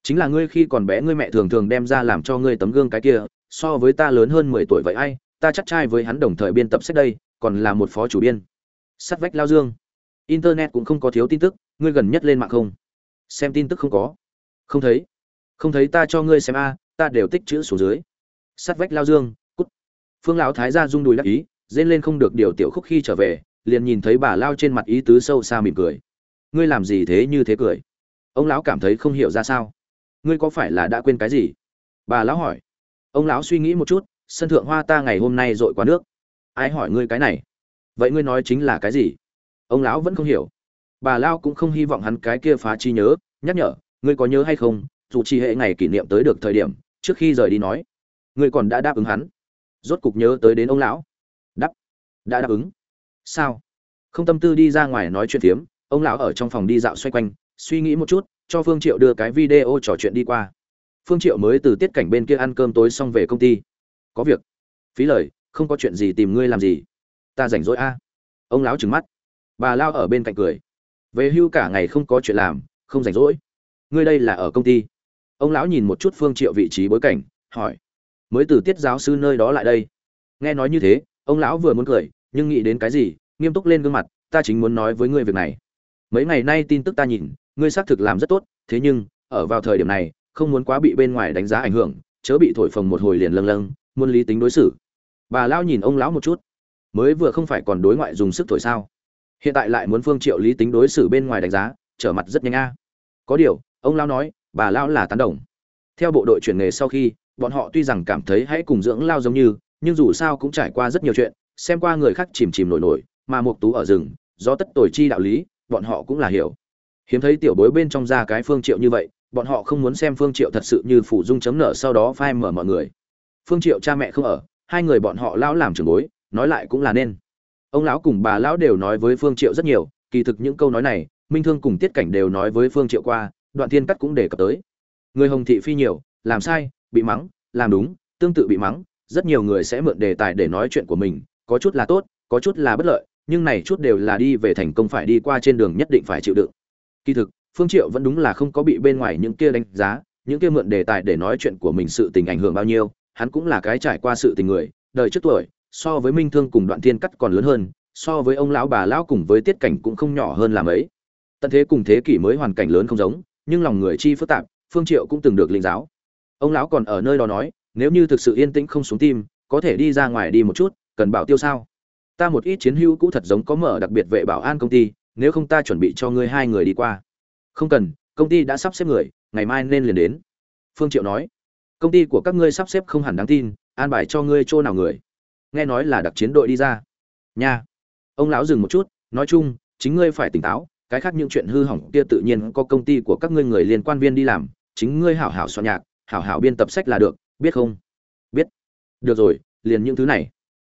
Chính là ngươi khi còn bé ngươi mẹ thường thường đem ra làm cho ngươi tấm gương cái kia, so với ta lớn hơn mười tuổi vậy ai, ta chắc trai với hắn đồng thời biên tập sách đây, còn là một phó chủ biên. Sắt vách lao dương. Internet cũng không có thiếu tin tức ngươi gần nhất lên mạng không? Xem tin tức không có. Không thấy. Không thấy ta cho ngươi xem a, ta đều tích chữ số dưới. Sắt vách lao dương, cút. Phương lão thái gia rung đùi đắc ý dên lên không được điều tiểu khúc khi trở về, liền nhìn thấy bà lao trên mặt ý tứ sâu xa mỉm cười. Ngươi làm gì thế như thế cười? Ông lão cảm thấy không hiểu ra sao. Ngươi có phải là đã quên cái gì? Bà lão hỏi. Ông lão suy nghĩ một chút, sân thượng hoa ta ngày hôm nay dội quá nước. Ai hỏi ngươi cái này? Vậy ngươi nói chính là cái gì? Ông lão vẫn không hiểu bà lao cũng không hy vọng hắn cái kia phá chi nhớ, nhắc nhở, ngươi có nhớ hay không, dù chỉ hệ ngày kỷ niệm tới được thời điểm, trước khi rời đi nói, ngươi còn đã đáp ứng hắn. Rốt cục nhớ tới đến ông lão. Đáp. Đã đáp ứng. Sao? Không tâm tư đi ra ngoài nói chuyện phiếm, ông lão ở trong phòng đi dạo xoay quanh, suy nghĩ một chút, cho phương triệu đưa cái video trò chuyện đi qua. Phương triệu mới từ tiết cảnh bên kia ăn cơm tối xong về công ty. Có việc. Phí lời, không có chuyện gì tìm ngươi làm gì. Ta rảnh rỗi a. Ông lão trừng mắt. Bà lao ở bên cạnh cười về hưu cả ngày không có chuyện làm, không rảnh rỗi. Ngươi đây là ở công ty. Ông lão nhìn một chút phương triệu vị trí bối cảnh, hỏi. Mới từ tiết giáo sư nơi đó lại đây. Nghe nói như thế, ông lão vừa muốn cười, nhưng nghĩ đến cái gì, nghiêm túc lên gương mặt, ta chính muốn nói với ngươi việc này. Mấy ngày nay tin tức ta nhìn, ngươi xác thực làm rất tốt, thế nhưng, ở vào thời điểm này, không muốn quá bị bên ngoài đánh giá ảnh hưởng, chớ bị thổi phồng một hồi liền lâng lâng, muốn lý tính đối xử. Bà lao nhìn ông lão một chút. Mới vừa không phải còn đối ngoại dùng sức thổi sao? Hiện tại lại muốn phương triệu lý tính đối xử bên ngoài đánh giá, trở mặt rất nhanh a. Có điều, ông lão nói, bà lão là tán đồng. Theo bộ đội chuyển nghề sau khi, bọn họ tuy rằng cảm thấy hãy cùng dưỡng lao giống như, nhưng dù sao cũng trải qua rất nhiều chuyện, xem qua người khác chìm chìm nổi nổi, mà mục tú ở rừng do tất tồi chi đạo lý, bọn họ cũng là hiểu. Hiếm thấy tiểu bối bên trong ra cái phương triệu như vậy, bọn họ không muốn xem phương triệu thật sự như phủ dung chấm nợ sau đó phai mở mọi người. Phương triệu cha mẹ không ở, hai người bọn họ lão làm trưởng bối, nói lại cũng là nên ông lão cùng bà lão đều nói với phương triệu rất nhiều, kỳ thực những câu nói này, minh thương cùng tiết cảnh đều nói với phương triệu qua, đoạn thiên cắt cũng đề cập tới. Người hồng thị phi nhiều, làm sai, bị mắng, làm đúng, tương tự bị mắng, rất nhiều người sẽ mượn đề tài để nói chuyện của mình, có chút là tốt, có chút là bất lợi, nhưng này chút đều là đi về thành công phải đi qua trên đường nhất định phải chịu đựng. Kỳ thực, phương triệu vẫn đúng là không có bị bên ngoài những kia đánh giá, những kia mượn đề tài để nói chuyện của mình sự tình ảnh hưởng bao nhiêu, hắn cũng là cái trải qua sự tình người, đời trước tuổi so với minh thương cùng đoạn thiên cắt còn lớn hơn, so với ông lão bà lão cùng với tiết cảnh cũng không nhỏ hơn làm ấy. tận thế cùng thế kỷ mới hoàn cảnh lớn không giống, nhưng lòng người chi phức tạp, phương triệu cũng từng được linh giáo. Ông lão còn ở nơi đó nói, nếu như thực sự yên tĩnh không xuống tim, có thể đi ra ngoài đi một chút, cần bảo tiêu sao? Ta một ít chiến hữu cũ thật giống có mở đặc biệt vệ bảo an công ty, nếu không ta chuẩn bị cho ngươi hai người đi qua. Không cần, công ty đã sắp xếp người, ngày mai nên liền đến. Phương triệu nói. Công ty của các ngươi sắp xếp không hẳn đáng tin, an bài cho ngươi chỗ nào người nghe nói là đặc chiến đội đi ra. Nha. Ông lão dừng một chút, nói chung, chính ngươi phải tỉnh táo, cái khác những chuyện hư hỏng kia tự nhiên có công ty của các ngươi người liên quan viên đi làm, chính ngươi hảo hảo soạn nhạc, hảo hảo biên tập sách là được, biết không? Biết. Được rồi, liền những thứ này.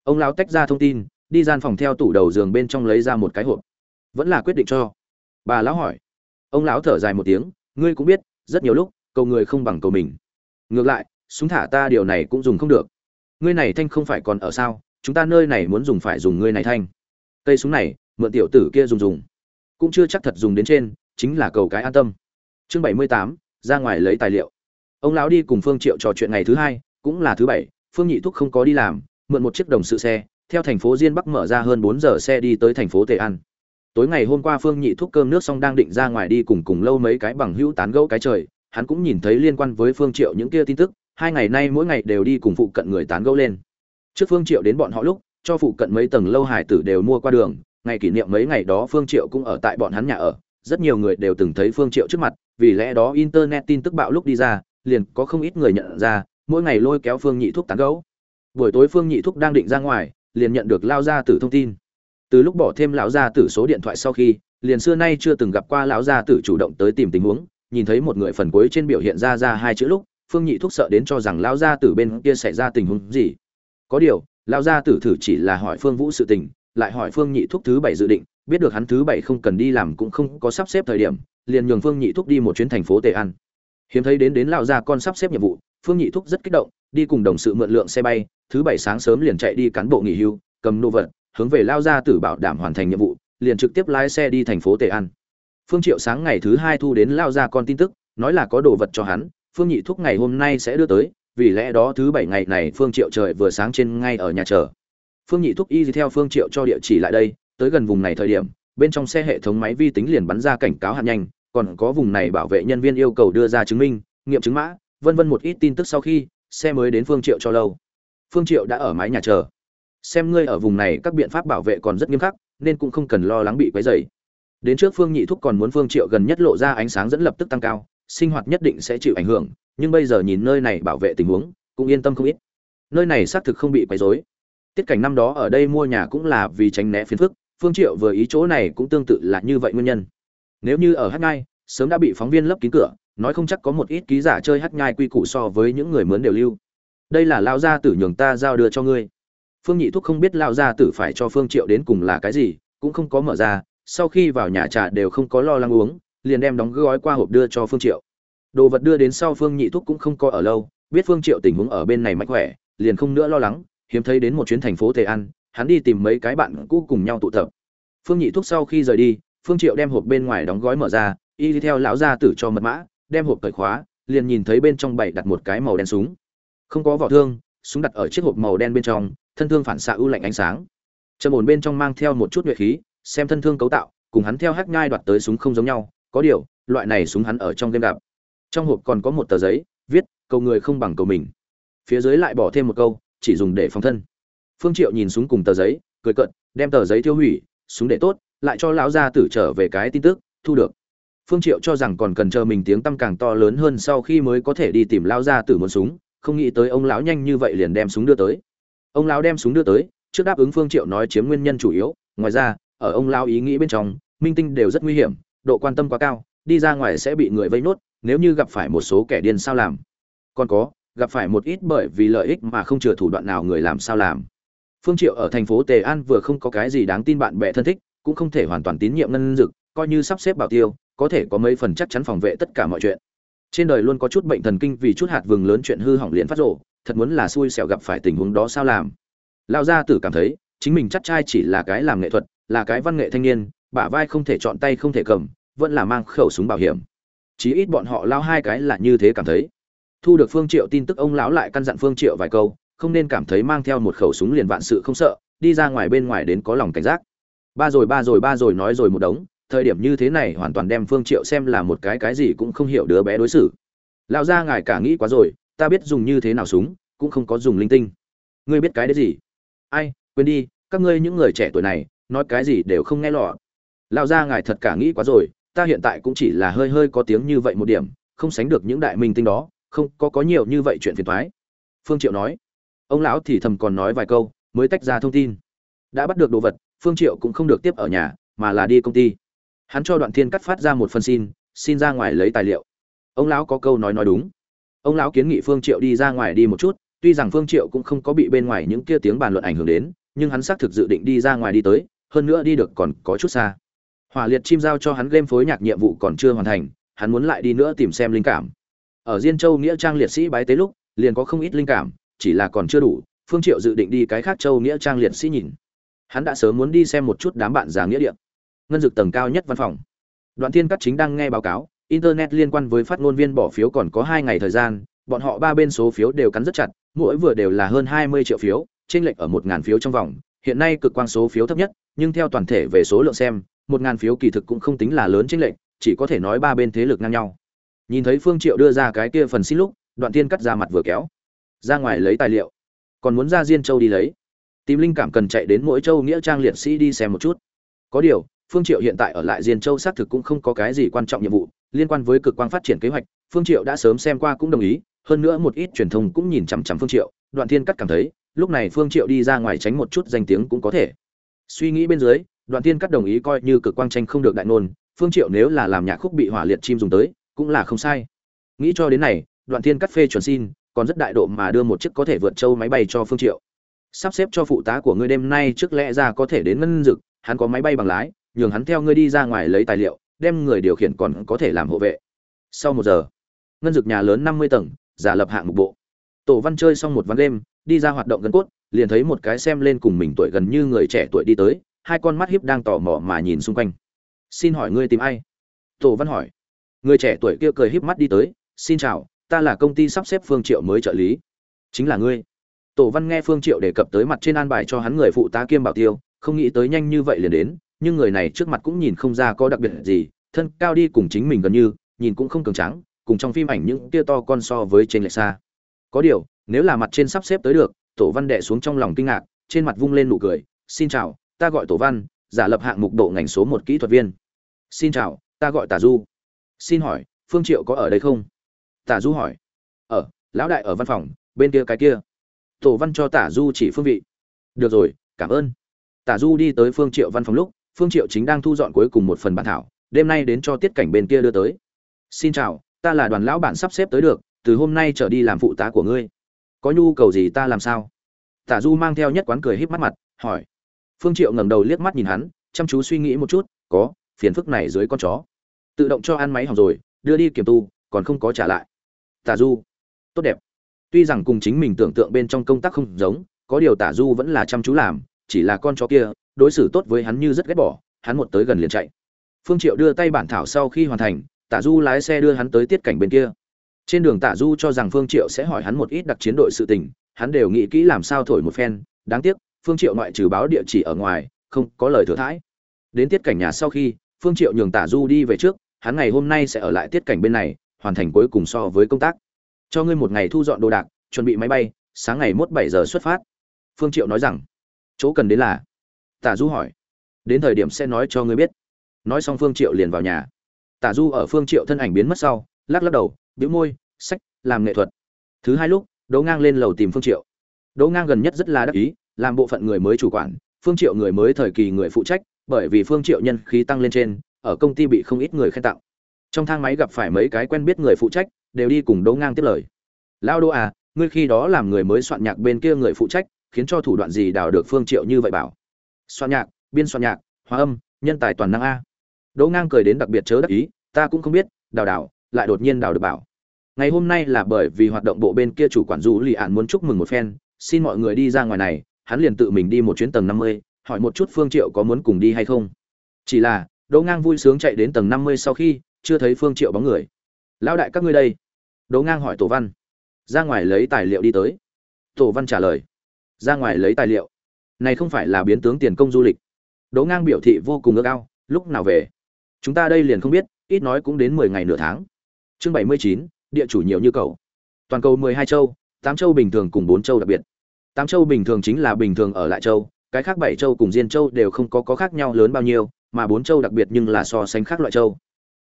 Ông lão tách ra thông tin, đi gian phòng theo tủ đầu giường bên trong lấy ra một cái hộp. Vẫn là quyết định cho. Bà lão hỏi. Ông lão thở dài một tiếng, ngươi cũng biết, rất nhiều lúc, cầu người không bằng cầu mình. Ngược lại, súng thả ta điều này cũng dùng không được ngươi này thanh không phải còn ở sao? Chúng ta nơi này muốn dùng phải dùng ngươi này thanh. Cây súng này, mượn tiểu tử kia dùng dùng. Cũng chưa chắc thật dùng đến trên, chính là cầu cái an tâm. Chương bảy mươi tám, ra ngoài lấy tài liệu. Ông lão đi cùng phương triệu trò chuyện ngày thứ hai, cũng là thứ bảy, phương nhị thúc không có đi làm, mượn một chiếc đồng sự xe, theo thành phố diên bắc mở ra hơn bốn giờ xe đi tới thành phố tề an. Tối ngày hôm qua phương nhị thúc cơm nước xong đang định ra ngoài đi cùng cùng lâu mấy cái bằng hữu tán gẫu cái trời, hắn cũng nhìn thấy liên quan với phương triệu những kia tin tức hai ngày nay mỗi ngày đều đi cùng phụ cận người tán gẫu lên. Trước phương triệu đến bọn họ lúc, cho phụ cận mấy tầng lâu hải tử đều mua qua đường, ngày kỷ niệm mấy ngày đó phương triệu cũng ở tại bọn hắn nhà ở, rất nhiều người đều từng thấy phương triệu trước mặt, vì lẽ đó internet tin tức bạo lúc đi ra, liền có không ít người nhận ra, mỗi ngày lôi kéo phương nhị thúc tán gẫu. Buổi tối phương nhị thúc đang định ra ngoài, liền nhận được lao gia tử thông tin. Từ lúc bỏ thêm lão gia tử số điện thoại sau khi, liền xưa nay chưa từng gặp qua lão gia tử chủ động tới tìm tình huống, nhìn thấy một người phần cuối trên biểu hiện ra ra hai chữ lúc phương nhị thúc sợ đến cho rằng lão gia tử bên kia xảy ra tình huống gì. Có điều, lão gia tử thử chỉ là hỏi phương vũ sự tình, lại hỏi phương nhị thúc thứ bảy dự định, biết được hắn thứ bảy không cần đi làm cũng không có sắp xếp thời điểm, liền nhường phương nhị thúc đi một chuyến thành phố tề an. Hiếm thấy đến đến lão gia con sắp xếp nhiệm vụ, phương nhị thúc rất kích động, đi cùng đồng sự mượn lượng xe bay, thứ bảy sáng sớm liền chạy đi cán bộ nghỉ hưu, cầm nô vật, hướng về lao gia tử bảo đảm hoàn thành nhiệm vụ, liền trực tiếp lái xe đi thành phố tề an. Phương triệu sáng ngày thứ hai thu đến lao gia con tin tức, nói là có đồ vật cho hắn phương nhị thúc ngày hôm nay sẽ đưa tới, vì lẽ đó thứ bảy ngày này phương triệu trời vừa sáng trên ngay ở nhà chờ. Phương nhị thúc y theo phương triệu cho địa chỉ lại đây, tới gần vùng này thời điểm, bên trong xe hệ thống máy vi tính liền bắn ra cảnh cáo hạt nhanh, còn có vùng này bảo vệ nhân viên yêu cầu đưa ra chứng minh, nghiệm chứng mã, vân vân một ít tin tức sau khi, xe mới đến phương triệu cho lâu. Phương triệu đã ở mái nhà chờ. Xem ngươi ở vùng này các biện pháp bảo vệ còn rất nghiêm khắc, nên cũng không cần lo lắng bị quấy rầy. Đến trước phương nhị thúc còn muốn phương triệu gần nhất lộ ra ánh sáng dẫn lập tức tăng cao sinh hoạt nhất định sẽ chịu ảnh hưởng nhưng bây giờ nhìn nơi này bảo vệ tình huống cũng yên tâm không ít. Nơi này xác thực không bị quấy rối. Tiết cảnh năm đó ở đây mua nhà cũng là vì tránh né phiền phức phương triệu vừa ý chỗ này cũng tương tự là như vậy nguyên nhân. Nếu như ở hát nhai, sớm đã bị phóng viên lấp kín cửa nói không chắc có một ít ký giả chơi hát nhai quy củ so với những người mướn đều lưu. Đây là lao gia tử nhường ta giao đưa cho ngươi. Phương nhị thúc không biết lao gia tử phải cho phương triệu đến cùng là cái gì cũng không có mở ra sau khi vào nhà trà đều không có lo lắng uống liền đem đóng gói qua hộp đưa cho phương triệu. Đồ vật đưa đến sau phương nhị thúc cũng không có ở lâu, biết phương triệu tình huống ở bên này mạnh khỏe, liền không nữa lo lắng, hiếm thấy đến một chuyến thành phố tề an, hắn đi tìm mấy cái bạn cũ cùng nhau tụ tập. Phương nhị thúc sau khi rời đi, phương triệu đem hộp bên ngoài đóng gói mở ra, y theo lão gia tử cho mật mã, đem hộp cởi khóa, liền nhìn thấy bên trong bảy đặt một cái màu đen súng. Không có vỏ thương, súng đặt ở chiếc hộp màu đen bên trong, thân thương phản xạ ưu lạnh ánh sáng. Trầm ổn bên trong mang theo một chút nhuệ khí, xem thân thương cấu tạo, cùng hắn theo hắc nhai đoạt tới súng không giống nhau có điều, loại này súng hắn ở trong game gặp. Trong hộp còn có một tờ giấy, viết, cầu người không bằng cầu mình. Phía dưới lại bỏ thêm một câu, chỉ dùng để phòng thân. Phương triệu nhìn súng cùng tờ giấy, cười cận đem tờ giấy tiêu hủy, súng để tốt, lại cho lão gia tử trở về cái tin tức, thu được. Phương triệu cho rằng còn cần chờ mình tiếng tăm càng to lớn hơn sau khi mới có thể đi tìm lão gia tử muốn súng, không nghĩ tới ông lão nhanh như vậy liền đem súng đưa tới. Ông lão đem súng đưa tới, trước đáp ứng phương triệu nói chiếm nguyên nhân chủ yếu, ngoài ra, ở ông lão ý nghĩ bên trong, minh tinh đều rất nguy hiểm độ quan tâm quá cao, đi ra ngoài sẽ bị người vây nốt, nếu như gặp phải một số kẻ điên sao làm. Còn có, gặp phải một ít bởi vì lợi ích mà không chừa thủ đoạn nào người làm sao làm. Phương triệu ở thành phố tề an vừa không có cái gì đáng tin bạn bè thân thích, cũng không thể hoàn toàn tín nhiệm ngân dực, coi như sắp xếp bảo tiêu, có thể có mấy phần chắc chắn phòng vệ tất cả mọi chuyện. Trên đời luôn có chút bệnh thần kinh vì chút hạt vừng lớn chuyện hư hỏng liền phát rộ, thật muốn là xui xẻo gặp phải tình huống đó sao làm. Lao gia tử cảm thấy, chính mình chắc trai chỉ là cái làm nghệ thuật, là cái văn nghệ thanh niên bả vai không thể chọn tay không thể cầm, vẫn là mang khẩu súng bảo hiểm. Chí ít bọn họ lao hai cái là như thế cảm thấy. Thu được phương triệu tin tức, ông lão lại căn dặn phương triệu vài câu, không nên cảm thấy mang theo một khẩu súng liền vạn sự không sợ, đi ra ngoài bên ngoài đến có lòng cảnh giác. Ba rồi ba rồi ba rồi nói rồi một đống, thời điểm như thế này hoàn toàn đem phương triệu xem là một cái cái gì cũng không hiểu đứa bé đối xử. Lão gia ngài cả nghĩ quá rồi, ta biết dùng như thế nào súng, cũng không có dùng linh tinh. Ngươi biết cái đấy gì? Ai, quên đi, các ngươi những người trẻ tuổi này, nói cái gì đều không nghe lọt lão gia ngài thật cả nghĩ quá rồi, ta hiện tại cũng chỉ là hơi hơi có tiếng như vậy một điểm, không sánh được những đại minh tinh đó, không, có có nhiều như vậy chuyện phiền toái phương triệu nói. Ông lão thì thầm còn nói vài câu, mới tách ra thông tin. Đã bắt được đồ vật, phương triệu cũng không được tiếp ở nhà, mà là đi công ty. Hắn cho đoạn thiên cắt phát ra một phần xin xin ra ngoài lấy tài liệu. Ông lão có câu nói nói đúng. Ông lão kiến nghị phương triệu đi ra ngoài đi một chút, tuy rằng phương triệu cũng không có bị bên ngoài những kia tiếng bàn luận ảnh hưởng đến, nhưng hắn xác thực dự định đi ra ngoài đi tới, hơn nữa đi được còn có chút xa hỏa liệt chim giao cho hắn game phối nhạc nhiệm vụ còn chưa hoàn thành, hắn muốn lại đi nữa tìm xem linh cảm. Ở diên châu nghĩa trang liệt sĩ bái tế lúc, liền có không ít linh cảm, chỉ là còn chưa đủ, phương triệu dự định đi cái khác châu nghĩa trang liệt sĩ nhìn. Hắn đã sớm muốn đi xem một chút đám bạn già nghĩa địa. Ngân Dực tầng cao nhất văn phòng. Đoạn thiên cắt chính đang nghe báo cáo, internet liên quan với phát ngôn viên bỏ phiếu còn có hai ngày thời gian, bọn họ ba bên số phiếu đều cắn rất chặt, mỗi vừa đều là hơn 20 triệu phiếu trên lệch ở một ngàn phiếu trong vòng, hiện nay cực quang số phiếu thấp nhất, nhưng theo toàn thể về số lượng xem một ngàn phiếu kỳ thực cũng không tính là lớn trên lệch, chỉ có thể nói ba bên thế lực ngang nhau. Nhìn thấy phương triệu đưa ra cái kia phần xin lúc, đoạn thiên cắt ra mặt vừa kéo. Ra ngoài lấy tài liệu. Còn muốn ra diên châu đi lấy. Tìm linh cảm cần chạy đến mỗi châu nghĩa trang liệt sĩ đi xem một chút. Có điều, phương triệu hiện tại ở lại diên châu xác thực cũng không có cái gì quan trọng nhiệm vụ, liên quan với cực quang phát triển kế hoạch, phương triệu đã sớm xem qua cũng đồng ý, hơn nữa một ít truyền thông cũng nhìn chằm chằm phương triệu. Đoạn thiên cắt cảm thấy, lúc này phương triệu đi ra ngoài tránh một chút danh tiếng cũng có thể. Suy nghĩ bên dưới đoạn Tiên cắt đồng ý coi như cực quang tranh không được đại nôn phương triệu nếu là làm nhạc khúc bị hỏa liệt chim dùng tới, cũng là không sai. Nghĩ cho đến này, đoạn Tiên cắt phê chuẩn xin, còn rất đại độ mà đưa một chiếc có thể vượt châu máy bay cho phương triệu. Sắp xếp cho phụ tá của ngươi đêm nay trước lẽ ra có thể đến ngân dực, hắn có máy bay bằng lái, nhường hắn theo ngươi đi ra ngoài lấy tài liệu, đem người điều khiển còn có thể làm hộ vệ. Sau một giờ, ngân dực nhà lớn năm mươi tầng, giả lập hạng mục bộ. Tổ văn chơi xong một ván đêm đi ra hoạt động gần cốt, liền thấy một cái xem lên cùng mình tuổi gần như người trẻ tuổi đi tới hai con mắt hiếp đang tò mò mà nhìn xung quanh. Xin hỏi ngươi tìm ai? Tổ văn hỏi. Người trẻ tuổi kia cười híp mắt đi tới, xin chào, ta là công ty sắp xếp phương triệu mới trợ lý. Chính là ngươi. Tổ văn nghe phương triệu đề cập tới mặt trên an bài cho hắn người phụ tá kiêm bảo tiêu, không nghĩ tới nhanh như vậy liền đến, nhưng người này trước mặt cũng nhìn không ra có đặc biệt gì, thân cao đi cùng chính mình gần như, nhìn cũng không cường tráng, cùng trong phim ảnh những tia to con so với trên lệch xa. Có điều, nếu là mặt trên sắp xếp tới được, tổ văn đệ xuống trong lòng kinh ngạc, trên mặt vung lên nụ cười, xin chào ta gọi tổ văn, giả lập hạng mục độ ngành số một kỹ thuật viên. Xin chào, ta gọi tả du. Xin hỏi, phương triệu có ở đây không? Tả du hỏi. Ở, lão đại ở văn phòng, bên kia cái kia. Tổ văn cho tả du chỉ phương vị. Được rồi, cảm ơn. Tả du đi tới phương triệu văn phòng lúc, phương triệu chính đang thu dọn cuối cùng một phần bản thảo, đêm nay đến cho tiết cảnh bên kia đưa tới. Xin chào, ta là đoàn lão bản sắp xếp tới được, từ hôm nay trở đi làm phụ tá của ngươi. Có nhu cầu gì ta làm sao? Tả du mang theo nhất quán cười híp mắt mặt, hỏi phương triệu ngẩng đầu liếc mắt nhìn hắn, chăm chú suy nghĩ một chút, có, phiền phức này dưới con chó. Tự động cho ăn máy hỏng rồi, đưa đi kiểm tu, còn không có trả lại. Tả du, tốt đẹp. Tuy rằng cùng chính mình tưởng tượng bên trong công tác không giống, có điều tả du vẫn là chăm chú làm, chỉ là con chó kia, đối xử tốt với hắn như rất ghét bỏ, hắn một tới gần liền chạy. Phương triệu đưa tay bản thảo sau khi hoàn thành tả du lái xe đưa hắn tới tiết cảnh bên kia. Trên đường tả du cho rằng phương triệu sẽ hỏi hắn một ít đặc chiến đội sự tình, hắn đều nghĩ kỹ làm sao thổi một phen, đáng tiếc phương triệu ngoại trừ báo địa chỉ ở ngoài, không có lời thừa thãi. Đến tiết cảnh nhà sau khi, phương triệu nhường tả du đi về trước, hắn ngày hôm nay sẽ ở lại tiết cảnh bên này, hoàn thành cuối cùng so với công tác. Cho ngươi một ngày thu dọn đồ đạc, chuẩn bị máy bay, sáng ngày mốt bảy giờ xuất phát. Phương triệu nói rằng, chỗ cần đến là tả du hỏi, đến thời điểm sẽ nói cho ngươi biết. Nói xong phương triệu liền vào nhà. Tả du ở phương triệu thân ảnh biến mất sau, lắc lắc đầu, bĩu môi, sách, làm nghệ thuật. Thứ hai lúc, đỗ ngang lên lầu tìm phương triệu. Đỗ ngang gần nhất rất là đắc ý làm bộ phận người mới chủ quản, phương triệu người mới thời kỳ người phụ trách, bởi vì phương triệu nhân khí tăng lên trên, ở công ty bị không ít người khen tặng. Trong thang máy gặp phải mấy cái quen biết người phụ trách, đều đi cùng đỗ ngang tiếp lời. Lao đỗ à ngươi khi đó làm người mới soạn nhạc bên kia người phụ trách, khiến cho thủ đoạn gì đào được phương triệu như vậy bảo? Soạn nhạc, biên soạn nhạc, hóa âm, nhân tài toàn năng a. Đỗ ngang cười đến đặc biệt chớ đắc ý, ta cũng không biết, đào đào, lại đột nhiên đào được bảo. Ngày hôm nay là bởi vì hoạt động bộ bên kia chủ quản du lì ạn muốn chúc mừng một phen, xin mọi người đi ra ngoài này hắn liền tự mình đi một chuyến tầng năm mươi, hỏi một chút phương triệu có muốn cùng đi hay không. Chỉ là, đỗ ngang vui sướng chạy đến tầng năm mươi sau khi, chưa thấy phương triệu bóng người. Lão đại, các ngươi đây. Đỗ ngang hỏi tổ văn. Ra ngoài lấy tài liệu đi tới. Tổ văn trả lời. Ra ngoài lấy tài liệu? Này không phải là biến tướng tiền công du lịch. Đỗ ngang biểu thị vô cùng ước ao, lúc nào về? Chúng ta đây liền không biết, ít nói cũng đến mười ngày nửa tháng. Chương bảy mươi chín, địa chủ nhiều như cầu toàn cầu mười hai châu, tám châu bình thường cùng bốn châu đặc biệt tám châu bình thường chính là bình thường ở lại châu, cái khác bảy châu cùng diên châu đều không có có khác nhau lớn bao nhiêu, mà bốn châu đặc biệt nhưng là so sánh khác loại châu.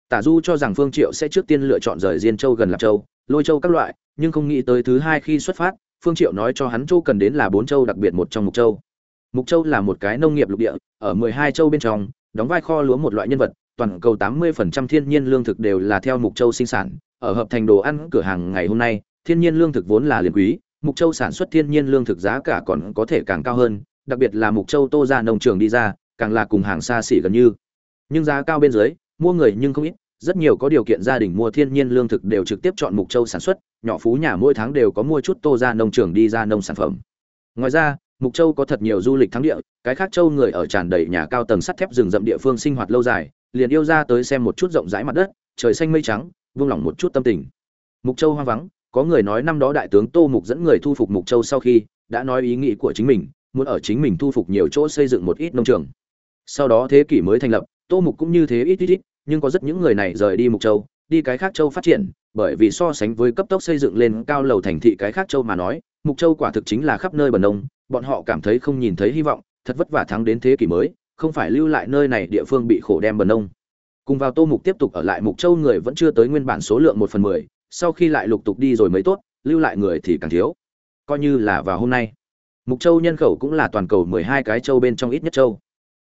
Tả du cho rằng phương triệu sẽ trước tiên lựa chọn rời diên châu gần lạc châu, lôi châu các loại, nhưng không nghĩ tới thứ hai khi xuất phát, phương triệu nói cho hắn châu cần đến là bốn châu đặc biệt một trong mục châu. Mục châu là một cái nông nghiệp lục địa, ở mười hai châu bên trong, đóng vai kho lúa một loại nhân vật, toàn cầu tám mươi phần trăm thiên nhiên lương thực đều là theo mục châu sinh sản, ở hợp thành đồ ăn cửa hàng ngày hôm nay, thiên nhiên lương thực vốn là liền quý mục châu sản xuất thiên nhiên lương thực giá cả còn có thể càng cao hơn, đặc biệt là mục châu tô ra nông trường đi ra, càng là cùng hàng xa xỉ gần như. Nhưng giá cao bên dưới, mua người nhưng không ít, rất nhiều có điều kiện gia đình mua thiên nhiên lương thực đều trực tiếp chọn mục châu sản xuất, nhỏ phú nhà mỗi tháng đều có mua chút tô ra nông trường đi ra nông sản phẩm. Ngoài ra, mục châu có thật nhiều du lịch thắng địa, cái khác châu người ở tràn đầy nhà cao tầng sắt thép rừng rậm địa phương sinh hoạt lâu dài, liền yêu ra tới xem một chút rộng rãi mặt đất, trời xanh mây trắng vương lòng một chút tâm tình. Mục châu hoang vắng có người nói năm đó đại tướng tô mục dẫn người thu phục mục châu sau khi đã nói ý nghĩ của chính mình, muốn ở chính mình thu phục nhiều chỗ xây dựng một ít nông trường. Sau đó thế kỷ mới thành lập, tô mục cũng như thế ít ít ít, nhưng có rất những người này rời đi mục châu, đi cái khác châu phát triển, bởi vì so sánh với cấp tốc xây dựng lên cao lầu thành thị cái khác châu mà nói, mục châu quả thực chính là khắp nơi bần nông, bọn họ cảm thấy không nhìn thấy hy vọng, thật vất vả thắng đến thế kỷ mới, không phải lưu lại nơi này địa phương bị khổ đem bần nông. Cùng vào tô mục tiếp tục ở lại mục châu người vẫn chưa tới nguyên bản số lượng một phần mười sau khi lại lục tục đi rồi mới tốt, lưu lại người thì càng thiếu. Coi như là vào hôm nay. Mục châu nhân khẩu cũng là toàn cầu mười hai cái châu bên trong ít nhất châu.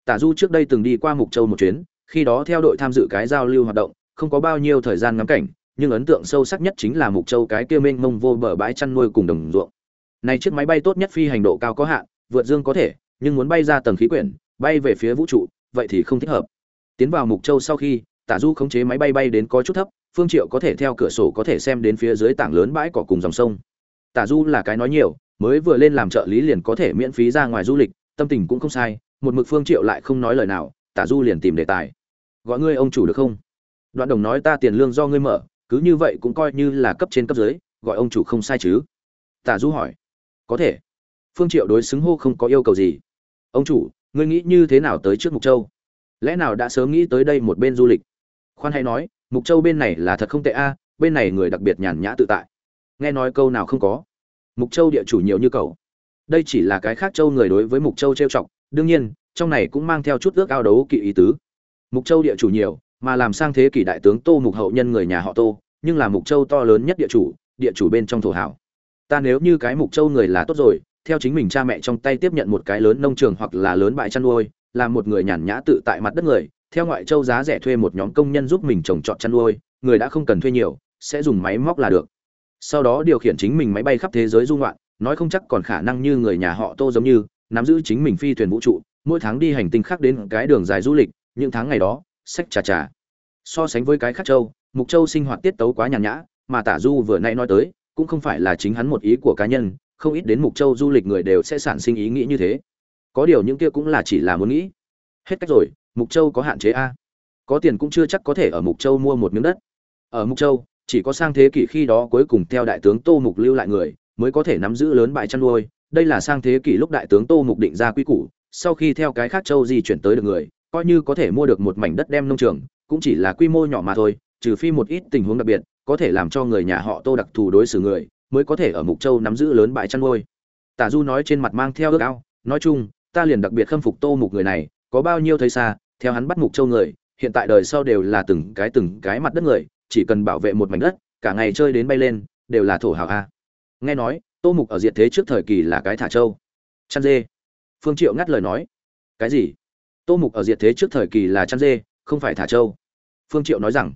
Tả du trước đây từng đi qua mục châu một chuyến, khi đó theo đội tham dự cái giao lưu hoạt động, không có bao nhiêu thời gian ngắm cảnh, nhưng ấn tượng sâu sắc nhất chính là mục châu cái kia mênh mông vô bờ bãi chăn nuôi cùng đồng ruộng. Này chiếc máy bay tốt nhất phi hành độ cao có hạn, vượt dương có thể, nhưng muốn bay ra tầng khí quyển, bay về phía vũ trụ, vậy thì không thích hợp. Tiến vào mục châu sau khi, tả du khống chế máy bay bay đến có chút thấp phương triệu có thể theo cửa sổ có thể xem đến phía dưới tảng lớn bãi cỏ cùng dòng sông. Tả du là cái nói nhiều, mới vừa lên làm trợ lý liền có thể miễn phí ra ngoài du lịch, tâm tình cũng không sai, một mực phương triệu lại không nói lời nào, tả du liền tìm đề tài. Gọi ngươi ông chủ được không? Đoạn đồng nói ta tiền lương do ngươi mở, cứ như vậy cũng coi như là cấp trên cấp dưới, gọi ông chủ không sai chứ? Tả du hỏi. Có thể. Phương triệu đối xứng hô không có yêu cầu gì. Ông chủ, ngươi nghĩ như thế nào tới trước mục châu? Lẽ nào đã sớm nghĩ tới đây một bên du lịch? Khoan hay nói mục châu bên này là thật không tệ a, bên này người đặc biệt nhàn nhã tự tại. Nghe nói câu nào không có? Mục châu địa chủ nhiều như cầu đây chỉ là cái khác châu người đối với mục châu trêu chọc, đương nhiên, trong này cũng mang theo chút ước ao đấu kỵ ý tứ. Mục châu địa chủ nhiều, mà làm sang thế kỷ đại tướng tô mục hậu nhân người nhà họ tô, nhưng là mục châu to lớn nhất địa chủ địa chủ bên trong thổ hảo. Ta nếu như cái mục châu người là tốt rồi, theo chính mình cha mẹ trong tay tiếp nhận một cái lớn nông trường hoặc là lớn bãi chăn nuôi, là một người nhàn nhã tự tại mặt đất người theo ngoại châu giá rẻ thuê một nhóm công nhân giúp mình trồng trọt chăn nuôi, người đã không cần thuê nhiều, sẽ dùng máy móc là được. Sau đó điều khiển chính mình máy bay khắp thế giới du ngoạn, nói không chắc còn khả năng như người nhà họ tô giống như, nắm giữ chính mình phi thuyền vũ trụ, mỗi tháng đi hành tinh khác đến cái đường dài du lịch, những tháng ngày đó, sách trà trà. So sánh với cái khác châu, mục châu sinh hoạt tiết tấu quá nhàn nhã, mà tả du vừa nãy nói tới, cũng không phải là chính hắn một ý của cá nhân, không ít đến mục châu du lịch người đều sẽ sản sinh ý nghĩ như thế. Có điều những kia cũng là chỉ là muốn nghĩ. Hết cách rồi mục châu có hạn chế a? Có tiền cũng chưa chắc có thể ở mục châu mua một miếng đất. Ở mục châu, chỉ có sang thế kỷ khi đó cuối cùng theo đại tướng tô mục lưu lại người, mới có thể nắm giữ lớn bãi chăn nuôi. Đây là sang thế kỷ lúc đại tướng tô mục định ra quy củ, sau khi theo cái khác châu di chuyển tới được người, coi như có thể mua được một mảnh đất đem nông trường, cũng chỉ là quy mô nhỏ mà thôi, trừ phi một ít tình huống đặc biệt, có thể làm cho người nhà họ tô đặc thù đối xử người, mới có thể ở mục châu nắm giữ lớn bãi chăn nuôi. Tả du nói trên mặt mang theo ước ao, nói chung, ta liền đặc biệt khâm phục tô mục người này, có bao nhiêu thấy xa theo hắn bắt mục châu người, hiện tại đời sau đều là từng cái từng cái mặt đất người, chỉ cần bảo vệ một mảnh đất, cả ngày chơi đến bay lên, đều là thổ hào a. Nghe nói, tô mục ở diện thế trước thời kỳ là cái thả châu chăn dê. Phương triệu ngắt lời nói. Cái gì? Tô mục ở diệt thế trước thời kỳ là chăn dê, không phải thả châu phương triệu nói rằng.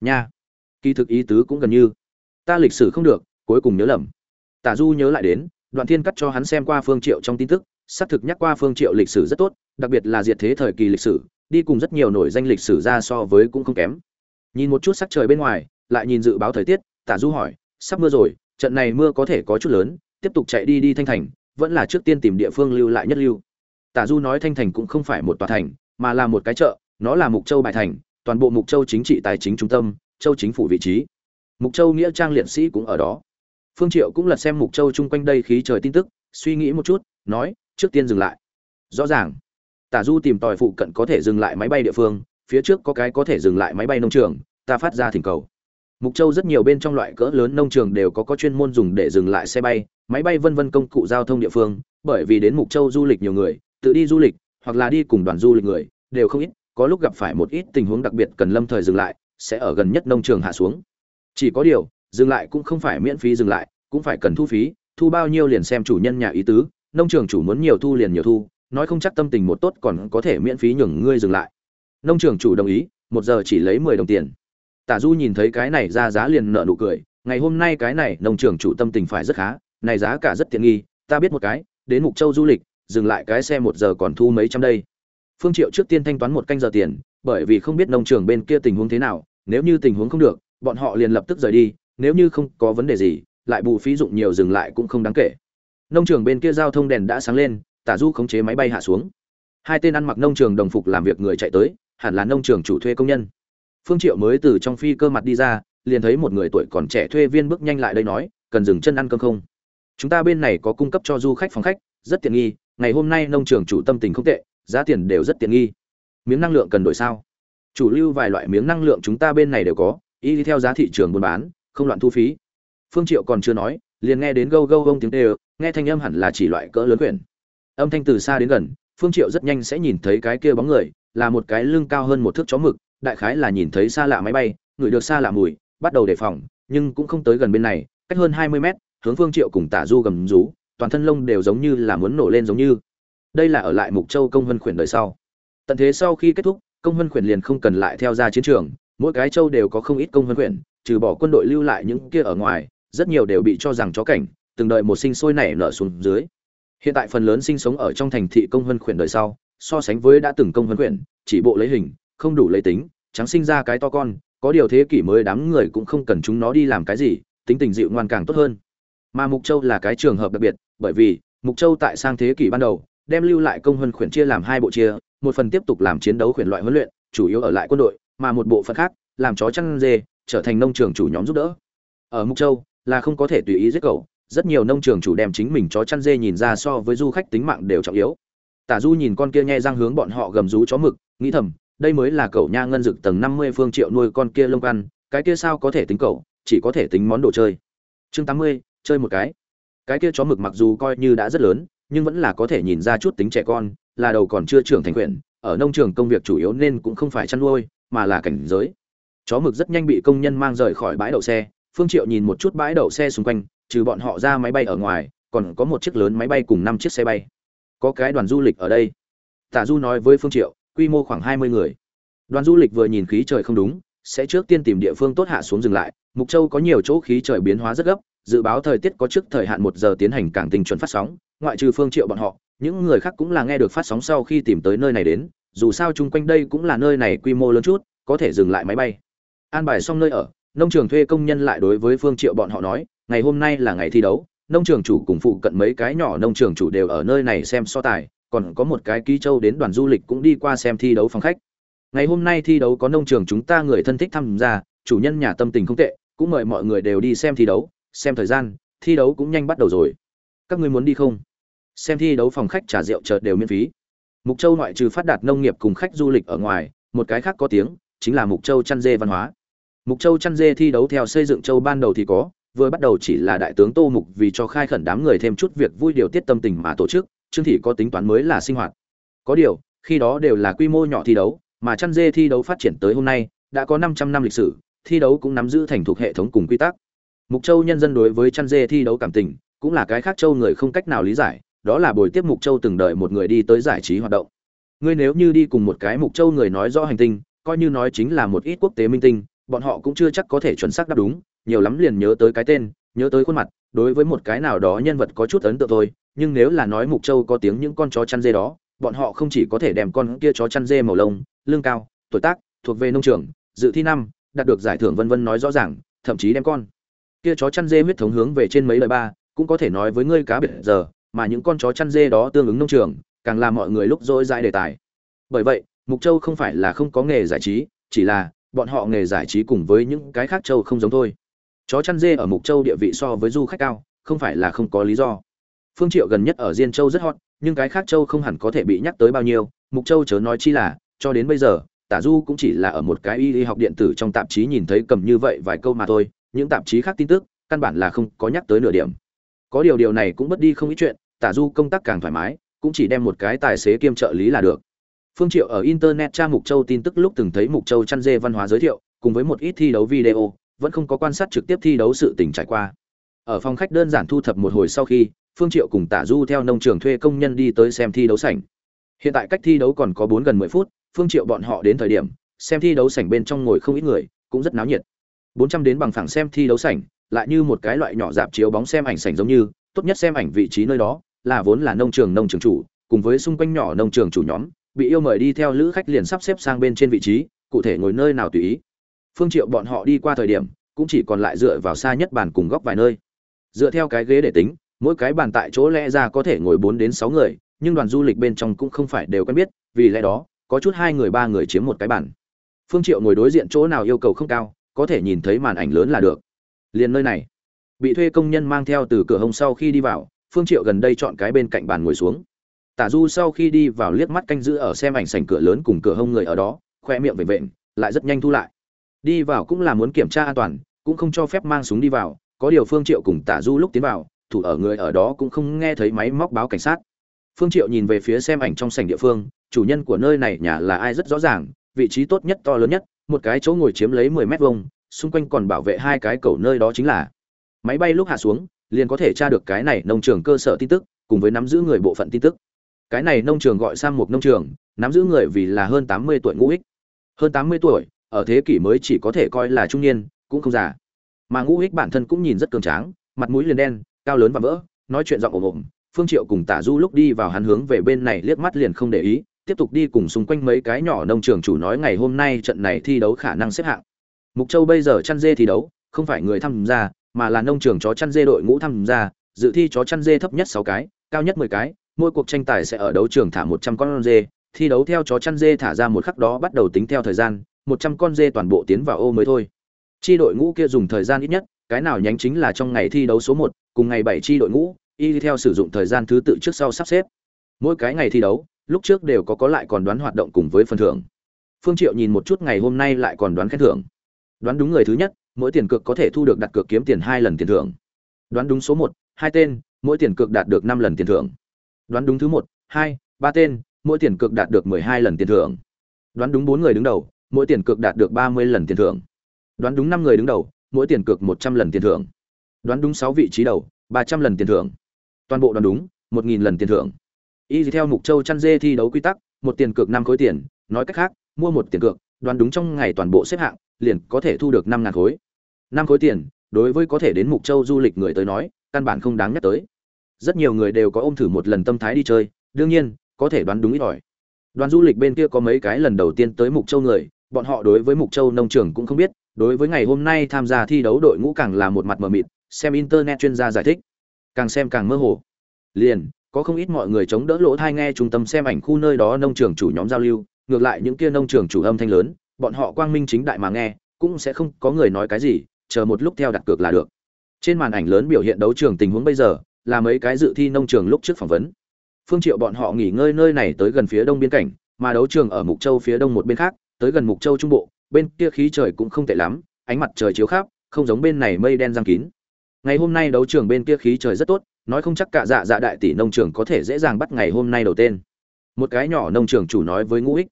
Nha. Kỳ thực ý tứ cũng gần như. Ta lịch sử không được, cuối cùng nhớ lầm. Tả du nhớ lại đến, đoạn thiên cắt cho hắn xem qua phương triệu trong tin tức, xác thực nhắc qua phương triệu lịch sử rất tốt, đặc biệt là diệt thế thời kỳ lịch sử đi cùng rất nhiều nổi danh lịch sử ra so với cũng không kém. Nhìn một chút sắc trời bên ngoài, lại nhìn dự báo thời tiết tả du hỏi, sắp mưa rồi, trận này mưa có thể có chút lớn, tiếp tục chạy đi đi thanh thành, vẫn là trước tiên tìm địa phương lưu lại nhất lưu. Tả du nói thanh thành cũng không phải một tòa thành, mà là một cái chợ, nó là mục châu bài thành, toàn bộ mục châu chính trị tài chính trung tâm, châu chính phủ vị trí. Mục châu nghĩa trang liệt sĩ cũng ở đó. Phương triệu cũng lật xem mục châu chung quanh đây khí trời tin tức, suy nghĩ một chút, nói, trước tiên dừng lại. Rõ ràng tả du tìm tòi phụ cận có thể dừng lại máy bay địa phương, phía trước có cái có thể dừng lại máy bay nông trường, ta phát ra thỉnh cầu. Mục châu rất nhiều bên trong loại cỡ lớn nông trường đều có có chuyên môn dùng để dừng lại xe bay, máy bay vân vân công cụ giao thông địa phương, bởi vì đến mục châu du lịch nhiều người, tự đi du lịch, hoặc là đi cùng đoàn du lịch người, đều không ít, có lúc gặp phải một ít tình huống đặc biệt cần lâm thời dừng lại, sẽ ở gần nhất nông trường hạ xuống. Chỉ có điều, dừng lại cũng không phải miễn phí dừng lại, cũng phải cần thu phí, thu bao nhiêu liền xem chủ nhân nhà ý tứ, nông trường chủ muốn nhiều thu liền nhiều thu nói không chắc tâm tình một tốt còn có thể miễn phí nhường ngươi dừng lại. Nông trường chủ đồng ý, một giờ chỉ lấy mười đồng tiền. Tả du nhìn thấy cái này ra giá liền nợ nụ cười, ngày hôm nay cái này nông trường chủ tâm tình phải rất khá, này giá cả rất tiện nghi, ta biết một cái, đến mục châu du lịch, dừng lại cái xe một giờ còn thu mấy trăm đây. Phương triệu trước tiên thanh toán một canh giờ tiền, bởi vì không biết nông trường bên kia tình huống thế nào, nếu như tình huống không được, bọn họ liền lập tức rời đi, nếu như không có vấn đề gì, lại bù phí dụng nhiều dừng lại cũng không đáng kể. Nông trường bên kia giao thông đèn đã sáng lên tả du khống chế máy bay hạ xuống. Hai tên ăn mặc nông trường đồng phục làm việc người chạy tới, hẳn là nông trường chủ thuê công nhân. Phương triệu mới từ trong phi cơ mặt đi ra, liền thấy một người tuổi còn trẻ thuê viên bước nhanh lại đây nói, cần dừng chân ăn cơm không? Chúng ta bên này có cung cấp cho du khách phòng khách, rất tiện nghi, ngày hôm nay nông trường chủ tâm tình không tệ, giá tiền đều rất tiện nghi. Miếng năng lượng cần đổi sao? Chủ lưu vài loại miếng năng lượng chúng ta bên này đều có, y theo giá thị trường buôn bán, không loạn thu phí. Phương triệu còn chưa nói, liền nghe đến gâu gâu gông tiếng tê nghe thanh âm hẳn là chỉ loại cỡ lớn quyển âm thanh từ xa đến gần, phương triệu rất nhanh sẽ nhìn thấy cái kia bóng người, là một cái lưng cao hơn một thước chó mực, đại khái là nhìn thấy xa lạ máy bay ngửi được xa lạ mùi, bắt đầu đề phòng, nhưng cũng không tới gần bên này, cách hơn 20 mét, hướng phương triệu cùng tả du gầm rú, toàn thân lông đều giống như là muốn nổ lên giống như. Đây là ở lại mục châu công vân khuyển đời sau. Tận thế sau khi kết thúc, công vân khuyển liền không cần lại theo ra chiến trường, mỗi cái châu đều có không ít công vân khuyển, trừ bỏ quân đội lưu lại những kia ở ngoài, rất nhiều đều bị cho rằng chó cảnh, từng đợi một sinh sôi nảy nở xuống dưới hiện tại phần lớn sinh sống ở trong thành thị công hân khuyển đời sau, so sánh với đã từng công hân khuyển, chỉ bộ lấy hình, không đủ lấy tính, trắng sinh ra cái to con, có điều thế kỷ mới đám người cũng không cần chúng nó đi làm cái gì, tính tình dịu ngoan càng tốt hơn. Mà mục châu là cái trường hợp đặc biệt, bởi vì mục châu tại sang thế kỷ ban đầu, đem lưu lại công huân khuyển chia làm hai bộ chia, một phần tiếp tục làm chiến đấu khuyển loại huấn luyện, chủ yếu ở lại quân đội, mà một bộ phận khác, làm chó chăn dê, trở thành nông trường chủ nhóm giúp đỡ. Ở mục châu là không có thể tùy ý giết cậu rất nhiều nông trường chủ đem chính mình chó chăn dê nhìn ra so với du khách tính mạng đều trọng yếu. Tả du nhìn con kia nhe răng hướng bọn họ gầm rú chó mực, nghĩ thầm, đây mới là cậu nha ngân dực tầng năm mươi phương triệu nuôi con kia lông ăn, cái kia sao có thể tính cậu, chỉ có thể tính món đồ chơi. Chương tám mươi, chơi một cái. Cái kia chó mực mặc dù coi như đã rất lớn, nhưng vẫn là có thể nhìn ra chút tính trẻ con, là đầu còn chưa trưởng thành quyển, ở nông trường công việc chủ yếu nên cũng không phải chăn nuôi, mà là cảnh giới. Chó mực rất nhanh bị công nhân mang rời khỏi bãi đậu xe phương triệu nhìn một chút bãi đậu xe xung quanh, trừ bọn họ ra máy bay ở ngoài, còn có một chiếc lớn máy bay cùng năm chiếc xe bay. Có cái đoàn du lịch ở đây. Tả du nói với phương triệu, quy mô khoảng 20 người. Đoàn du lịch vừa nhìn khí trời không đúng, sẽ trước tiên tìm địa phương tốt hạ xuống dừng lại. Mục châu có nhiều chỗ khí trời biến hóa rất gấp, dự báo thời tiết có trước thời hạn một giờ tiến hành càng tinh chuẩn phát sóng. Ngoại trừ phương triệu bọn họ, những người khác cũng là nghe được phát sóng sau khi tìm tới nơi này đến. Dù sao chung quanh đây cũng là nơi này quy mô lớn chút, có thể dừng lại máy bay. An bài xong nơi ở nông trường thuê công nhân lại đối với phương triệu bọn họ nói, ngày hôm nay là ngày thi đấu, nông trường chủ cùng phụ cận mấy cái nhỏ nông trường chủ đều ở nơi này xem so tài, còn có một cái ký châu đến đoàn du lịch cũng đi qua xem thi đấu phòng khách. Ngày hôm nay thi đấu có nông trường chúng ta người thân thích tham gia, chủ nhân nhà tâm tình không tệ, cũng mời mọi người đều đi xem thi đấu, xem thời gian, thi đấu cũng nhanh bắt đầu rồi. Các ngươi muốn đi không? Xem thi đấu phòng khách trà rượu chợt đều miễn phí. Mục châu ngoại trừ phát đạt nông nghiệp cùng khách du lịch ở ngoài, một cái khác có tiếng, chính là mục châu chăn dê văn hóa. Mục Châu chăn dê thi đấu theo xây dựng châu ban đầu thì có, vừa bắt đầu chỉ là đại tướng Tô Mục vì cho khai khẩn đám người thêm chút việc vui điều tiết tâm tình mà tổ chức, chương thị có tính toán mới là sinh hoạt. Có điều, khi đó đều là quy mô nhỏ thi đấu, mà chăn dê thi đấu phát triển tới hôm nay, đã có 500 năm lịch sử, thi đấu cũng nắm giữ thành thuộc hệ thống cùng quy tắc. Mục Châu nhân dân đối với chăn dê thi đấu cảm tình, cũng là cái khác châu người không cách nào lý giải, đó là buổi tiếp Mục Châu từng đợi một người đi tới giải trí hoạt động. Ngươi nếu như đi cùng một cái Mục Châu người nói rõ hành tinh, coi như nói chính là một ít quốc tế minh tinh, bọn họ cũng chưa chắc có thể chuẩn xác đáp đúng, nhiều lắm liền nhớ tới cái tên, nhớ tới khuôn mặt, đối với một cái nào đó nhân vật có chút ấn tượng thôi, nhưng nếu là nói Mục Châu có tiếng những con chó chăn dê đó, bọn họ không chỉ có thể đem con kia chó chăn dê màu lông, lương cao, tuổi tác, thuộc về nông trường, dự thi năm, đạt được giải thưởng vân vân nói rõ ràng, thậm chí đem con kia chó chăn dê huyết thống hướng về trên mấy lời ba, cũng có thể nói với ngươi cá biệt giờ, mà những con chó chăn dê đó tương ứng nông trường, càng làm mọi người lúc dỗi dãi đề tài. Bởi vậy, Mục Châu không phải là không có nghề giải trí, chỉ là bọn họ nghề giải trí cùng với những cái khác châu không giống thôi. Chó chăn dê ở Mục Châu địa vị so với du khách cao, không phải là không có lý do. Phương Triệu gần nhất ở Diên Châu rất hot, nhưng cái khác châu không hẳn có thể bị nhắc tới bao nhiêu, Mục Châu chớ nói chi là, cho đến bây giờ, Tả Du cũng chỉ là ở một cái y học điện tử trong tạp chí nhìn thấy cầm như vậy vài câu mà thôi, những tạp chí khác tin tức, căn bản là không có nhắc tới nửa điểm. Có điều điều này cũng bất đi không ít chuyện, Tả Du công tác càng thoải mái, cũng chỉ đem một cái tài xế kiêm trợ lý là được. Phương Triệu ở internet tra Mục Châu tin tức lúc từng thấy Mục Châu chăn dê văn hóa giới thiệu, cùng với một ít thi đấu video, vẫn không có quan sát trực tiếp thi đấu sự tình trải qua. Ở phòng khách đơn giản thu thập một hồi sau khi, Phương Triệu cùng Tả Du theo nông trường thuê công nhân đi tới xem thi đấu sảnh. Hiện tại cách thi đấu còn có 4 gần 10 phút, Phương Triệu bọn họ đến thời điểm, xem thi đấu sảnh bên trong ngồi không ít người, cũng rất náo nhiệt. 400 đến bằng phẳng xem thi đấu sảnh, lại như một cái loại nhỏ dạp chiếu bóng xem ảnh sảnh giống như, tốt nhất xem ảnh vị trí nơi đó, là vốn là nông trường nông trường chủ, cùng với xung quanh nhỏ nông trường chủ nhóm, bị yêu mời đi theo lữ khách liền sắp xếp sang bên trên vị trí, cụ thể ngồi nơi nào tùy ý. Phương Triệu bọn họ đi qua thời điểm, cũng chỉ còn lại dựa vào xa nhất bàn cùng góc vài nơi. Dựa theo cái ghế để tính, mỗi cái bàn tại chỗ lẽ ra có thể ngồi 4 đến 6 người, nhưng đoàn du lịch bên trong cũng không phải đều quen biết, vì lẽ đó, có chút hai người ba người chiếm một cái bàn. Phương Triệu ngồi đối diện chỗ nào yêu cầu không cao, có thể nhìn thấy màn ảnh lớn là được. Liên nơi này, bị thuê công nhân mang theo từ cửa hông sau khi đi vào, Phương Triệu gần đây chọn cái bên cạnh bàn ngồi xuống. Tả Du sau khi đi vào liếc mắt canh giữ ở xem ảnh sảnh cửa lớn cùng cửa hông người ở đó, khoe miệng vểnh vểnh, lại rất nhanh thu lại. Đi vào cũng là muốn kiểm tra an toàn, cũng không cho phép mang súng đi vào, có điều Phương Triệu cùng Tả Du lúc tiến vào, thủ ở người ở đó cũng không nghe thấy máy móc báo cảnh sát. Phương Triệu nhìn về phía xem ảnh trong sảnh địa phương, chủ nhân của nơi này nhà là ai rất rõ ràng, vị trí tốt nhất to lớn nhất, một cái chỗ ngồi chiếm lấy 10 mét vuông, xung quanh còn bảo vệ hai cái cầu nơi đó chính là. Máy bay lúc hạ xuống, liền có thể tra được cái này nông trường cơ sở tin tức, cùng với nắm giữ người bộ phận tin tức. Cái này nông trường gọi sang một nông trường, nắm giữ người vì là hơn 80 tuổi ngũ ích. Hơn 80 tuổi, ở thế kỷ mới chỉ có thể coi là trung niên, cũng không già. Mà ngũ ích bản thân cũng nhìn rất cường tráng, mặt mũi liền đen, cao lớn và vỡ, nói chuyện giọng ồm ồm. Phương Triệu cùng Tả Du lúc đi vào hắn hướng về bên này liếc mắt liền không để ý, tiếp tục đi cùng xung quanh mấy cái nhỏ nông trường chủ nói ngày hôm nay trận này thi đấu khả năng xếp hạng. Mục Châu bây giờ chăn dê thi đấu, không phải người tham gia, mà là nông trường chó chăn dê đội ngũ tham gia, dự thi chó chăn dê thấp nhất 6 cái, cao nhất 10 cái, mỗi cuộc tranh tài sẽ ở đấu trường thả 100 con dê, thi đấu theo chó chăn dê thả ra một khắc đó bắt đầu tính theo thời gian, 100 con dê toàn bộ tiến vào ô mới thôi. Chi đội ngũ kia dùng thời gian ít nhất, cái nào nhánh chính là trong ngày thi đấu số 1, cùng ngày 7 chi đội ngũ, y theo sử dụng thời gian thứ tự trước sau sắp xếp. Mỗi cái ngày thi đấu, lúc trước đều có có lại còn đoán hoạt động cùng với phần thưởng. Phương Triệu nhìn một chút ngày hôm nay lại còn đoán khen thưởng. Đoán đúng người thứ nhất, mỗi tiền cược có thể thu được đặt cược kiếm tiền hai lần tiền thưởng. Đoán đúng số 1, hai tên, mỗi tiền cược đạt được 5 lần tiền thưởng. Đoán đúng thứ 1, 2, 3 tên, mỗi tiền cược đạt được 12 lần tiền thưởng. Đoán đúng bốn người đứng đầu, mỗi tiền cược đạt được 30 lần tiền thưởng. Đoán đúng năm người đứng đầu, mỗi tiền cược 100 lần tiền thưởng. Đoán đúng sáu vị trí đầu, 300 lần tiền thưởng. Toàn bộ đoán đúng, 1000 lần tiền thưởng. Y theo mục châu chăn dê thi đấu quy tắc, một tiền cược năm khối tiền, nói cách khác, mua một tiền cược, đoán đúng trong ngày toàn bộ xếp hạng, liền có thể thu được năm ngàn khối. năm khối tiền, đối với có thể đến mục châu du lịch người tới nói, căn bản không đáng nhắc tới. Rất nhiều người đều có ôm thử một lần tâm thái đi chơi, đương nhiên, có thể đoán đúng ít ỏi. Đoàn du lịch bên kia có mấy cái lần đầu tiên tới mục châu người, bọn họ đối với mục châu nông trường cũng không biết, đối với ngày hôm nay tham gia thi đấu đội ngũ càng là một mặt mờ mịt, xem internet chuyên gia giải thích, càng xem càng mơ hồ. Liền, có không ít mọi người chống đỡ lỗ thai nghe trung tâm xem ảnh khu nơi đó nông trường chủ nhóm giao lưu, ngược lại những kia nông trường chủ âm thanh lớn, bọn họ quang minh chính đại mà nghe, cũng sẽ không có người nói cái gì, chờ một lúc theo đặt cược là được. Trên màn ảnh lớn biểu hiện đấu trường tình huống bây giờ, là mấy cái dự thi nông trường lúc trước phỏng vấn. Phương Triệu bọn họ nghỉ ngơi nơi này tới gần phía đông biên cảnh, mà đấu trường ở Mục Châu phía đông một bên khác, tới gần Mục Châu trung bộ, bên kia khí trời cũng không tệ lắm, ánh mặt trời chiếu khắp không giống bên này mây đen giăng kín ngày hôm nay đấu trường bên kia khí trời rất tốt nói không chắc cả dạ dạ đại tỷ nông trường có thể dễ dàng bắt ngày hôm nay đầu tên một cái nhỏ nông trường chủ nói với ngũ ích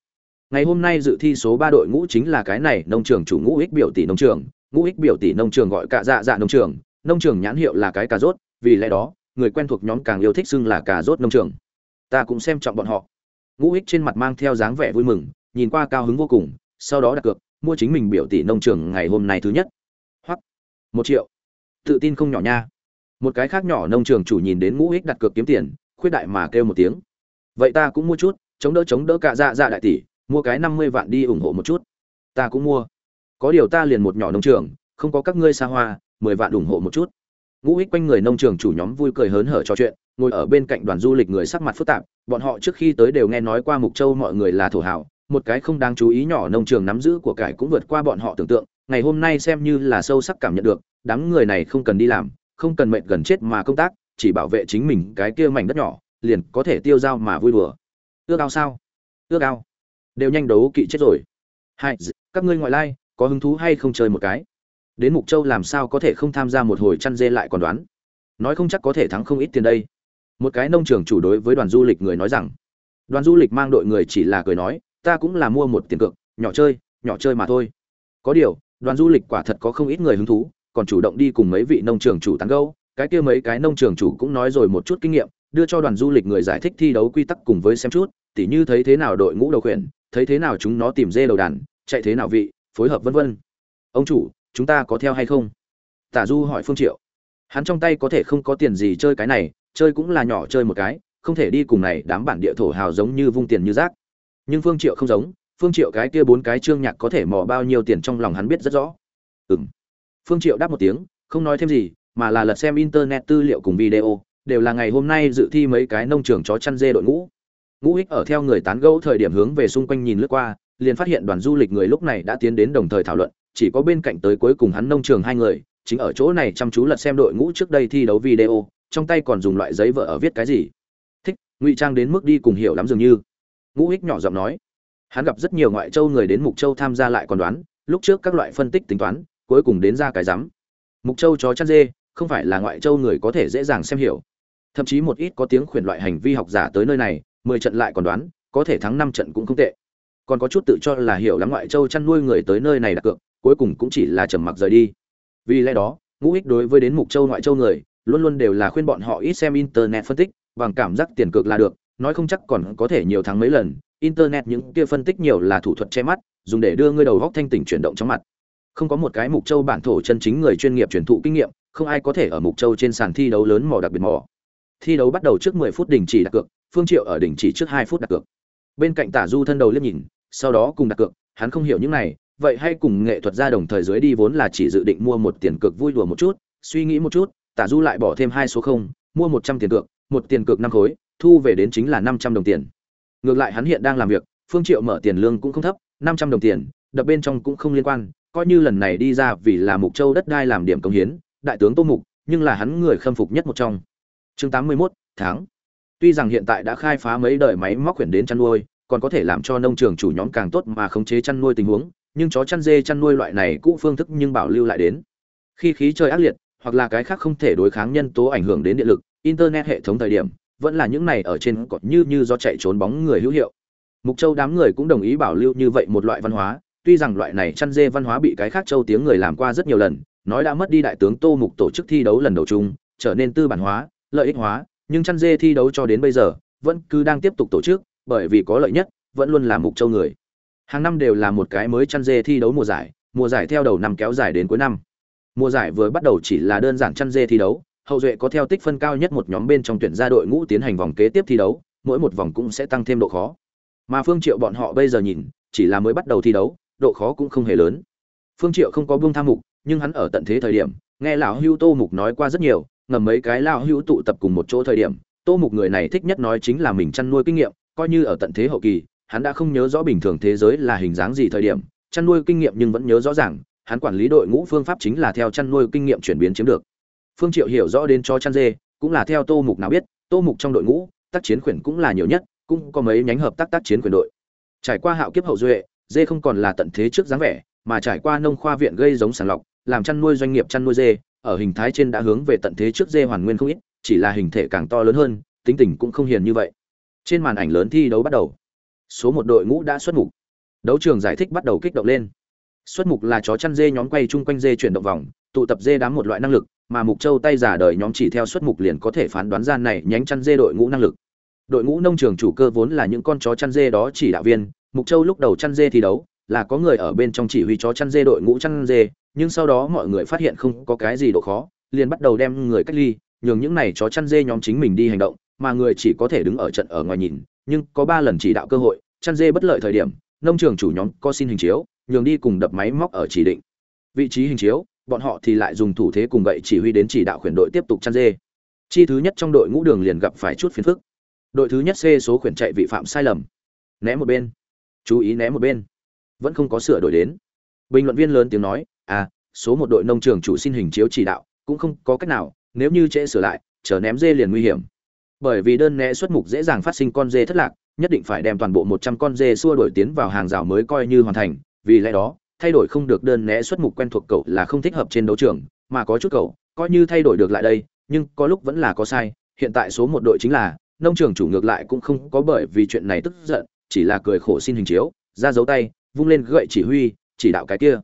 ngày hôm nay dự thi số ba đội ngũ chính là cái này nông trường chủ ngũ ích biểu tỷ nông trường ngũ ích biểu tỷ nông trường gọi cả dạ dạ nông trường nông trường nhãn hiệu là cái cà rốt vì lẽ đó người quen thuộc nhóm càng yêu thích xưng là cà rốt nông trường. Ta cũng xem trọng bọn họ. Ngũ ích trên mặt mang theo dáng vẻ vui mừng, nhìn qua cao hứng vô cùng, sau đó đặt cược, mua chính mình biểu tỷ nông trường ngày hôm nay thứ nhất. Hoặc một triệu. Tự tin không nhỏ nha. Một cái khác nhỏ nông trường chủ nhìn đến ngũ ích đặt cược kiếm tiền, khuyết đại mà kêu một tiếng. Vậy ta cũng mua chút, chống đỡ chống đỡ cả dạ dạ đại tỷ, mua cái năm mươi vạn đi ủng hộ một chút. Ta cũng mua. Có điều ta liền một nhỏ nông trường, không có các ngươi xa hoa, mười vạn ủng hộ một chút ngũ ích quanh người nông trường chủ nhóm vui cười hớn hở trò chuyện, ngồi ở bên cạnh đoàn du lịch người sắc mặt phức tạp, bọn họ trước khi tới đều nghe nói qua mục châu mọi người là thổ hảo, một cái không đáng chú ý nhỏ nông trường nắm giữ của cải cũng vượt qua bọn họ tưởng tượng, ngày hôm nay xem như là sâu sắc cảm nhận được, đám người này không cần đi làm, không cần mệnh gần chết mà công tác, chỉ bảo vệ chính mình cái kia mảnh đất nhỏ, liền có thể tiêu dao mà vui đùa. Ước ao sao? Ước ao. Đều nhanh đấu kỵ chết rồi. Hai, các ngươi ngoại lai, có hứng thú hay không chơi một cái? Đến mục châu làm sao có thể không tham gia một hồi chăn dê lại còn đoán? Nói không chắc có thể thắng không ít tiền đây. Một cái nông trường chủ đối với đoàn du lịch người nói rằng, đoàn du lịch mang đội người chỉ là cười nói, ta cũng là mua một tiền cược, nhỏ chơi nhỏ chơi mà thôi. Có điều, đoàn du lịch quả thật có không ít người hứng thú, còn chủ động đi cùng mấy vị nông trường chủ tán gẫu. Cái kia mấy cái nông trường chủ cũng nói rồi một chút kinh nghiệm, đưa cho đoàn du lịch người giải thích thi đấu quy tắc cùng với xem chút, tỉ như thấy thế nào đội ngũ đầu khuyển, thấy thế nào chúng nó tìm dê đầu đàn, chạy thế nào vị, phối hợp vân vân. Ông chủ chúng ta có theo hay không? Tả du hỏi phương triệu. Hắn trong tay có thể không có tiền gì chơi cái này, chơi cũng là nhỏ chơi một cái, không thể đi cùng này đám bản địa thổ hào giống như vung tiền như rác. Nhưng phương triệu không giống, phương triệu cái kia bốn cái trương nhạc có thể mò bao nhiêu tiền trong lòng hắn biết rất rõ. Ừm. Phương triệu đáp một tiếng, không nói thêm gì, mà là lật xem internet tư liệu cùng video, đều là ngày hôm nay dự thi mấy cái nông trường chó chăn dê đội ngũ. Ngũ ích ở theo người tán gẫu thời điểm hướng về xung quanh nhìn lướt qua, liền phát hiện đoàn du lịch người lúc này đã tiến đến đồng thời thảo luận chỉ có bên cạnh tới cuối cùng hắn nông trường hai người, chính ở chỗ này chăm chú lật xem đội ngũ trước đây thi đấu video, trong tay còn dùng loại giấy vợ ở viết cái gì. Thích, ngụy trang đến mức đi cùng hiểu lắm dường như. Ngũ ích nhỏ giọng nói. Hắn gặp rất nhiều ngoại châu người đến mục châu tham gia lại còn đoán, lúc trước các loại phân tích tính toán, cuối cùng đến ra cái rắm. Mục châu chó chăn dê, không phải là ngoại châu người có thể dễ dàng xem hiểu. Thậm chí một ít có tiếng khuyển loại hành vi học giả tới nơi này, mười trận lại còn đoán, có thể thắng năm trận cũng không tệ. Còn có chút tự cho là hiểu lắm ngoại châu chăn nuôi người tới nơi này đặt cược cuối cùng cũng chỉ là trầm mặc rời đi. Vì lẽ đó, ngũ ích đối với đến mục châu ngoại châu người, luôn luôn đều là khuyên bọn họ ít xem internet phân tích, bằng cảm giác tiền cược là được, nói không chắc còn có thể nhiều tháng mấy lần, internet những kia phân tích nhiều là thủ thuật che mắt, dùng để đưa ngươi đầu góc thanh tỉnh chuyển động trong mặt. Không có một cái mục châu bản thổ chân chính người chuyên nghiệp truyền thụ kinh nghiệm, không ai có thể ở mục châu trên sàn thi đấu lớn mỏ đặc biệt mỏ thi đấu bắt đầu trước 10 phút đình chỉ đặt cược, phương triệu ở đỉnh chỉ trước 2 phút đặt cược. Bên cạnh tả du thân đầu liếc nhìn, sau đó cùng đặt cược, hắn không hiểu những này vậy hay cùng nghệ thuật gia đồng thời dưới đi vốn là chỉ dự định mua một tiền cược vui đùa một chút suy nghĩ một chút tả du lại bỏ thêm hai số không mua một trăm tiền cược một tiền cược năm khối thu về đến chính là năm trăm đồng tiền. Ngược lại hắn hiện đang làm việc phương triệu mở tiền lương cũng không thấp năm trăm đồng tiền đập bên trong cũng không liên quan coi như lần này đi ra vì là mục châu đất đai làm điểm công hiến đại tướng tô mục nhưng là hắn người khâm phục nhất một trong. Chương tám mươi 81, tháng. Tuy rằng hiện tại đã khai phá mấy đời máy móc quyển đến chăn nuôi còn có thể làm cho nông trường chủ nhóm càng tốt mà khống chế chăn nuôi tình huống nhưng chó chăn dê chăn nuôi loại này cũ phương thức nhưng bảo lưu lại đến. Khi khí trời ác liệt, hoặc là cái khác không thể đối kháng nhân tố ảnh hưởng đến điện lực, internet hệ thống thời điểm, vẫn là những này ở trên cột như như do chạy trốn bóng người hữu hiệu. Mục châu đám người cũng đồng ý bảo lưu như vậy một loại văn hóa, tuy rằng loại này chăn dê văn hóa bị cái khác châu tiếng người làm qua rất nhiều lần, nói đã mất đi đại tướng tô mục tổ chức thi đấu lần đầu chung, trở nên tư bản hóa, lợi ích hóa, nhưng chăn dê thi đấu cho đến bây giờ, vẫn cứ đang tiếp tục tổ chức, bởi vì có lợi nhất, vẫn luôn là mục châu người hàng năm đều là một cái mới chăn dê thi đấu mùa giải mùa giải theo đầu năm kéo dài đến cuối năm. Mùa giải vừa bắt đầu chỉ là đơn giản chăn dê thi đấu, hậu duệ có theo tích phân cao nhất một nhóm bên trong tuyển ra đội ngũ tiến hành vòng kế tiếp thi đấu, mỗi một vòng cũng sẽ tăng thêm độ khó. Mà phương triệu bọn họ bây giờ nhìn, chỉ là mới bắt đầu thi đấu, độ khó cũng không hề lớn. Phương triệu không có buông tham mục, nhưng hắn ở tận thế thời điểm, nghe lão hưu tô mục nói qua rất nhiều, ngầm mấy cái lão hưu tụ tập cùng một chỗ thời điểm, tô mục người này thích nhất nói chính là mình chăn nuôi kinh nghiệm, coi như ở tận thế hậu kỳ hắn đã không nhớ rõ bình thường thế giới là hình dáng gì thời điểm, chăn nuôi kinh nghiệm nhưng vẫn nhớ rõ ràng, hắn quản lý đội ngũ phương pháp chính là theo chăn nuôi kinh nghiệm chuyển biến chiếm được. Phương triệu hiểu rõ đến cho chăn dê, cũng là theo tô mục nào biết, tô mục trong đội ngũ, tác chiến khuyển cũng là nhiều nhất, cũng có mấy nhánh hợp tác tác chiến quyền đội. Trải qua hạo kiếp hậu duệ, dê không còn là tận thế trước dáng vẻ, mà trải qua nông khoa viện gây giống sàng lọc, làm chăn nuôi doanh nghiệp chăn nuôi dê, ở hình thái trên đã hướng về tận thế trước dê hoàn nguyên không ít, chỉ là hình thể càng to lớn hơn, tính tình cũng không hiền như vậy. Trên màn ảnh lớn thi đấu bắt đầu số một đội ngũ đã xuất mục. Đấu trường giải thích bắt đầu kích động lên. Xuất mục là chó chăn dê nhóm quay chung quanh dê chuyển động vòng, tụ tập dê đám một loại năng lực, mà mục châu tay giả đời nhóm chỉ theo xuất mục liền có thể phán đoán ra này nhánh chăn dê đội ngũ năng lực. Đội ngũ nông trường chủ cơ vốn là những con chó chăn dê đó chỉ đạo viên, mục châu lúc đầu chăn dê thi đấu, là có người ở bên trong chỉ huy chó chăn dê đội ngũ chăn dê, nhưng sau đó mọi người phát hiện không có cái gì độ khó, liền bắt đầu đem người cách ly, nhường những này chó chăn dê nhóm chính mình đi hành động, mà người chỉ có thể đứng ở trận ở ngoài nhìn nhưng có ba lần chỉ đạo cơ hội, chăn dê bất lợi thời điểm, nông trường chủ nhóm có xin hình chiếu, nhường đi cùng đập máy móc ở chỉ định. Vị trí hình chiếu, bọn họ thì lại dùng thủ thế cùng gậy chỉ huy đến chỉ đạo khuyển đội tiếp tục chăn dê. Chi thứ nhất trong đội ngũ đường liền gặp phải chút phiền phức. Đội thứ nhất c số khuyển chạy vị phạm sai lầm. Né một bên. Chú ý né một bên. Vẫn không có sửa đổi đến. Bình luận viên lớn tiếng nói à số một đội nông trường chủ xin hình chiếu chỉ đạo, cũng không có cách nào, nếu như trễ sửa lại, chờ ném dê liền nguy hiểm bởi vì đơn né xuất mục dễ dàng phát sinh con dê thất lạc, nhất định phải đem toàn bộ một trăm con dê xua đổi tiến vào hàng rào mới coi như hoàn thành. Vì lẽ đó, thay đổi không được đơn né xuất mục quen thuộc cậu là không thích hợp trên đấu trường, mà có chút cậu, coi như thay đổi được lại đây, nhưng có lúc vẫn là có sai. Hiện tại số một đội chính là, nông trường chủ ngược lại cũng không có bởi vì chuyện này tức giận, chỉ là cười khổ xin hình chiếu, ra dấu tay, vung lên gậy chỉ huy, chỉ đạo cái kia.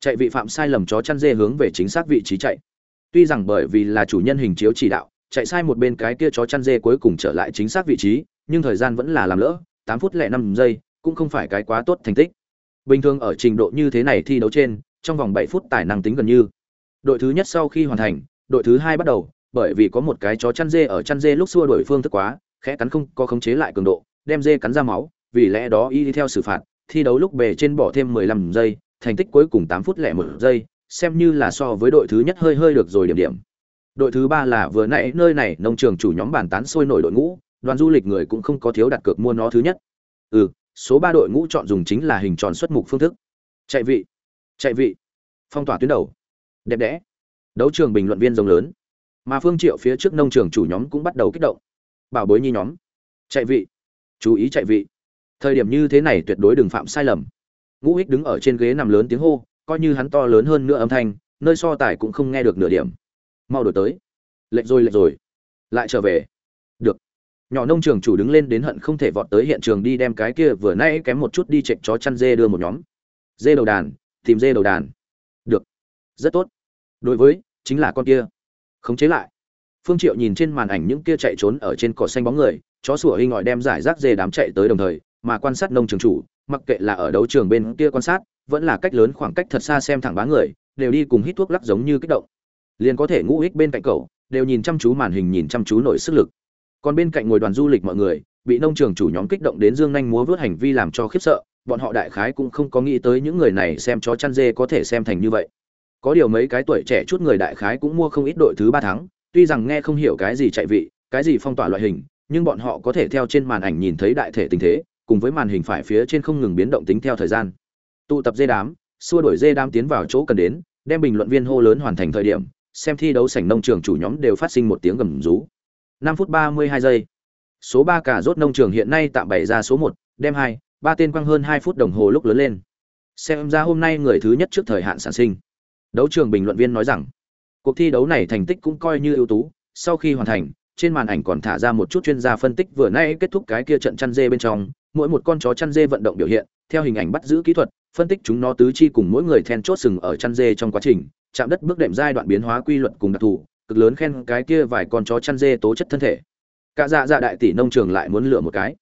Chạy vị phạm sai lầm chó chăn dê hướng về chính xác vị trí chạy. Tuy rằng bởi vì là chủ nhân hình chiếu chỉ đạo chạy sai một bên cái kia chó chăn dê cuối cùng trở lại chính xác vị trí, nhưng thời gian vẫn là làm lỡ, tám phút lẻ năm giây, cũng không phải cái quá tốt thành tích. Bình thường ở trình độ như thế này thi đấu trên, trong vòng bảy phút tài năng tính gần như. Đội thứ nhất sau khi hoàn thành, đội thứ hai bắt đầu, bởi vì có một cái chó chăn dê ở chăn dê lúc xua đổi phương thức quá, khẽ cắn không có khống chế lại cường độ, đem dê cắn ra máu, vì lẽ đó y đi theo xử phạt, thi đấu lúc bề trên bỏ thêm 15 giây, thành tích cuối cùng 8 phút lẻ một giây, xem như là so với đội thứ nhất hơi hơi được rồi điểm điểm đội thứ ba là vừa nãy nơi này nông trường chủ nhóm bàn tán sôi nổi đội ngũ, đoàn du lịch người cũng không có thiếu đặt cược mua nó thứ nhất. Ừ số ba đội ngũ chọn dùng chính là hình tròn xuất mục phương thức. Chạy vị chạy vị. Phong tỏa tuyến đầu. Đẹp đẽ. Đấu trường bình luận viên rồng lớn. Mà phương triệu phía trước nông trường chủ nhóm cũng bắt đầu kích động. Bảo bối nhi nhóm. Chạy vị. Chú ý chạy vị. Thời điểm như thế này tuyệt đối đừng phạm sai lầm. Ngũ ích đứng ở trên ghế nằm lớn tiếng hô, coi như hắn to lớn hơn nữa âm thanh, nơi so tài cũng không nghe được nửa điểm mau đổi tới. Lệnh rồi lệnh rồi. Lại trở về. Được. Nhỏ nông trường chủ đứng lên đến hận không thể vọt tới hiện trường đi đem cái kia vừa nay kém một chút đi chạy chó chăn dê đưa một nhóm. Dê đầu đàn, tìm dê đầu đàn. Được. Rất tốt. Đối với, chính là con kia. Khống chế lại. Phương triệu nhìn trên màn ảnh những kia chạy trốn ở trên cỏ xanh bóng người, chó sủa hinh ngòi đem giải rác dê đám chạy tới đồng thời, mà quan sát nông trường chủ, mặc kệ là ở đấu trường bên kia quan sát, vẫn là cách lớn khoảng cách thật xa xem thẳng bá người, đều đi cùng hít thuốc lắc giống như kích động liền có thể ngũ ích bên cạnh cậu, đều nhìn chăm chú màn hình, nhìn chăm chú nội sức lực. Còn bên cạnh ngồi đoàn du lịch mọi người, bị nông trường chủ nhóm kích động đến dương nhanh múa vớt hành vi làm cho khiếp sợ, bọn họ đại khái cũng không có nghĩ tới những người này xem chó chăn dê có thể xem thành như vậy. Có điều mấy cái tuổi trẻ chút người đại khái cũng mua không ít đội thứ ba tháng, tuy rằng nghe không hiểu cái gì chạy vị, cái gì phong tỏa loại hình, nhưng bọn họ có thể theo trên màn ảnh nhìn thấy đại thể tình thế, cùng với màn hình phải phía trên không ngừng biến động tính theo thời gian. Tụ tập dê đám, xua đuổi dê đám tiến vào chỗ cần đến, đem bình luận viên hô lớn hoàn thành thời điểm xem thi đấu sảnh nông trường chủ nhóm đều phát sinh một tiếng gầm rú. 5 phút 32 giây. Số 3 cả rốt nông trường hiện nay tạm bày ra số 1, đem 2, ba tên quăng hơn 2 phút đồng hồ lúc lớn lên. Xem ra hôm nay người thứ nhất trước thời hạn sản sinh. Đấu trường bình luận viên nói rằng, cuộc thi đấu này thành tích cũng coi như ưu tú, sau khi hoàn thành, trên màn ảnh còn thả ra một chút chuyên gia phân tích vừa nãy kết thúc cái kia trận chăn dê bên trong, mỗi một con chó chăn dê vận động biểu hiện, theo hình ảnh bắt giữ kỹ thuật, phân tích chúng nó tứ chi cùng mỗi người then chốt sừng ở chăn dê trong quá trình, chạm đất bước đệm giai đoạn biến hóa quy luật cùng đặc thù cực lớn khen cái kia vài con chó chăn dê tố chất thân thể. Cả dạ dạ đại tỷ nông trường lại muốn lựa một cái.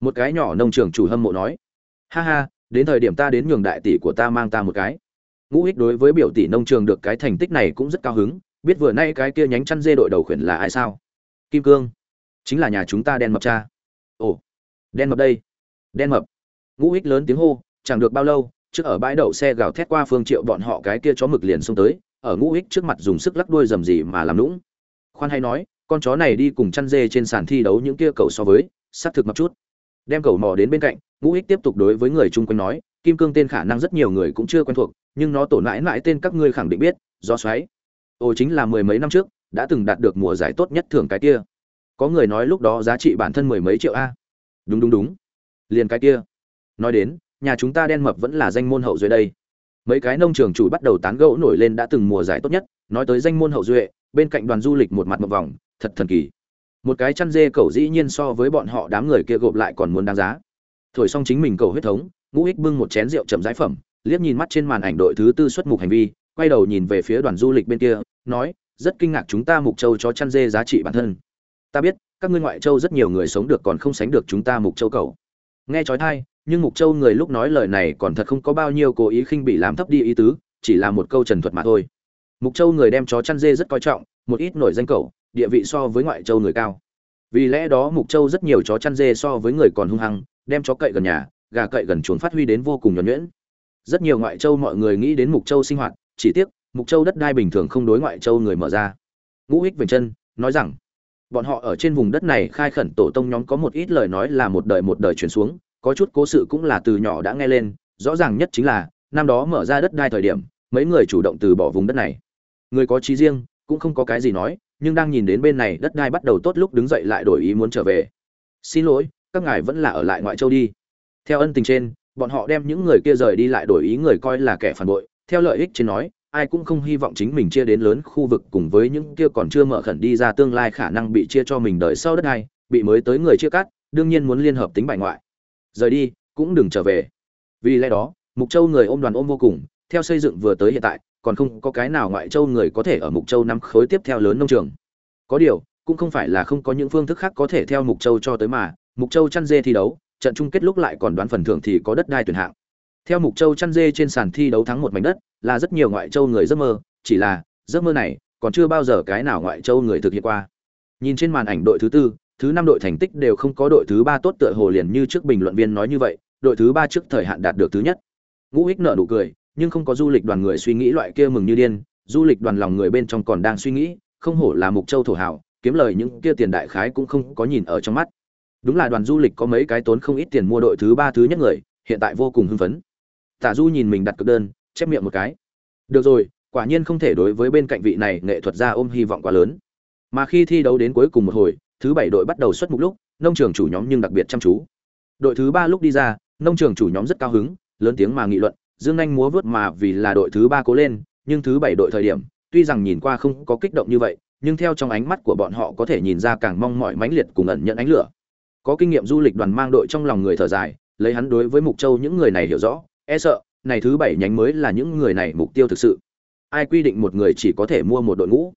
Một cái nhỏ nông trường chủ hâm mộ nói ha ha đến thời điểm ta đến nhường đại tỷ của ta mang ta một cái. Ngũ ích đối với biểu tỷ nông trường được cái thành tích này cũng rất cao hứng biết vừa nay cái kia nhánh chăn dê đội đầu khuyển là ai sao? Kim cương chính là nhà chúng ta đen mập cha. Ồ đen mập đây đen mập. Ngũ ích lớn tiếng hô, chẳng được bao lâu, trước ở bãi đậu xe gào thét qua phương triệu bọn họ cái kia chó mực liền xông tới, ở ngũ ích trước mặt dùng sức lắc đuôi rầm gì mà làm nũng. Khoan hay nói, con chó này đi cùng chăn dê trên sàn thi đấu những kia cầu so với sát thực mập chút. Đem cậu mò đến bên cạnh, ngũ ích tiếp tục đối với người chung quanh nói, kim cương tên khả năng rất nhiều người cũng chưa quen thuộc, nhưng nó tổn mãi mãi tên các ngươi khẳng định biết, do xoáy. Ồ, chính là mười mấy năm trước, đã từng đạt được mùa giải tốt nhất thưởng cái kia. Có người nói lúc đó giá trị bản thân mười mấy triệu a. Đúng đúng đúng liền cái kia. Nói đến, nhà chúng ta đen mập vẫn là danh môn hậu duệ đây. Mấy cái nông trường chủ bắt đầu tán gẫu nổi lên đã từng mùa giải tốt nhất, nói tới danh môn hậu duệ, bên cạnh đoàn du lịch một mặt một vòng, thật thần kỳ. Một cái chăn dê cầu dĩ nhiên so với bọn họ đám người kia gộp lại còn muốn đáng giá. Thổi xong chính mình cầu huyết thống, ngũ ích bưng một chén rượu chậm giải phẩm, liếc nhìn mắt trên màn ảnh đội thứ tư xuất mục hành vi, quay đầu nhìn về phía đoàn du lịch bên kia, nói, rất kinh ngạc chúng ta mục châu cho chăn dê giá trị bản thân. Ta biết, các ngươi ngoại châu rất nhiều người sống được còn không sánh được chúng ta mục châu cầu nghe trói thai nhưng mục châu người lúc nói lời này còn thật không có bao nhiêu cố ý khinh bị làm thấp đi ý tứ, chỉ là một câu trần thuật mà thôi. Mục châu người đem chó chăn dê rất coi trọng, một ít nổi danh cầu địa vị so với ngoại châu người cao. Vì lẽ đó mục châu rất nhiều chó chăn dê so với người còn hung hăng, đem chó cậy gần nhà, gà cậy gần chuồng phát huy đến vô cùng nhuẩn nhuyễn. Rất nhiều ngoại châu mọi người nghĩ đến mục châu sinh hoạt, chỉ tiếc, mục châu đất đai bình thường không đối ngoại châu người mở ra. Ngũ ích về chân nói rằng bọn họ ở trên vùng đất này khai khẩn tổ tông nhóm có một ít lời nói là một đời một đời truyền xuống, có chút cố sự cũng là từ nhỏ đã nghe lên, rõ ràng nhất chính là, năm đó mở ra đất đai thời điểm, mấy người chủ động từ bỏ vùng đất này. Người có trí riêng, cũng không có cái gì nói, nhưng đang nhìn đến bên này đất đai bắt đầu tốt lúc đứng dậy lại đổi ý muốn trở về. Xin lỗi, các ngài vẫn là ở lại ngoại châu đi. Theo ân tình trên, bọn họ đem những người kia rời đi lại đổi ý người coi là kẻ phản bội, theo lợi ích trên nói ai cũng không hy vọng chính mình chia đến lớn khu vực cùng với những kia còn chưa mở khẩn đi ra tương lai khả năng bị chia cho mình đời sau đất này, bị mới tới người chia cắt, đương nhiên muốn liên hợp tính bài ngoại. Rời đi, cũng đừng trở về. Vì lẽ đó, mục châu người ôm đoàn ôm vô cùng, theo xây dựng vừa tới hiện tại, còn không có cái nào ngoại châu người có thể ở mục châu năm khối tiếp theo lớn nông trường. Có điều, cũng không phải là không có những phương thức khác có thể theo mục châu cho tới mà, mục châu chăn dê thi đấu, trận chung kết lúc lại còn đoán phần thưởng thì có đất đai tuyển hạng. Theo mục châu chăn dê trên sàn thi đấu thắng một mảnh đất là rất nhiều ngoại châu người giấc mơ, chỉ là, giấc mơ này, còn chưa bao giờ cái nào ngoại châu người thực hiện qua. Nhìn trên màn ảnh đội thứ tư, thứ năm đội thành tích đều không có đội thứ ba tốt tựa hồ liền như trước bình luận viên nói như vậy, đội thứ ba trước thời hạn đạt được thứ nhất. Ngũ ích nợ nụ cười, nhưng không có du lịch đoàn người suy nghĩ loại kia mừng như điên, du lịch đoàn lòng người bên trong còn đang suy nghĩ, không hổ là mục châu thổ hảo kiếm lời những kia tiền đại khái cũng không có nhìn ở trong mắt. Đúng là đoàn du lịch có mấy cái tốn không ít tiền mua đội thứ ba thứ nhất người, hiện tại vô cùng hưng phấn. Tả du nhìn mình đặt cực đơn chép miệng một cái. Được rồi, quả nhiên không thể đối với bên cạnh vị này nghệ thuật gia ôm hy vọng quá lớn. Mà khi thi đấu đến cuối cùng một hồi, thứ bảy đội bắt đầu xuất mục lúc, nông trường chủ nhóm nhưng đặc biệt chăm chú. Đội thứ ba lúc đi ra, nông trường chủ nhóm rất cao hứng, lớn tiếng mà nghị luận, dương anh múa vớt mà vì là đội thứ ba cố lên, nhưng thứ bảy đội thời điểm, tuy rằng nhìn qua không có kích động như vậy, nhưng theo trong ánh mắt của bọn họ có thể nhìn ra càng mong mọi mãnh liệt cùng ẩn nhận ánh lửa. Có kinh nghiệm du lịch đoàn mang đội trong lòng người thở dài, lấy hắn đối với mục châu những người này hiểu rõ e sợ này thứ bảy nhánh mới là những người này mục tiêu thực sự. Ai quy định một người chỉ có thể mua một đội ngũ?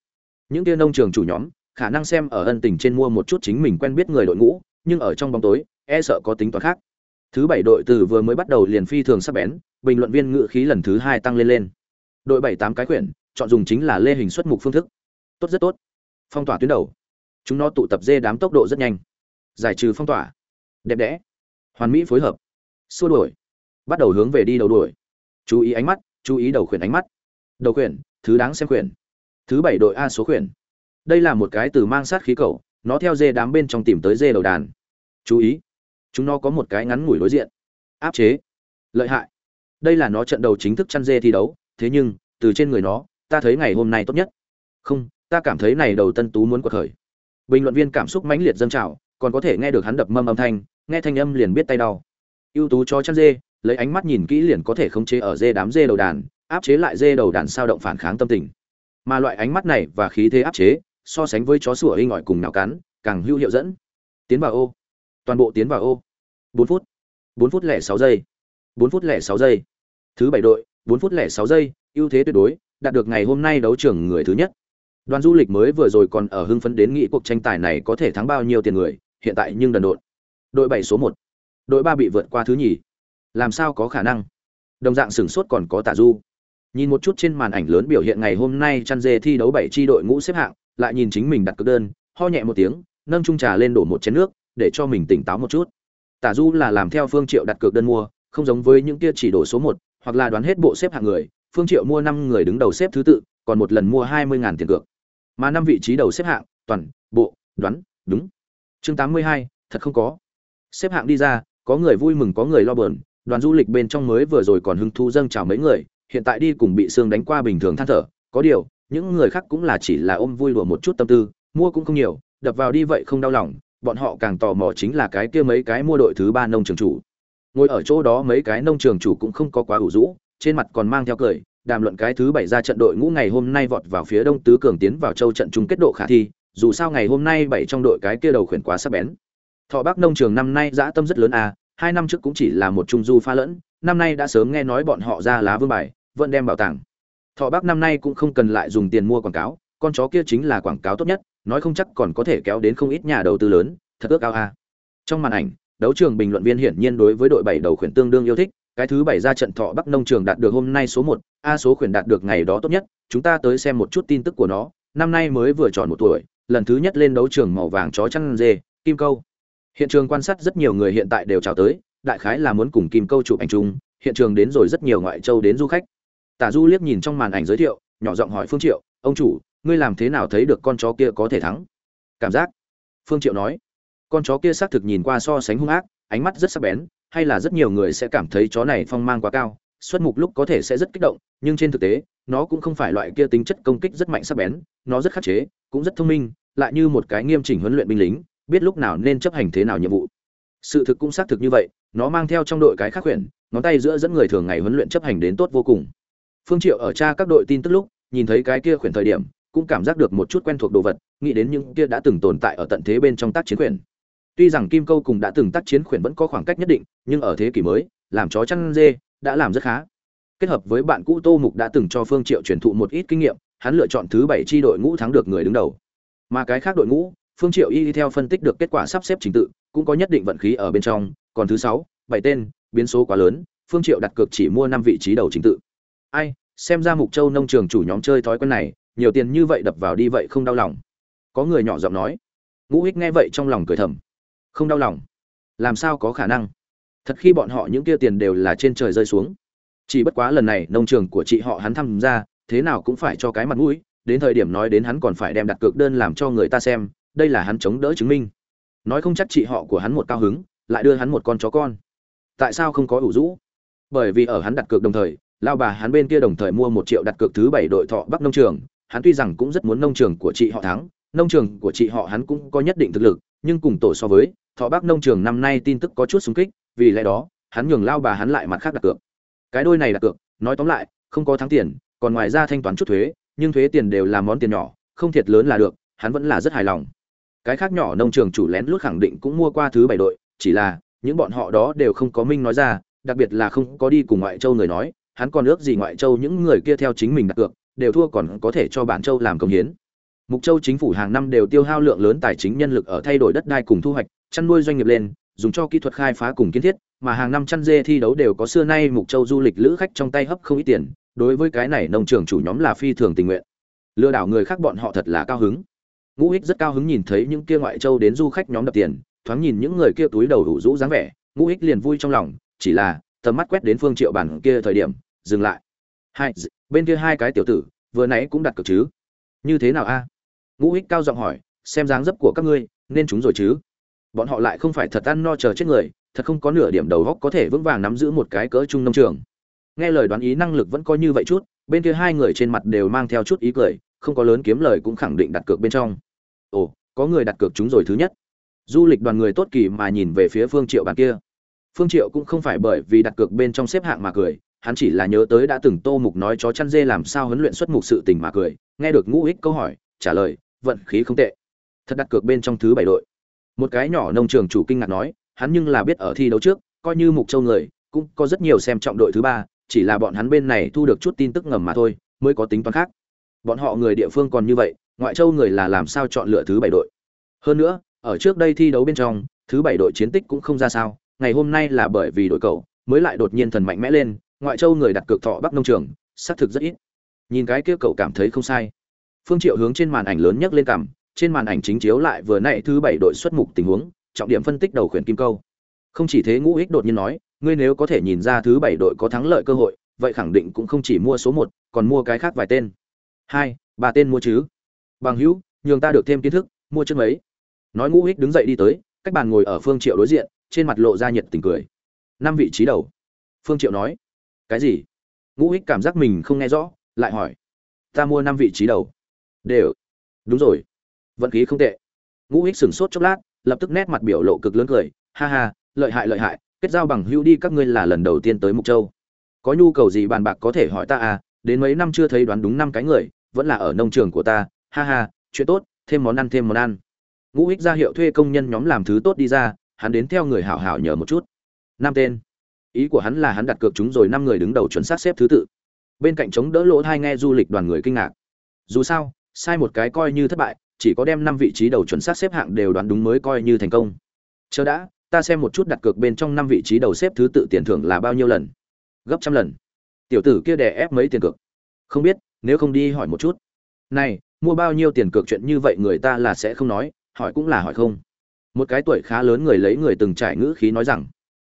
Những kia nông trường chủ nhóm, khả năng xem ở ân tình trên mua một chút chính mình quen biết người đội ngũ, nhưng ở trong bóng tối e sợ có tính toán khác. Thứ bảy đội từ vừa mới bắt đầu liền phi thường sắp bén, bình luận viên ngự khí lần thứ hai tăng lên lên. Đội bảy tám cái quyển, chọn dùng chính là lê hình xuất mục phương thức. Tốt rất tốt. Phong tỏa tuyến đầu. Chúng nó tụ tập dê đám tốc độ rất nhanh. Giải trừ phong tỏa. Đẹp đẽ. Hoàn mỹ phối hợp. Xua đuổi bắt đầu hướng về đi đầu đuổi. Chú ý ánh mắt, chú ý đầu khuyển ánh mắt. Đầu khuyển, thứ đáng xem khuyển. Thứ bảy đội a số khuyển. Đây là một cái từ mang sát khí cầu, nó theo dê đám bên trong tìm tới dê đầu đàn. Chú ý, chúng nó có một cái ngắn ngủi đối diện. Áp chế. Lợi hại. Đây là nó trận đầu chính thức chăn dê thi đấu, thế nhưng, từ trên người nó, ta thấy ngày hôm nay tốt nhất. Không, ta cảm thấy này đầu tân tú muốn quật khởi. Bình luận viên cảm xúc mãnh liệt dâng trào, còn có thể nghe được hắn đập mâm âm thanh, nghe thanh âm liền biết tay đau. Ưu tú cho chăn dê lấy ánh mắt nhìn kỹ liền có thể khống chế ở dê đám dê đầu đàn, áp chế lại dê đầu đàn sao động phản kháng tâm tình. Mà loại ánh mắt này và khí thế áp chế, so sánh với chó sủa hinh ỏi cùng nào cắn, càng hữu hiệu dẫn. Tiến vào ô. Toàn bộ tiến vào ô. Bốn phút. Bốn phút lẻ sáu giây. Bốn phút lẻ sáu giây. Thứ bảy đội, bốn phút lẻ sáu giây, ưu thế tuyệt đối, đạt được ngày hôm nay đấu trưởng người thứ nhất. Đoàn du lịch mới vừa rồi còn ở hưng phấn đến nghĩ cuộc tranh tài này có thể thắng bao nhiêu tiền người, hiện tại nhưng đần độn. Đội bảy số một. Đội ba bị vượt qua thứ nhì làm sao có khả năng? Đồng dạng sửng sốt còn có tả du. Nhìn một chút trên màn ảnh lớn biểu hiện ngày hôm nay chăn dê thi đấu bảy tri đội ngũ xếp hạng, lại nhìn chính mình đặt cực đơn, ho nhẹ một tiếng, nâng trung trà lên đổ một chén nước, để cho mình tỉnh táo một chút. Tả du là làm theo phương triệu đặt cược đơn mua, không giống với những kia chỉ đổ số một, hoặc là đoán hết bộ xếp hạng người, phương triệu mua năm người đứng đầu xếp thứ tự, còn một lần mua hai mươi tiền cược. Mà năm vị trí đầu xếp hạng, toàn, bộ, đoán, đúng. Chương tám mươi hai, thật không có. Xếp hạng đi ra, có người vui mừng, có người lo bờn đoàn du lịch bên trong mới vừa rồi còn hứng thú dâng chào mấy người, hiện tại đi cùng bị xương đánh qua bình thường than thở, có điều, những người khác cũng là chỉ là ôm vui đùa một chút tâm tư, mua cũng không nhiều, đập vào đi vậy không đau lòng, bọn họ càng tò mò chính là cái kia mấy cái mua đội thứ ba nông trường chủ. Ngồi ở chỗ đó mấy cái nông trường chủ cũng không có quá ủ rũ, trên mặt còn mang theo cười, đàm luận cái thứ bảy ra trận đội ngũ ngày hôm nay vọt vào phía đông tứ cường tiến vào châu trận chung kết độ khả thi, dù sao ngày hôm nay bảy trong đội cái kia đầu khuyển quá sắc bén. Thọ bắc nông trường năm nay dã tâm rất lớn à hai năm trước cũng chỉ là một trung du pha lẫn, năm nay đã sớm nghe nói bọn họ ra lá vương bài, vẫn đem bảo tàng. Thọ bắc năm nay cũng không cần lại dùng tiền mua quảng cáo, con chó kia chính là quảng cáo tốt nhất, nói không chắc còn có thể kéo đến không ít nhà đầu tư lớn, thật ước ao a. Trong màn ảnh, đấu trường bình luận viên hiển nhiên đối với đội bảy đầu khuyển tương đương yêu thích, cái thứ bảy ra trận thọ bắc nông trường đạt được hôm nay số một, a số khuyển đạt được ngày đó tốt nhất, chúng ta tới xem một chút tin tức của nó, năm nay mới vừa tròn một tuổi, lần thứ nhất lên đấu trường màu vàng chó chăn dê, kim câu hiện trường quan sát rất nhiều người hiện tại đều chào tới, đại khái là muốn cùng kim câu chụp ảnh chung, hiện trường đến rồi rất nhiều ngoại châu đến du khách. Tả du liếc nhìn trong màn ảnh giới thiệu, nhỏ giọng hỏi phương triệu, ông chủ, ngươi làm thế nào thấy được con chó kia có thể thắng? Cảm giác, phương triệu nói. Con chó kia xác thực nhìn qua so sánh hung ác, ánh mắt rất sắc bén, hay là rất nhiều người sẽ cảm thấy chó này phong mang quá cao, xuất mục lúc có thể sẽ rất kích động, nhưng trên thực tế, nó cũng không phải loại kia tính chất công kích rất mạnh sắc bén, nó rất khắc chế, cũng rất thông minh, lại như một cái nghiêm chỉnh huấn luyện binh lính biết lúc nào nên chấp hành thế nào nhiệm vụ. Sự thực cũng xác thực như vậy, nó mang theo trong đội cái khác huyện ngón tay giữa dẫn người thường ngày huấn luyện chấp hành đến tốt vô cùng. Phương triệu ở tra các đội tin tức lúc, nhìn thấy cái kia khuyển thời điểm, cũng cảm giác được một chút quen thuộc đồ vật, nghĩ đến những kia đã từng tồn tại ở tận thế bên trong tác chiến khuyển. Tuy rằng kim câu cùng đã từng tác chiến khuyển vẫn có khoảng cách nhất định, nhưng ở thế kỷ mới, làm chó chăn dê, đã làm rất khá. Kết hợp với bạn cũ tô mục đã từng cho phương triệu truyền thụ một ít kinh nghiệm, hắn lựa chọn thứ bảy chi đội ngũ thắng được người đứng đầu. Mà cái khác đội ngũ phương triệu y theo phân tích được kết quả sắp xếp trình tự, cũng có nhất định vận khí ở bên trong, còn thứ sáu, bảy tên, biến số quá lớn, phương triệu đặt cược chỉ mua năm vị trí đầu trình tự. Ai, xem ra mục châu nông trường chủ nhóm chơi thói quen này, nhiều tiền như vậy đập vào đi vậy không đau lòng. Có người nhỏ giọng nói. Ngũ Hích nghe vậy trong lòng cười thầm. Không đau lòng. Làm sao có khả năng? Thật khi bọn họ những kia tiền đều là trên trời rơi xuống. Chỉ bất quá lần này, nông trường của chị họ hắn tham gia thế nào cũng phải cho cái mặt mũi, đến thời điểm nói đến hắn còn phải đem đặt cược đơn làm cho người ta xem đây là hắn chống đỡ chứng minh. Nói không chắc chị họ của hắn một cao hứng, lại đưa hắn một con chó con. Tại sao không có ủ rũ? Bởi vì ở hắn đặt cược đồng thời, lao bà hắn bên kia đồng thời mua một triệu đặt cược thứ bảy đội thọ bắc nông trường. Hắn tuy rằng cũng rất muốn nông trường của chị họ thắng, nông trường của chị họ hắn cũng có nhất định thực lực, nhưng cùng tổ so với, thọ bắc nông trường năm nay tin tức có chút xung kích, vì lẽ đó, hắn nhường lao bà hắn lại mặt khác đặt cược. Cái đôi này đặt cược, nói tóm lại, không có thắng tiền, còn ngoài ra thanh toán chút thuế, nhưng thuế tiền đều là món tiền nhỏ, không thiệt lớn là được, hắn vẫn là rất hài lòng cái khác nhỏ nông trường chủ lén lút khẳng định cũng mua qua thứ bảy đội, chỉ là, những bọn họ đó đều không có minh nói ra, đặc biệt là không có đi cùng ngoại châu người nói, hắn còn ước gì ngoại châu những người kia theo chính mình đặt cược, đều thua còn có thể cho bản châu làm công hiến. Mục châu chính phủ hàng năm đều tiêu hao lượng lớn tài chính nhân lực ở thay đổi đất đai cùng thu hoạch, chăn nuôi doanh nghiệp lên, dùng cho kỹ thuật khai phá cùng kiến thiết, mà hàng năm chăn dê thi đấu đều có xưa nay mục châu du lịch lữ khách trong tay hấp không ít tiền, đối với cái này nông trường chủ nhóm là phi thường tình nguyện. Lừa đảo người khác bọn họ thật là cao hứng ngũ hích rất cao hứng nhìn thấy những kia ngoại châu đến du khách nhóm đập tiền, thoáng nhìn những người kia túi đầu đủ rũ dáng vẻ. Ngũ hích liền vui trong lòng, chỉ là, tầm mắt quét đến phương triệu bản kia thời điểm, dừng lại. Hai bên kia hai cái tiểu tử, vừa nãy cũng đặt cược chứ? Như thế nào a? Ngũ hích cao giọng hỏi, xem dáng dấp của các ngươi, nên chúng rồi chứ? Bọn họ lại không phải thật ăn no chờ chết người, thật không có nửa điểm đầu góc có thể vững vàng nắm giữ một cái cỡ trung nông trường. Nghe lời đoán ý năng lực vẫn có như vậy chút, bên kia hai người trên mặt đều mang theo chút ý cười, không có lớn kiếm lời cũng khẳng định đặt cược bên trong ồ, có người đặt cược chúng rồi thứ nhất. Du lịch đoàn người tốt kỳ mà nhìn về phía phương triệu bàn kia. Phương triệu cũng không phải bởi vì đặt cược bên trong xếp hạng mà cười, hắn chỉ là nhớ tới đã từng tô mục nói chó chăn dê làm sao huấn luyện xuất mục sự tình mà cười, nghe được ngũ ích câu hỏi, trả lời, vận khí không tệ. Thật đặt cược bên trong thứ bảy đội. Một cái nhỏ nông trường chủ kinh ngạc nói, hắn nhưng là biết ở thi đấu trước, coi như mục châu người, cũng có rất nhiều xem trọng đội thứ ba, chỉ là bọn hắn bên này thu được chút tin tức ngầm mà thôi, mới có tính toán khác. Bọn họ người địa phương còn như vậy ngoại châu người là làm sao chọn lựa thứ bảy đội? Hơn nữa, ở trước đây thi đấu bên trong, thứ bảy đội chiến tích cũng không ra sao, ngày hôm nay là bởi vì đội cầu mới lại đột nhiên thần mạnh mẽ lên, ngoại châu người đặt cược thọ bắc nông trường, xác thực rất ít. Nhìn cái kia cậu cảm thấy không sai. Phương triệu hướng trên màn ảnh lớn nhất lên cằm trên màn ảnh chính chiếu lại vừa nãy thứ bảy đội xuất mục tình huống, trọng điểm phân tích đầu khuyển kim câu. Không chỉ thế, ngũ ích đột nhiên nói, ngươi nếu có thể nhìn ra thứ bảy đội có thắng lợi cơ hội, vậy khẳng định cũng không chỉ mua số một, còn mua cái khác vài tên. Hai, ba tên mua chứ bằng hữu, nhường ta được thêm kiến thức, mua chân mấy nói ngũ hích đứng dậy đi tới, cách bàn ngồi ở phương triệu đối diện, trên mặt lộ ra nhiệt tình cười. Năm vị trí đầu. Phương triệu nói, cái gì? Ngũ hích cảm giác mình không nghe rõ, lại hỏi, ta mua năm vị trí đầu. Đều. Đúng rồi. Vận khí không tệ. Ngũ hích sửng sốt chốc lát, lập tức nét mặt biểu lộ cực lớn cười, ha ha, lợi hại lợi hại, kết giao bằng hữu đi, các ngươi là lần đầu tiên tới mục châu. Có nhu cầu gì bàn bạc có thể hỏi ta à đến mấy năm chưa thấy đoán đúng năm cái người, vẫn là ở nông trường của ta ha ha, chuyện tốt, thêm món ăn, thêm món ăn. Ngũ ích ra hiệu thuê công nhân nhóm làm thứ tốt đi ra, hắn đến theo người hảo hảo nhờ một chút. Năm tên. Ý của hắn là hắn đặt cược chúng rồi năm người đứng đầu chuẩn xác xếp thứ tự. Bên cạnh chống đỡ lỗ thai nghe du lịch đoàn người kinh ngạc. Dù sao, sai một cái coi như thất bại, chỉ có đem năm vị trí đầu chuẩn xác xếp hạng đều đoán đúng mới coi như thành công. Chờ đã, ta xem một chút đặt cược bên trong năm vị trí đầu xếp thứ tự tiền thưởng là bao nhiêu lần. Gấp trăm lần. Tiểu tử kia đè ép mấy tiền cược. Không biết, nếu không đi hỏi một chút. Này mua bao nhiêu tiền cược chuyện như vậy người ta là sẽ không nói, hỏi cũng là hỏi không. Một cái tuổi khá lớn người lấy người từng trải ngữ khí nói rằng,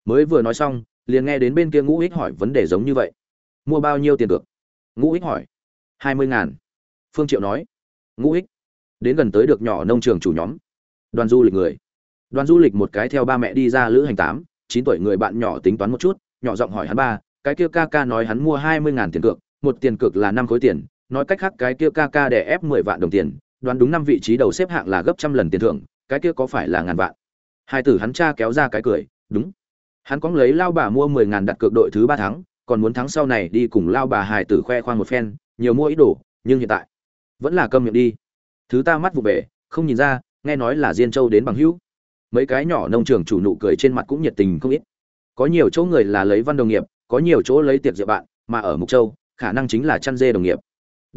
mới vừa nói xong, liền nghe đến bên kia ngũ ích hỏi vấn đề giống như vậy. Mua bao nhiêu tiền cược? Ngũ ích hỏi. Hai mươi ngàn. Phương triệu nói. Ngũ ích, đến gần tới được nhỏ nông trường chủ nhóm. Đoàn du lịch người. Đoàn du lịch một cái theo ba mẹ đi ra lữ hành tám, chín tuổi người bạn nhỏ tính toán một chút, nhỏ giọng hỏi hắn ba, cái kia ca ca nói hắn mua hai mươi ngàn tiền cược, một tiền cược là năm khối tiền nói cách khác cái kia ca ca đè ép mười vạn đồng tiền, đoán đúng năm vị trí đầu xếp hạng là gấp trăm lần tiền thưởng, cái kia có phải là ngàn vạn? Hai tử hắn cha kéo ra cái cười, đúng. Hắn có lấy lao bà mua mười ngàn đặt cược đội thứ ba tháng, còn muốn thắng sau này đi cùng lao bà hài tử khoe khoang một phen, nhiều mua ít đồ, nhưng hiện tại vẫn là câm miệng đi. Thứ ta mắt vụ về, không nhìn ra, nghe nói là diên châu đến bằng hữu. Mấy cái nhỏ nông trường chủ nụ cười trên mặt cũng nhiệt tình không ít. Có nhiều chỗ người là lấy văn đồng nghiệp, có nhiều chỗ lấy tiệc rượu bạn, mà ở mục châu, khả năng chính là chăn dê đồng nghiệp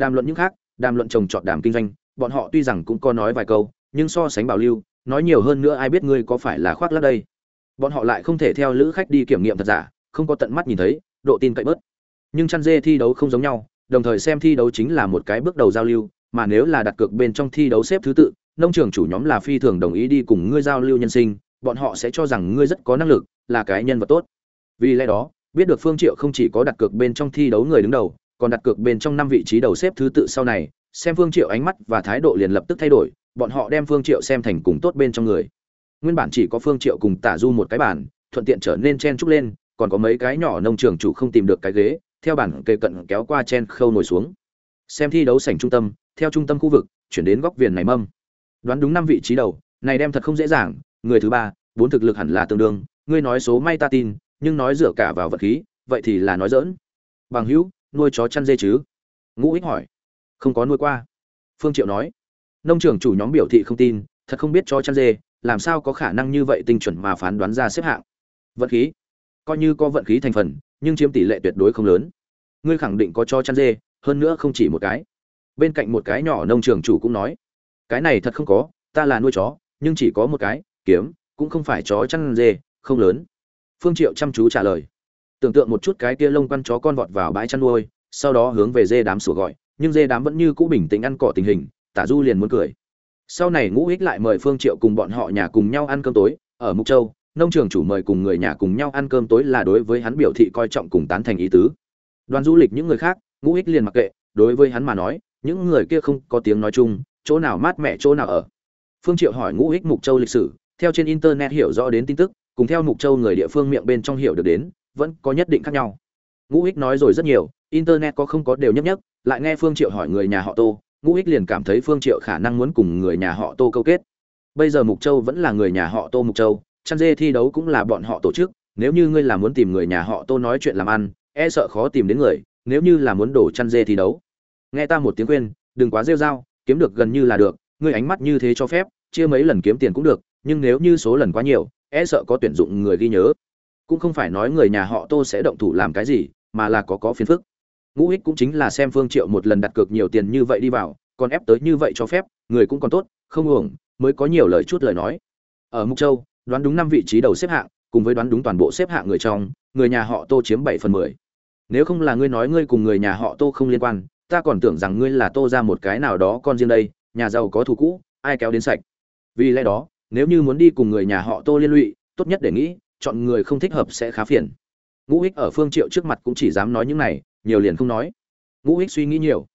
đàm luận những khác, đàm luận trồng trọt đàm kinh doanh, bọn họ tuy rằng cũng có nói vài câu, nhưng so sánh bảo lưu, nói nhiều hơn nữa ai biết ngươi có phải là khoác lác đây. Bọn họ lại không thể theo lữ khách đi kiểm nghiệm thật giả, không có tận mắt nhìn thấy, độ tin cậy bớt. Nhưng chăn dê thi đấu không giống nhau, đồng thời xem thi đấu chính là một cái bước đầu giao lưu, mà nếu là đặt cược bên trong thi đấu xếp thứ tự, nông trường chủ nhóm là phi thường đồng ý đi cùng ngươi giao lưu nhân sinh, bọn họ sẽ cho rằng ngươi rất có năng lực, là cái nhân vật tốt. Vì lẽ đó, biết được phương triệu không chỉ có đặt cược bên trong thi đấu người đứng đầu còn đặt cược bên trong năm vị trí đầu xếp thứ tự sau này, xem phương triệu ánh mắt và thái độ liền lập tức thay đổi, bọn họ đem phương triệu xem thành cùng tốt bên trong người. Nguyên bản chỉ có phương triệu cùng tả du một cái bàn, thuận tiện trở nên chen chúc lên, còn có mấy cái nhỏ nông trường chủ không tìm được cái ghế, theo bản kề cận kéo qua chen khâu ngồi xuống. Xem thi đấu sảnh trung tâm, theo trung tâm khu vực, chuyển đến góc viền này mâm. Đoán đúng năm vị trí đầu, này đem thật không dễ dàng, người thứ ba, bốn thực lực hẳn là tương đương, ngươi nói số may ta tin, nhưng nói dựa cả vào vật khí, vậy thì là nói dỡn bằng hữu nuôi chó chăn dê chứ? Ngũ ích hỏi. Không có nuôi qua. Phương triệu nói. Nông trường chủ nhóm biểu thị không tin, thật không biết chó chăn dê, làm sao có khả năng như vậy tinh chuẩn mà phán đoán ra xếp hạng. Vận khí. Coi như có vận khí thành phần, nhưng chiếm tỷ lệ tuyệt đối không lớn. Ngươi khẳng định có cho chăn dê, hơn nữa không chỉ một cái. Bên cạnh một cái nhỏ nông trường chủ cũng nói. Cái này thật không có, ta là nuôi chó, nhưng chỉ có một cái, kiếm, cũng không phải chó chăn dê, không lớn. Phương triệu chăm chú trả lời tưởng tượng một chút cái kia lông quăn chó con vọt vào bãi chăn nuôi, sau đó hướng về dê đám sủa gọi, nhưng dê đám vẫn như cũ bình tĩnh ăn cỏ tình hình, tả du liền muốn cười. Sau này ngũ ích lại mời phương triệu cùng bọn họ nhà cùng nhau ăn cơm tối, ở mục châu, nông trường chủ mời cùng người nhà cùng nhau ăn cơm tối là đối với hắn biểu thị coi trọng cùng tán thành ý tứ. Đoàn du lịch những người khác, ngũ ích liền mặc kệ, đối với hắn mà nói, những người kia không có tiếng nói chung, chỗ nào mát mẻ chỗ nào ở. Phương triệu hỏi ngũ ích mục châu lịch sử, theo trên internet hiểu rõ đến tin tức, cùng theo mục châu người địa phương miệng bên trong hiểu được đến vẫn có nhất định khác nhau. Ngũ Hích nói rồi rất nhiều, internet có không có đều nhất nhất lại nghe phương triệu hỏi người nhà họ tô, ngũ Hích liền cảm thấy phương triệu khả năng muốn cùng người nhà họ tô câu kết. Bây giờ mục châu vẫn là người nhà họ tô mục châu, chăn dê thi đấu cũng là bọn họ tổ chức, nếu như ngươi là muốn tìm người nhà họ tô nói chuyện làm ăn e sợ khó tìm đến người, nếu như là muốn đổ chăn dê thi đấu. Nghe ta một tiếng khuyên, đừng quá rêu rao, kiếm được gần như là được, ngươi ánh mắt như thế cho phép, chia mấy lần kiếm tiền cũng được, nhưng nếu như số lần quá nhiều e sợ có tuyển dụng người ghi nhớ cũng không phải nói người nhà họ tô sẽ động thủ làm cái gì, mà là có có phiền phức. Ngũ ích cũng chính là xem phương triệu một lần đặt cược nhiều tiền như vậy đi vào, còn ép tới như vậy cho phép, người cũng còn tốt, không uổng, mới có nhiều lời chút lời nói. Ở mục châu, đoán đúng năm vị trí đầu xếp hạng, cùng với đoán đúng toàn bộ xếp hạng người trong, người nhà họ tô chiếm bảy phần mười. Nếu không là ngươi nói ngươi cùng người nhà họ tô không liên quan, ta còn tưởng rằng ngươi là tô ra một cái nào đó con riêng đây, nhà giàu có thù cũ, ai kéo đến sạch. Vì lẽ đó, nếu như muốn đi cùng người nhà họ tô liên lụy, tốt nhất để nghĩ chọn người không thích hợp sẽ khá phiền. Ngũ ích ở phương triệu trước mặt cũng chỉ dám nói những này nhiều liền không nói. Ngũ ích suy nghĩ nhiều.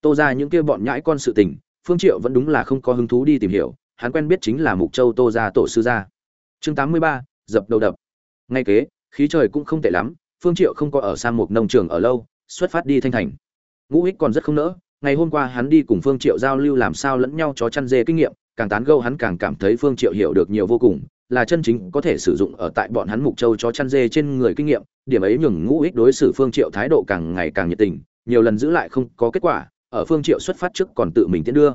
Tô ra những kia bọn nhãi con sự tình phương triệu vẫn đúng là không có hứng thú đi tìm hiểu hắn quen biết chính là mục châu tô gia tổ sư gia. Chương 83, dập đầu đập. Ngay kế khí trời cũng không tệ lắm phương triệu không có ở sang một nông trường ở lâu xuất phát đi thanh thành. Ngũ ích còn rất không nỡ ngày hôm qua hắn đi cùng phương triệu giao lưu làm sao lẫn nhau chó chăn dê kinh nghiệm càng tán gẫu hắn càng cảm thấy phương triệu hiểu được nhiều vô cùng là chân chính có thể sử dụng ở tại bọn hắn mục châu chó chăn dê trên người kinh nghiệm, điểm ấy nhường ngũ ích đối xử phương triệu thái độ càng ngày càng nhiệt tình, nhiều lần giữ lại không có kết quả, ở phương triệu xuất phát trước còn tự mình tiến đưa.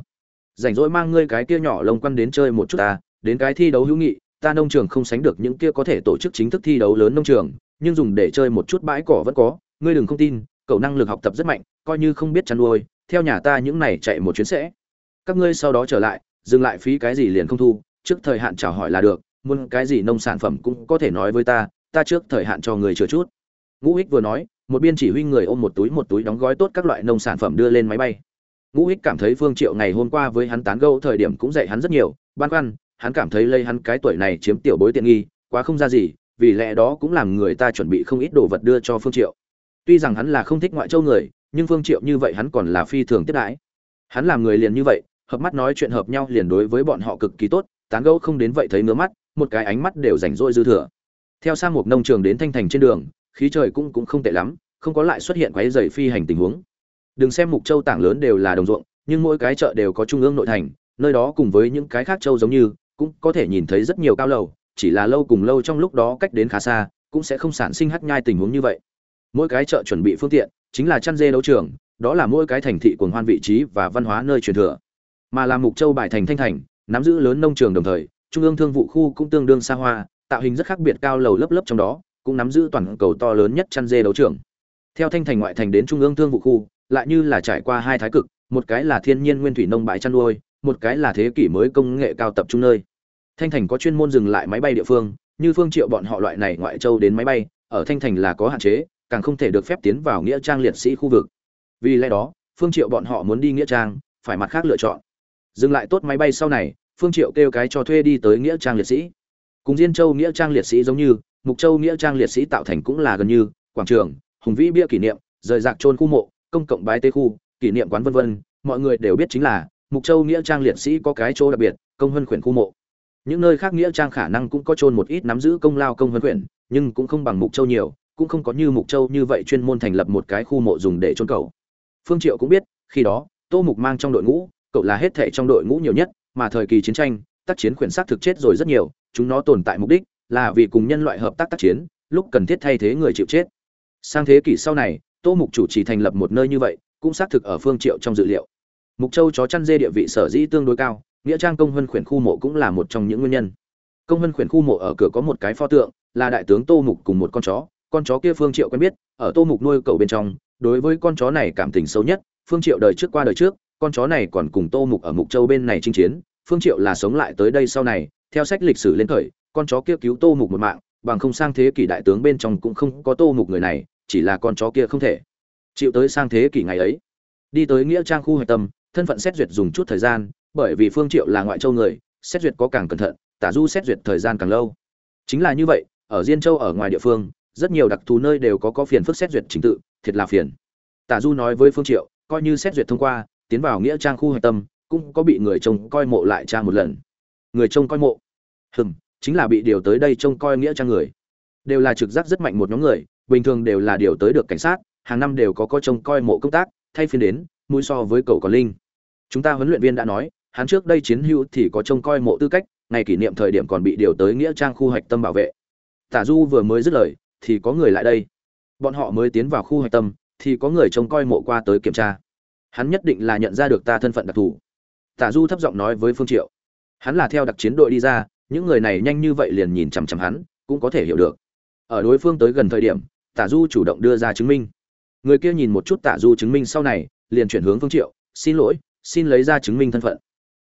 Rảnh rỗi mang ngươi cái kia nhỏ lông quăn đến chơi một chút ta, đến cái thi đấu hữu nghị, ta nông trường không sánh được những kia có thể tổ chức chính thức thi đấu lớn nông trường, nhưng dùng để chơi một chút bãi cỏ vẫn có, ngươi đừng không tin, cậu năng lực học tập rất mạnh, coi như không biết chăn nuôi, theo nhà ta những này chạy một chuyến sẽ. Các ngươi sau đó trở lại, dừng lại phí cái gì liền không thu, trước thời hạn chào hỏi là được muốn cái gì nông sản phẩm cũng có thể nói với ta ta trước thời hạn cho người chờ chút. Ngũ Hích vừa nói, một biên chỉ huy người ôm một túi một túi đóng gói tốt các loại nông sản phẩm đưa lên máy bay. Ngũ Hích cảm thấy phương triệu ngày hôm qua với hắn tán gẫu thời điểm cũng dạy hắn rất nhiều ban khoăn, hắn cảm thấy lây hắn cái tuổi này chiếm tiểu bối tiện nghi, quá không ra gì, vì lẽ đó cũng làm người ta chuẩn bị không ít đồ vật đưa cho phương triệu. Tuy rằng hắn là không thích ngoại châu người, nhưng phương triệu như vậy hắn còn là phi thường tiếp đãi. Hắn làm người liền như vậy, hợp mắt nói chuyện hợp nhau liền đối với bọn họ cực kỳ tốt, tán gẫu không đến vậy thấy ngứa mắt một cái ánh mắt đều rảnh rỗi dư thừa. Theo sang một nông trường đến thanh thành trên đường, khí trời cũng cũng không tệ lắm, không có lại xuất hiện quái dày phi hành tình huống. Đừng xem mục châu tảng lớn đều là đồng ruộng, nhưng mỗi cái chợ đều có trung ương nội thành, nơi đó cùng với những cái khác châu giống như, cũng có thể nhìn thấy rất nhiều cao lầu, chỉ là lâu cùng lâu trong lúc đó cách đến khá xa, cũng sẽ không sản sinh hắt nhai tình huống như vậy. Mỗi cái chợ chuẩn bị phương tiện, chính là chăn dê đấu trường, đó là mỗi cái thành thị cuồng hoan vị trí và văn hóa nơi truyền thừa. Mà là mục châu bài thành thanh thành, nắm giữ lớn nông trường đồng thời trung ương thương vụ khu cũng tương đương xa hoa, tạo hình rất khác biệt cao lầu lớp lớp trong đó, cũng nắm giữ toàn cầu to lớn nhất chăn dê đấu trường. Theo thanh thành ngoại thành đến trung ương thương vụ khu, lại như là trải qua hai thái cực, một cái là thiên nhiên nguyên thủy nông bãi chăn nuôi, một cái là thế kỷ mới công nghệ cao tập trung nơi. Thanh thành có chuyên môn dừng lại máy bay địa phương, như phương triệu bọn họ loại này ngoại châu đến máy bay, ở thanh thành là có hạn chế, càng không thể được phép tiến vào nghĩa trang liệt sĩ khu vực. Vì lẽ đó, phương triệu bọn họ muốn đi nghĩa trang, phải mặt khác lựa chọn. Dừng lại tốt máy bay sau này phương triệu kêu cái cho thuê đi tới nghĩa trang liệt sĩ. Cùng diên châu nghĩa trang liệt sĩ giống như, mục châu nghĩa trang liệt sĩ tạo thành cũng là gần như, quảng trường, hùng vĩ bia kỷ niệm, rời rạc trôn khu mộ, công cộng bái tế khu, kỷ niệm quán vân vân, mọi người đều biết chính là, mục châu nghĩa trang liệt sĩ có cái chỗ đặc biệt, công vân khuyển khu mộ. Những nơi khác nghĩa trang khả năng cũng có trôn một ít nắm giữ công lao công vân khuyển, nhưng cũng không bằng mục châu nhiều, cũng không có như mục châu như vậy chuyên môn thành lập một cái khu mộ dùng để trôn cầu. Phương triệu cũng biết, khi đó, tô mục mang trong đội ngũ, cậu là hết thệ trong đội ngũ nhiều nhất mà thời kỳ chiến tranh, tác chiến khuyển xác thực chết rồi rất nhiều, chúng nó tồn tại mục đích là vì cùng nhân loại hợp tác tác chiến, lúc cần thiết thay thế người chịu chết. Sang thế kỷ sau này, tô mục chủ trì thành lập một nơi như vậy, cũng xác thực ở phương triệu trong dự liệu. Mục châu chó chăn dê địa vị sở dĩ tương đối cao, nghĩa trang công vân khuyển khu mộ cũng là một trong những nguyên nhân. Công vân khuyển khu mộ ở cửa có một cái pho tượng, là đại tướng tô mục cùng một con chó con chó kia phương triệu quen biết, ở tô mục nuôi cậu bên trong, đối với con chó này cảm tình sâu nhất, phương triệu đời trước qua đời trước con chó này còn cùng tô mục ở mục châu bên này chinh chiến, phương triệu là sống lại tới đây sau này, theo sách lịch sử lên khởi, con chó kia cứu tô mục một mạng, bằng không sang thế kỷ đại tướng bên trong cũng không có tô mục người này, chỉ là con chó kia không thể. Chịu tới sang thế kỷ ngày ấy, đi tới nghĩa trang khu hạch tâm, thân phận xét duyệt dùng chút thời gian, bởi vì phương triệu là ngoại châu người, xét duyệt có càng cẩn thận, tả du xét duyệt thời gian càng lâu. Chính là như vậy, ở diên châu ở ngoài địa phương, rất nhiều đặc thù nơi đều có có phiền phức xét duyệt chính tự, thiệt là phiền. Tả du nói với phương triệu, coi như xét duyệt thông qua tiến vào nghĩa trang khu hạch tâm, cũng có bị người trông coi mộ lại tra một lần. Người trông coi mộ? Hừm, chính là bị điều tới đây trông coi nghĩa trang người. Đều là trực giác rất mạnh một nhóm người, bình thường đều là điều tới được cảnh sát, hàng năm đều có có trông coi mộ công tác, thay phiên đến, mũi so với cầu còn linh. Chúng ta huấn luyện viên đã nói, hắn trước đây chiến hữu thì có trông coi mộ tư cách, ngày kỷ niệm thời điểm còn bị điều tới nghĩa trang khu hạch tâm bảo vệ. Tả du vừa mới dứt lời, thì có người lại đây. Bọn họ mới tiến vào khu hạch tâm, thì có người trông coi mộ qua tới kiểm tra hắn nhất định là nhận ra được ta thân phận đặc thù. Tả du thấp giọng nói với phương triệu. Hắn là theo đặc chiến đội đi ra, những người này nhanh như vậy liền nhìn chằm chằm hắn, cũng có thể hiểu được. Ở đối phương tới gần thời điểm, tả du chủ động đưa ra chứng minh. Người kia nhìn một chút tả du chứng minh sau này, liền chuyển hướng phương triệu, xin lỗi, xin lấy ra chứng minh thân phận.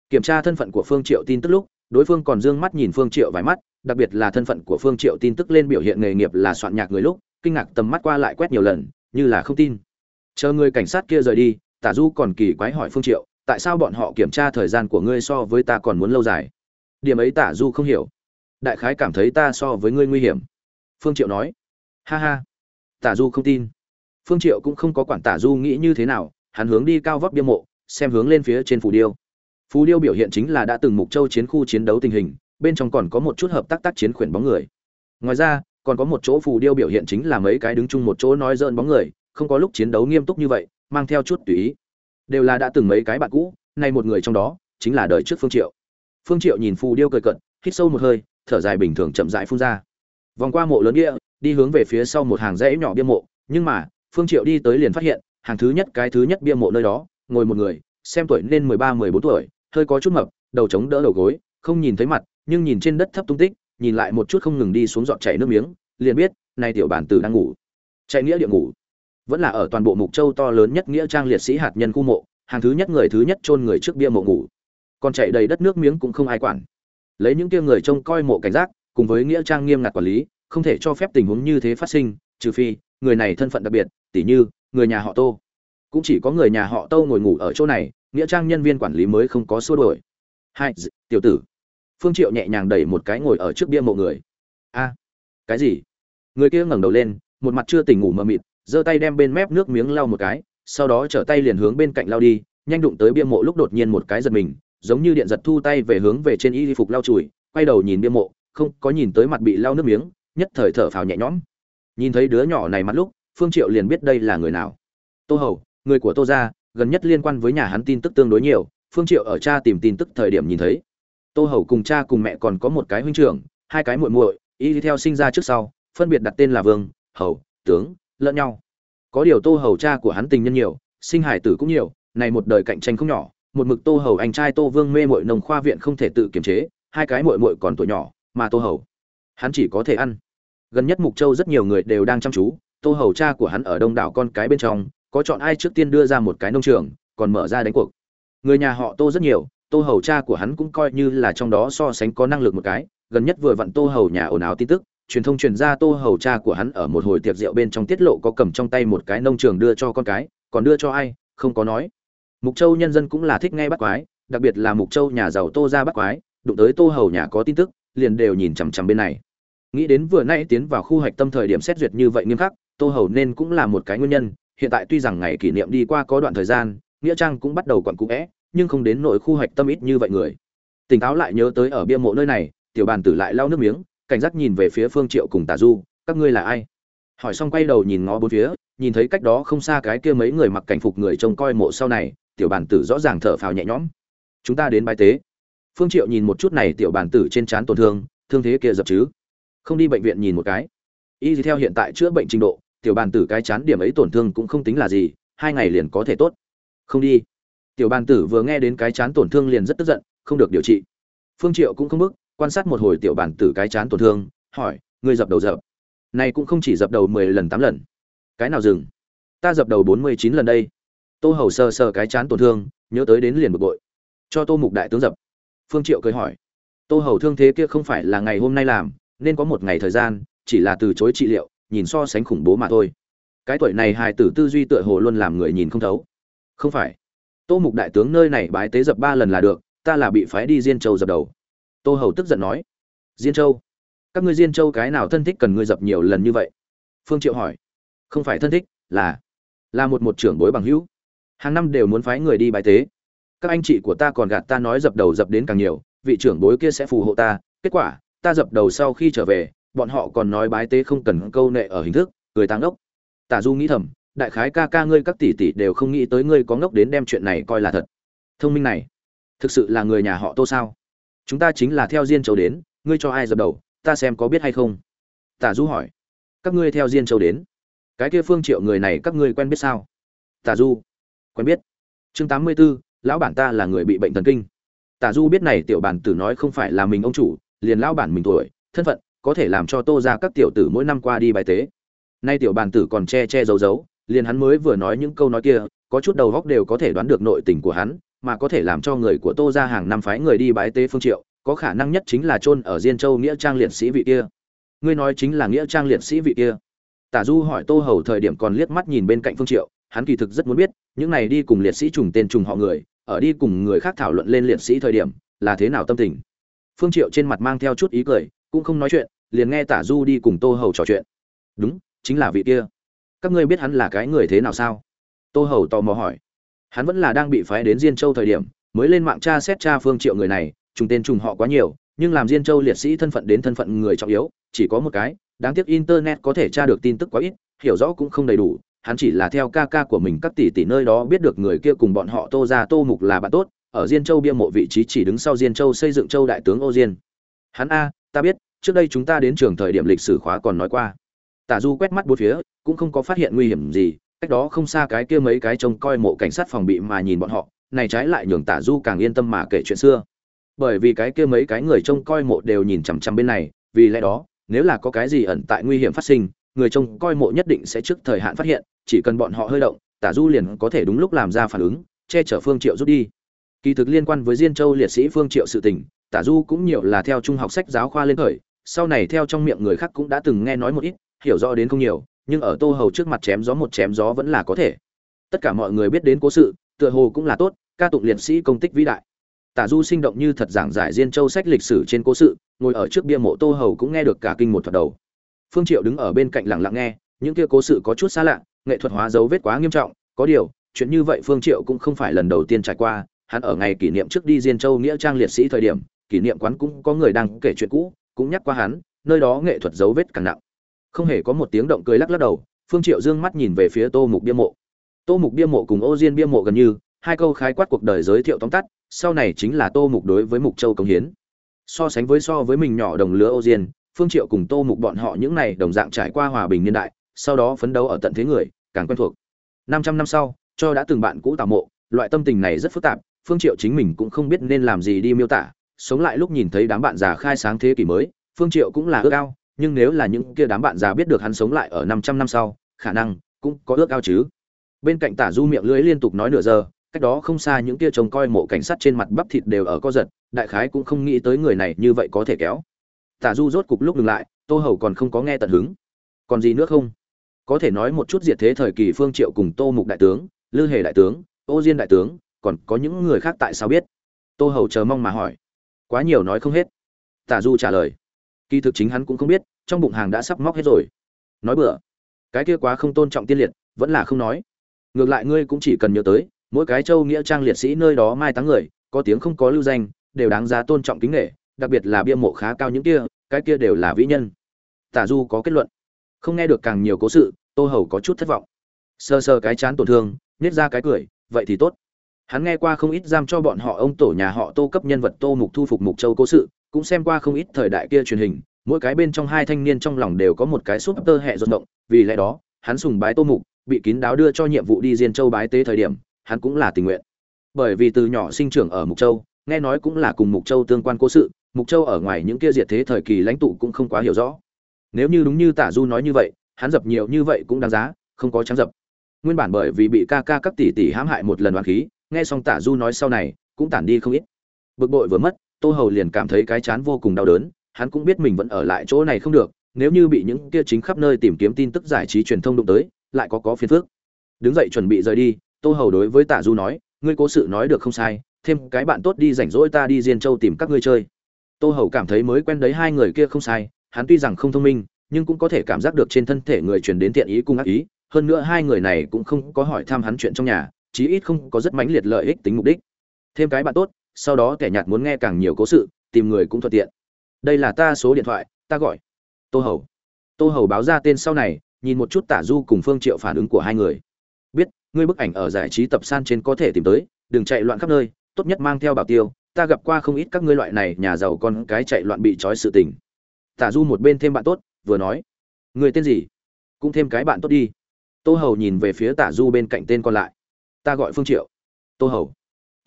Kiểm tra thân phận của phương triệu tin tức lúc, đối phương còn dương mắt nhìn phương triệu vài mắt, đặc biệt là thân phận của phương triệu tin tức lên biểu hiện nghề nghiệp là soạn nhạc người lúc, kinh ngạc tầm mắt qua lại quét nhiều lần, như là không tin. Chờ người cảnh sát kia rời đi tả du còn kỳ quái hỏi phương triệu, tại sao bọn họ kiểm tra thời gian của ngươi so với ta còn muốn lâu dài? Điểm ấy tả du không hiểu. Đại khái cảm thấy ta so với ngươi nguy hiểm. Phương triệu nói. Ha ha. Tả du không tin. Phương triệu cũng không có quản tả du nghĩ như thế nào, hắn hướng đi cao vóc bia mộ, xem hướng lên phía trên phù điêu. Phù điêu biểu hiện chính là đã từng mục châu chiến khu chiến đấu tình hình, bên trong còn có một chút hợp tác tác chiến khuyển bóng người. Ngoài ra, còn có một chỗ phù điêu biểu hiện chính là mấy cái đứng chung một chỗ nói dỡn bóng người, không có lúc chiến đấu nghiêm túc như vậy mang theo chút tùy ý. Đều là đã từng mấy cái bạn cũ, nay một người trong đó, chính là đời trước phương triệu. Phương triệu nhìn phù điêu cười cận hít sâu một hơi, thở dài bình thường chậm rãi phun ra. Vòng qua mộ lớn địa, đi hướng về phía sau một hàng rẽ nhỏ bia mộ, nhưng mà, phương triệu đi tới liền phát hiện, hàng thứ nhất, cái thứ nhất bia mộ nơi đó, ngồi một người, xem tuổi nên mười ba, mười bốn tuổi, hơi có chút mập, đầu chống đỡ đầu gối, không nhìn thấy mặt, nhưng nhìn trên đất thấp tung tích, nhìn lại một chút không ngừng đi xuống dọn chảy nước miếng, liền biết nay tiểu bản tử đang ngủ. Chạy nghĩa địa ngủ vẫn là ở toàn bộ mục châu to lớn nhất nghĩa trang liệt sĩ hạt nhân khu mộ, hàng thứ nhất người thứ nhất chôn người trước bia mộ ngủ. Còn chạy đầy đất nước miếng cũng không ai quản. Lấy những kia người trông coi mộ cảnh giác, cùng với nghĩa trang nghiêm ngặt quản lý, không thể cho phép tình huống như thế phát sinh, trừ phi, người này thân phận đặc biệt, tỉ như, người nhà họ tô. Cũng chỉ có người nhà họ tô ngồi ngủ ở chỗ này, nghĩa trang nhân viên quản lý mới không có xua đổi hai tiểu tử. Phương triệu nhẹ nhàng đẩy một cái ngồi ở trước bia mộ người. A, cái gì? Người kia ngẩng đầu lên, một mặt chưa tỉnh ngủ mờ mịt giơ tay đem bên mép nước miếng lau một cái, sau đó trở tay liền hướng bên cạnh lau đi, nhanh đụng tới bia mộ lúc đột nhiên một cái giật mình, giống như điện giật thu tay về hướng về trên y phục lau chùi, quay đầu nhìn bia mộ, không có nhìn tới mặt bị lau nước miếng, nhất thời thở phào nhẹ nhõm. Nhìn thấy đứa nhỏ này mặt lúc, phương triệu liền biết đây là người nào. Tô hầu, người của tô gia, gần nhất liên quan với nhà hắn tin tức tương đối nhiều, phương triệu ở cha tìm tin tức thời điểm nhìn thấy. Tô hầu cùng cha cùng mẹ còn có một cái huynh trưởng, hai cái muội muội, y theo sinh ra trước sau, phân biệt đặt tên là vương, hầu, tướng lẫn nhau. Có điều tô hầu cha của hắn tình nhân nhiều, sinh hải tử cũng nhiều, này một đời cạnh tranh không nhỏ, một mực tô hầu anh trai tô vương mê mội nông khoa viện không thể tự kiềm chế, hai cái muội muội còn tuổi nhỏ, mà tô hầu, hắn chỉ có thể ăn. Gần nhất mục châu rất nhiều người đều đang chăm chú, tô hầu cha của hắn ở đông đảo con cái bên trong, có chọn ai trước tiên đưa ra một cái nông trường, còn mở ra đánh cuộc. Người nhà họ tô rất nhiều, tô hầu cha của hắn cũng coi như là trong đó so sánh có năng lực một cái, gần nhất vừa vặn tô hầu nhà ồn ào tin tức truyền thông truyền ra tô hầu cha của hắn ở một hồi tiệc rượu bên trong tiết lộ có cầm trong tay một cái nông trường đưa cho con cái, còn đưa cho ai, không có nói. Mục châu nhân dân cũng là thích nghe bắt quái, đặc biệt là mục châu nhà giàu tô ra bắt quái, đụng tới tô hầu nhà có tin tức, liền đều nhìn chằm chằm bên này. Nghĩ đến vừa nãy tiến vào khu hoạch tâm thời điểm xét duyệt như vậy nghiêm khắc, tô hầu nên cũng là một cái nguyên nhân, hiện tại tuy rằng ngày kỷ niệm đi qua có đoạn thời gian, nghĩa trang cũng bắt đầu quặn cũ vẽ nhưng không đến nội khu hoạch tâm ít như vậy người. Tỉnh táo lại nhớ tới ở bia mộ nơi này, tiểu bàn tử lại lau nước miếng cảnh giác nhìn về phía phương triệu cùng tả du, các ngươi là ai? Hỏi xong quay đầu nhìn ngó bốn phía, nhìn thấy cách đó không xa cái kia mấy người mặc cảnh phục người trông coi mộ sau này, tiểu bàn tử rõ ràng thở phào nhẹ nhõm. Chúng ta đến bài tế. Phương triệu nhìn một chút này tiểu bàn tử trên trán tổn thương thương thế kia dập chứ? Không đi bệnh viện nhìn một cái. Y theo hiện tại chữa bệnh trình độ, tiểu bàn tử cái chán điểm ấy tổn thương cũng không tính là gì, hai ngày liền có thể tốt. Không đi. Tiểu bàn tử vừa nghe đến cái chán tổn thương liền rất tức giận, không được điều trị. Phương triệu cũng không bức quan sát một hồi tiểu bản tử cái chán tổn thương, hỏi, ngươi dập đầu dập? Này cũng không chỉ dập đầu mười lần tám lần. Cái nào dừng? Ta dập đầu bốn mươi chín lần đây. Tô hầu sờ sờ cái chán tổn thương, nhớ tới đến liền bực bội. Cho tô mục đại tướng dập. Phương triệu cười hỏi, tô hầu thương thế kia không phải là ngày hôm nay làm, nên có một ngày thời gian, chỉ là từ chối trị liệu, nhìn so sánh khủng bố mà thôi. Cái tuổi này hài tử tư duy tựa hồ luôn làm người nhìn không thấu. Không phải. Tô mục đại tướng nơi này bái tế dập ba lần là được, ta là bị phái đi diên châu dập đầu tô hầu tức giận nói, diên châu, các ngươi diên châu cái nào thân thích cần ngươi dập nhiều lần như vậy? Phương triệu hỏi, không phải thân thích, là là một một trưởng bối bằng hữu. Hàng năm đều muốn phái người đi bài tế. Các anh chị của ta còn gạt ta nói dập đầu dập đến càng nhiều, vị trưởng bối kia sẽ phù hộ ta. Kết quả, ta dập đầu sau khi trở về, bọn họ còn nói bái tế không cần câu nệ ở hình thức, cười tăng ốc. Tả du nghĩ thầm, đại khái ca ca ngươi các tỷ tỷ đều không nghĩ tới ngươi có ngốc đến đem chuyện này coi là thật. Thông minh này, thực sự là người nhà họ tô sao? Chúng ta chính là theo diên châu đến ngươi cho ai dập đầu ta xem có biết hay không. Tả du hỏi. Các ngươi theo diên châu đến. Cái kia phương triệu người này các ngươi quen biết sao? Tả du. Quen biết. Chương tám mươi 84, lão bản ta là người bị bệnh thần kinh. Tả du biết này tiểu bản tử nói không phải là mình ông chủ liền lão bản mình tuổi thân phận có thể làm cho tô ra các tiểu tử mỗi năm qua đi bài tế. Nay tiểu bản tử còn che che giấu giấu liền hắn mới vừa nói những câu nói kia có chút đầu góc đều có thể đoán được nội tình của hắn mà có thể làm cho người của tô ra hàng năm phái người đi bái tế phương triệu, có khả năng nhất chính là chôn ở diên châu nghĩa trang liệt sĩ vị kia. Ngươi nói chính là nghĩa trang liệt sĩ vị kia. Tả du hỏi tô hầu thời điểm còn liếc mắt nhìn bên cạnh phương triệu, hắn kỳ thực rất muốn biết, những này đi cùng liệt sĩ trùng tên trùng họ người, ở đi cùng người khác thảo luận lên liệt sĩ thời điểm, là thế nào tâm tình. Phương triệu trên mặt mang theo chút ý cười, cũng không nói chuyện, liền nghe tả du đi cùng tô hầu trò chuyện. Đúng, chính là vị kia. Các ngươi biết hắn là cái người thế nào sao? Tô hầu tò mò hỏi hắn vẫn là đang bị phái đến diên châu thời điểm, mới lên mạng tra xét tra phương triệu người này, trùng tên trùng họ quá nhiều, nhưng làm diên châu liệt sĩ thân phận đến thân phận người trọng yếu, chỉ có một cái, đáng tiếc internet có thể tra được tin tức quá ít, hiểu rõ cũng không đầy đủ, hắn chỉ là theo ca ca của mình các tỷ tỷ nơi đó biết được người kia cùng bọn họ tô ra tô mục là bạn tốt, ở diên châu bia mộ vị trí chỉ đứng sau diên châu xây dựng châu đại tướng ô diên. Hắn a, ta biết, trước đây chúng ta đến trường thời điểm lịch sử khóa còn nói qua. Tả du quét mắt bốn phía, cũng không có phát hiện nguy hiểm gì cách đó không xa cái kia mấy cái trông coi mộ cảnh sát phòng bị mà nhìn bọn họ, này trái lại nhường tả du càng yên tâm mà kể chuyện xưa. Bởi vì cái kia mấy cái người trông coi mộ đều nhìn chằm chằm bên này, vì lẽ đó, nếu là có cái gì ẩn tại nguy hiểm phát sinh, người trông coi mộ nhất định sẽ trước thời hạn phát hiện, chỉ cần bọn họ hơi động, tả du liền có thể đúng lúc làm ra phản ứng, che chở phương triệu rút đi. Kỳ thực liên quan với diên châu liệt sĩ phương triệu sự tình, tả du cũng nhiều là theo trung học sách giáo khoa lên khởi, sau này theo trong miệng người khác cũng đã từng nghe nói một ít, hiểu rõ đến không nhiều nhưng ở tô hầu trước mặt chém gió một chém gió vẫn là có thể. Tất cả mọi người biết đến cố sự, tựa hồ cũng là tốt, ca tụng liệt sĩ công tích vĩ đại. Tả du sinh động như thật giảng giải diên châu sách lịch sử trên cố sự, ngồi ở trước bia mộ tô hầu cũng nghe được cả kinh một thuật đầu. Phương triệu đứng ở bên cạnh lặng lặng nghe, những kia cố sự có chút xa lạ, nghệ thuật hóa dấu vết quá nghiêm trọng, có điều, chuyện như vậy phương triệu cũng không phải lần đầu tiên trải qua, hắn ở ngày kỷ niệm trước đi diên châu nghĩa trang liệt sĩ thời điểm, kỷ niệm quán cũng có người đang kể chuyện cũ, cũng nhắc qua hắn, nơi đó nghệ thuật dấu vết càng nặng không hề có một tiếng động cười lắc lắc đầu, phương triệu dương mắt nhìn về phía tô mục bia mộ. Tô mục bia mộ cùng ô diên bia mộ gần như, hai câu khái quát cuộc đời giới thiệu tóm tắt, sau này chính là tô mục đối với mục châu công hiến. So sánh với so với mình nhỏ đồng lứa ô diên, phương triệu cùng tô mục bọn họ những này đồng dạng trải qua hòa bình niên đại, sau đó phấn đấu ở tận thế người, càng quen thuộc. 500 năm sau, cho đã từng bạn cũ tạo mộ, loại tâm tình này rất phức tạp, phương triệu chính mình cũng không biết nên làm gì đi miêu tả, sống lại lúc nhìn thấy đám bạn già khai sáng thế kỷ mới, phương triệu cũng là ước ao nhưng nếu là những kia đám bạn già biết được hắn sống lại ở 500 năm sau, khả năng cũng có ước ao chứ. Bên cạnh tả du miệng lưỡi liên tục nói nửa giờ, cách đó không xa những kia trông coi mộ cảnh sát trên mặt bắp thịt đều ở co giật, đại khái cũng không nghĩ tới người này như vậy có thể kéo. Tả du rốt cục lúc dừng lại, tô hầu còn không có nghe tận hứng. Còn gì nữa không? Có thể nói một chút diệt thế thời kỳ phương triệu cùng tô mục đại tướng, lư hề đại tướng, ô diên đại tướng, còn có những người khác tại sao biết? Tô hầu chờ mong mà hỏi. Quá nhiều nói không hết. Tả du trả lời kỳ thực chính hắn cũng không biết, trong bụng hàng đã sắp móc hết rồi. Nói bừa. Cái kia quá không tôn trọng tiên liệt, vẫn là không nói. Ngược lại ngươi cũng chỉ cần nhớ tới, mỗi cái châu nghĩa trang liệt sĩ nơi đó mai táng người, có tiếng không có lưu danh, đều đáng giá tôn trọng kính nghệ đặc biệt là bia mộ khá cao những kia, cái kia đều là vĩ nhân. Tả du có kết luận. Không nghe được càng nhiều cố sự, tô hầu có chút thất vọng. Sơ sơ cái chán tổn thương nhét ra cái cười, vậy thì tốt. Hắn nghe qua không ít giam cho bọn họ ông tổ nhà họ tô cấp nhân vật tô mục thu phục mục châu cố sự cũng xem qua không ít thời đại kia truyền hình, mỗi cái bên trong hai thanh niên trong lòng đều có một cái súp tơ hẹ rộn động vì lẽ đó, hắn sùng bái tô mục, bị kín đáo đưa cho nhiệm vụ đi diên châu bái tế thời điểm, hắn cũng là tình nguyện. Bởi vì từ nhỏ sinh trưởng ở mục châu, nghe nói cũng là cùng mục châu tương quan cố sự, mục châu ở ngoài những kia diệt thế thời kỳ lãnh tụ cũng không quá hiểu rõ. Nếu như đúng như tả du nói như vậy, hắn dập nhiều như vậy cũng đáng giá, không có trắng dập. Nguyên bản bởi vì bị ca ca các tỷ tỷ hãm hại một lần đoàn khí, nghe xong tả du nói sau này, cũng tản đi không ít. Bực bội vừa mất tô hầu liền cảm thấy cái chán vô cùng đau đớn, hắn cũng biết mình vẫn ở lại chỗ này không được, nếu như bị những kia chính khắp nơi tìm kiếm tin tức giải trí truyền thông đụng tới, lại có có phiền phức. Đứng dậy chuẩn bị rời đi, tô hầu đối với tả du nói, ngươi cố sự nói được không sai, thêm cái bạn tốt đi rảnh rỗi ta đi diên châu tìm các ngươi chơi. Tô hầu cảm thấy mới quen đấy hai người kia không sai, hắn tuy rằng không thông minh, nhưng cũng có thể cảm giác được trên thân thể người truyền đến thiện ý cung ác ý, hơn nữa hai người này cũng không có hỏi thăm hắn chuyện trong nhà, chí ít không có rất mãnh liệt lợi ích tính mục đích. Thêm cái bạn tốt sau đó kẻ nhạt muốn nghe càng nhiều cố sự, tìm người cũng thuận tiện. Đây là ta số điện thoại, ta gọi. Tô hầu. Tô hầu báo ra tên sau này, nhìn một chút tả du cùng phương triệu phản ứng của hai người. Biết, ngươi bức ảnh ở giải trí tập san trên có thể tìm tới, đừng chạy loạn khắp nơi, tốt nhất mang theo bảo tiêu, ta gặp qua không ít các ngươi loại này nhà giàu con cái chạy loạn bị trói sự tình. Tả du một bên thêm bạn tốt, vừa nói. Người tên gì? Cũng thêm cái bạn tốt đi. Tô hầu nhìn về phía tả du bên cạnh tên còn lại. Ta gọi phương triệu. Tô hầu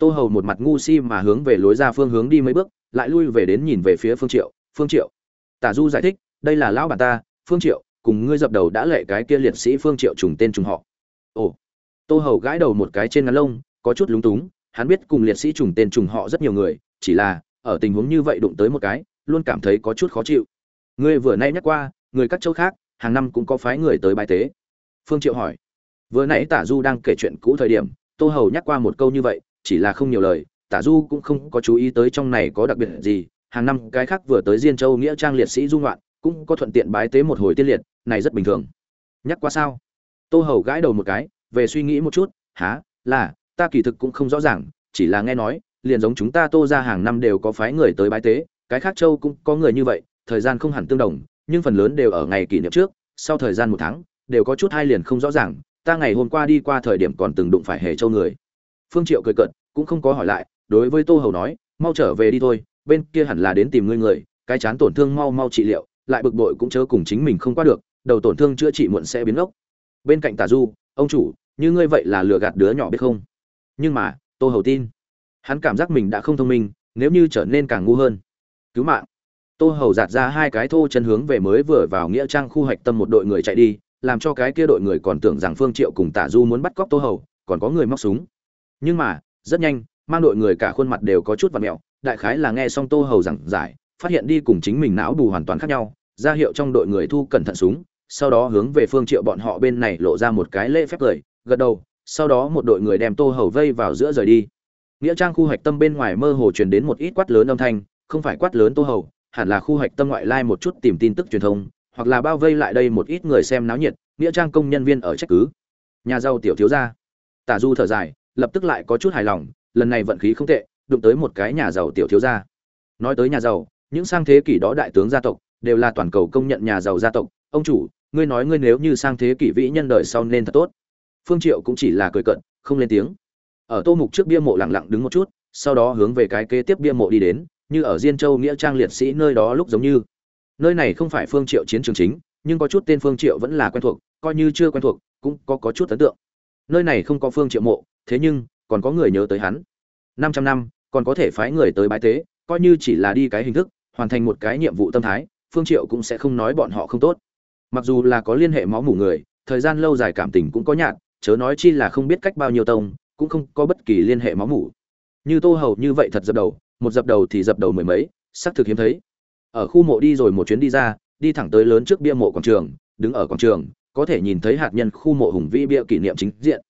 tô hầu một mặt ngu si mà hướng về lối ra phương hướng đi mấy bước, lại lui về đến nhìn về phía phương triệu. Phương triệu, tả du giải thích, đây là lão bản ta, phương triệu, cùng ngươi dập đầu đã lệ cái kia liệt sĩ phương triệu trùng tên trùng họ. Ồ. Tô hầu gãi đầu một cái trên ngắn lông, có chút lúng túng, hắn biết cùng liệt sĩ trùng tên trùng họ rất nhiều người, chỉ là, ở tình huống như vậy đụng tới một cái, luôn cảm thấy có chút khó chịu. Ngươi vừa nay nhắc qua, người các châu khác, hàng năm cũng có phái người tới bài tế. Phương triệu hỏi. Vừa nãy tả du đang kể chuyện cũ thời điểm, tô hầu nhắc qua một câu như vậy chỉ là không nhiều lời, tả du cũng không có chú ý tới trong này có đặc biệt gì. Hàng năm cái khác vừa tới diên châu nghĩa trang liệt sĩ dung loạn cũng có thuận tiện bái tế một hồi tiên liệt, này rất bình thường. Nhắc qua sao? Tô hầu gãi đầu một cái, về suy nghĩ một chút há là, ta kỳ thực cũng không rõ ràng, chỉ là nghe nói, liền giống chúng ta tô ra hàng năm đều có phái người tới bái tế, cái khác châu cũng có người như vậy, thời gian không hẳn tương đồng, nhưng phần lớn đều ở ngày kỷ niệm trước, sau thời gian một tháng, đều có chút hai liền không rõ ràng, ta ngày hôm qua đi qua thời điểm còn từng đụng phải hề châu người phương triệu cười cợt, cũng không có hỏi lại, đối với tô hầu nói, mau trở về đi thôi, bên kia hẳn là đến tìm ngươi người, cái chán tổn thương mau mau trị liệu, lại bực bội cũng chớ cùng chính mình không qua được, đầu tổn thương chữa trị muộn sẽ biến ốc bên cạnh tả du, ông chủ, như ngươi vậy là lừa gạt đứa nhỏ biết không? Nhưng mà, tô hầu tin. Hắn cảm giác mình đã không thông minh, nếu như trở nên càng ngu hơn. Cứu mạng. Tô hầu giạt ra hai cái thô chân hướng về mới vừa vào nghĩa trang khu hạch tâm một đội người chạy đi, làm cho cái kia đội người còn tưởng rằng phương triệu cùng tả du muốn bắt cóc tô hầu, còn có người móc súng nhưng mà, rất nhanh, mang đội người cả khuôn mặt đều có chút vặn mẹo, đại khái là nghe xong tô hầu giảng giải, phát hiện đi cùng chính mình não bù hoàn toàn khác nhau, ra hiệu trong đội người thu cẩn thận súng, sau đó hướng về phương triệu bọn họ bên này lộ ra một cái lễ phép cười, gật đầu, sau đó một đội người đem tô hầu vây vào giữa rời đi. Nghĩa trang khu hạch tâm bên ngoài mơ hồ truyền đến một ít quát lớn âm thanh, không phải quát lớn tô hầu, hẳn là khu hạch tâm ngoại lai một chút tìm tin tức truyền thông, hoặc là bao vây lại đây một ít người xem náo nhiệt, nghĩa trang công nhân viên ở trách cứ. Nhà giàu tiểu thiếu gia. Tả du thở dài lập tức lại có chút hài lòng, lần này vận khí không tệ, đụng tới một cái nhà giàu tiểu thiếu gia. Nói tới nhà giàu, những sang thế kỷ đó đại tướng gia tộc, đều là toàn cầu công nhận nhà giàu gia tộc. Ông chủ, ngươi nói ngươi nếu như sang thế kỷ vĩ nhân đời sau nên thật tốt. Phương triệu cũng chỉ là cười cận không lên tiếng. Ở tô mục trước bia mộ lặng lặng đứng một chút, sau đó hướng về cái kế tiếp bia mộ đi đến, như ở diên châu nghĩa trang liệt sĩ nơi đó lúc giống như. Nơi này không phải phương triệu chiến trường chính, nhưng có chút tên phương triệu vẫn là quen thuộc, coi như chưa quen thuộc, cũng có có chút ấn tượng. Nơi này không có phương triệu mộ thế nhưng, còn có người nhớ tới hắn. 500 năm, còn có thể phái người tới bái tế, coi như chỉ là đi cái hình thức, hoàn thành một cái nhiệm vụ tâm thái, phương triệu cũng sẽ không nói bọn họ không tốt. Mặc dù là có liên hệ máu mủ người, thời gian lâu dài cảm tình cũng có nhạt, chớ nói chi là không biết cách bao nhiêu tông, cũng không có bất kỳ liên hệ máu mủ. Như tô hầu như vậy thật dập đầu, một dập đầu thì dập đầu mười mấy, xác thực hiếm thấy. Ở khu mộ đi rồi một chuyến đi ra, đi thẳng tới lớn trước bia mộ quảng trường, đứng ở quảng trường, có thể nhìn thấy hạt nhân khu mộ hùng vĩ bia kỷ niệm chính diện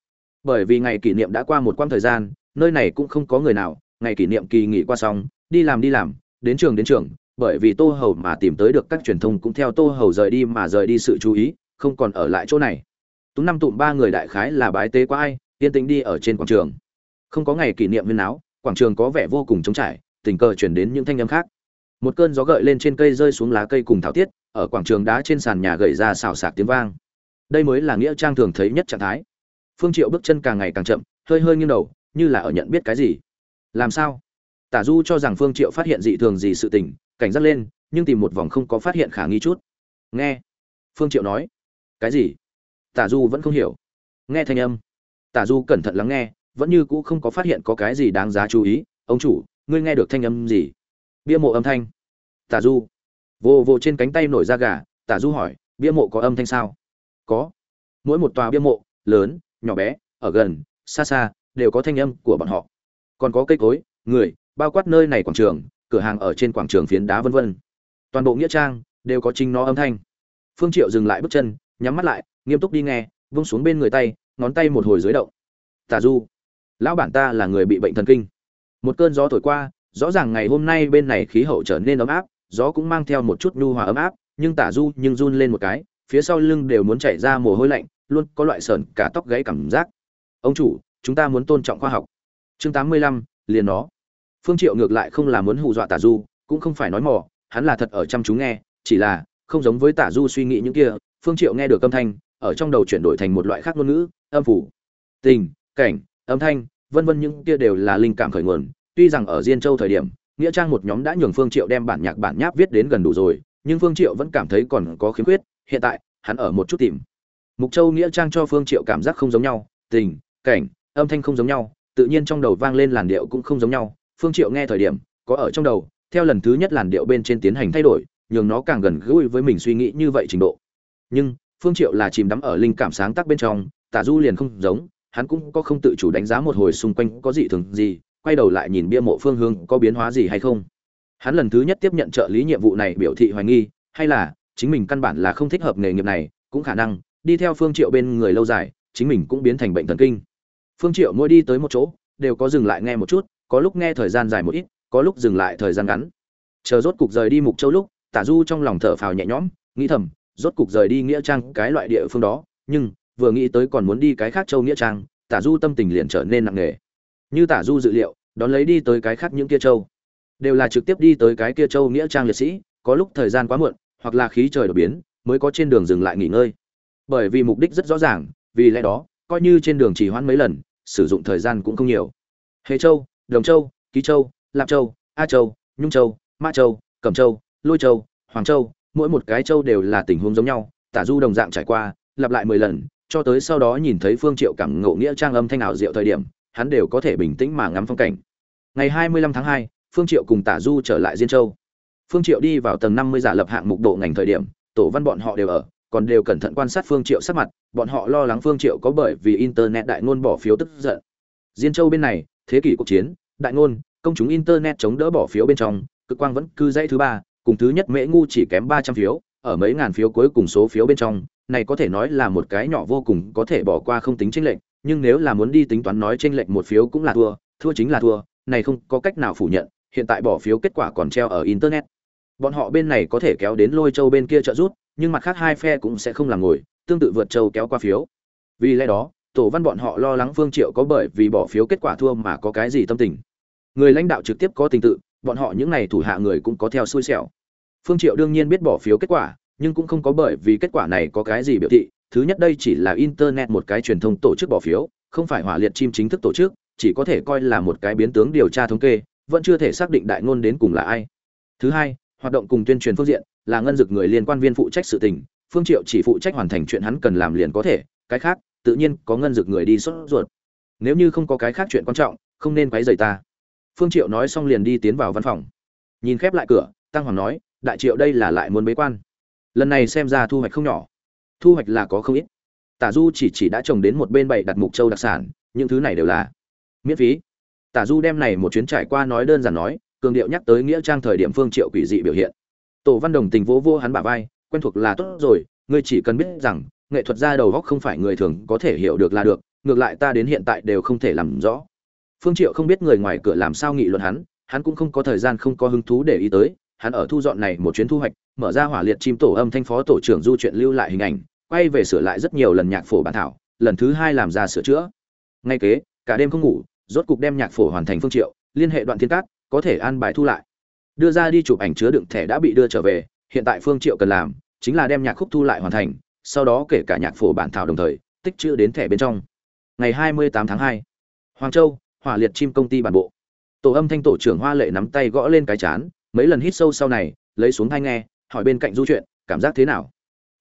bởi vì ngày kỷ niệm đã qua một quãng thời gian, nơi này cũng không có người nào, ngày kỷ niệm kỳ nghỉ qua xong, đi làm đi làm, đến trường đến trường, bởi vì tô hầu mà tìm tới được các truyền thông cũng theo tô hầu rời đi mà rời đi sự chú ý, không còn ở lại chỗ này. Tú năm tụm ba người đại khái là bái tế qua ai, yên tĩnh đi ở trên quảng trường. Không có ngày kỷ niệm viên áo quảng trường có vẻ vô cùng trống trải, tình cờ chuyển đến những thanh âm khác. Một cơn gió gợi lên trên cây rơi xuống lá cây cùng thảo tiết, ở quảng trường đá trên sàn nhà gậy ra xào xạc tiếng vang. Đây mới là nghĩa trang thường thấy nhất trạng thái phương triệu bước chân càng ngày càng chậm, hơi hơi nghiêng đầu, như là ở nhận biết cái gì. Làm sao? Tả du cho rằng phương triệu phát hiện dị thường gì sự tình, cảnh giác lên, nhưng tìm một vòng không có phát hiện khả nghi chút. Nghe. Phương triệu nói. Cái gì? Tả du vẫn không hiểu. Nghe thanh âm. Tả du cẩn thận lắng nghe, vẫn như cũ không có phát hiện có cái gì đáng giá chú ý. Ông chủ, ngươi nghe được thanh âm gì? Bia mộ âm thanh. Tả du. Vô vô trên cánh tay nổi da gà, tả du hỏi, bia mộ có âm thanh sao? Có. Mỗi một tòa bia mộ, lớn nhỏ bé, ở gần, xa xa, đều có thanh âm của bọn họ. Còn có cây cối, người, bao quát nơi này quảng trường, cửa hàng ở trên quảng trường phiến đá vân vân. Toàn bộ nghĩa trang đều có chính nó âm thanh. Phương triệu dừng lại bước chân, nhắm mắt lại, nghiêm túc đi nghe, vung xuống bên người tay, ngón tay một hồi dưới động. Tả du, lão bản ta là người bị bệnh thần kinh. Một cơn gió thổi qua, rõ ràng ngày hôm nay bên này khí hậu trở nên ấm áp, gió cũng mang theo một chút nhu hòa ấm áp, nhưng tả du nhưng run lên một cái phía sau lưng đều muốn chảy ra mồ hôi lạnh, luôn có loại sờn cả tóc gáy cảm giác. Ông chủ, chúng ta muốn tôn trọng khoa học. Chương tám mươi lăm, liền nó. Phương triệu ngược lại không là muốn hù dọa tả du, cũng không phải nói mò, hắn là thật ở chăm chú nghe, chỉ là không giống với tả du suy nghĩ những kia, phương triệu nghe được âm thanh, ở trong đầu chuyển đổi thành một loại khác ngôn ngữ, âm phủ, tình, cảnh, âm thanh, vân vân những kia đều là linh cảm khởi nguồn. Tuy rằng ở diên châu thời điểm, nghĩa trang một nhóm đã nhường phương triệu đem bản nhạc bản nháp viết đến gần đủ rồi, nhưng phương triệu vẫn cảm thấy còn có khiếm khuyết hiện tại, hắn ở một chút tìm. Mục châu nghĩa trang cho phương triệu cảm giác không giống nhau, tình, cảnh, âm thanh không giống nhau, tự nhiên trong đầu vang lên làn điệu cũng không giống nhau. Phương triệu nghe thời điểm, có ở trong đầu, theo lần thứ nhất làn điệu bên trên tiến hành thay đổi, nhường nó càng gần gũi với mình suy nghĩ như vậy trình độ. Nhưng, phương triệu là chìm đắm ở linh cảm sáng tác bên trong tả du liền không giống, hắn cũng có không tự chủ đánh giá một hồi xung quanh có gì thường gì, quay đầu lại nhìn bia mộ phương hướng có biến hóa gì hay không. Hắn lần thứ nhất tiếp nhận trợ lý nhiệm vụ này biểu thị hoài nghi, hay là chính mình căn bản là không thích hợp nghề nghiệp này, cũng khả năng, đi theo phương triệu bên người lâu dài, chính mình cũng biến thành bệnh thần kinh. Phương triệu mỗi đi tới một chỗ, đều có dừng lại nghe một chút, có lúc nghe thời gian dài một ít, có lúc dừng lại thời gian ngắn. Chờ rốt cục rời đi mục châu lúc, tả du trong lòng thở phào nhẹ nhõm, nghĩ thầm, rốt cục rời đi nghĩa trang cái loại địa phương đó, nhưng, vừa nghĩ tới còn muốn đi cái khác châu nghĩa trang, tả du tâm tình liền trở nên nặng nề. Như tả du dự liệu, đón lấy đi tới cái khác những kia châu. Đều là trực tiếp đi tới cái kia châu nghĩa trang liệt sĩ, có lúc thời gian quá muộn hoặc là khí trời đột biến, mới có trên đường dừng lại nghỉ ngơi. Bởi vì mục đích rất rõ ràng, vì lẽ đó, coi như trên đường chỉ hoãn mấy lần, sử dụng thời gian cũng không nhiều. Hề châu, đồng châu, ký châu, lạp châu, a châu, nhung châu, ma châu, cẩm châu, lôi châu, hoàng châu, mỗi một cái châu đều là tình huống giống nhau, tả du đồng dạng trải qua, lặp lại mười lần, cho tới sau đó nhìn thấy phương triệu cảm ngộ nghĩa trang âm thanh ảo diệu thời điểm, hắn đều có thể bình tĩnh mà ngắm phong cảnh. Ngày 25 tháng hai, phương triệu cùng tả du trở lại diên châu phương triệu đi vào tầng 50 giả lập hạng mục độ ngành thời điểm, tổ văn bọn họ đều ở, còn đều cẩn thận quan sát phương triệu sắc mặt, bọn họ lo lắng phương triệu có bởi vì internet đại ngôn bỏ phiếu tức giận. Diên châu bên này, thế kỷ cuộc chiến, đại ngôn, công chúng internet chống đỡ bỏ phiếu bên trong, cực quang vẫn cư dãy thứ ba, cùng thứ nhất mễ ngu chỉ kém 300 phiếu, ở mấy ngàn phiếu cuối cùng số phiếu bên trong, này có thể nói là một cái nhỏ vô cùng, có thể bỏ qua không tính chênh lệch, nhưng nếu là muốn đi tính toán nói chênh lệch một phiếu cũng là thua thua chính là thua, này không có cách nào phủ nhận, hiện tại bỏ phiếu kết quả còn treo ở internet bọn họ bên này có thể kéo đến lôi châu bên kia trợ rút nhưng mặt khác hai phe cũng sẽ không làm ngồi, tương tự vượt châu kéo qua phiếu. Vì lẽ đó, tổ văn bọn họ lo lắng phương triệu có bởi vì bỏ phiếu kết quả thua mà có cái gì tâm tình. Người lãnh đạo trực tiếp có tình tự, bọn họ những này thủ hạ người cũng có theo xui xẻo. Phương triệu đương nhiên biết bỏ phiếu kết quả, nhưng cũng không có bởi vì kết quả này có cái gì biểu thị. Thứ nhất đây chỉ là internet một cái truyền thông tổ chức bỏ phiếu, không phải hỏa liệt chim chính thức tổ chức, chỉ có thể coi là một cái biến tướng điều tra thống kê, vẫn chưa thể xác định đại ngôn đến cùng là ai. Thứ hai hoạt động cùng tuyên truyền phương diện, là ngân dực người liên quan viên phụ trách sự tình, phương triệu chỉ phụ trách hoàn thành chuyện hắn cần làm liền có thể, cái khác, tự nhiên có ngân dực người đi sốt ruột. Nếu như không có cái khác chuyện quan trọng, không nên quấy rầy ta. Phương triệu nói xong liền đi tiến vào văn phòng. Nhìn khép lại cửa, tăng hoàng nói, đại triệu đây là lại muốn bế quan. Lần này xem ra thu hoạch không nhỏ. Thu hoạch là có không ít. Tả du chỉ chỉ đã trồng đến một bên bảy đặt mục châu đặc sản, những thứ này đều là miễn phí. Tả du đem này một chuyến trải qua nói đơn giản nói cường điệu nhắc tới nghĩa trang thời điểm phương triệu quỷ dị biểu hiện. Tổ văn đồng tình vỗ vô hắn bả vai, quen thuộc là tốt rồi, ngươi chỉ cần biết rằng, nghệ thuật ra đầu góc không phải người thường có thể hiểu được là được, ngược lại ta đến hiện tại đều không thể làm rõ. Phương triệu không biết người ngoài cửa làm sao nghị luận hắn hắn cũng không có thời gian không có hứng thú để ý tới, hắn ở thu dọn này một chuyến thu hoạch, mở ra hỏa liệt chim tổ âm thanh phó tổ trưởng du chuyện lưu lại hình ảnh, quay về sửa lại rất nhiều lần nhạc phổ bản thảo, lần thứ hai làm ra sửa chữa. Ngay kế, cả đêm không ngủ, rốt cục đem nhạc phổ hoàn thành phương triệu, liên hệ đoạn thiên cát có thể an bài thu lại. Đưa ra đi chụp ảnh chứa đựng thẻ đã bị đưa trở về, hiện tại phương triệu cần làm chính là đem nhạc khúc thu lại hoàn thành, sau đó kể cả nhạc phổ bản thảo đồng thời, tích trữ đến thẻ bên trong. Ngày 28 tháng 2 Hoàng Châu, hỏa liệt chim công ty bản bộ. Tổ âm thanh tổ trưởng hoa lệ nắm tay gõ lên cái chán, mấy lần hít sâu sau này, lấy xuống thanh nghe, hỏi bên cạnh du chuyện, cảm giác thế nào?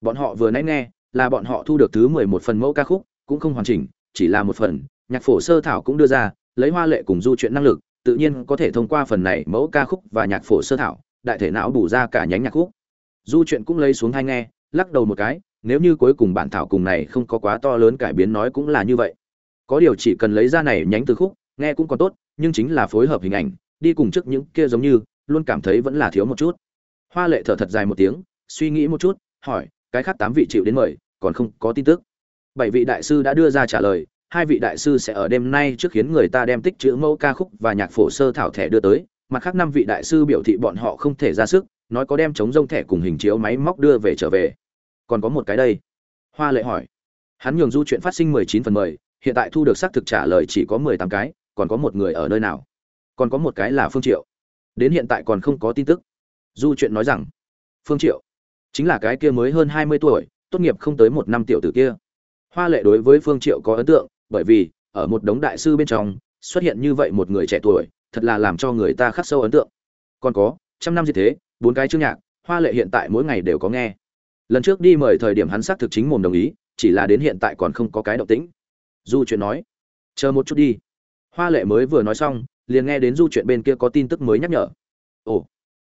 Bọn họ vừa nãy nghe, là bọn họ thu được thứ mười một phần mẫu ca khúc, cũng không hoàn chỉnh, chỉ là một phần, nhạc phổ sơ thảo cũng đưa ra, lấy hoa lệ cùng du chuyện năng lực tự nhiên có thể thông qua phần này mẫu ca khúc và nhạc phổ sơ thảo, đại thể não bù ra cả nhánh nhạc khúc. Du chuyện cũng lấy xuống thanh nghe, lắc đầu một cái, nếu như cuối cùng bản thảo cùng này không có quá to lớn cải biến nói cũng là như vậy. Có điều chỉ cần lấy ra này nhánh từ khúc, nghe cũng còn tốt, nhưng chính là phối hợp hình ảnh, đi cùng trước những kia giống như, luôn cảm thấy vẫn là thiếu một chút. Hoa lệ thở thật dài một tiếng, suy nghĩ một chút, hỏi, cái khác tám vị chịu đến mời, còn không có tin tức. Bảy vị đại sư đã đưa ra trả lời hai vị đại sư sẽ ở đêm nay trước khiến người ta đem tích chữ mẫu ca khúc và nhạc phổ sơ thảo thẻ đưa tới, mặt khác năm vị đại sư biểu thị bọn họ không thể ra sức, nói có đem chống rông thẻ cùng hình chiếu máy móc đưa về trở về. Còn có một cái đây. Hoa lệ hỏi. Hắn nhường du chuyện phát sinh mười chín phần mười, hiện tại thu được xác thực trả lời chỉ có mười tám cái, còn có một người ở nơi nào? Còn có một cái là phương triệu. Đến hiện tại còn không có tin tức. Du chuyện nói rằng, phương triệu chính là cái kia mới hơn hai mươi tuổi, tốt nghiệp không tới một năm tiểu tử kia. Hoa lệ đối với phương triệu có ấn tượng bởi vì, ở một đống đại sư bên trong, xuất hiện như vậy một người trẻ tuổi, thật là làm cho người ta khắc sâu ấn tượng. Còn có, trăm năm gì thế, bốn cái chương nhạc, hoa lệ hiện tại mỗi ngày đều có nghe. Lần trước đi mời thời điểm hắn xác thực chính mồm đồng ý, chỉ là đến hiện tại còn không có cái động tĩnh. Du chuyện nói, chờ một chút đi. Hoa lệ mới vừa nói xong, liền nghe đến du chuyện bên kia có tin tức mới nhắc nhở. Ồ.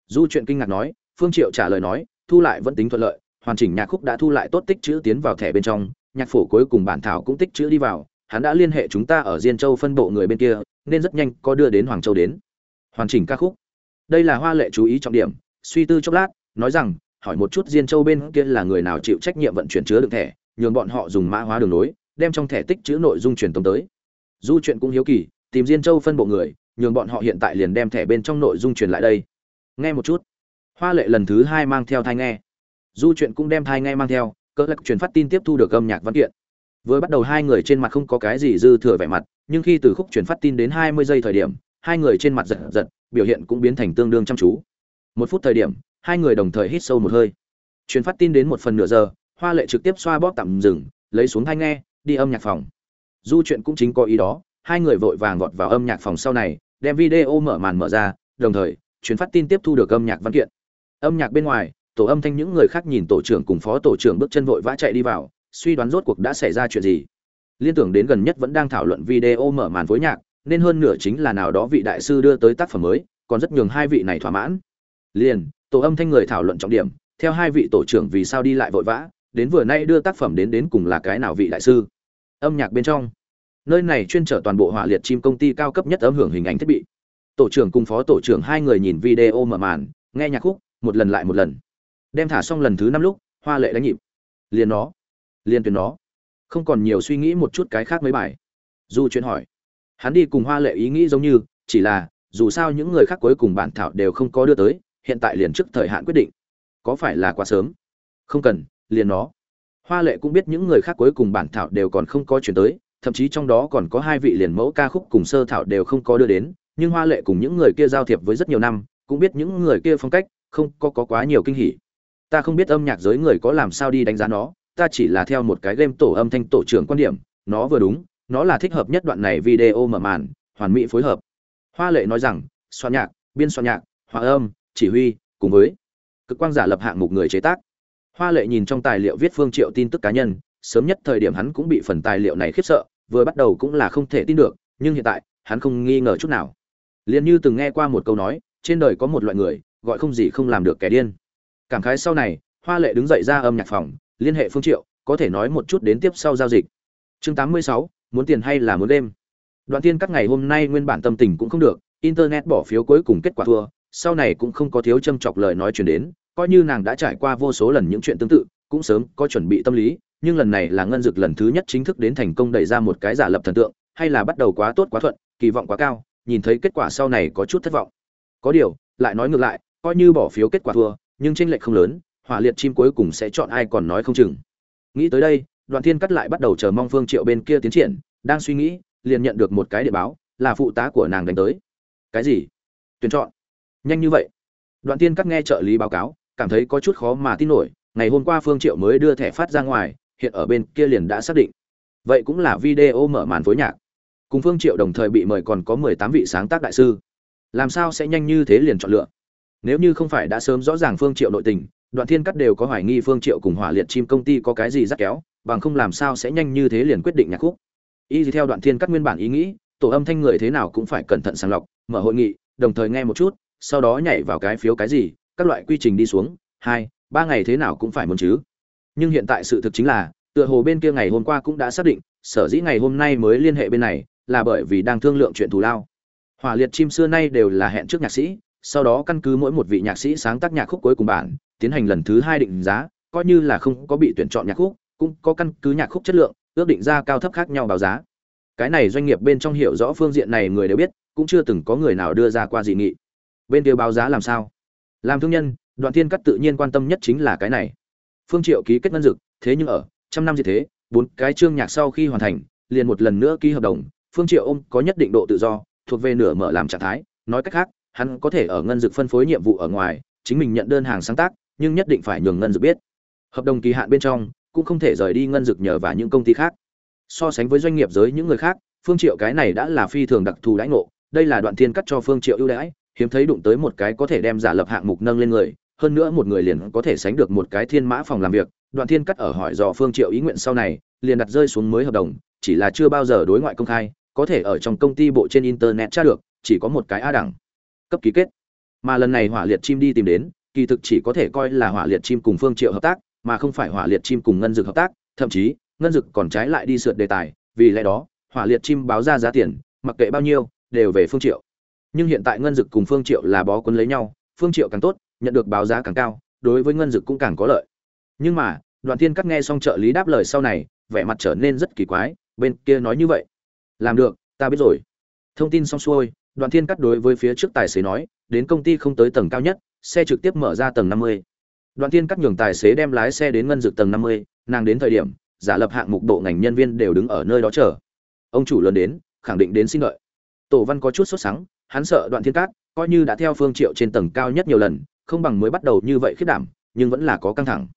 Du chuyện kinh ngạc nói, phương triệu trả lời nói, thu lại vẫn tính thuận lợi, hoàn chỉnh nhạc khúc đã thu lại tốt tích chữ tiến vào thẻ bên trong, nhạc phổ cuối cùng bản thảo cũng tích chữ đi vào hắn đã liên hệ chúng ta ở diên châu phân bộ người bên kia, nên rất nhanh có đưa đến hoàng châu đến. Hoàn chỉnh ca khúc. Đây là hoa lệ chú ý trọng điểm, suy tư chốc lát, nói rằng, hỏi một chút diên châu bên kia là người nào chịu trách nhiệm vận chuyển chứa đựng thẻ, nhường bọn họ dùng mã hóa đường nối, đem trong thẻ tích chữ nội dung truyền tống tới. Du chuyện cũng hiếu kỳ, tìm diên châu phân bộ người, nhường bọn họ hiện tại liền đem thẻ bên trong nội dung truyền lại đây. Nghe một chút. Hoa lệ lần thứ hai mang theo thai nghe. Du chuyện cũng đem thai nghe mang theo, cỡ lạc truyền phát tin tiếp thu được âm nhạc văn kiện vừa bắt đầu hai người trên mặt không có cái gì dư thừa vẻ mặt, nhưng khi từ khúc truyền phát tin đến hai mươi giây thời điểm, hai người trên mặt giật giật, biểu hiện cũng biến thành tương đương chăm chú. Một phút thời điểm, hai người đồng thời hít sâu một hơi. Truyền phát tin đến một phần nửa giờ, hoa lệ trực tiếp xoa bóp tạm dừng, lấy xuống thanh nghe, đi âm nhạc phòng. Du chuyện cũng chính có ý đó, hai người vội vàng gọt vào âm nhạc phòng sau này, đem video mở màn mở ra, đồng thời, truyền phát tin tiếp thu được âm nhạc văn kiện. Âm nhạc bên ngoài, tổ âm thanh những người khác nhìn tổ trưởng cùng phó tổ trưởng bước chân vội vã chạy đi vào suy đoán rốt cuộc đã xảy ra chuyện gì. Liên tưởng đến gần nhất vẫn đang thảo luận video mở màn phối nhạc, nên hơn nửa chính là nào đó vị đại sư đưa tới tác phẩm mới, còn rất nhường hai vị này thỏa mãn. Liền, tổ âm thanh người thảo luận trọng điểm, theo hai vị tổ trưởng vì sao đi lại vội vã, đến vừa nay đưa tác phẩm đến đến cùng là cái nào vị đại sư? Âm nhạc bên trong. Nơi này chuyên trở toàn bộ hỏa liệt chim công ty cao cấp nhất âm hưởng hình ảnh thiết bị. Tổ trưởng cùng phó tổ trưởng hai người nhìn video mở màn, nghe nhạc khúc, một lần lại một lần. Đem thả xong lần thứ năm lúc, hoa lệ đánh nhịp. Liền nó liên tuyển nó. Không còn nhiều suy nghĩ một chút cái khác mấy bài. Dù chuyện hỏi hắn đi cùng hoa lệ ý nghĩ giống như chỉ là dù sao những người khác cuối cùng bản thảo đều không có đưa tới hiện tại liền trước thời hạn quyết định. Có phải là quá sớm? Không cần liền nó. Hoa lệ cũng biết những người khác cuối cùng bản thảo đều còn không có chuyển tới thậm chí trong đó còn có hai vị liền mẫu ca khúc cùng sơ thảo đều không có đưa đến nhưng hoa lệ cùng những người kia giao thiệp với rất nhiều năm cũng biết những người kia phong cách không có, có quá nhiều kinh hỉ. Ta không biết âm nhạc giới người có làm sao đi đánh giá nó ta chỉ là theo một cái game tổ âm thanh tổ trưởng quan điểm, nó vừa đúng, nó là thích hợp nhất đoạn này video mở màn, hoàn mỹ phối hợp. Hoa lệ nói rằng, soạn nhạc, biên soạn nhạc, hòa âm, chỉ huy, cùng với cực quang giả lập hạng mục người chế tác. Hoa lệ nhìn trong tài liệu viết phương triệu tin tức cá nhân, sớm nhất thời điểm hắn cũng bị phần tài liệu này khiếp sợ, vừa bắt đầu cũng là không thể tin được, nhưng hiện tại, hắn không nghi ngờ chút nào. Liền như từng nghe qua một câu nói, trên đời có một loại người, gọi không gì không làm được kẻ điên. Cảm khái sau này, hoa lệ đứng dậy ra âm nhạc phòng liên hệ phương triệu có thể nói một chút đến tiếp sau giao dịch. Chương 86, muốn tiền hay là muốn đêm? Đoạn tiên các ngày hôm nay nguyên bản tâm tình cũng không được internet bỏ phiếu cuối cùng kết quả thua sau này cũng không có thiếu châm chọc lời nói truyền đến coi như nàng đã trải qua vô số lần những chuyện tương tự cũng sớm có chuẩn bị tâm lý nhưng lần này là ngân dực lần thứ nhất chính thức đến thành công đẩy ra một cái giả lập thần tượng hay là bắt đầu quá tốt quá thuận kỳ vọng quá cao nhìn thấy kết quả sau này có chút thất vọng. Có điều lại nói ngược lại coi như bỏ phiếu kết quả thua nhưng tranh lệch không lớn hỏa liệt chim cuối cùng sẽ chọn ai còn nói không chừng. Nghĩ tới đây, đoạn thiên cắt lại bắt đầu chờ mong phương triệu bên kia tiến triển, đang suy nghĩ, liền nhận được một cái địa báo, là phụ tá của nàng đánh tới. Cái gì? Tuyển chọn. Nhanh như vậy. Đoạn tiên cắt nghe trợ lý báo cáo, cảm thấy có chút khó mà tin nổi, ngày hôm qua phương triệu mới đưa thẻ phát ra ngoài, hiện ở bên kia liền đã xác định. Vậy cũng là video mở màn phối nhạc. Cùng phương triệu đồng thời bị mời còn có 18 vị sáng tác đại sư. Làm sao sẽ nhanh như thế liền chọn lựa? Nếu như không phải đã sớm rõ ràng phương triệu nội tình đoạn thiên cắt đều có hoài nghi phương triệu cùng hỏa liệt chim công ty có cái gì rắc kéo, bằng không làm sao sẽ nhanh như thế liền quyết định nhạc khúc. Y theo đoạn thiên cắt nguyên bản ý nghĩ, tổ âm thanh người thế nào cũng phải cẩn thận sàng lọc, mở hội nghị, đồng thời nghe một chút, sau đó nhảy vào cái phiếu cái gì, các loại quy trình đi xuống, hai, ba ngày thế nào cũng phải muốn chứ. Nhưng hiện tại sự thực chính là, tựa hồ bên kia ngày hôm qua cũng đã xác định, sở dĩ ngày hôm nay mới liên hệ bên này, là bởi vì đang thương lượng chuyện thù lao. Hỏa liệt chim xưa nay đều là hẹn trước nhạc sĩ, sau đó căn cứ mỗi một vị nhạc sĩ sáng tác nhạc khúc cuối cùng bản tiến hành lần thứ hai định giá, coi như là không có bị tuyển chọn nhạc khúc, cũng có căn cứ nhạc khúc chất lượng, ước định ra cao thấp khác nhau báo giá. Cái này doanh nghiệp bên trong hiểu rõ phương diện này người đều biết, cũng chưa từng có người nào đưa ra qua dị nghị. Bên kia báo giá làm sao? Làm thương nhân, đoạn thiên cắt tự nhiên quan tâm nhất chính là cái này. Phương triệu ký kết ngân dực, thế nhưng ở, trăm năm gì thế, bốn cái chương nhạc sau khi hoàn thành, liền một lần nữa ký hợp đồng, phương triệu ôm có nhất định độ tự do, thuộc về nửa mở làm trạng thái, nói cách khác, hắn có thể ở ngân dực phân phối nhiệm vụ ở ngoài, chính mình nhận đơn hàng sáng tác nhưng nhất định phải nhường ngân dược biết. Hợp đồng kỳ hạn bên trong, cũng không thể rời đi ngân dược nhờ vào những công ty khác. So sánh với doanh nghiệp giới những người khác, phương triệu cái này đã là phi thường đặc thù đãi ngộ. Đây là đoạn thiên cắt cho phương triệu ưu đãi, hiếm thấy đụng tới một cái có thể đem giả lập hạng mục nâng lên người, hơn nữa một người liền có thể sánh được một cái thiên mã phòng làm việc. Đoạn thiên cắt ở hỏi dò phương triệu ý nguyện sau này, liền đặt rơi xuống mới hợp đồng, chỉ là chưa bao giờ đối ngoại công khai, có thể ở trong công ty bộ trên internet tra được, chỉ có một cái a đẳng. Cấp ký kết. Mà lần này hỏa liệt chim đi tìm đến kỳ thực chỉ có thể coi là hỏa liệt chim cùng phương triệu hợp tác, mà không phải hỏa liệt chim cùng ngân dực hợp tác, thậm chí, ngân dực còn trái lại đi sượt đề tài, vì lẽ đó, hỏa liệt chim báo ra giá tiền, mặc kệ bao nhiêu, đều về phương triệu. Nhưng hiện tại ngân dực cùng phương triệu là bó quân lấy nhau, phương triệu càng tốt, nhận được báo giá càng cao, đối với ngân dực cũng càng có lợi. Nhưng mà, đoàn tiên cắt nghe xong trợ lý đáp lời sau này, vẻ mặt trở nên rất kỳ quái, bên kia nói như vậy. Làm được, ta biết rồi. Thông tin xong xuôi, đoàn thiên cắt đối với phía trước tài xế nói, đến công ty không tới tầng cao nhất xe trực tiếp mở ra tầng 50. đoàn thiên cắt nhường tài xế đem lái xe đến ngân dược tầng 50, nàng đến thời điểm giả lập hạng mục bộ ngành nhân viên đều đứng ở nơi đó chờ. Ông chủ lớn đến khẳng định đến xin đợi. Tổ văn có chút sốt sắng hắn sợ đoạn thiên cát coi như đã theo phương triệu trên tầng cao nhất nhiều lần không bằng mới bắt đầu như vậy khiếp đảm nhưng vẫn là có căng thẳng.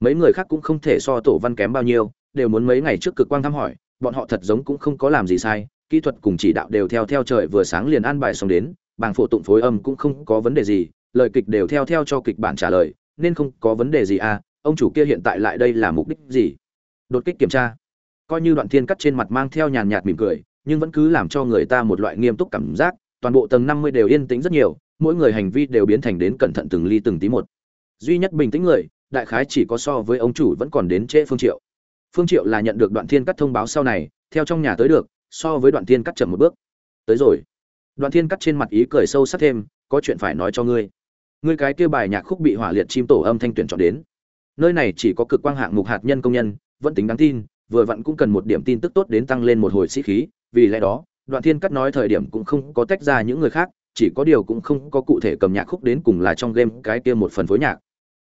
Mấy người khác cũng không thể so tổ văn kém bao nhiêu đều muốn mấy ngày trước cực quang thăm hỏi bọn họ thật giống cũng không có làm gì sai kỹ thuật cùng chỉ đạo đều theo theo trời vừa sáng liền an bài xong đến bảng phổ tụng phối âm cũng không có vấn đề gì lời kịch đều theo theo cho kịch bản trả lời, nên không có vấn đề gì à ông chủ kia hiện tại lại đây là mục đích gì? Đột kích kiểm tra. Coi như đoạn thiên cắt trên mặt mang theo nhàn nhạt mỉm cười, nhưng vẫn cứ làm cho người ta một loại nghiêm túc cảm giác, toàn bộ tầng năm mươi đều yên tĩnh rất nhiều, mỗi người hành vi đều biến thành đến cẩn thận từng ly từng tí một. Duy nhất bình tĩnh người, đại khái chỉ có so với ông chủ vẫn còn đến trễ phương triệu. Phương triệu là nhận được đoạn thiên cắt thông báo sau này, theo trong nhà tới được, so với đoạn thiên cắt chậm một bước. Tới rồi. Đoạn thiên cắt trên mặt ý cười sâu sắc thêm, có chuyện phải nói cho ngươi ngươi cái kia bài nhạc khúc bị hỏa liệt chim tổ âm thanh tuyển chọn đến. Nơi này chỉ có cực quang hạng mục hạt nhân công nhân, vẫn tính đáng tin, vừa vặn cũng cần một điểm tin tức tốt đến tăng lên một hồi sĩ khí, vì lẽ đó, đoạn thiên cắt nói thời điểm cũng không có tách ra những người khác, chỉ có điều cũng không có cụ thể cầm nhạc khúc đến cùng là trong game cái kia một phần phối nhạc.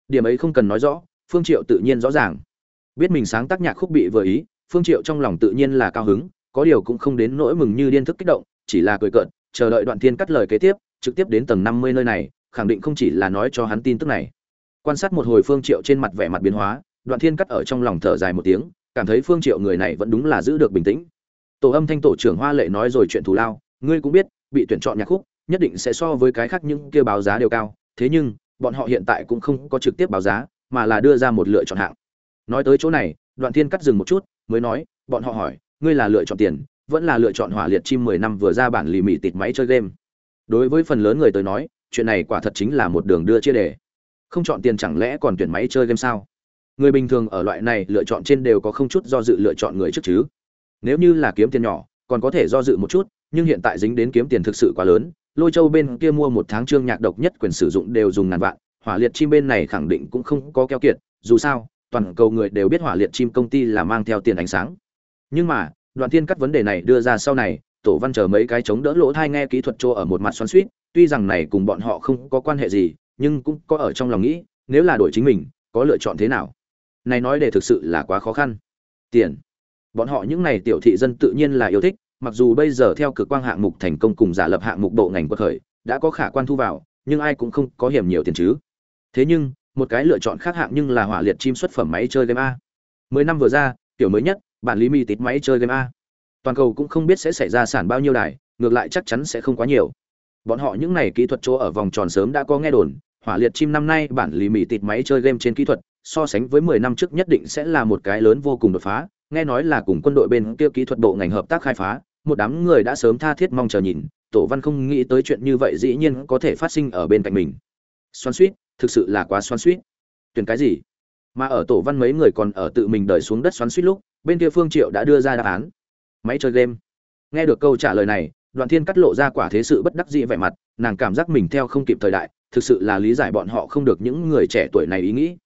Điểm ấy không cần nói rõ, phương triệu tự nhiên rõ ràng. Biết mình sáng tác nhạc khúc bị vừa ý, phương triệu trong lòng tự nhiên là cao hứng, có điều cũng không đến nỗi mừng như điên thức kích động, chỉ là cười cợt, chờ đợi đoạn thiên cắt lời kế tiếp, trực tiếp đến tầng 50 nơi này khẳng định không chỉ là nói cho hắn tin tức này. Quan sát một hồi phương triệu trên mặt vẻ mặt biến hóa, đoạn thiên cắt ở trong lòng thở dài một tiếng, cảm thấy phương triệu người này vẫn đúng là giữ được bình tĩnh. Tổ âm thanh tổ trưởng hoa lệ nói rồi chuyện thù lao, ngươi cũng biết, bị tuyển chọn nhạc khúc, nhất định sẽ so với cái khác những kia báo giá đều cao, thế nhưng, bọn họ hiện tại cũng không có trực tiếp báo giá, mà là đưa ra một lựa chọn hạng. Nói tới chỗ này, đoạn thiên cắt dừng một chút, mới nói, bọn họ hỏi, ngươi là lựa chọn tiền, vẫn là lựa chọn hỏa liệt chim mười năm vừa ra bản lì mì tịt máy chơi game? Đối với phần lớn người tới nói chuyện này quả thật chính là một đường đưa chia đề. Không chọn tiền chẳng lẽ còn tuyển máy chơi game sao? Người bình thường ở loại này lựa chọn trên đều có không chút do dự lựa chọn người trước chứ. Nếu như là kiếm tiền nhỏ, còn có thể do dự một chút, nhưng hiện tại dính đến kiếm tiền thực sự quá lớn, lôi châu bên kia mua một tháng chương nhạc độc nhất quyền sử dụng đều dùng ngàn vạn, hỏa liệt chim bên này khẳng định cũng không có keo kiệt, dù sao, toàn cầu người đều biết hỏa liệt chim công ty là mang theo tiền ánh sáng. Nhưng mà đoàn thiên cắt vấn đề này đưa ra sau này, tổ văn chờ mấy cái chống đỡ lỗ thai nghe kỹ thuật chỗ ở một mặt xoắn suýt tuy rằng này cùng bọn họ không có quan hệ gì, nhưng cũng có ở trong lòng nghĩ, nếu là đổi chính mình, có lựa chọn thế nào? Này nói để thực sự là quá khó khăn. Tiền. Bọn họ những này tiểu thị dân tự nhiên là yêu thích, mặc dù bây giờ theo cực quang hạng mục thành công cùng giả lập hạng mục độ ngành quật khởi đã có khả quan thu vào, nhưng ai cũng không có hiểm nhiều tiền chứ. Thế nhưng, một cái lựa chọn khác hạng nhưng là hỏa liệt chim xuất phẩm máy chơi game a. Mười năm vừa ra, kiểu mới nhất, bản lý mi tít máy chơi game a. Toàn cầu cũng không biết sẽ xảy ra sản bao nhiêu đài, ngược lại chắc chắn sẽ không quá nhiều bọn họ những này kỹ thuật chỗ ở vòng tròn sớm đã có nghe đồn, hỏa liệt chim năm nay bản lì mì tịt máy chơi game trên kỹ thuật, so sánh với 10 năm trước nhất định sẽ là một cái lớn vô cùng đột phá, nghe nói là cùng quân đội bên kia kỹ thuật bộ ngành hợp tác khai phá, một đám người đã sớm tha thiết mong chờ nhìn, tổ văn không nghĩ tới chuyện như vậy dĩ nhiên có thể phát sinh ở bên cạnh mình. Xoan suýt thực sự là quá xoan suýt tuyển cái gì? Mà ở tổ văn mấy người còn ở tự mình đợi xuống đất xoắn suýt lúc, bên kia phương triệu đã đưa ra đáp án. Máy chơi game. Nghe được câu trả lời này Đoạn thiên cắt lộ ra quả thế sự bất đắc dĩ vẻ mặt, nàng cảm giác mình theo không kịp thời đại, thực sự là lý giải bọn họ không được những người trẻ tuổi này ý nghĩ.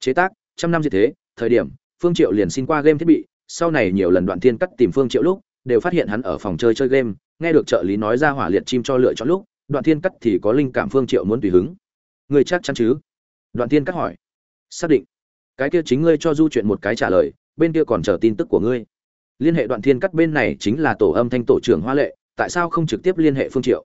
Chế tác, trăm năm như thế, thời điểm, phương triệu liền xin qua game thiết bị, sau này nhiều lần đoạn thiên cắt tìm phương triệu lúc, đều phát hiện hắn ở phòng chơi chơi game, nghe được trợ lý nói ra hỏa liệt chim cho lựa chọn lúc, đoạn thiên cắt thì có linh cảm phương triệu muốn tùy hứng. Người chắc chắn chứ? Đoạn thiên cắt hỏi. Xác định. Cái kia chính ngươi cho du chuyện một cái trả lời, bên kia còn chờ tin tức của ngươi. Liên hệ đoạn thiên cắt bên này chính là tổ âm thanh tổ trưởng hoa lệ tại sao không trực tiếp liên hệ phương triệu?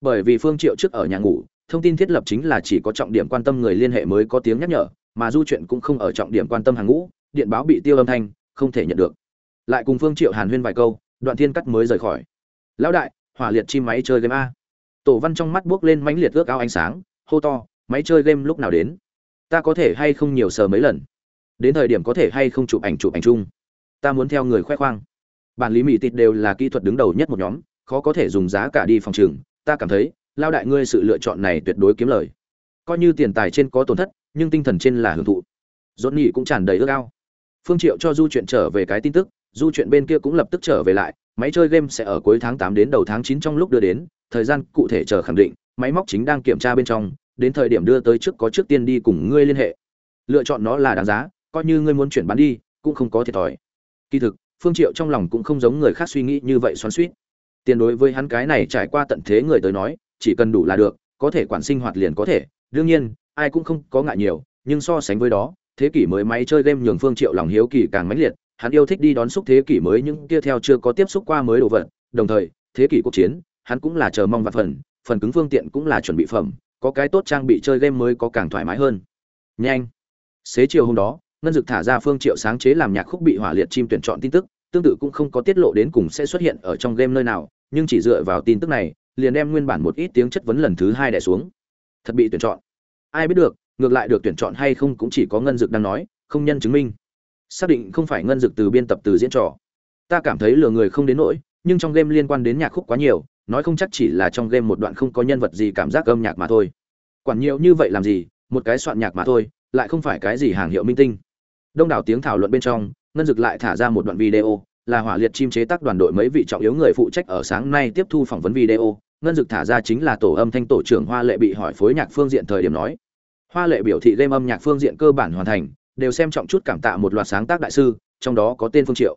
Bởi vì phương triệu trước ở nhà ngủ, thông tin thiết lập chính là chỉ có trọng điểm quan tâm người liên hệ mới có tiếng nhắc nhở, mà du chuyện cũng không ở trọng điểm quan tâm hàng ngũ, điện báo bị tiêu âm thanh, không thể nhận được. Lại cùng phương triệu hàn huyên vài câu, đoạn thiên cắt mới rời khỏi. Lão đại, hỏa liệt chim máy chơi game a. Tổ văn trong mắt buốc lên mãnh liệt ước ao ánh sáng, hô to, máy chơi game lúc nào đến? Ta có thể hay không nhiều sờ mấy lần? Đến thời điểm có thể hay không chụp ảnh chụp ảnh chung? Ta muốn theo người khoe khoang. Bản lý mỹ tịt đều là kỹ thuật đứng đầu nhất một nhóm khó có thể dùng giá cả đi phòng trường ta cảm thấy, lao đại ngươi sự lựa chọn này tuyệt đối kiếm lời. Coi như tiền tài trên có tổn thất, nhưng tinh thần trên là hưởng thụ. Dỗn Nghị cũng tràn đầy ước ao. Phương triệu cho du chuyện trở về cái tin tức, du chuyện bên kia cũng lập tức trở về lại, máy chơi game sẽ ở cuối tháng 8 đến đầu tháng 9 trong lúc đưa đến, thời gian cụ thể chờ khẳng định, máy móc chính đang kiểm tra bên trong, đến thời điểm đưa tới trước có trước tiên đi cùng ngươi liên hệ. Lựa chọn nó là đáng giá, coi như ngươi muốn chuyển bán đi, cũng không có thiệt thòi. Kỳ thực, phương triệu trong lòng cũng không giống người khác suy nghĩ như vậy xoắn xuýt tiền đối với hắn cái này trải qua tận thế người tới nói, chỉ cần đủ là được, có thể quản sinh hoạt liền có thể. Đương nhiên, ai cũng không có ngại nhiều, nhưng so sánh với đó, thế kỷ mới máy chơi game nhường phương triệu lòng hiếu kỳ càng mãnh liệt. Hắn yêu thích đi đón xúc thế kỷ mới những kia theo chưa có tiếp xúc qua mới đồ vật. Đồng thời, thế kỷ cuộc chiến, hắn cũng là chờ mong và phần phần cứng phương tiện cũng là chuẩn bị phẩm, có cái tốt trang bị chơi game mới có càng thoải mái hơn. Nhanh. Xế chiều hôm đó, ngân dực thả ra phương triệu sáng chế làm nhạc khúc bị hỏa liệt chim tuyển chọn tin tức tương tự cũng không có tiết lộ đến cùng sẽ xuất hiện ở trong game nơi nào, nhưng chỉ dựa vào tin tức này, liền đem nguyên bản một ít tiếng chất vấn lần thứ hai đè xuống. Thật bị tuyển chọn. Ai biết được, ngược lại được tuyển chọn hay không cũng chỉ có ngân dực đang nói, không nhân chứng minh. Xác định không phải ngân dực từ biên tập từ diễn trò. Ta cảm thấy lừa người không đến nỗi, nhưng trong game liên quan đến nhạc khúc quá nhiều, nói không chắc chỉ là trong game một đoạn không có nhân vật gì cảm giác âm nhạc mà thôi. Quản nhiều như vậy làm gì, một cái soạn nhạc mà thôi, lại không phải cái gì hàng hiệu minh tinh. Đông đảo tiếng thảo luận bên trong ngân dực lại thả ra một đoạn video là hỏa liệt chim chế tác đoàn đội mấy vị trọng yếu người phụ trách ở sáng nay tiếp thu phỏng vấn video. Ngân dực thả ra chính là tổ âm thanh tổ trưởng hoa lệ bị hỏi phối nhạc phương diện thời điểm nói. Hoa lệ biểu thị game âm nhạc phương diện cơ bản hoàn thành đều xem trọng chút cảm tạ một loạt sáng tác đại sư trong đó có tên phương triệu.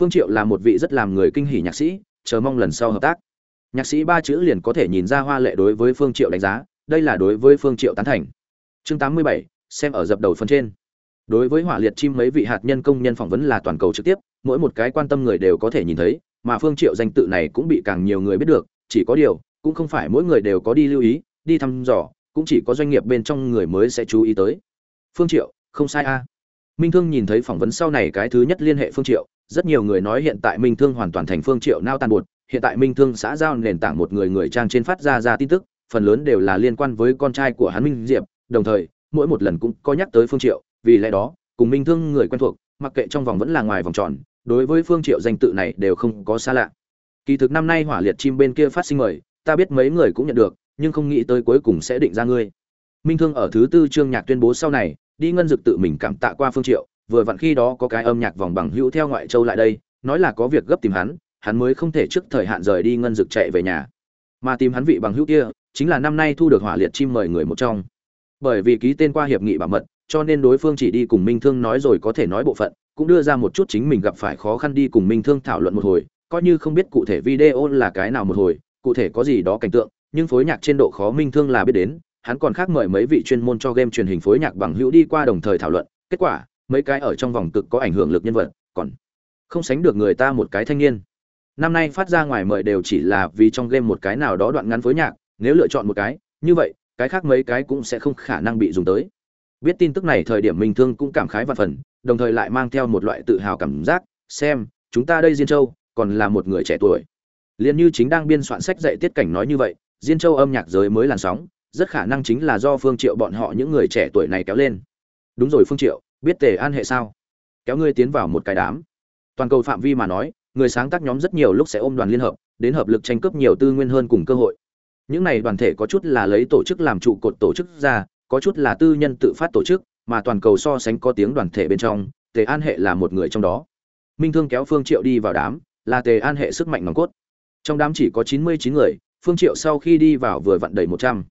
Phương triệu là một vị rất làm người kinh hỉ nhạc sĩ chờ mong lần sau hợp tác. Nhạc sĩ ba chữ liền có thể nhìn ra hoa lệ đối với phương triệu đánh giá đây là đối với phương triệu tán thành. Chương 87, xem ở dập đầu phần trên đối với hỏa liệt chim mấy vị hạt nhân công nhân phỏng vấn là toàn cầu trực tiếp, mỗi một cái quan tâm người đều có thể nhìn thấy, mà phương triệu danh tự này cũng bị càng nhiều người biết được, chỉ có điều, cũng không phải mỗi người đều có đi lưu ý, đi thăm dò, cũng chỉ có doanh nghiệp bên trong người mới sẽ chú ý tới. Phương triệu, không sai a. Minh thương nhìn thấy phỏng vấn sau này cái thứ nhất liên hệ phương triệu, rất nhiều người nói hiện tại minh thương hoàn toàn thành phương triệu nao tan bột, hiện tại minh thương xã giao nền tảng một người người trang trên phát ra ra tin tức, phần lớn đều là liên quan với con trai của hắn minh diệp, đồng thời, mỗi một lần cũng có nhắc tới phương triệu vì lẽ đó, cùng minh thương người quen thuộc, mặc kệ trong vòng vẫn là ngoài vòng tròn, đối với phương triệu danh tự này đều không có xa lạ. Kỳ thực năm nay hỏa liệt chim bên kia phát sinh mời, ta biết mấy người cũng nhận được, nhưng không nghĩ tới cuối cùng sẽ định ra ngươi. Minh thương ở thứ tư chương nhạc tuyên bố sau này, đi ngân dực tự mình cảm tạ qua phương triệu, vừa vặn khi đó có cái âm nhạc vòng bằng hữu theo ngoại châu lại đây, nói là có việc gấp tìm hắn hắn mới không thể trước thời hạn rời đi ngân dực chạy về nhà. Mà tìm hắn vị bằng hữu kia, chính là năm nay thu được hỏa liệt chim mời người một trong. Bởi vì ký tên qua hiệp nghị bảo mật cho nên đối phương chỉ đi cùng minh thương nói rồi có thể nói bộ phận, cũng đưa ra một chút chính mình gặp phải khó khăn đi cùng minh thương thảo luận một hồi, coi như không biết cụ thể video là cái nào một hồi, cụ thể có gì đó cảnh tượng, nhưng phối nhạc trên độ khó minh thương là biết đến, hắn còn khác mời mấy vị chuyên môn cho game truyền hình phối nhạc bằng hữu đi qua đồng thời thảo luận, kết quả, mấy cái ở trong vòng cực có ảnh hưởng lực nhân vật, còn không sánh được người ta một cái thanh niên. Năm nay phát ra ngoài mời đều chỉ là vì trong game một cái nào đó đoạn ngắn phối nhạc, nếu lựa chọn một cái, như vậy, cái khác mấy cái cũng sẽ không khả năng bị dùng tới biết tin tức này thời điểm minh thương cũng cảm khái và phần, đồng thời lại mang theo một loại tự hào cảm giác, xem, chúng ta đây diên châu, còn là một người trẻ tuổi. Liền như chính đang biên soạn sách dạy tiết cảnh nói như vậy, diên châu âm nhạc giới mới làn sóng, rất khả năng chính là do phương triệu bọn họ những người trẻ tuổi này kéo lên. Đúng rồi phương triệu, biết tề an hệ sao? Kéo ngươi tiến vào một cái đám. Toàn cầu phạm vi mà nói, người sáng tác nhóm rất nhiều lúc sẽ ôm đoàn liên hợp, đến hợp lực tranh cướp nhiều tư nguyên hơn cùng cơ hội. Những này đoàn thể có chút là lấy tổ chức làm trụ cột tổ chức ra có chút là tư nhân tự phát tổ chức, mà toàn cầu so sánh có tiếng đoàn thể bên trong, tề an hệ là một người trong đó. Minh thương kéo phương triệu đi vào đám, là tề an hệ sức mạnh nòng cốt. Trong đám chỉ có chín mươi chín người, phương triệu sau khi đi vào vừa vặn đầy một trăm.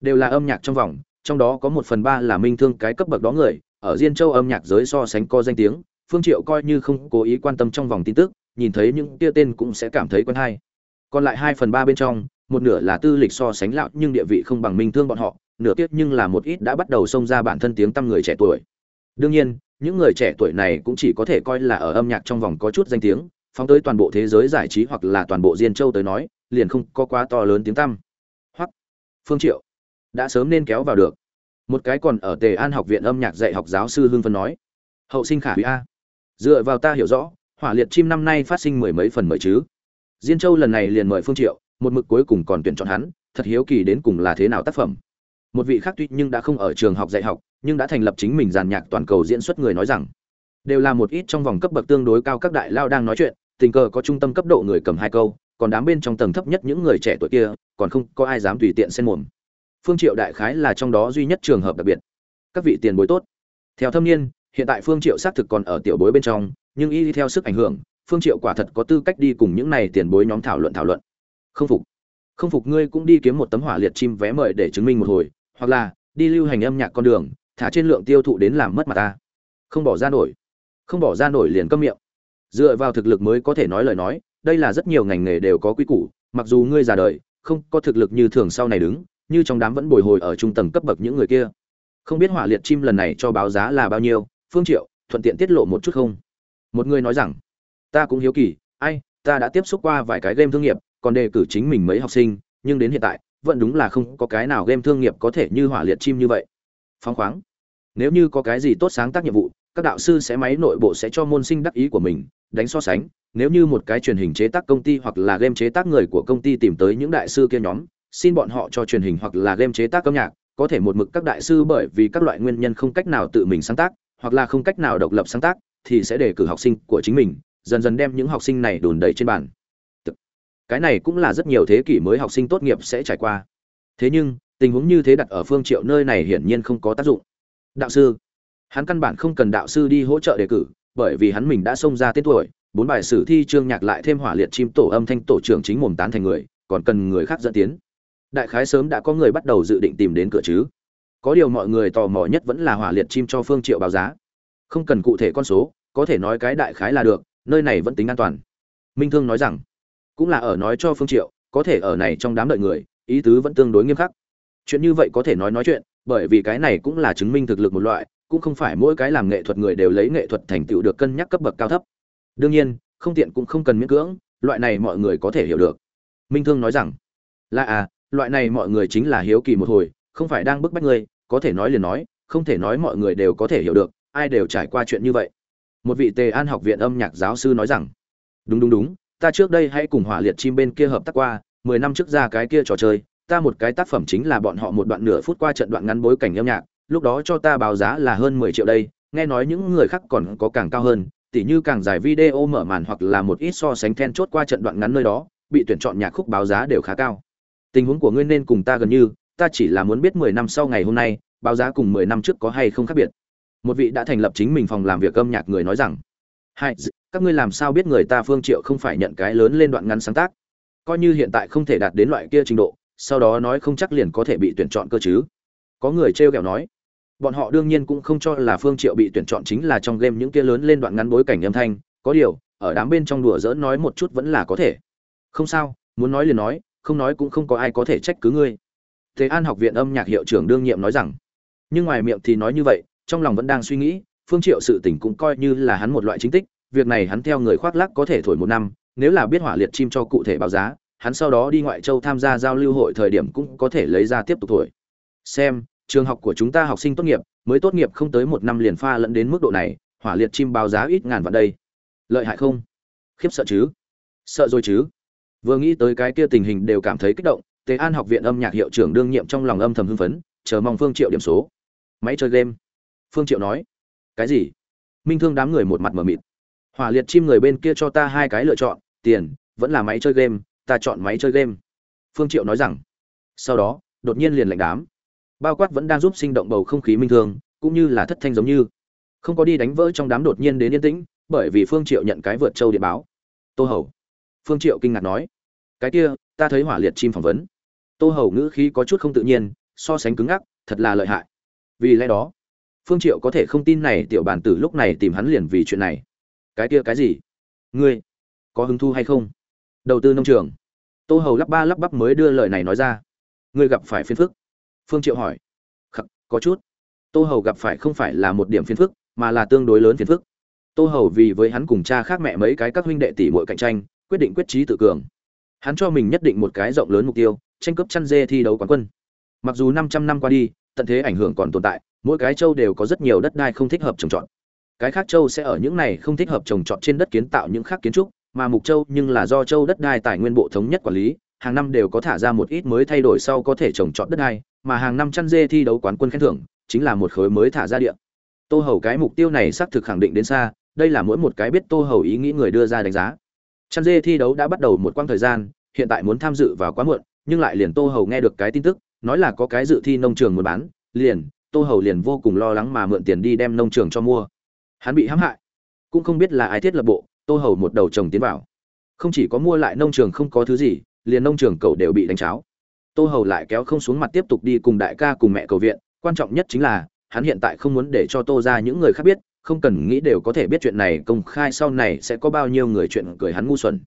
Đều là âm nhạc trong vòng, trong đó có một phần ba là minh thương cái cấp bậc đó người, ở diên châu âm nhạc giới so sánh có danh tiếng, phương triệu coi như không cố ý quan tâm trong vòng tin tức, nhìn thấy những kia tên cũng sẽ cảm thấy quen hay. Còn lại hai phần ba bên trong, một nửa là tư lịch so sánh lão nhưng địa vị không bằng minh thương bọn họ nửa tiết nhưng là một ít đã bắt đầu xông ra bản thân tiếng tăm người trẻ tuổi. Đương nhiên, những người trẻ tuổi này cũng chỉ có thể coi là ở âm nhạc trong vòng có chút danh tiếng, phóng tới toàn bộ thế giới giải trí hoặc là toàn bộ diên châu tới nói, liền không có quá to lớn tiếng tăm. Hoặc, phương triệu, đã sớm nên kéo vào được. Một cái còn ở tề an học viện âm nhạc dạy học giáo sư hương Vân nói, hậu sinh khả hủy a. Dựa vào ta hiểu rõ, hỏa liệt chim năm nay phát sinh mười mấy phần mới chứ. Diên châu lần này liền mời phương triệu, một mực cuối cùng còn tuyển chọn hắn, thật hiếu kỳ đến cùng là thế nào tác phẩm một vị khác tuy nhưng đã không ở trường học dạy học, nhưng đã thành lập chính mình giàn nhạc toàn cầu diễn xuất người nói rằng, đều là một ít trong vòng cấp bậc tương đối cao các đại lao đang nói chuyện, tình cờ có trung tâm cấp độ người cầm hai câu, còn đám bên trong tầng thấp nhất những người trẻ tuổi kia, còn không có ai dám tùy tiện xen mồm. Phương triệu đại khái là trong đó duy nhất trường hợp đặc biệt. Các vị tiền bối tốt. Theo thâm niên, hiện tại phương triệu xác thực còn ở tiểu bối bên trong, nhưng y theo sức ảnh hưởng, phương triệu quả thật có tư cách đi cùng những này tiền bối nhóm thảo luận thảo luận. Không phục không phục ngươi cũng đi kiếm một tấm hỏa liệt chim vé mời để chứng minh một hồi hoặc là đi lưu hành âm nhạc con đường, thả trên lượng tiêu thụ đến làm mất mặt ta. Không bỏ ra nổi. Không bỏ ra nổi liền câm miệng. Dựa vào thực lực mới có thể nói lời nói, đây là rất nhiều ngành nghề đều có quy củ, mặc dù ngươi già đời, không có thực lực như thường sau này đứng, như trong đám vẫn bồi hồi ở trung tầng cấp bậc những người kia. Không biết hỏa liệt chim lần này cho báo giá là bao nhiêu, phương triệu, thuận tiện tiết lộ một chút không? Một người nói rằng, ta cũng hiếu kỳ, ai, ta đã tiếp xúc qua vài cái game thương nghiệp, còn đề cử chính mình mấy học sinh, nhưng đến hiện tại vẫn đúng là không có cái nào game thương nghiệp có thể như hỏa liệt chim như vậy. Phóng khoáng. Nếu như có cái gì tốt sáng tác nhiệm vụ, các đạo sư sẽ máy nội bộ sẽ cho môn sinh đắc ý của mình, đánh so sánh. Nếu như một cái truyền hình chế tác công ty hoặc là game chế tác người của công ty tìm tới những đại sư kia nhóm, xin bọn họ cho truyền hình hoặc là game chế tác âm nhạc, có thể một mực các đại sư bởi vì các loại nguyên nhân không cách nào tự mình sáng tác, hoặc là không cách nào độc lập sáng tác, thì sẽ đề cử học sinh của chính mình, dần dần đem những học sinh này đồn đầy trên bàn cái này cũng là rất nhiều thế kỷ mới học sinh tốt nghiệp sẽ trải qua. Thế nhưng, tình huống như thế đặt ở phương triệu nơi này hiển nhiên không có tác dụng. Đạo sư, hắn căn bản không cần đạo sư đi hỗ trợ đề cử, bởi vì hắn mình đã xông ra tên tuổi, bốn bài sử thi trương nhạc lại thêm hỏa liệt chim tổ âm thanh tổ trưởng chính mồm tán thành người, còn cần người khác dẫn tiến. Đại khái sớm đã có người bắt đầu dự định tìm đến cửa chứ. Có điều mọi người tò mò nhất vẫn là hỏa liệt chim cho phương triệu báo giá. Không cần cụ thể con số, có thể nói cái đại khái là được, nơi này vẫn tính an toàn. Minh thương nói rằng cũng là ở nói cho phương triệu, có thể ở này trong đám đợi người, ý tứ vẫn tương đối nghiêm khắc. Chuyện như vậy có thể nói nói chuyện, bởi vì cái này cũng là chứng minh thực lực một loại, cũng không phải mỗi cái làm nghệ thuật người đều lấy nghệ thuật thành tựu được cân nhắc cấp bậc cao thấp. Đương nhiên, không tiện cũng không cần miễn cưỡng, loại này mọi người có thể hiểu được. Minh thương nói rằng, là à loại này mọi người chính là hiếu kỳ một hồi, không phải đang bức bách ngươi có thể nói liền nói, không thể nói mọi người đều có thể hiểu được, ai đều trải qua chuyện như vậy. Một vị tề an học viện âm nhạc giáo sư nói rằng, đúng đúng đúng ta trước đây hãy cùng hỏa liệt chim bên kia hợp tác qua, mười năm trước ra cái kia trò chơi, ta một cái tác phẩm chính là bọn họ một đoạn nửa phút qua trận đoạn ngắn bối cảnh âm nhạc, lúc đó cho ta báo giá là hơn mười triệu đây, nghe nói những người khác còn có càng cao hơn, tỉ như càng dài video mở màn hoặc là một ít so sánh then chốt qua trận đoạn ngắn nơi đó, bị tuyển chọn nhạc khúc báo giá đều khá cao. Tình huống của ngươi nên cùng ta gần như, ta chỉ là muốn biết mười năm sau ngày hôm nay, báo giá cùng mười năm trước có hay không khác biệt. Một vị đã thành lập chính mình phòng làm việc âm nhạc người nói rằng, hai các ngươi làm sao biết người ta phương triệu không phải nhận cái lớn lên đoạn ngắn sáng tác? Coi như hiện tại không thể đạt đến loại kia trình độ, sau đó nói không chắc liền có thể bị tuyển chọn cơ chứ. Có người trêu ghẹo nói, bọn họ đương nhiên cũng không cho là phương triệu bị tuyển chọn chính là trong game những kia lớn lên đoạn ngắn bối cảnh âm thanh. Có điều, ở đám bên trong đùa giỡn nói một chút vẫn là có thể. Không sao, muốn nói liền nói, không nói cũng không có ai có thể trách cứ ngươi. Thế an học viện âm nhạc hiệu trưởng đương nhiệm nói rằng, nhưng ngoài miệng thì nói như vậy, trong lòng vẫn đang suy nghĩ, phương triệu sự tình cũng coi như là hắn một loại chính tích việc này hắn theo người khoác lác có thể thổi một năm, nếu là biết hỏa liệt chim cho cụ thể báo giá, hắn sau đó đi ngoại châu tham gia giao lưu hội thời điểm cũng có thể lấy ra tiếp tục thổi. Xem, trường học của chúng ta học sinh tốt nghiệp, mới tốt nghiệp không tới một năm liền pha lẫn đến mức độ này, hỏa liệt chim báo giá ít ngàn vạn đây. Lợi hại không? Khiếp sợ chứ? Sợ rồi chứ? Vừa nghĩ tới cái kia tình hình đều cảm thấy kích động tế an học viện âm nhạc hiệu trưởng đương nhiệm trong lòng âm thầm hưng phấn, chờ mong phương triệu điểm số. Máy chơi game. Phương triệu nói. Cái gì? Minh thương đám người một mặt mờ mịt hỏa liệt chim người bên kia cho ta hai cái lựa chọn tiền vẫn là máy chơi game ta chọn máy chơi game. Phương triệu nói rằng. Sau đó đột nhiên liền lạnh đám. Bao quát vẫn đang giúp sinh động bầu không khí minh thường, cũng như là thất thanh giống như. Không có đi đánh vỡ trong đám đột nhiên đến yên tĩnh bởi vì phương triệu nhận cái vượt châu điện báo. Tô hầu. Phương triệu kinh ngạc nói. Cái kia ta thấy hỏa liệt chim phỏng vấn. Tô hầu ngữ khí có chút không tự nhiên so sánh cứng ngắc thật là lợi hại. Vì lẽ đó phương triệu có thể không tin này tiểu bản tử lúc này tìm hắn liền vì chuyện này cái kia cái gì? Ngươi có hứng thu hay không? Đầu tư nông trường. Tô hầu lắp ba lắp bắp mới đưa lời này nói ra. Ngươi gặp phải phiền phức? Phương triệu hỏi. Khắc, có chút. Tô hầu gặp phải không phải là một điểm phiền phức mà là tương đối lớn phiền phức. Tô hầu vì với hắn cùng cha khác mẹ mấy cái các huynh đệ tỷ muội cạnh tranh quyết định quyết trí tự cường. Hắn cho mình nhất định một cái rộng lớn mục tiêu tranh cướp chăn dê thi đấu quán quân. Mặc dù 500 năm qua đi tận thế ảnh hưởng còn tồn tại mỗi cái châu đều có rất nhiều đất đai không thích hợp trồng trọt cái khác châu sẽ ở những này không thích hợp trồng trọt trên đất kiến tạo những khác kiến trúc, mà mục châu nhưng là do châu đất đai tài nguyên bộ thống nhất quản lý, hàng năm đều có thả ra một ít mới thay đổi sau có thể trồng trọt đất đai, mà hàng năm chăn dê thi đấu quán quân khen thưởng, chính là một khối mới thả ra địa. Tô hầu cái mục tiêu này xác thực khẳng định đến xa, đây là mỗi một cái biết tô hầu ý nghĩ người đưa ra đánh giá. Chăn dê thi đấu đã bắt đầu một quãng thời gian, hiện tại muốn tham dự vào quá muộn, nhưng lại liền tô hầu nghe được cái tin tức, nói là có cái dự thi nông trường muốn bán, liền, tô hầu liền vô cùng lo lắng mà mượn tiền đi đem nông trường cho mua hắn bị hãm hại. Cũng không biết là ai thiết lập bộ, tô hầu một đầu chồng tiến vào. Không chỉ có mua lại nông trường không có thứ gì, liền nông trường cầu đều bị đánh cháo. Tô hầu lại kéo không xuống mặt tiếp tục đi cùng đại ca cùng mẹ cầu viện, quan trọng nhất chính là, hắn hiện tại không muốn để cho tô ra những người khác biết, không cần nghĩ đều có thể biết chuyện này công khai sau này sẽ có bao nhiêu người chuyện cười hắn ngu xuẩn.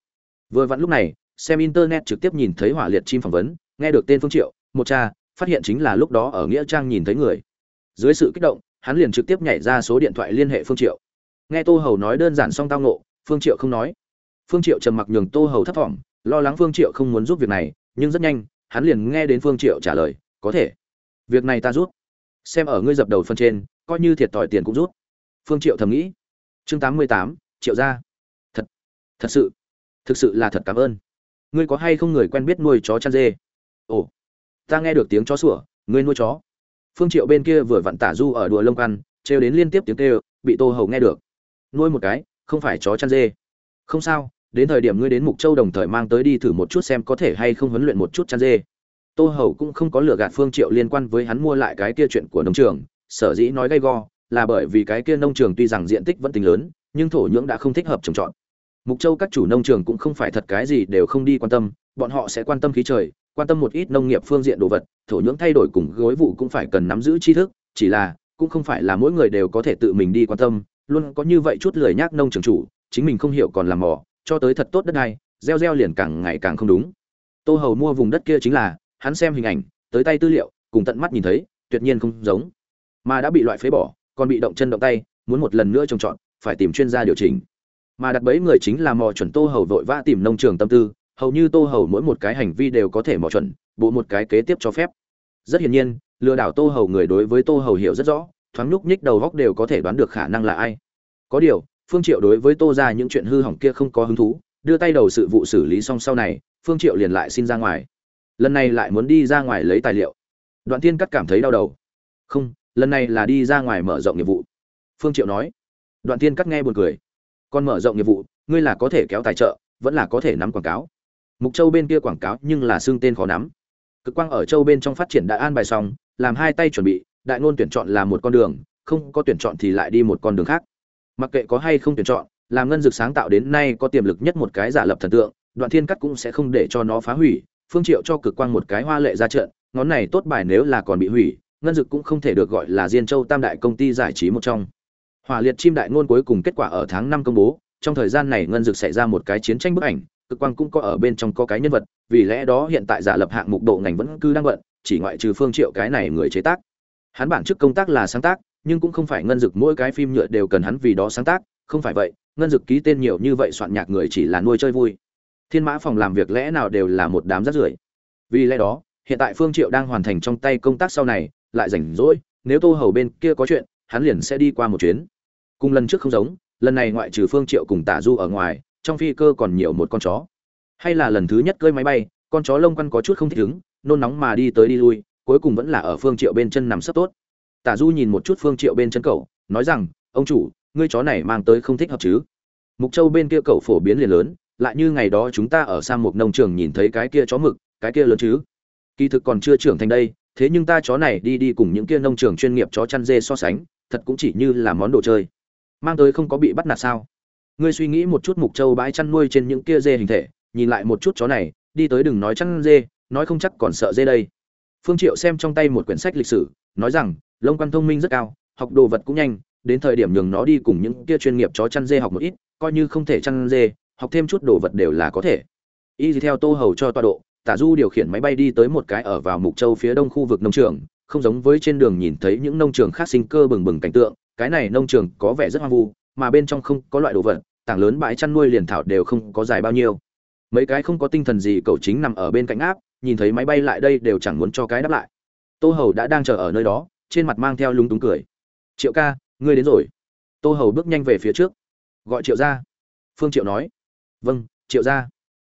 Vừa vặn lúc này, xem internet trực tiếp nhìn thấy hỏa liệt chim phỏng vấn, nghe được tên phương triệu, một cha, phát hiện chính là lúc đó ở nghĩa trang nhìn thấy người. Dưới sự kích động hắn liền trực tiếp nhảy ra số điện thoại liên hệ phương triệu. Nghe tô hầu nói đơn giản xong tao ngộ, phương triệu không nói. Phương triệu trầm mặc nhường tô hầu thất vọng lo lắng phương triệu không muốn giúp việc này, nhưng rất nhanh, hắn liền nghe đến phương triệu trả lời, có thể. Việc này ta rút. Xem ở ngươi dập đầu phân trên, coi như thiệt thòi tiền cũng rút. Phương triệu thầm nghĩ. Chương tám mươi tám, triệu gia. Thật thật sự, thực sự là thật cảm ơn. Ngươi có hay không người quen biết nuôi chó chăn dê? Ồ, ta nghe được tiếng chó sủa, ngươi nuôi chó phương triệu bên kia vừa vặn tả du ở đùa lông ăn, trêu đến liên tiếp tiếng kêu, bị tô hầu nghe được. Nuôi một cái, không phải chó chăn dê. Không sao, đến thời điểm ngươi đến mục châu đồng thời mang tới đi thử một chút xem có thể hay không huấn luyện một chút chăn dê. Tô hầu cũng không có lừa gạt phương triệu liên quan với hắn mua lại cái kia chuyện của nông trường, sở dĩ nói gay go, là bởi vì cái kia nông trường tuy rằng diện tích vẫn tính lớn, nhưng thổ nhưỡng đã không thích hợp trồng trọt. Mục châu các chủ nông trường cũng không phải thật cái gì đều không đi quan tâm, bọn họ sẽ quan tâm khí trời quan tâm một ít nông nghiệp phương diện đồ vật, thổ nhưỡng thay đổi cùng gối vụ cũng phải cần nắm giữ tri thức, chỉ là, cũng không phải là mỗi người đều có thể tự mình đi quan tâm, luôn có như vậy chút lười nhác nông trường chủ, chính mình không hiểu còn làm mỏ cho tới thật tốt đất này, gieo gieo liền càng ngày càng không đúng. Tô hầu mua vùng đất kia chính là, hắn xem hình ảnh, tới tay tư liệu, cùng tận mắt nhìn thấy, tuyệt nhiên không giống. Mà đã bị loại phế bỏ, còn bị động chân động tay, muốn một lần nữa trồng trọt, phải tìm chuyên gia điều chỉnh. Mà đặt bấy người chính là mò chuẩn tô hầu vội vã tìm nông trường tâm tư hầu như tô hầu mỗi một cái hành vi đều có thể mò chuẩn, bộ một cái kế tiếp cho phép. Rất hiển nhiên, lừa đảo tô hầu người đối với tô hầu hiểu rất rõ, thoáng nhúc nhích đầu góc đều có thể đoán được khả năng là ai. Có điều, phương triệu đối với tô ra những chuyện hư hỏng kia không có hứng thú, đưa tay đầu sự vụ xử lý xong sau này, phương triệu liền lại xin ra ngoài. Lần này lại muốn đi ra ngoài lấy tài liệu. Đoạn tiên cắt cảm thấy đau đầu. Không, lần này là đi ra ngoài mở rộng nghiệp vụ. Phương triệu nói. Đoạn tiên cắt nghe buồn cười. Còn mở rộng nghiệp vụ, ngươi là có thể kéo tài trợ, vẫn là có thể nắm quảng cáo mục châu bên kia quảng cáo nhưng là xương tên khó nắm. Cực quang ở châu bên trong phát triển đại an bài xong, làm hai tay chuẩn bị, đại ngôn tuyển chọn là một con đường, không có tuyển chọn thì lại đi một con đường khác. Mặc kệ có hay không tuyển chọn, làm ngân dược sáng tạo đến nay có tiềm lực nhất một cái giả lập thần tượng, đoạn thiên cắt cũng sẽ không để cho nó phá hủy, phương triệu cho cực quang một cái hoa lệ ra trận, ngón này tốt bài nếu là còn bị hủy, ngân dực cũng không thể được gọi là diên châu tam đại công ty giải trí một trong. Hỏa liệt chim đại ngôn cuối cùng kết quả ở tháng năm công bố, trong thời gian này ngân dực xảy ra một cái chiến tranh bức ảnh cực quang cũng có ở bên trong có cái nhân vật, vì lẽ đó hiện tại giả lập hạng mục độ ngành vẫn cứ đang bận, chỉ ngoại trừ phương triệu cái này người chế tác. Hắn bản chức công tác là sáng tác, nhưng cũng không phải ngân dực mỗi cái phim nhựa đều cần hắn vì đó sáng tác, không phải vậy, ngân dực ký tên nhiều như vậy soạn nhạc người chỉ là nuôi chơi vui. Thiên mã phòng làm việc lẽ nào đều là một đám rác rưởi. Vì lẽ đó, hiện tại phương triệu đang hoàn thành trong tay công tác sau này, lại rảnh rỗi, nếu tô hầu bên kia có chuyện, hắn liền sẽ đi qua một chuyến. Cùng lần trước không giống, lần này ngoại trừ phương triệu cùng tả du ở ngoài trong phi cơ còn nhiều một con chó. Hay là lần thứ nhất cơi máy bay, con chó lông quăn có chút không thích ứng, nôn nóng mà đi tới đi lui, cuối cùng vẫn là ở phương triệu bên chân nằm sấp tốt. Tả du nhìn một chút phương triệu bên chân cậu, nói rằng, ông chủ, ngươi chó này mang tới không thích hợp chứ? Mục châu bên kia cậu phổ biến liền lớn, lại như ngày đó chúng ta ở sang một nông trường nhìn thấy cái kia chó mực, cái kia lớn chứ? Kỳ thực còn chưa trưởng thành đây, thế nhưng ta chó này đi đi cùng những kia nông trường chuyên nghiệp chó chăn dê so sánh, thật cũng chỉ như là món đồ chơi. Mang tới không có bị bắt nạt sao? Ngươi suy nghĩ một chút mục châu bãi chăn nuôi trên những kia dê hình thể, nhìn lại một chút chó này, đi tới đừng nói chăn dê, nói không chắc còn sợ dê đây. Phương triệu xem trong tay một quyển sách lịch sử, nói rằng, lông quan thông minh rất cao, học đồ vật cũng nhanh, đến thời điểm nhường nó đi cùng những kia chuyên nghiệp chó chăn dê học một ít, coi như không thể chăn dê, học thêm chút đồ vật đều là có thể. Y theo tô hầu cho tọa độ, tả du điều khiển máy bay đi tới một cái ở vào mục châu phía đông khu vực nông trường, không giống với trên đường nhìn thấy những nông trường khác sinh cơ bừng bừng cảnh tượng, cái này nông trường có vẻ rất hoang vu, mà bên trong không có loại đồ vật tảng lớn bãi chăn nuôi liền thảo đều không có dài bao nhiêu. Mấy cái không có tinh thần gì, cậu chính nằm ở bên cạnh áp, nhìn thấy máy bay lại đây đều chẳng muốn cho cái đáp lại. Tô hầu đã đang chờ ở nơi đó, trên mặt mang theo lúng túng cười. Triệu ca, ngươi đến rồi. Tô hầu bước nhanh về phía trước. Gọi triệu ra. Phương triệu nói. Vâng triệu ra.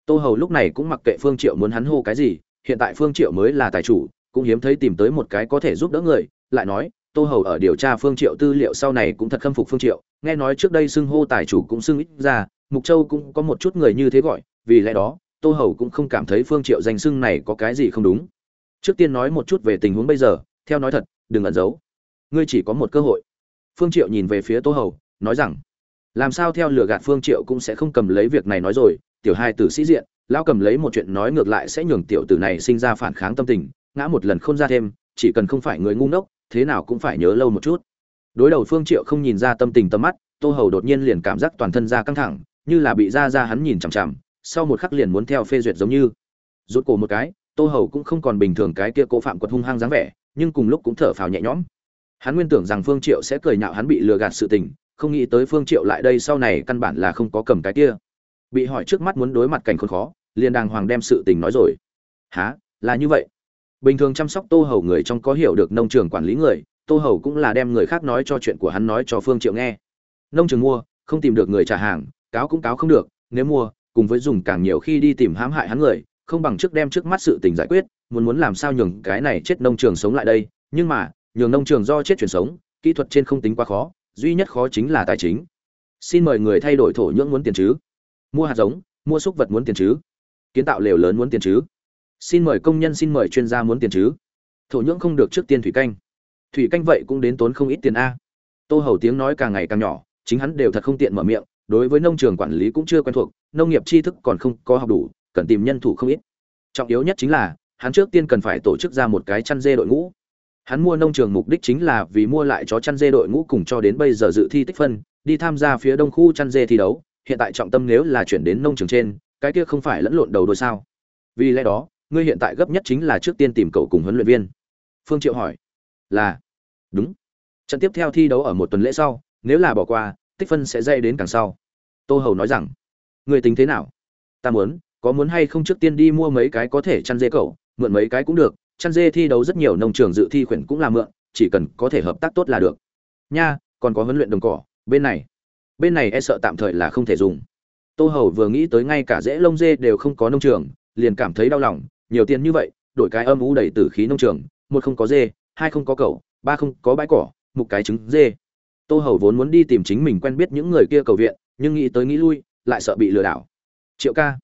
Tô hầu lúc này cũng mặc kệ phương triệu muốn hắn hô cái gì, hiện tại phương triệu mới là tài chủ, cũng hiếm thấy tìm tới một cái có thể giúp đỡ người, lại nói tô hầu ở điều tra phương triệu tư liệu sau này cũng thật khâm phục phương triệu. Nghe nói trước đây xưng hô tài chủ cũng xưng ít ra, mục châu cũng có một chút người như thế gọi, vì lẽ đó, tô hầu cũng không cảm thấy phương triệu danh xưng này có cái gì không đúng. Trước tiên nói một chút về tình huống bây giờ, theo nói thật, đừng ẩn giấu. Ngươi chỉ có một cơ hội. Phương triệu nhìn về phía tô hầu, nói rằng, làm sao theo lừa gạt phương triệu cũng sẽ không cầm lấy việc này nói rồi, tiểu hai tử sĩ diện, lão cầm lấy một chuyện nói ngược lại sẽ nhường tiểu tử này sinh ra phản kháng tâm tình, ngã một lần không ra thêm, chỉ cần không phải người ngu ngốc thế nào cũng phải nhớ lâu một chút. Đối đầu phương triệu không nhìn ra tâm tình tâm mắt, tô hầu đột nhiên liền cảm giác toàn thân ra căng thẳng, như là bị ra ra hắn nhìn chằm chằm, sau một khắc liền muốn theo phê duyệt giống như. Rút cổ một cái, tô hầu cũng không còn bình thường cái kia cố phạm quật hung hăng dáng vẻ, nhưng cùng lúc cũng thở phào nhẹ nhõm. Hắn nguyên tưởng rằng phương triệu sẽ cười nhạo hắn bị lừa gạt sự tình, không nghĩ tới phương triệu lại đây sau này căn bản là không có cầm cái kia. Bị hỏi trước mắt muốn đối mặt cảnh khốn khó, liền đàng hoàng đem sự tình nói rồi. Há là như vậy? Bình thường chăm sóc tô hầu người trong có hiểu được nông trường quản lý người, tô hầu cũng là đem người khác nói cho chuyện của hắn nói cho phương triệu nghe. Nông trường mua, không tìm được người trả hàng, cáo cũng cáo không được, nếu mua, cùng với dùng càng nhiều khi đi tìm hãm hại hắn người, không bằng trước đem trước mắt sự tình giải quyết, muốn muốn làm sao nhường cái này chết nông trường sống lại đây, nhưng mà, nhường nông trường do chết chuyển sống, kỹ thuật trên không tính quá khó, duy nhất khó chính là tài chính. Xin mời người thay đổi thổ nhưỡng muốn tiền chứ? Mua hạt giống, mua súc vật muốn tiền chứ? Kiến tạo lều lớn muốn tiền chứ? Xin mời công nhân, xin mời chuyên gia muốn tiền chứ? Thổ nhưỡng không được trước tiên thủy canh. Thủy canh vậy cũng đến tốn không ít tiền a. Tô hầu tiếng nói càng ngày càng nhỏ, chính hắn đều thật không tiện mở miệng, đối với nông trường quản lý cũng chưa quen thuộc, nông nghiệp tri thức còn không có học đủ, cần tìm nhân thủ không ít. Trọng yếu nhất chính là, hắn trước tiên cần phải tổ chức ra một cái chăn dê đội ngũ. Hắn mua nông trường mục đích chính là vì mua lại chó chăn dê đội ngũ cùng cho đến bây giờ dự thi tích phân, đi tham gia phía đông khu chăn dê thi đấu. Hiện tại trọng tâm nếu là chuyển đến nông trường trên, cái kia không phải lẫn lộn đầu đôi sao? Vì lẽ đó ngươi hiện tại gấp nhất chính là trước tiên tìm cậu cùng huấn luyện viên. Phương triệu hỏi. Là. Đúng. Trận tiếp theo thi đấu ở một tuần lễ sau, nếu là bỏ qua, tích phân sẽ dây đến càng sau. Tô hầu nói rằng. Người tính thế nào? Ta muốn, có muốn hay không trước tiên đi mua mấy cái có thể chăn dê cậu, mượn mấy cái cũng được, chăn dê thi đấu rất nhiều nông trường dự thi khuyển cũng là mượn, chỉ cần có thể hợp tác tốt là được. Nha, còn có huấn luyện đồng cỏ, bên này. Bên này e sợ tạm thời là không thể dùng. Tô hầu vừa nghĩ tới ngay cả dễ lông dê đều không có nông trường, liền cảm thấy đau lòng nhiều tiền như vậy, đổi cái âm u đầy tử khí nông trường, một không có dê, hai không có cầu ba không có bãi cỏ, một cái trứng dê. Tô hầu vốn muốn đi tìm chính mình quen biết những người kia cầu viện, nhưng nghĩ tới nghĩ lui, lại sợ bị lừa đảo. Triệu ca,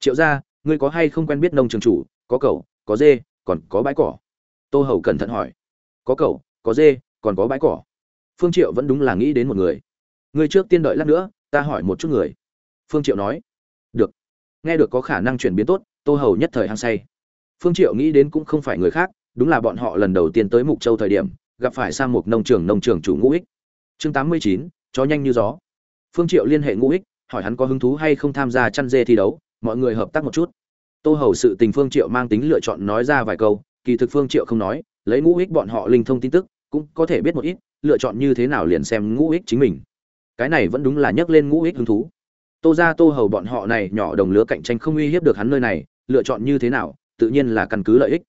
triệu gia, ngươi có hay không quen biết nông trường chủ, có cầu có dê, còn có bãi cỏ? Tô hầu cẩn thận hỏi. Có cầu có dê, còn có bãi cỏ. Phương triệu vẫn đúng là nghĩ đến một người. Ngươi trước tiên đợi lát nữa, ta hỏi một chút người. Phương triệu nói. Được. Nghe được có khả năng chuyển biến tốt tô hầu nhất thời hăng say. Phương triệu nghĩ đến cũng không phải người khác đúng là bọn họ lần đầu tiên tới mục châu thời điểm gặp phải sang một nông trường nông trường chủ ngũ ích. Chương 89, chó nhanh như gió. Phương triệu liên hệ ngũ ích hỏi hắn có hứng thú hay không tham gia chăn dê thi đấu mọi người hợp tác một chút. Tô hầu sự tình phương triệu mang tính lựa chọn nói ra vài câu kỳ thực phương triệu không nói lấy ngũ ích bọn họ linh thông tin tức cũng có thể biết một ít lựa chọn như thế nào liền xem ngũ ích chính mình. Cái này vẫn đúng là nhắc lên ngũ ích hứng thú tô ra tô hầu bọn họ này nhỏ đồng lứa cạnh tranh không uy hiếp được hắn nơi này, lựa chọn như thế nào, tự nhiên là căn cứ lợi ích.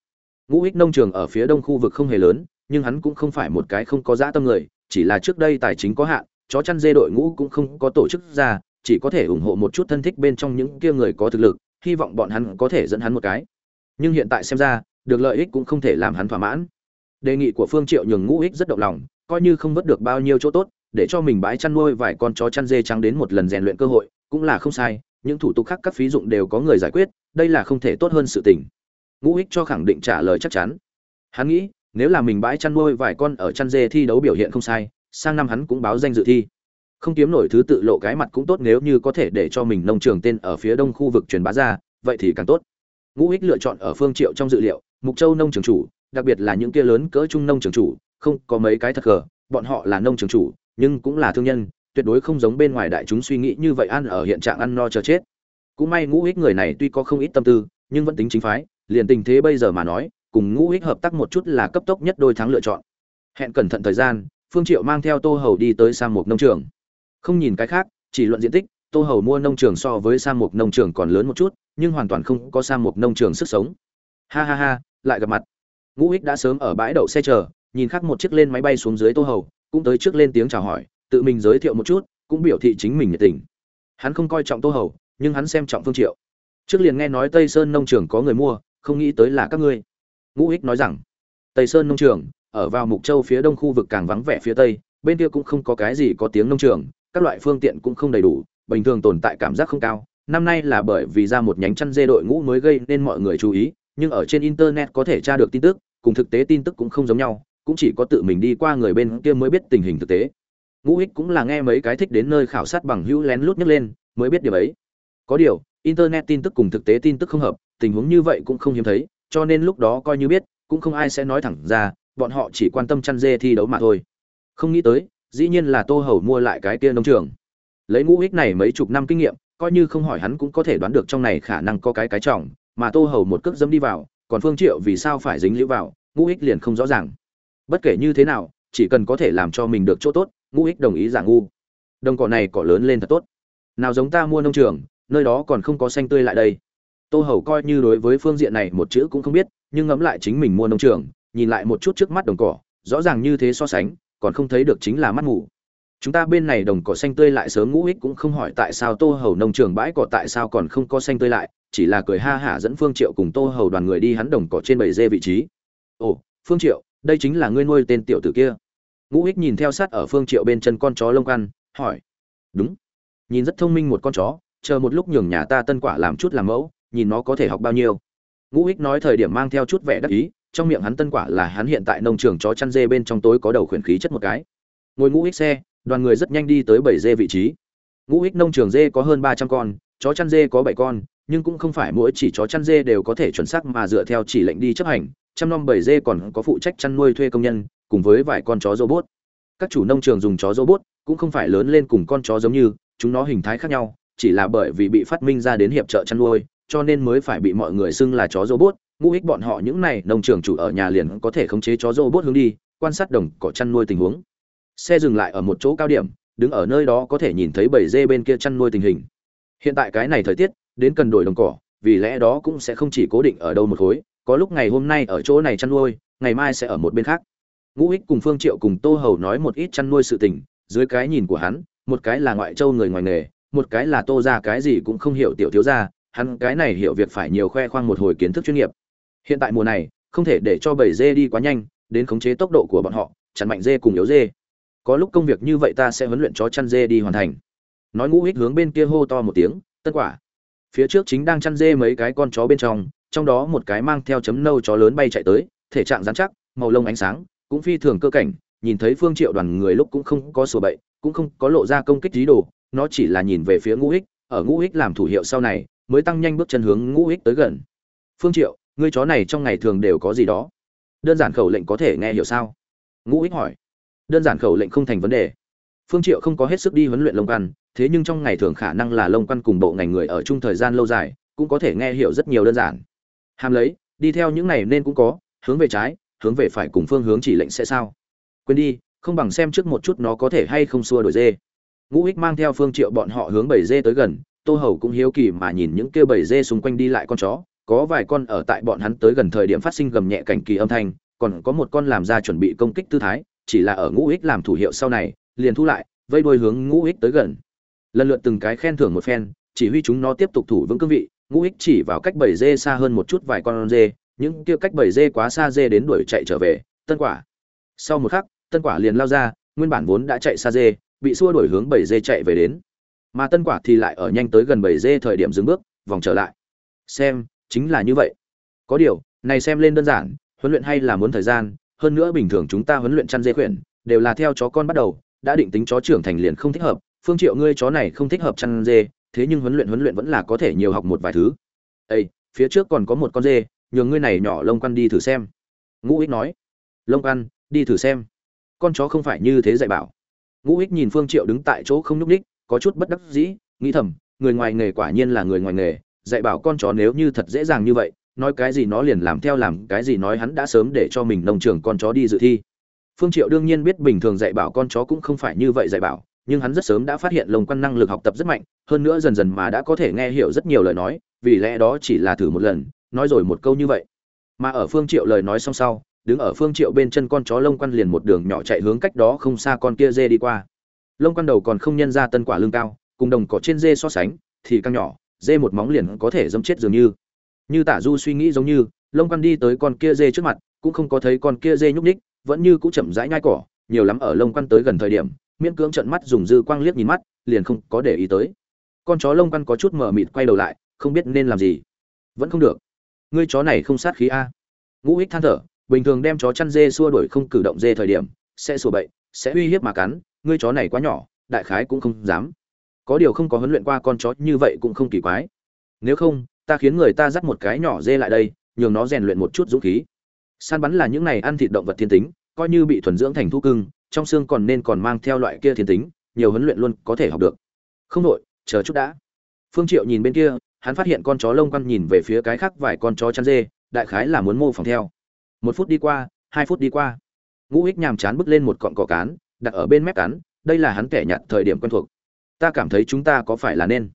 Ngũ Hích nông trường ở phía đông khu vực không hề lớn, nhưng hắn cũng không phải một cái không có dã tâm người, chỉ là trước đây tài chính có hạn, chó chăn dê đội ngũ cũng không có tổ chức ra, chỉ có thể ủng hộ một chút thân thích bên trong những kia người có thực lực, hy vọng bọn hắn có thể dẫn hắn một cái. Nhưng hiện tại xem ra, được lợi ích cũng không thể làm hắn thỏa mãn. Đề nghị của phương triệu nhường ngũ Hích rất động lòng, coi như không vớt được bao nhiêu chỗ tốt, để cho mình bãi chăn nuôi vài con chó chăn dê trắng đến một lần rèn luyện cơ hội cũng là không sai, những thủ tục khác các phí dụng đều có người giải quyết, đây là không thể tốt hơn sự tình. Ngũ Hích cho khẳng định trả lời chắc chắn. Hắn nghĩ, nếu là mình bãi chăn nuôi vài con ở chăn dê thi đấu biểu hiện không sai, sang năm hắn cũng báo danh dự thi. Không kiếm nổi thứ tự lộ cái mặt cũng tốt nếu như có thể để cho mình nông trường tên ở phía đông khu vực truyền bá ra, vậy thì càng tốt. Ngũ Hích lựa chọn ở phương triệu trong dự liệu, mục châu nông trường chủ, đặc biệt là những kia lớn cỡ trung nông trường chủ, không có mấy cái thật gờ, bọn họ là nông trường chủ, nhưng cũng là thương nhân tuyệt đối không giống bên ngoài đại chúng suy nghĩ như vậy ăn ở hiện trạng ăn no chờ chết. Cũng may ngũ ích người này tuy có không ít tâm tư, nhưng vẫn tính chính phái, liền tình thế bây giờ mà nói, cùng ngũ ích hợp tác một chút là cấp tốc nhất đôi thắng lựa chọn. Hẹn cẩn thận thời gian, phương triệu mang theo tô hầu đi tới sang một nông trường. Không nhìn cái khác, chỉ luận diện tích, tô hầu mua nông trường so với sang một nông trường còn lớn một chút, nhưng hoàn toàn không có sang một nông trường sức sống. Ha ha ha, lại gặp mặt. Ngũ ích đã sớm ở bãi đậu xe chờ, nhìn khác một chiếc lên máy bay xuống dưới tô hầu, cũng tới trước lên tiếng chào hỏi tự mình giới thiệu một chút, cũng biểu thị chính mình nhiệt tình. Hắn không coi trọng tô hầu, nhưng hắn xem trọng phương triệu. Trước liền nghe nói tây sơn nông trường có người mua, không nghĩ tới là các ngươi. Ngũ ích nói rằng, tây sơn nông trường, ở vào mục châu phía đông khu vực càng vắng vẻ phía tây, bên kia cũng không có cái gì có tiếng nông trường, các loại phương tiện cũng không đầy đủ, bình thường tồn tại cảm giác không cao. Năm nay là bởi vì ra một nhánh chăn dê đội ngũ mới gây nên mọi người chú ý, nhưng ở trên internet có thể tra được tin tức, cùng thực tế tin tức cũng không giống nhau, cũng chỉ có tự mình đi qua người bên kia mới biết tình hình thực tế ngũ ích cũng là nghe mấy cái thích đến nơi khảo sát bằng hữu lén lút nhấc lên, mới biết điều ấy. Có điều, internet tin tức cùng thực tế tin tức không hợp, tình huống như vậy cũng không hiếm thấy, cho nên lúc đó coi như biết, cũng không ai sẽ nói thẳng ra, bọn họ chỉ quan tâm chăn dê thi đấu mà thôi. Không nghĩ tới, dĩ nhiên là tô hầu mua lại cái kia nông trường. Lấy ngũ ích này mấy chục năm kinh nghiệm, coi như không hỏi hắn cũng có thể đoán được trong này khả năng có cái cái trọng, mà tô hầu một cước dẫm đi vào, còn phương triệu vì sao phải dính liễu vào, ngũ ích liền không rõ ràng. Bất kể như thế nào, chỉ cần có thể làm cho mình được chỗ tốt ngũ ích đồng ý giả ngu. Đồng cỏ này cỏ lớn lên thật tốt. Nào giống ta mua nông trường, nơi đó còn không có xanh tươi lại đây. Tô hầu coi như đối với phương diện này một chữ cũng không biết, nhưng ngẫm lại chính mình mua nông trường, nhìn lại một chút trước mắt đồng cỏ, rõ ràng như thế so sánh, còn không thấy được chính là mắt ngủ chúng ta bên này đồng cỏ xanh tươi lại sớm ngũ ích cũng không hỏi tại sao tô hầu nông trường bãi cỏ tại sao còn không có xanh tươi lại, chỉ là cười ha hả dẫn phương triệu cùng tô hầu đoàn người đi hắn đồng cỏ trên bầy dê vị trí. Ồ, phương triệu, đây chính là ngươi nuôi tên tiểu tử kia ngũ Hích nhìn theo sát ở phương triệu bên chân con chó lông căn hỏi. Đúng. Nhìn rất thông minh một con chó, chờ một lúc nhường nhà ta tân quả làm chút làm mẫu, nhìn nó có thể học bao nhiêu. Ngũ Hích nói thời điểm mang theo chút vẻ đắc ý, trong miệng hắn tân quả là hắn hiện tại nông trường chó chăn dê bên trong tối có đầu khuyển khí chất một cái. Ngồi ngũ Hích xe, đoàn người rất nhanh đi tới bảy dê vị trí. Ngũ Hích nông trường dê có hơn ba trăm con, chó chăn dê có bảy con, nhưng cũng không phải mỗi chỉ chó chăn dê đều có thể chuẩn xác mà dựa theo chỉ lệnh đi chấp hành trăm năm bảy dê còn có phụ trách chăn nuôi thuê công nhân, cùng với vài con chó robot. Các chủ nông trường dùng chó robot, cũng không phải lớn lên cùng con chó giống như, chúng nó hình thái khác nhau, chỉ là bởi vì bị phát minh ra đến hiệp trợ chăn nuôi, cho nên mới phải bị mọi người xưng là chó robot. Ngũ ích bọn họ những này, nông trường chủ ở nhà liền có thể khống chế chó robot hướng đi, quan sát đồng cỏ chăn nuôi tình huống. Xe dừng lại ở một chỗ cao điểm, đứng ở nơi đó có thể nhìn thấy bầy dê bên kia chăn nuôi tình hình. Hiện tại cái này thời tiết, đến cần đổi đồng cỏ, vì lẽ đó cũng sẽ không chỉ cố định ở đâu một khối có lúc ngày hôm nay ở chỗ này chăn nuôi, ngày mai sẽ ở một bên khác. Ngũ ích cùng phương triệu cùng tô hầu nói một ít chăn nuôi sự tình, dưới cái nhìn của hắn, một cái là ngoại châu người ngoài nghề, một cái là tô ra cái gì cũng không hiểu tiểu thiếu ra hắn cái này hiểu việc phải nhiều khoe khoang một hồi kiến thức chuyên nghiệp. Hiện tại mùa này, không thể để cho bầy dê đi quá nhanh, đến khống chế tốc độ của bọn họ, chặn mạnh dê cùng yếu dê. Có lúc công việc như vậy ta sẽ huấn luyện chó chăn dê đi hoàn thành. Nói ngũ hích hướng bên kia hô to một tiếng, tất quả. Phía trước chính đang chăn dê mấy cái con chó bên trong trong đó một cái mang theo chấm nâu chó lớn bay chạy tới, thể trạng dán chắc, màu lông ánh sáng, cũng phi thường cơ cảnh, nhìn thấy phương triệu đoàn người lúc cũng không có sổ bậy, cũng không có lộ ra công kích trí đồ, nó chỉ là nhìn về phía ngũ hích, ở ngũ hích làm thủ hiệu sau này, mới tăng nhanh bước chân hướng ngũ hích tới gần. Phương triệu, ngươi chó này trong ngày thường đều có gì đó? Đơn giản khẩu lệnh có thể nghe hiểu sao? Ngũ hích hỏi. Đơn giản khẩu lệnh không thành vấn đề. Phương triệu không có hết sức đi huấn luyện lông quan, thế nhưng trong ngày thường khả năng là lông quan cùng bộ ngành người ở chung thời gian lâu dài, cũng có thể nghe hiểu rất nhiều đơn giản hàm lấy, đi theo những này nên cũng có, hướng về trái, hướng về phải cùng phương hướng chỉ lệnh sẽ sao? Quên đi, không bằng xem trước một chút nó có thể hay không xua đổi dê. Ngũ hích mang theo phương triệu bọn họ hướng bầy dê tới gần, tô hầu cũng hiếu kỳ mà nhìn những kêu bầy dê xung quanh đi lại con chó. Có vài con ở tại bọn hắn tới gần thời điểm phát sinh gầm nhẹ cảnh kỳ âm thanh, còn có một con làm ra chuẩn bị công kích tư thái, chỉ là ở ngũ ích làm thủ hiệu sau này, liền thu lại, vây đuôi hướng ngũ ích tới gần. Lần lượt từng cái khen thưởng một phen, chỉ huy chúng nó tiếp tục thủ vững cương vị ngũ ích chỉ vào cách bảy dê xa hơn một chút vài con dê, những kia cách bảy dê quá xa dê đến đuổi chạy trở về, tân quả. Sau một khắc, tân quả liền lao ra, nguyên bản vốn đã chạy xa dê, bị xua đuổi hướng bảy dê chạy về đến. Mà tân quả thì lại ở nhanh tới gần bảy dê thời điểm dừng bước, vòng trở lại. Xem, chính là như vậy. Có điều, này xem lên đơn giản, huấn luyện hay là muốn thời gian, hơn nữa bình thường chúng ta huấn luyện chăn dê khuyển, đều là theo chó con bắt đầu, đã định tính chó trưởng thành liền không thích hợp, phương triệu ngươi chó này không thích hợp chăn dê thế nhưng huấn luyện huấn luyện vẫn là có thể nhiều học một vài thứ. Ây phía trước còn có một con dê nhường ngươi này nhỏ lông quan đi thử xem. Ngũ ích nói. Lông quan đi thử xem. Con chó không phải như thế dạy bảo. Ngũ ích nhìn phương triệu đứng tại chỗ không nhúc ních có chút bất đắc dĩ, nghĩ thầm, người ngoài nghề quả nhiên là người ngoài nghề, dạy bảo con chó nếu như thật dễ dàng như vậy, nói cái gì nó liền làm theo làm, cái gì nói hắn đã sớm để cho mình nông trường con chó đi dự thi. Phương triệu đương nhiên biết bình thường dạy bảo con chó cũng không phải như vậy dạy bảo nhưng hắn rất sớm đã phát hiện lồng quan năng lực học tập rất mạnh, hơn nữa dần dần mà đã có thể nghe hiểu rất nhiều lời nói, vì lẽ đó chỉ là thử một lần, nói rồi một câu như vậy. Mà ở phương triệu lời nói xong sau, đứng ở phương triệu bên chân con chó lông quan liền một đường nhỏ chạy hướng cách đó không xa con kia dê đi qua. Lông quan đầu còn không nhân ra tân quả lương cao, cùng đồng cỏ trên dê so sánh, thì càng nhỏ, dê một móng liền có thể dẫm chết dường như. Như tả du suy nghĩ giống như, lông quan đi tới con kia dê trước mặt, cũng không có thấy con kia dê nhúc ních vẫn như cũng chậm rãi nhai cỏ, nhiều lắm ở lông quan tới gần thời điểm miễn cưỡng trận mắt dùng dư quang liếc nhìn mắt, liền không có để ý tới. Con chó lông quan có chút mờ mịt quay đầu lại, không biết nên làm gì. Vẫn không được. Ngươi chó này không sát khí a. Ngũ ích than thở, bình thường đem chó chăn dê xua đuổi không cử động dê thời điểm, sẽ sủa bậy, sẽ uy hiếp mà cắn, ngươi chó này quá nhỏ, đại khái cũng không dám. Có điều không có huấn luyện qua con chó như vậy cũng không kỳ quái. Nếu không, ta khiến người ta dắt một cái nhỏ dê lại đây, nhường nó rèn luyện một chút dũng khí. Săn bắn là những này ăn thịt động vật thiên tính, coi như bị thuần dưỡng thành thu cưng trong xương còn nên còn mang theo loại kia thiên tính, nhiều huấn luyện luôn có thể học được. Không đội chờ chút đã. Phương triệu nhìn bên kia, hắn phát hiện con chó lông quăn nhìn về phía cái khác vài con chó chăn dê, đại khái là muốn mô phỏng theo. Một phút đi qua, hai phút đi qua. Ngũ hích nhàm chán bước lên một cọng cỏ cán, đặt ở bên mép cắn đây là hắn kẻ nhặt thời điểm quen thuộc. Ta cảm thấy chúng ta có phải là nên?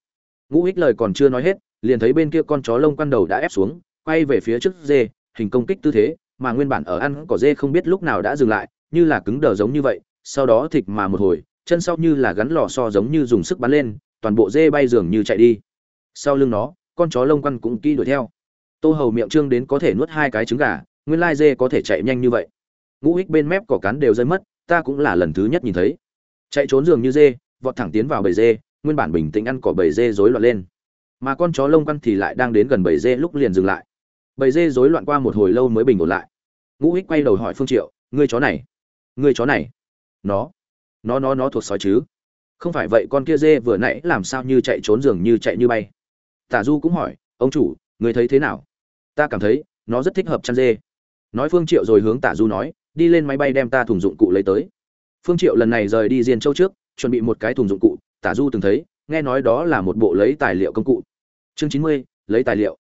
Ngũ hích lời còn chưa nói hết, liền thấy bên kia con chó lông quăn đầu đã ép xuống, quay về phía trước dê, hình công kích tư thế, mà nguyên bản ở ăn cỏ dê không biết lúc nào đã dừng lại như là cứng đờ giống như vậy, sau đó thịt mà một hồi, chân sau như là gắn lò so giống như dùng sức bắn lên, toàn bộ dê bay dường như chạy đi. Sau lưng nó, con chó lông quăn cũng kỹ đuổi theo. Tô hầu miệng trương đến có thể nuốt hai cái trứng gà, nguyên lai dê có thể chạy nhanh như vậy. Ngũ Hích bên mép cỏ cắn đều rơi mất, ta cũng là lần thứ nhất nhìn thấy. Chạy trốn dường như dê, vọt thẳng tiến vào bầy dê, nguyên bản bình tĩnh ăn cỏ bầy dê rối loạn lên. Mà con chó lông quăn thì lại đang đến gần bầy dê lúc liền dừng lại. Bầy dê rối loạn qua một hồi lâu mới bình ổn lại. Ngũ Hích quay đầu hỏi phương triệu, ngươi chó này người chó này. Nó. Nó nó nó thuộc sói chứ. Không phải vậy con kia dê vừa nãy làm sao như chạy trốn giường như chạy như bay. Tả du cũng hỏi, ông chủ người thấy thế nào? Ta cảm thấy, nó rất thích hợp chăn dê. Nói phương triệu rồi hướng tả du nói, đi lên máy bay đem ta thùng dụng cụ lấy tới. Phương triệu lần này rời đi diên châu trước, chuẩn bị một cái thùng dụng cụ. Tả du từng thấy, nghe nói đó là một bộ lấy tài liệu công cụ. Chương chín mươi, lấy tài liệu.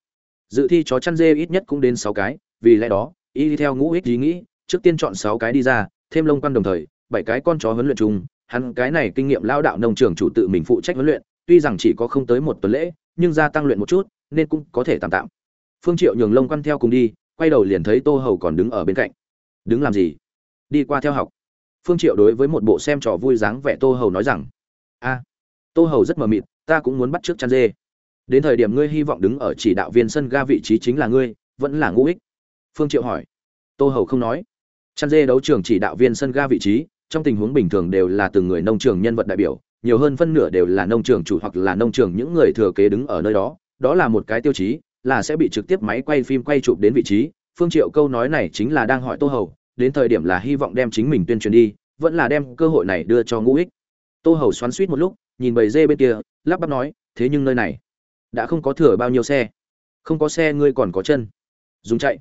Dự thi chó chăn dê ít nhất cũng đến sáu cái, vì lẽ đó, y đi theo ngũ ích ý nghĩ, trước tiên chọn sáu cái đi ra thêm lông quan đồng thời, bảy cái con chó huấn luyện chung, hắn cái này kinh nghiệm lao đạo nông trường chủ tự mình phụ trách huấn luyện, tuy rằng chỉ có không tới một tuần lễ, nhưng gia tăng luyện một chút, nên cũng có thể tạm tạm. Phương triệu nhường lông quan theo cùng đi, quay đầu liền thấy tô hầu còn đứng ở bên cạnh. Đứng làm gì? Đi qua theo học. Phương triệu đối với một bộ xem trò vui dáng vẻ tô hầu nói rằng, a, tô hầu rất mờ mịt, ta cũng muốn bắt trước chăn dê. Đến thời điểm ngươi hy vọng đứng ở chỉ đạo viên sân ga vị trí chính là ngươi, vẫn là ngũ ích. Phương triệu hỏi. Tô hầu không nói chăn dê đấu trường chỉ đạo viên sân ga vị trí, trong tình huống bình thường đều là từng người nông trường nhân vật đại biểu, nhiều hơn phân nửa đều là nông trường chủ hoặc là nông trường những người thừa kế đứng ở nơi đó. Đó là một cái tiêu chí, là sẽ bị trực tiếp máy quay phim quay chụp đến vị trí. Phương triệu câu nói này chính là đang hỏi tô hầu, đến thời điểm là hy vọng đem chính mình tuyên truyền đi, vẫn là đem cơ hội này đưa cho ngũ ích. Tô hầu xoắn suýt một lúc, nhìn bầy dê bên kia, lắp bắp nói, thế nhưng nơi này, đã không có thừa bao nhiêu xe. Không có xe ngươi còn có chân. Dùng chạy.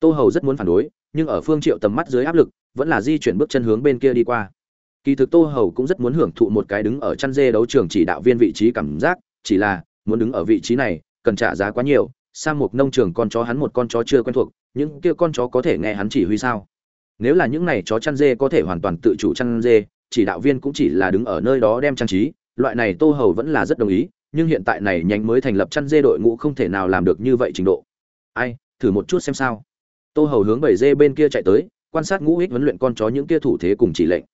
Tô hầu rất muốn phản đối nhưng ở phương triệu tầm mắt dưới áp lực, vẫn là di chuyển bước chân hướng bên kia đi qua. Kỳ thực tô hầu cũng rất muốn hưởng thụ một cái đứng ở chăn dê đấu trường chỉ đạo viên vị trí cảm giác, chỉ là, muốn đứng ở vị trí này, cần trả giá quá nhiều sang một nông trường con chó hắn một con chó chưa quen thuộc, những kia con chó có thể nghe hắn chỉ huy sao? Nếu là những này chó chăn dê có thể hoàn toàn tự chủ chăn dê, chỉ đạo viên cũng chỉ là đứng ở nơi đó đem trang trí, loại này tô hầu vẫn là rất đồng ý, nhưng hiện tại này nhánh mới thành lập chăn dê đội ngũ không thể nào làm được như vậy trình độ. Ai, thử một chút xem sao tô hầu hướng bảy dê bên kia chạy tới, quan sát ngũ Hích huấn luyện con chó những kia thủ thế cùng chỉ lệnh.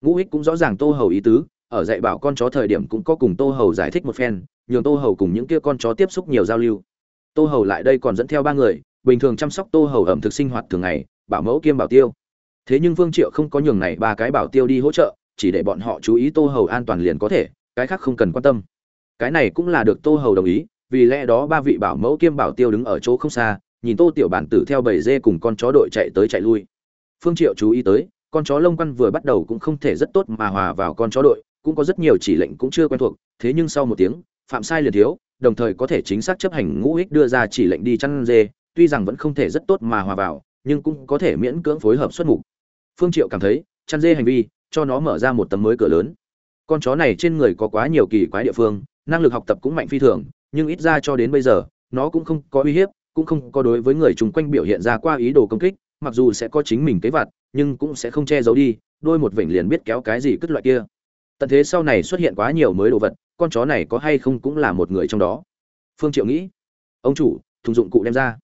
Ngũ Hích cũng rõ ràng tô hầu ý tứ, ở dạy bảo con chó thời điểm cũng có cùng tô hầu giải thích một phen, nhường tô hầu cùng những kia con chó tiếp xúc nhiều giao lưu. Tô hầu lại đây còn dẫn theo ba người, bình thường chăm sóc tô hầu ẩm thực sinh hoạt thường ngày, bảo mẫu kiêm bảo tiêu. Thế nhưng vương triệu không có nhường này ba cái bảo tiêu đi hỗ trợ, chỉ để bọn họ chú ý tô hầu an toàn liền có thể, cái khác không cần quan tâm. Cái này cũng là được tô hầu đồng ý, vì lẽ đó ba vị bảo mẫu kiêm bảo tiêu đứng ở chỗ không xa nhìn tô tiểu bản tử theo bầy dê cùng con chó đội chạy tới chạy lui. Phương triệu chú ý tới, con chó lông quăn vừa bắt đầu cũng không thể rất tốt mà hòa vào con chó đội, cũng có rất nhiều chỉ lệnh cũng chưa quen thuộc, thế nhưng sau một tiếng, phạm sai liền thiếu, đồng thời có thể chính xác chấp hành ngũ ích đưa ra chỉ lệnh đi chăn dê, tuy rằng vẫn không thể rất tốt mà hòa vào, nhưng cũng có thể miễn cưỡng phối hợp xuất mục. Phương triệu cảm thấy, chăn dê hành vi, cho nó mở ra một tấm mới cửa lớn. Con chó này trên người có quá nhiều kỳ quái địa phương, năng lực học tập cũng mạnh phi thường, nhưng ít ra cho đến bây giờ, nó cũng không có uy hiếp cũng không có đối với người chung quanh biểu hiện ra qua ý đồ công kích, mặc dù sẽ có chính mình kế vặt, nhưng cũng sẽ không che giấu đi, đôi một vểnh liền biết kéo cái gì cất loại kia. Tận thế sau này xuất hiện quá nhiều mới đồ vật, con chó này có hay không cũng là một người trong đó. Phương triệu nghĩ, ông chủ, thùng dụng cụ đem ra.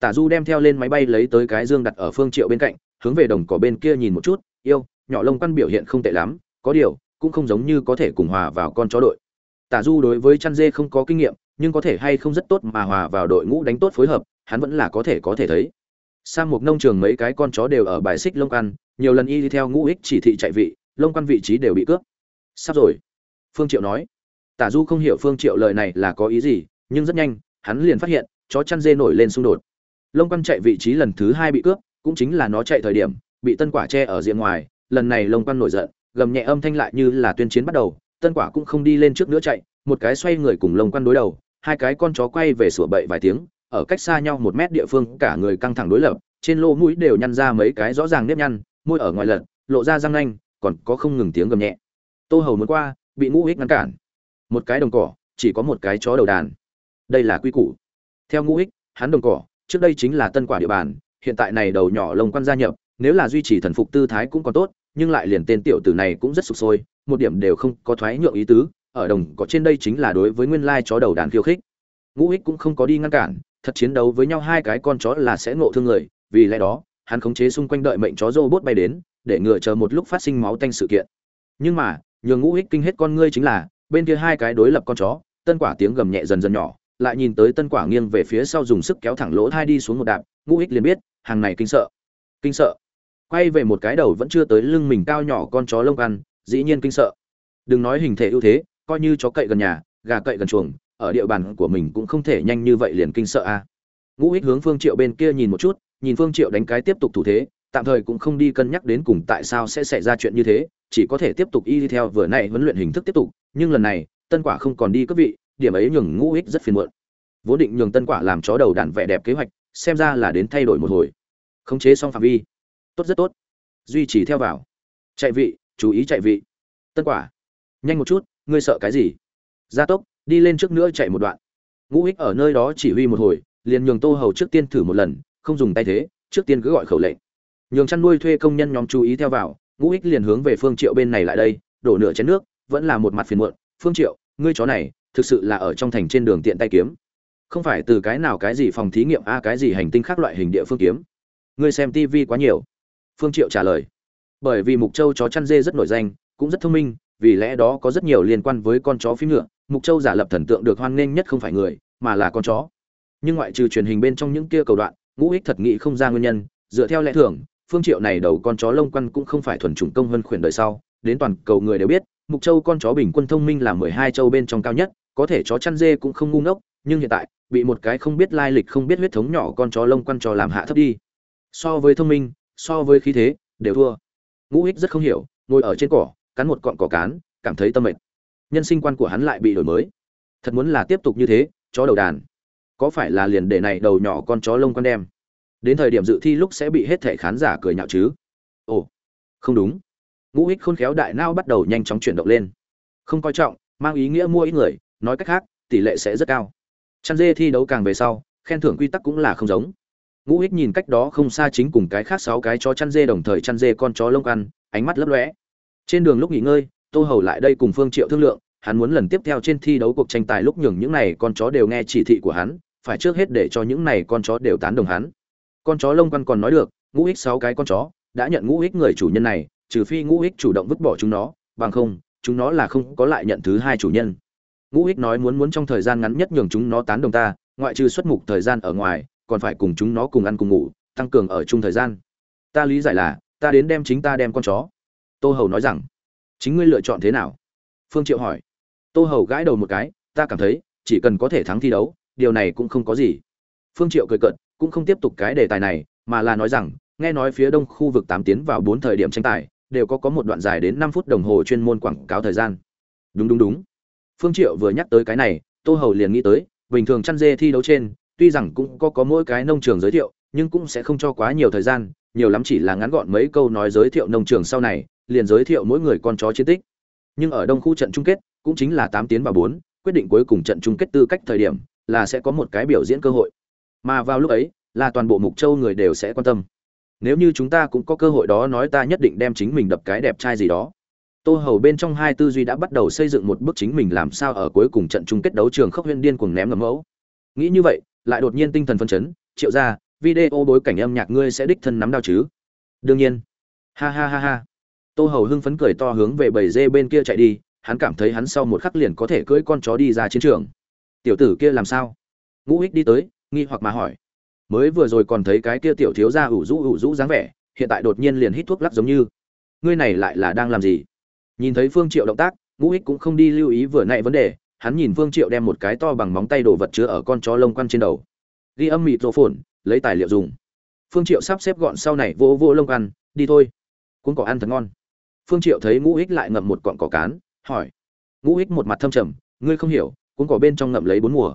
Tả du đem theo lên máy bay lấy tới cái dương đặt ở phương triệu bên cạnh, hướng về đồng cỏ bên kia nhìn một chút, yêu, nhỏ lông quan biểu hiện không tệ lắm, có điều, cũng không giống như có thể cùng hòa vào con chó đội. Tả du đối với chăn dê không có kinh nghiệm nhưng có thể hay không rất tốt mà hòa vào đội ngũ đánh tốt phối hợp, hắn vẫn là có thể có thể thấy. Sang một nông trường mấy cái con chó đều ở bài xích lông căn nhiều lần y đi theo ngũ ích chỉ thị chạy vị, lông quan vị trí đều bị cướp. Sắp rồi. Phương triệu nói. Tả du không hiểu phương triệu lời này là có ý gì, nhưng rất nhanh, hắn liền phát hiện, chó chăn dê nổi lên xung đột. Lông quan chạy vị trí lần thứ hai bị cướp, cũng chính là nó chạy thời điểm, bị tân quả che ở diện ngoài, lần này lông quan nổi giận, gầm nhẹ âm thanh lại như là tuyên chiến bắt đầu, tân quả cũng không đi lên trước nữa chạy, một cái xoay người cùng lông quan đối đầu hai cái con chó quay về sủa bậy vài tiếng, ở cách xa nhau một mét địa phương, cả người căng thẳng đối lập, trên lỗ mũi đều nhăn ra mấy cái rõ ràng nếp nhăn, môi ở ngoài lật, lộ ra răng nanh, còn có không ngừng tiếng gầm nhẹ. Tô hầu muốn qua, bị ngũ ích ngăn cản. Một cái đồng cỏ, chỉ có một cái chó đầu đàn. Đây là quy củ. Theo ngũ ích, hắn đồng cỏ, trước đây chính là tân quả địa bàn, hiện tại này đầu nhỏ lông quan gia nhập, nếu là duy trì thần phục tư thái cũng còn tốt, nhưng lại liền tên tiểu tử này cũng rất sụp sôi, một điểm đều không có thoái nhượng ý tứ ở đồng có trên đây chính là đối với nguyên lai chó đầu đàn khiêu khích. Ngũ ích cũng không có đi ngăn cản, thật chiến đấu với nhau hai cái con chó là sẽ ngộ thương người, vì lẽ đó, hắn khống chế xung quanh đợi mệnh chó robot bay đến, để ngừa chờ một lúc phát sinh máu tanh sự kiện. Nhưng mà, nhường ngũ ích kinh hết con ngươi chính là, bên kia hai cái đối lập con chó, tân quả tiếng gầm nhẹ dần dần nhỏ, lại nhìn tới tân quả nghiêng về phía sau dùng sức kéo thẳng lỗ thai đi xuống một đạp, ngũ ích liền biết, hàng này kinh sợ. Kinh sợ. Quay về một cái đầu vẫn chưa tới lưng mình cao nhỏ con chó lông ăn, dĩ nhiên kinh sợ. Đừng nói hình thể ưu thế coi như chó cậy gần nhà, gà cậy gần chuồng, ở địa bàn của mình cũng không thể nhanh như vậy liền kinh sợ a. Ngũ Hích hướng phương triệu bên kia nhìn một chút, nhìn phương triệu đánh cái tiếp tục thủ thế, tạm thời cũng không đi cân nhắc đến cùng tại sao sẽ xảy ra chuyện như thế, chỉ có thể tiếp tục y theo vừa nãy huấn luyện hình thức tiếp tục, nhưng lần này, tân quả không còn đi cấp vị, điểm ấy nhường ngũ Hích rất phiền muộn. Vốn định nhường tân quả làm chó đầu đàn vẻ đẹp kế hoạch, xem ra là đến thay đổi một hồi. Khống chế xong phạm vi. Tốt rất tốt. Duy trì theo vào. Chạy vị, chú ý chạy vị. Tân quả, nhanh một chút ngươi sợ cái gì? Gia tốc, đi lên trước nữa chạy một đoạn. Ngũ Hích ở nơi đó chỉ huy một hồi, liền nhường tô hầu trước tiên thử một lần, không dùng tay thế, trước tiên cứ gọi khẩu lệnh. Nhường chăn nuôi thuê công nhân nhóm chú ý theo vào, ngũ Hích liền hướng về phương triệu bên này lại đây, đổ nửa chén nước, vẫn là một mặt phiền muộn. Phương triệu, ngươi chó này, thực sự là ở trong thành trên đường tiện tay kiếm. Không phải từ cái nào cái gì phòng thí nghiệm, a, cái gì hành tinh khác loại hình địa phương kiếm. Ngươi xem tivi quá nhiều. Phương triệu trả lời. Bởi vì mục châu chó chăn dê rất nổi danh, cũng rất thông minh vì lẽ đó có rất nhiều liên quan với con chó phím ngựa, mục châu giả lập thần tượng được hoan nghênh nhất không phải người, mà là con chó. Nhưng ngoại trừ truyền hình bên trong những kia cầu đoạn, ngũ ích thật nghĩ không ra nguyên nhân, dựa theo lẽ thường, phương triệu này đầu con chó lông quăn cũng không phải thuần chủng công hơn khuyển đời sau, đến toàn cầu người đều biết, mục châu con chó bình quân thông minh là mười hai châu bên trong cao nhất, có thể chó chăn dê cũng không ngu ngốc, nhưng hiện tại, bị một cái không biết lai lịch không biết huyết thống nhỏ con chó lông quăn cho làm hạ thấp đi. So với thông minh, so với khí thế, đều thua. Ngũ ích rất không hiểu, ngồi ở trên cỏ cắn một cọn cỏ cán, cảm thấy tâm mệt. Nhân sinh quan của hắn lại bị đổi mới. Thật muốn là tiếp tục như thế, chó đầu đàn. Có phải là liền để này đầu nhỏ con chó lông con đem? Đến thời điểm dự thi lúc sẽ bị hết thẻ khán giả cười nhạo chứ? Ồ, không đúng. Ngũ ích khôn khéo đại nao bắt đầu nhanh chóng chuyển động lên. Không coi trọng, mang ý nghĩa mua ít người, nói cách khác, tỷ lệ sẽ rất cao. Chăn dê thi đấu càng về sau, khen thưởng quy tắc cũng là không giống. Ngũ ích nhìn cách đó không xa chính cùng cái khác sáu cái chó chăn dê đồng thời chăn dê con chó lông ăn, ánh mắt lấp lóe trên đường lúc nghỉ ngơi, tô hầu lại đây cùng phương triệu thương lượng, hắn muốn lần tiếp theo trên thi đấu cuộc tranh tài lúc nhường những này con chó đều nghe chỉ thị của hắn, phải trước hết để cho những này con chó đều tán đồng hắn. Con chó lông quăn còn nói được, ngũ ích sáu cái con chó, đã nhận ngũ ích người chủ nhân này, trừ phi ngũ ích chủ động vứt bỏ chúng nó, bằng không, chúng nó là không có lại nhận thứ hai chủ nhân. Ngũ ích nói muốn muốn trong thời gian ngắn nhất nhường chúng nó tán đồng ta, ngoại trừ xuất mục thời gian ở ngoài, còn phải cùng chúng nó cùng ăn cùng ngủ, tăng cường ở chung thời gian. Ta lý giải là, ta đến đem chính ta đem con chó tô hầu nói rằng, chính ngươi lựa chọn thế nào? Phương triệu hỏi. Tô hầu gãi đầu một cái, ta cảm thấy, chỉ cần có thể thắng thi đấu, điều này cũng không có gì. Phương triệu cười cợt, cũng không tiếp tục cái đề tài này, mà là nói rằng, nghe nói phía đông khu vực tám tiến vào bốn thời điểm tranh tài, đều có có một đoạn dài đến năm phút đồng hồ chuyên môn quảng cáo thời gian. Đúng đúng đúng. Phương triệu vừa nhắc tới cái này, tô hầu liền nghĩ tới, bình thường chăn dê thi đấu trên, tuy rằng cũng có có mỗi cái nông trường giới thiệu, nhưng cũng sẽ không cho quá nhiều thời gian, nhiều lắm chỉ là ngắn gọn mấy câu nói giới thiệu nông trường sau này liền giới thiệu mỗi người con chó chiến tích. Nhưng ở đông khu trận chung kết, cũng chính là tám tiến vào bốn, quyết định cuối cùng trận chung kết tư cách thời điểm, là sẽ có một cái biểu diễn cơ hội. Mà vào lúc ấy, là toàn bộ mục châu người đều sẽ quan tâm. Nếu như chúng ta cũng có cơ hội đó nói ta nhất định đem chính mình đập cái đẹp trai gì đó. Tô hầu bên trong hai tư duy đã bắt đầu xây dựng một bước chính mình làm sao ở cuối cùng trận chung kết đấu trường khốc huyên điên cuồng ném ngầm mẫu. Nghĩ như vậy, lại đột nhiên tinh thần phấn chấn, triệu ra video bối cảnh âm nhạc ngươi sẽ đích thân nắm đao chứ? Đương nhiên. Ha ha ha ha tô hầu hưng phấn cười to hướng về bầy dê bên kia chạy đi, hắn cảm thấy hắn sau một khắc liền có thể cưỡi con chó đi ra chiến trường. Tiểu tử kia làm sao? Ngũ Hích đi tới, nghi hoặc mà hỏi. Mới vừa rồi còn thấy cái kia tiểu thiếu gia ủ rũ ủ rũ dáng vẻ, hiện tại đột nhiên liền hít thuốc lắc giống như. Ngươi này lại là đang làm gì? Nhìn thấy phương triệu động tác, ngũ Hích cũng không đi lưu ý vừa nãy vấn đề, hắn nhìn phương triệu đem một cái to bằng móng tay đồ vật chứa ở con chó lông quăn trên đầu. Ghi âm mịt rô phồn, lấy tài liệu dùng. Phương triệu sắp xếp gọn sau này vô vô lông ăn, đi thôi. Cuốn cỏ ăn thật ngon phương triệu thấy ngũ Hích lại ngậm một cọng cỏ cán, hỏi. Ngũ Hích một mặt thâm trầm, ngươi không hiểu, cuốn cỏ bên trong ngậm lấy bốn mùa.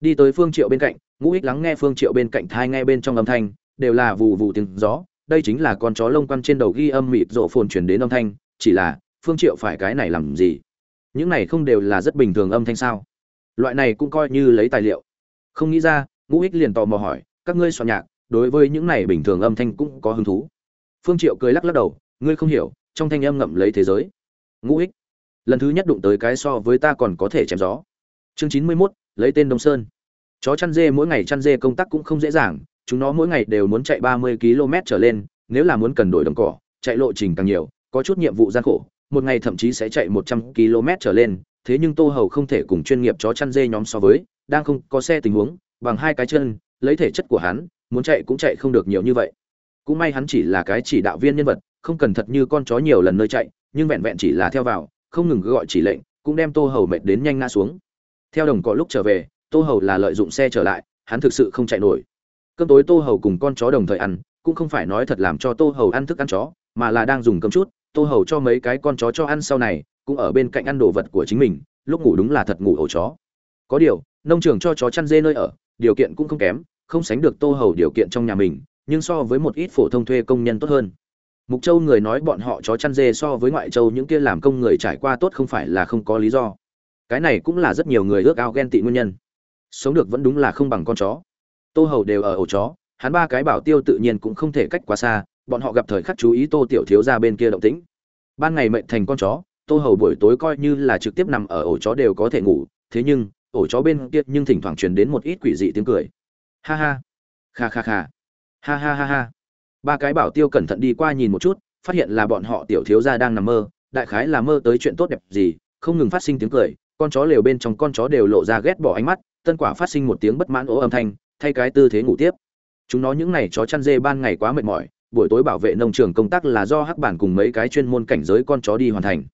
Đi tới phương triệu bên cạnh, ngũ Hích lắng nghe phương triệu bên cạnh thai nghe bên trong âm thanh, đều là vù vù tiếng gió. Đây chính là con chó lông quăn trên đầu ghi âm mịt rộ phồn truyền đến âm thanh, chỉ là, phương triệu phải cái này làm gì? Những này không đều là rất bình thường âm thanh sao? Loại này cũng coi như lấy tài liệu. Không nghĩ ra, ngũ Hích liền tò mò hỏi, các ngươi soạn nhạc, đối với những này bình thường âm thanh cũng có hứng thú. Phương triệu cười lắc lắc đầu, ngươi không hiểu trong thanh âm ngậm lấy thế giới. Ngũ ích lần thứ nhất đụng tới cái so với ta còn có thể chém gió. Chương chín mươi mốt, lấy tên đông sơn. Chó chăn dê mỗi ngày chăn dê công tác cũng không dễ dàng, chúng nó mỗi ngày đều muốn chạy ba mươi km trở lên, nếu là muốn cần đổi đồng cỏ, chạy lộ trình càng nhiều, có chút nhiệm vụ gian khổ, một ngày thậm chí sẽ chạy một trăm km trở lên, thế nhưng tô hầu không thể cùng chuyên nghiệp chó chăn dê nhóm so với, đang không có xe tình huống, bằng hai cái chân, lấy thể chất của hắn, muốn chạy cũng chạy không được nhiều như vậy. Cũng may hắn chỉ là cái chỉ đạo viên nhân vật không cần thật như con chó nhiều lần nơi chạy, nhưng vẹn vẹn chỉ là theo vào, không ngừng gọi chỉ lệnh, cũng đem tô hầu mệt đến nhanh ngã xuống. Theo đồng cọ lúc trở về, tô hầu là lợi dụng xe trở lại, hắn thực sự không chạy nổi. Cơm tối tô hầu cùng con chó đồng thời ăn, cũng không phải nói thật làm cho tô hầu ăn thức ăn chó, mà là đang dùng cơm chút, tô hầu cho mấy cái con chó cho ăn sau này, cũng ở bên cạnh ăn đồ vật của chính mình, lúc ngủ đúng là thật ngủ ổ chó. Có điều, nông trường cho chó chăn dê nơi ở, điều kiện cũng không kém, không sánh được tô hầu điều kiện trong nhà mình, nhưng so với một ít phổ thông thuê công nhân tốt hơn mục châu người nói bọn họ chó chăn dê so với ngoại châu những kia làm công người trải qua tốt không phải là không có lý do. Cái này cũng là rất nhiều người ước ao ghen tị nguyên nhân. Sống được vẫn đúng là không bằng con chó. Tô hầu đều ở ổ chó, hắn ba cái bảo tiêu tự nhiên cũng không thể cách quá xa, bọn họ gặp thời khắc chú ý tô tiểu thiếu ra bên kia động tĩnh. Ban ngày mệnh thành con chó, tô hầu buổi tối coi như là trực tiếp nằm ở ổ chó đều có thể ngủ, thế nhưng, ổ chó bên kia nhưng thỉnh thoảng truyền đến một ít quỷ dị tiếng cười. Ha ha. Kha kha kha. Ha ha ha ha ba cái bảo tiêu cẩn thận đi qua nhìn một chút, phát hiện là bọn họ tiểu thiếu gia đang nằm mơ, đại khái là mơ tới chuyện tốt đẹp gì, không ngừng phát sinh tiếng cười, con chó lều bên trong con chó đều lộ ra ghét bỏ ánh mắt, tân quả phát sinh một tiếng bất mãn ố âm thanh, thay cái tư thế ngủ tiếp. Chúng nó những này chó chăn dê ban ngày quá mệt mỏi, buổi tối bảo vệ nông trường công tác là do hắc bản cùng mấy cái chuyên môn cảnh giới con chó đi hoàn thành.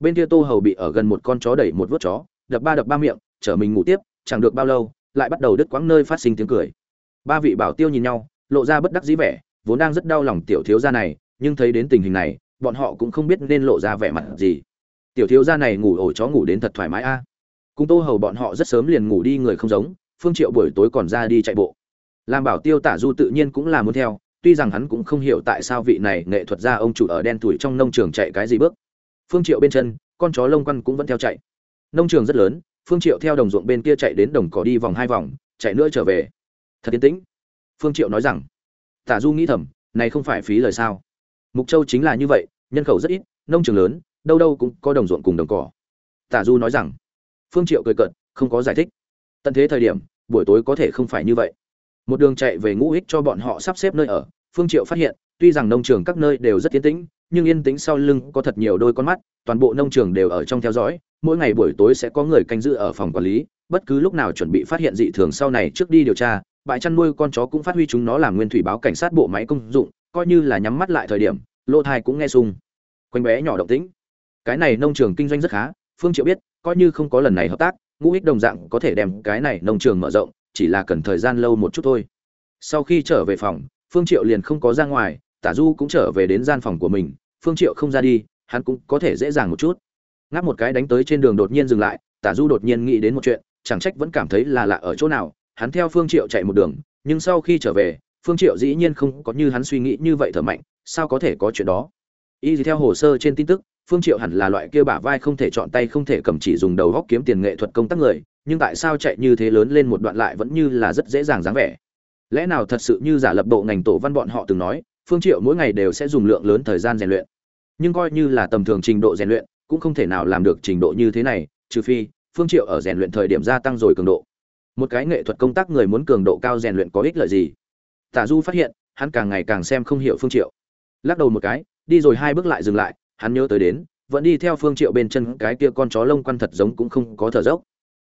Bên kia tô hầu bị ở gần một con chó đẩy một vớt chó, đập ba đập ba miệng, chở mình ngủ tiếp, chẳng được bao lâu, lại bắt đầu đứt quãng nơi phát sinh tiếng cười. Ba vị bảo tiêu nhìn nhau, lộ ra bất đắc dĩ vẻ vốn đang rất đau lòng tiểu thiếu gia này, nhưng thấy đến tình hình này, bọn họ cũng không biết nên lộ ra vẻ mặt gì. Tiểu thiếu gia này ngủ ổ chó ngủ đến thật thoải mái a. À. cùng tô hầu bọn họ rất sớm liền ngủ đi người không giống, phương triệu buổi tối còn ra đi chạy bộ. Làm bảo tiêu tả du tự nhiên cũng là muốn theo, tuy rằng hắn cũng không hiểu tại sao vị này nghệ thuật gia ông chủ ở đen tuổi trong nông trường chạy cái gì bước. Phương triệu bên chân, con chó lông quăn cũng vẫn theo chạy. Nông trường rất lớn, phương triệu theo đồng ruộng bên kia chạy đến đồng cỏ đi vòng hai vòng, chạy nữa trở về. Thật yên tĩnh. Phương triệu nói rằng tả du nghĩ thầm, này không phải phí lời sao? Mục châu chính là như vậy, nhân khẩu rất ít, nông trường lớn, đâu đâu cũng có đồng ruộng cùng đồng cỏ. Tả du nói rằng, phương triệu cười cợt, không có giải thích. Tận thế thời điểm, buổi tối có thể không phải như vậy. Một đường chạy về ngũ ích cho bọn họ sắp xếp nơi ở, phương triệu phát hiện, tuy rằng nông trường các nơi đều rất yên tĩnh, nhưng yên tĩnh sau lưng có thật nhiều đôi con mắt, toàn bộ nông trường đều ở trong theo dõi, mỗi ngày buổi tối sẽ có người canh giữ ở phòng quản lý, bất cứ lúc nào chuẩn bị phát hiện dị thường sau này trước đi điều tra bãi chăn nuôi con chó cũng phát huy chúng nó làm nguyên thủy báo cảnh sát bộ máy công dụng, coi như là nhắm mắt lại thời điểm lô thai cũng nghe sung. Quanh bé nhỏ động tĩnh. Cái này nông trường kinh doanh rất khá, phương triệu biết, coi như không có lần này hợp tác, ngũ ích đồng dạng có thể đem cái này nông trường mở rộng, chỉ là cần thời gian lâu một chút thôi. Sau khi trở về phòng, phương triệu liền không có ra ngoài, tả du cũng trở về đến gian phòng của mình, phương triệu không ra đi, hắn cũng có thể dễ dàng một chút. Ngáp một cái đánh tới trên đường đột nhiên dừng lại, tả du đột nhiên nghĩ đến một chuyện, chẳng trách vẫn cảm thấy là lạ ở chỗ nào hắn theo phương triệu chạy một đường, nhưng sau khi trở về, phương triệu dĩ nhiên không có như hắn suy nghĩ như vậy thở mạnh, sao có thể có chuyện đó? Y theo hồ sơ trên tin tức, phương triệu hẳn là loại kia bả vai không thể chọn tay không thể cầm chỉ dùng đầu góc kiếm tiền nghệ thuật công tác người, nhưng tại sao chạy như thế lớn lên một đoạn lại vẫn như là rất dễ dàng dáng vẻ? Lẽ nào thật sự như giả lập bộ ngành tổ văn bọn họ từng nói, phương triệu mỗi ngày đều sẽ dùng lượng lớn thời gian rèn luyện. Nhưng coi như là tầm thường trình độ rèn luyện, cũng không thể nào làm được trình độ như thế này, trừ phi, phương triệu ở rèn luyện thời điểm gia tăng rồi cường độ một cái nghệ thuật công tác người muốn cường độ cao rèn luyện có ích lợi gì? Tả du phát hiện, hắn càng ngày càng xem không hiểu phương triệu. Lắc đầu một cái, đi rồi hai bước lại dừng lại, hắn nhớ tới đến, vẫn đi theo phương triệu bên chân cái kia con chó lông quăn thật giống cũng không có thở dốc.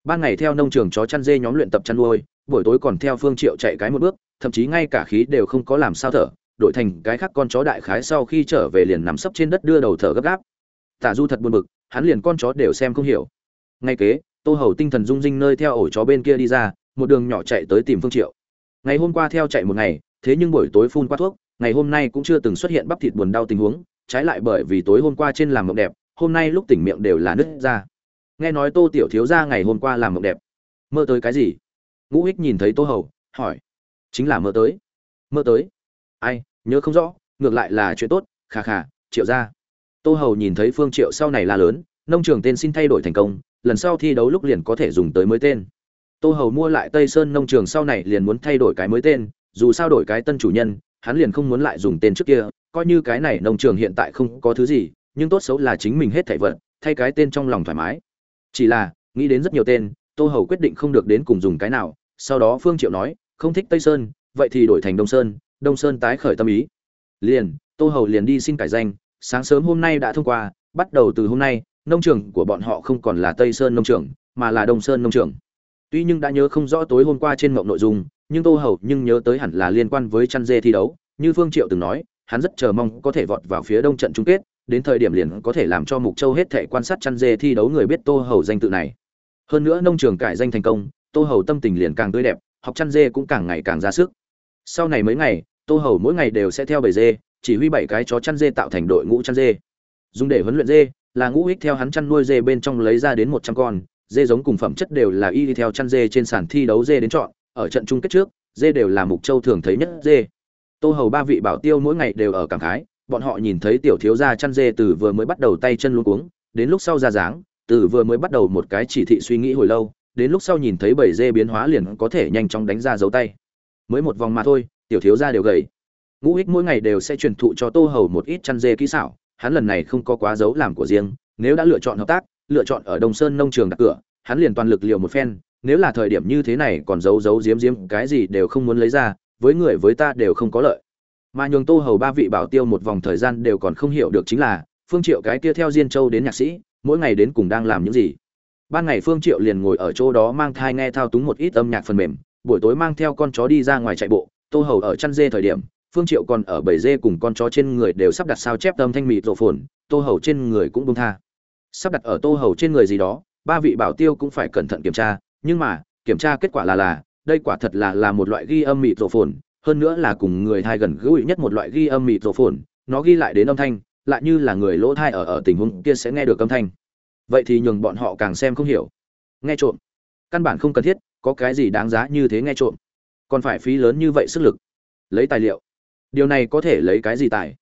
Ban ngày theo nông trường chó chăn dê nhóm luyện tập chăn nuôi, buổi tối còn theo phương triệu chạy cái một bước, thậm chí ngay cả khí đều không có làm sao thở, đổi thành cái khác con chó đại khái sau khi trở về liền nằm sấp trên đất đưa đầu thở gấp gáp. Tả du thật buồn bực, hắn liền con chó đều xem không hiểu. Ngay kế tô hầu tinh thần rung rinh nơi theo ổ chó bên kia đi ra, một đường nhỏ chạy tới tìm phương triệu. Ngày hôm qua theo chạy một ngày, thế nhưng buổi tối phun qua thuốc, ngày hôm nay cũng chưa từng xuất hiện bắp thịt buồn đau tình huống, trái lại bởi vì tối hôm qua trên làm mộng đẹp, hôm nay lúc tỉnh miệng đều là nứt ra. Nghe nói tô tiểu thiếu gia ngày hôm qua làm mộng đẹp. Mơ tới cái gì? Ngũ Hích nhìn thấy tô hầu, hỏi. Chính là mơ tới. Mơ tới? Ai, nhớ không rõ, ngược lại là chuyện tốt khà khà triệu gia tô hầu nhìn thấy phương triệu sau này là lớn, nông trường tên xin thay đổi thành công lần sau thi đấu lúc liền có thể dùng tới mới tên. Tô hầu mua lại tây sơn nông trường sau này liền muốn thay đổi cái mới tên, dù sao đổi cái tân chủ nhân, hắn liền không muốn lại dùng tên trước kia, coi như cái này nông trường hiện tại không có thứ gì, nhưng tốt xấu là chính mình hết thảy vật thay cái tên trong lòng thoải mái. Chỉ là, nghĩ đến rất nhiều tên, tô hầu quyết định không được đến cùng dùng cái nào, sau đó phương triệu nói, không thích tây sơn, vậy thì đổi thành đông sơn đông sơn tái khởi tâm ý. Liền, tô hầu liền đi xin cải danh, sáng sớm hôm nay đã thông qua, bắt đầu từ hôm nay nông trường của bọn họ không còn là tây sơn nông trường mà là đông sơn nông trường tuy nhưng đã nhớ không rõ tối hôm qua trên mộng nội dung nhưng tô hầu nhưng nhớ tới hẳn là liên quan với chăn dê thi đấu như Phương Triệu từng nói, hắn rất chờ mong có thể vọt vào phía đông trận chung kết, đến thời điểm liền có thể làm cho Mục Châu hết thể quan sát chăn dê thi đấu người biết Tô Hầu danh tự này. Hơn nữa nông trường cải danh thành công, Tô Hầu tâm tình liền càng tươi đẹp, học chăn dê cũng càng ngày càng ra sức. Sau này mấy ngày, Tô Hầu mỗi ngày đều sẽ theo bầy dê, chỉ huy bảy cái chó chăn dê tạo thành đội ngũ chăn dê. Dùng để huấn luyện dê, là ngũ ích theo hắn chăn nuôi dê bên trong lấy ra đến một trăm con, dê giống cùng phẩm chất đều là y theo chăn dê trên sàn thi đấu dê đến chọn, ở trận chung kết trước, dê đều là mục châu thường thấy nhất dê. Tô Hầu ba vị bảo tiêu mỗi ngày đều ở cảm khái, bọn họ nhìn thấy tiểu thiếu gia chăn dê từ vừa mới bắt đầu tay chân luống cuống, đến lúc sau ra dáng, từ vừa mới bắt đầu một cái chỉ thị suy nghĩ hồi lâu, đến lúc sau nhìn thấy bảy dê biến hóa liền có thể nhanh chóng đánh ra dấu tay. Mới một vòng mà thôi, tiểu thiếu gia đều gầy. Ngũ Ích mỗi ngày đều sẽ truyền thụ cho Tô Hầu một ít chăn dê kỹ xảo, hắn lần này không có quá dấu làm của riêng, nếu đã lựa chọn hợp tác, lựa chọn ở Đông Sơn nông trường đặt cửa, hắn liền toàn lực liều một phen, nếu là thời điểm như thế này còn giấu giấu giếm giếm cái gì đều không muốn lấy ra, với người với ta đều không có lợi. Mà nhường Tô Hầu ba vị bảo tiêu một vòng thời gian đều còn không hiểu được chính là, Phương Triệu cái kia theo Diên Châu đến nhạc sĩ, mỗi ngày đến cùng đang làm những gì. Ban ngày Phương Triệu liền ngồi ở chỗ đó mang thai nghe thao túng một ít âm nhạc phần mềm, buổi tối mang theo con chó đi ra ngoài chạy bộ, Tô Hầu ở chăn dê thời điểm, Phương Triệu còn ở bầy dê cùng con chó trên người đều sắp đặt sao chép âm thanh mịt rộ phồn, Tô Hầu trên người cũng buông tha. Sắp đặt ở Tô Hầu trên người gì đó, ba vị bảo tiêu cũng phải cẩn thận kiểm tra, nhưng mà, kiểm tra kết quả là là, đây quả thật là là một loại ghi âm mịt rộ phồn, hơn nữa là cùng người thai gần gũi nhất một loại ghi âm mịt rộ phồn, nó ghi lại đến âm thanh, lại như là người lỗ thai ở ở tình huống kia sẽ nghe được âm thanh. Vậy thì nhường bọn họ càng xem không hiểu. Nghe trộm, căn bản không cần thiết, có cái gì đáng giá như thế nghe trộm, còn phải phí lớn như vậy sức lực. Lấy tài liệu, điều này có thể lấy cái gì tài?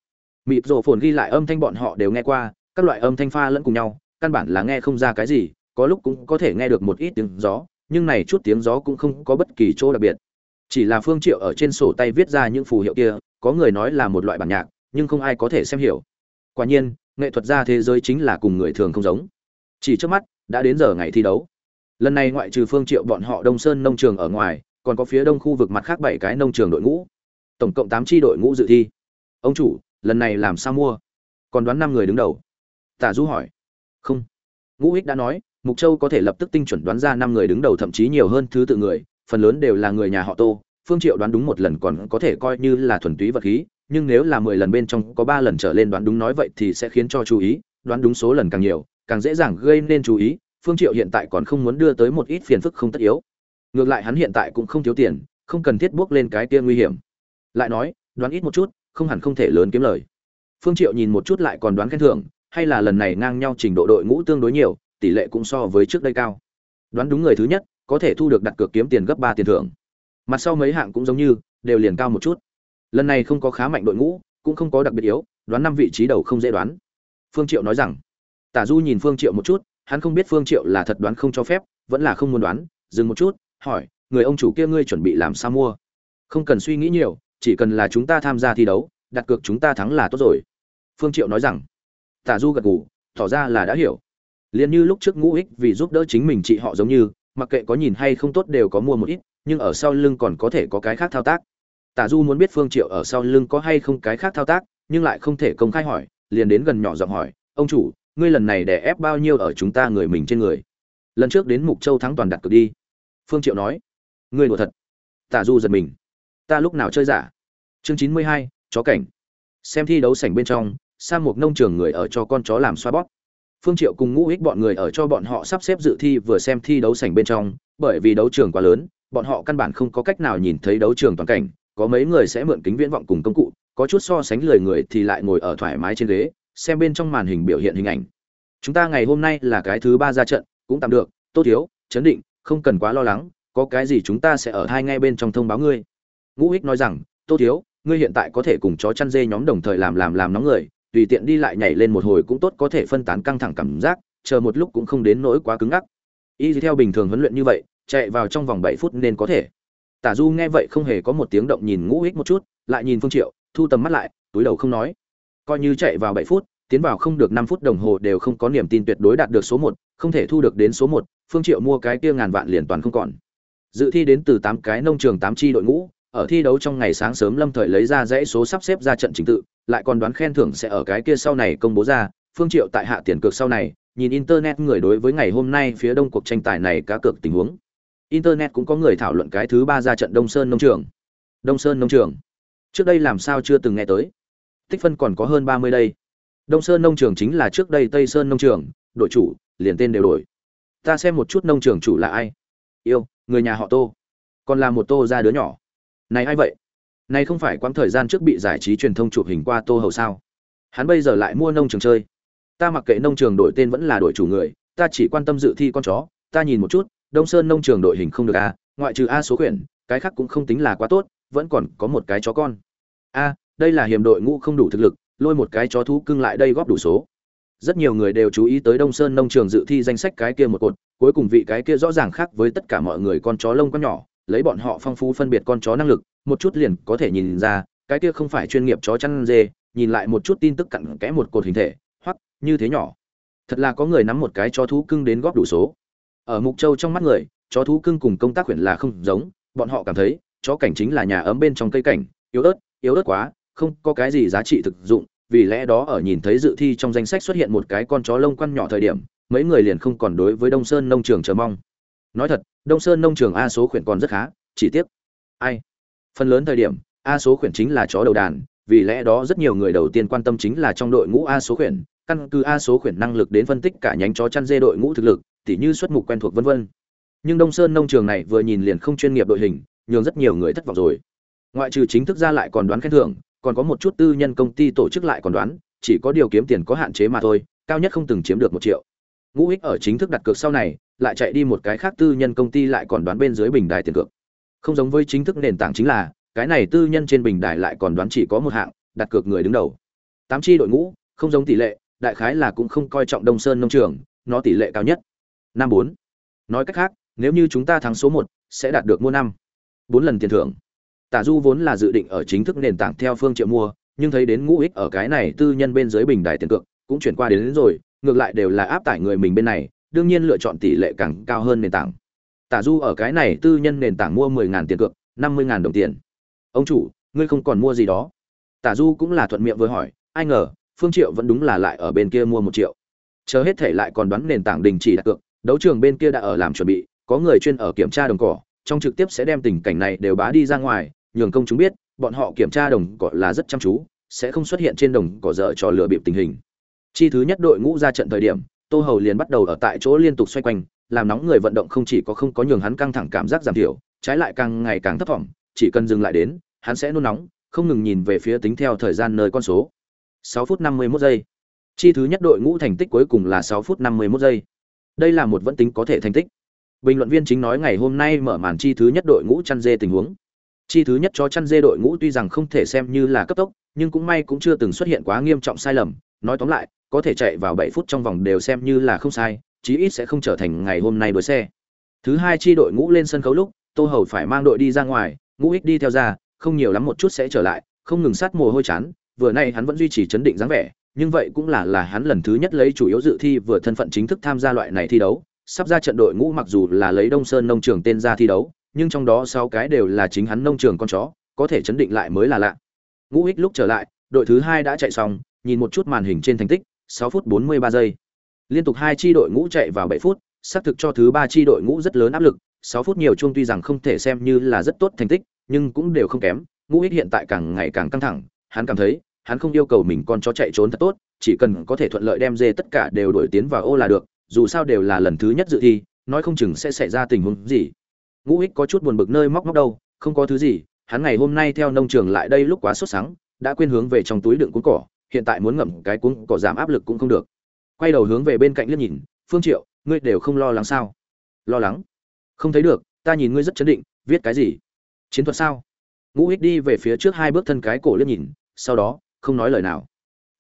Mịt rổ phồn ghi lại âm thanh bọn họ đều nghe qua, các loại âm thanh pha lẫn cùng nhau, căn bản là nghe không ra cái gì, có lúc cũng có thể nghe được một ít tiếng gió, nhưng này chút tiếng gió cũng không có bất kỳ chỗ đặc biệt. Chỉ là phương triệu ở trên sổ tay viết ra những phù hiệu kia có người nói là một loại bản nhạc nhưng không ai có thể xem hiểu. Quả nhiên nghệ thuật gia thế giới chính là cùng người thường không giống. Chỉ trước mắt đã đến giờ ngày thi đấu. Lần này ngoại trừ phương triệu bọn họ đông sơn nông trường ở ngoài còn có phía đông khu vực mặt khác bảy cái nông trường đội ngũ tổng cộng tám tri đội ngũ dự thi. Ông chủ, lần này làm sao mua? Còn đoán năm người đứng đầu. Tả du hỏi. Không. Ngũ ích đã nói, mục châu có thể lập tức tinh chuẩn đoán ra năm người đứng đầu thậm chí nhiều hơn thứ tự người, phần lớn đều là người nhà họ tô. Phương triệu đoán đúng một lần còn có thể coi như là thuần túy vật khí, nhưng nếu là mười lần bên trong có ba lần trở lên đoán đúng nói vậy thì sẽ khiến cho chú ý, đoán đúng số lần càng nhiều, càng dễ dàng gây nên chú ý. Phương triệu hiện tại còn không muốn đưa tới một ít phiền phức không tất yếu. Ngược lại hắn hiện tại cũng không thiếu tiền, không cần thiết bước lên cái kia nguy hiểm lại nói, đoán ít một chút, không hẳn không thể lớn kiếm lời. Phương triệu nhìn một chút lại còn đoán khen thưởng, hay là lần này ngang nhau trình độ đội ngũ tương đối nhiều, tỷ lệ cũng so với trước đây cao. Đoán đúng người thứ nhất, có thể thu được đặt cược kiếm tiền gấp ba tiền thưởng. Mặt sau mấy hạng cũng giống như, đều liền cao một chút. Lần này không có khá mạnh đội ngũ, cũng không có đặc biệt yếu, đoán năm vị trí đầu không dễ đoán. Phương triệu nói rằng, tả du nhìn phương triệu một chút, hắn không biết phương triệu là thật đoán không cho phép, vẫn là không muốn đoán, dừng một chút, hỏi, người ông chủ kia ngươi chuẩn bị làm sao mua? Không cần suy nghĩ nhiều chỉ cần là chúng ta tham gia thi đấu, đặt cược chúng ta thắng là tốt rồi. Phương triệu nói rằng tả du gật gù, tỏ ra là đã hiểu. Liền như lúc trước ngũ ích vì giúp đỡ chính mình chị họ giống như, mặc kệ có nhìn hay không tốt đều có mua một ít, nhưng ở sau lưng còn có thể có cái khác thao tác. Tả du muốn biết phương triệu ở sau lưng có hay không cái khác thao tác, nhưng lại không thể công khai hỏi, liền đến gần nhỏ giọng hỏi, ông chủ, ngươi lần này đè ép bao nhiêu ở chúng ta người mình trên người? Lần trước đến mục châu thắng toàn đặt cược đi. Phương triệu nói, ngươi đùa thật. Tả du giật mình ta lúc nào chơi giả chương chín mươi hai chó cảnh xem thi đấu sảnh bên trong sa một nông trường người ở cho con chó làm xoa bóp Phương Triệu cùng Ngũ Hích bọn người ở cho bọn họ sắp xếp dự thi vừa xem thi đấu sảnh bên trong, bởi vì đấu trường quá lớn, bọn họ căn bản không có cách nào nhìn thấy đấu trường toàn cảnh, có mấy người sẽ mượn kính viễn vọng cùng công cụ, có chút so sánh lười người thì lại ngồi ở thoải mái trên ghế, xem bên trong màn hình biểu hiện hình ảnh. Chúng ta ngày hôm nay là cái thứ ba ra trận, cũng tạm được, tốt thiếu, chấn định, không cần quá lo lắng, có cái gì chúng ta sẽ ở hai ngay bên trong thông báo ngươi. Ngũ Hích nói rằng, Tô thiếu, ngươi hiện tại có thể cùng chó chăn dê nhóm đồng thời làm làm làm nóng người, tùy tiện đi lại nhảy lên một hồi cũng tốt có thể phân tán căng thẳng cảm giác chờ một lúc cũng không đến nỗi quá cứng ngắc. Y theo bình thường huấn luyện như vậy chạy vào trong vòng bảy phút nên có thể. Tả du nghe vậy không hề có một tiếng động nhìn ngũ hích một chút lại nhìn phương triệu thu tầm mắt lại túi đầu không nói. Coi như chạy vào bảy phút tiến vào không được năm phút đồng hồ đều không có niềm tin tuyệt đối đạt được số một không thể thu được đến số một phương triệu mua cái kia ngàn vạn liền toàn không còn. Dự thi đến từ tám cái nông trường tám chi đội ngũ ở thi đấu trong ngày sáng sớm lâm thời lấy ra dãy số sắp xếp ra trận trình tự, lại còn đoán khen thưởng sẽ ở cái kia sau này công bố ra. Phương triệu tại hạ tiền cược sau này, nhìn internet người đối với ngày hôm nay phía đông cuộc tranh tài này cá cược tình huống. Internet cũng có người thảo luận cái thứ ba ra trận đông sơn nông trường. Đông sơn nông trường. Trước đây làm sao chưa từng nghe tới. Tích phân còn có hơn ba mươi đây. Đông sơn nông trường chính là trước đây tây sơn nông trường, đội chủ, liền tên đều đổi. Ta xem một chút nông trường chủ là ai. Yêu, người nhà họ tô. Còn là một tô ra đứa nhỏ này ai vậy? Này không phải quãng thời gian trước bị giải trí truyền thông chụp hình qua tô hầu sao? Hắn bây giờ lại mua nông trường chơi. Ta mặc kệ nông trường đổi tên vẫn là đổi chủ người, ta chỉ quan tâm dự thi con chó. Ta nhìn một chút, đông sơn nông trường đội hình không được a ngoại trừ a số quyển, cái khác cũng không tính là quá tốt, vẫn còn có một cái chó con. A, đây là hiểm đội ngũ không đủ thực lực, lôi một cái chó thú cưng lại đây góp đủ số. Rất nhiều người đều chú ý tới đông sơn nông trường dự thi danh sách cái kia một cột, cuối cùng vị cái kia rõ ràng khác với tất cả mọi người con chó lông con nhỏ lấy bọn họ phong phú phân biệt con chó năng lực, một chút liền có thể nhìn ra, cái kia không phải chuyên nghiệp chó chăn dê, nhìn lại một chút tin tức cặn kẽ một cột hình thể, hoặc như thế nhỏ. Thật là có người nắm một cái chó thú cưng đến góp đủ số. Ở mục châu trong mắt người, chó thú cưng cùng công tác huyện là không giống, bọn họ cảm thấy, chó cảnh chính là nhà ấm bên trong cây cảnh, yếu ớt yếu ớt quá, không có cái gì giá trị thực dụng, vì lẽ đó ở nhìn thấy dự thi trong danh sách xuất hiện một cái con chó lông quăn nhỏ thời điểm, mấy người liền không còn đối với đông sơn nông trường chờ mong nói thật, đông sơn nông trường a số khuyển còn rất khá, chỉ tiếc. Ai? Phần lớn thời điểm, a số khuyển chính là chó đầu đàn, vì lẽ đó rất nhiều người đầu tiên quan tâm chính là trong đội ngũ a số khuyển, căn cứ a số khuyển năng lực đến phân tích cả nhánh chó chăn dê đội ngũ thực lực, tỉ như xuất mục quen thuộc vân vân. Nhưng đông sơn nông trường này vừa nhìn liền không chuyên nghiệp đội hình, nhường rất nhiều người thất vọng rồi. Ngoại trừ chính thức ra lại còn đoán khen thưởng, còn có một chút tư nhân công ty tổ chức lại còn đoán, chỉ có điều kiếm tiền có hạn chế mà thôi, cao nhất không từng chiếm được một triệu. Ngũ ích ở chính thức đặt cược sau này lại chạy đi một cái khác tư nhân công ty lại còn đoán bên dưới bình đài tiền cược. Không giống với chính thức nền tảng chính là cái này tư nhân trên bình đài lại còn đoán chỉ có một hạng đặt cược người đứng đầu. Tám chi đội ngũ không giống tỷ lệ đại khái là cũng không coi trọng đông sơn nông trường nó tỷ lệ cao nhất. Năm bốn. Nói cách khác nếu như chúng ta thắng số một sẽ đạt được mua năm. Bốn lần tiền thưởng. Tả du vốn là dự định ở chính thức nền tảng theo phương triệu mua nhưng thấy đến ngũ ích ở cái này tư nhân bên dưới bình đài tiền cược cũng chuyển qua đến, đến rồi ngược lại đều là áp tải người mình bên này đương nhiên lựa chọn tỷ lệ càng cao hơn nền tảng. Tả du ở cái này tư nhân nền tảng mua mười ngàn tiền cược, năm mươi ngàn đồng tiền. Ông chủ, ngươi không còn mua gì đó. Tả du cũng là thuận miệng vừa hỏi, ai ngờ, phương triệu vẫn đúng là lại ở bên kia mua một triệu. Chờ hết thể lại còn đoán nền tảng đình chỉ đặt cược, đấu trường bên kia đã ở làm chuẩn bị, có người chuyên ở kiểm tra đồng cỏ, trong trực tiếp sẽ đem tình cảnh này đều bá đi ra ngoài, nhường công chúng biết, bọn họ kiểm tra đồng cỏ là rất chăm chú, sẽ không xuất hiện trên đồng cỏ dở trò lừa bịp tình hình. Chi thứ nhất đội ngũ ra trận thời điểm tô hầu liền bắt đầu ở tại chỗ liên tục xoay quanh, làm nóng người vận động không chỉ có không có nhường hắn căng thẳng cảm giác giảm thiểu, trái lại càng ngày càng thấp thỏm, chỉ cần dừng lại đến, hắn sẽ nôn nóng, không ngừng nhìn về phía tính theo thời gian nơi con số. Sáu phút 51 giây. Chi thứ nhất đội ngũ thành tích cuối cùng là sáu phút 51 giây. Đây là một vẫn tính có thể thành tích. Bình luận viên chính nói ngày hôm nay mở màn chi thứ nhất đội ngũ chăn dê tình huống. Chi thứ nhất cho chăn dê đội ngũ tuy rằng không thể xem như là cấp tốc, nhưng cũng may cũng chưa từng xuất hiện quá nghiêm trọng sai lầm nói tóm lại, có thể chạy vào 7 phút trong vòng đều xem như là không sai, chí ít sẽ không trở thành ngày hôm nay đuổi xe. Thứ hai chi đội ngũ lên sân khấu lúc, tô hầu phải mang đội đi ra ngoài, ngũ ích đi theo ra, không nhiều lắm một chút sẽ trở lại, không ngừng sát mồ hôi chán, vừa nay hắn vẫn duy trì chấn định dáng vẻ, nhưng vậy cũng là là hắn lần thứ nhất lấy chủ yếu dự thi vừa thân phận chính thức tham gia loại này thi đấu. Sắp ra trận đội ngũ mặc dù là lấy đông sơn nông trường tên ra thi đấu, nhưng trong đó sáu cái đều là chính hắn nông trường con chó, có thể chấn định lại mới là lạ. Ngũ ích lúc trở lại, đội thứ hai đã chạy xong nhìn một chút màn hình trên thành tích 6 phút 43 giây. Liên tục hai chi đội ngũ chạy vào 7 phút, xác thực cho thứ ba chi đội ngũ rất lớn áp lực 6 phút nhiều chung tuy rằng không thể xem như là rất tốt thành tích, nhưng cũng đều không kém, ngũ ích hiện tại càng ngày càng căng thẳng, hắn cảm thấy, hắn không yêu cầu mình con chó chạy trốn thật tốt, chỉ cần có thể thuận lợi đem dê tất cả đều đuổi tiến vào ô là được, dù sao đều là lần thứ nhất dự thi, nói không chừng sẽ xảy ra tình huống gì. Ngũ ích có chút buồn bực nơi móc móc đâu, không có thứ gì, hắn ngày hôm nay theo nông trường lại đây lúc quá sốt sắng, đã quên hướng về trong túi đựng cuốn cỏ hiện tại muốn ngậm cái cuống, cỏ giảm áp lực cũng không được. Quay đầu hướng về bên cạnh liếc nhìn phương triệu ngươi đều không lo lắng sao? Lo lắng. Không thấy được ta nhìn ngươi rất chấn định viết cái gì? Chiến thuật sao? Ngũ Hích đi về phía trước hai bước thân cái cổ liếc nhìn sau đó không nói lời nào.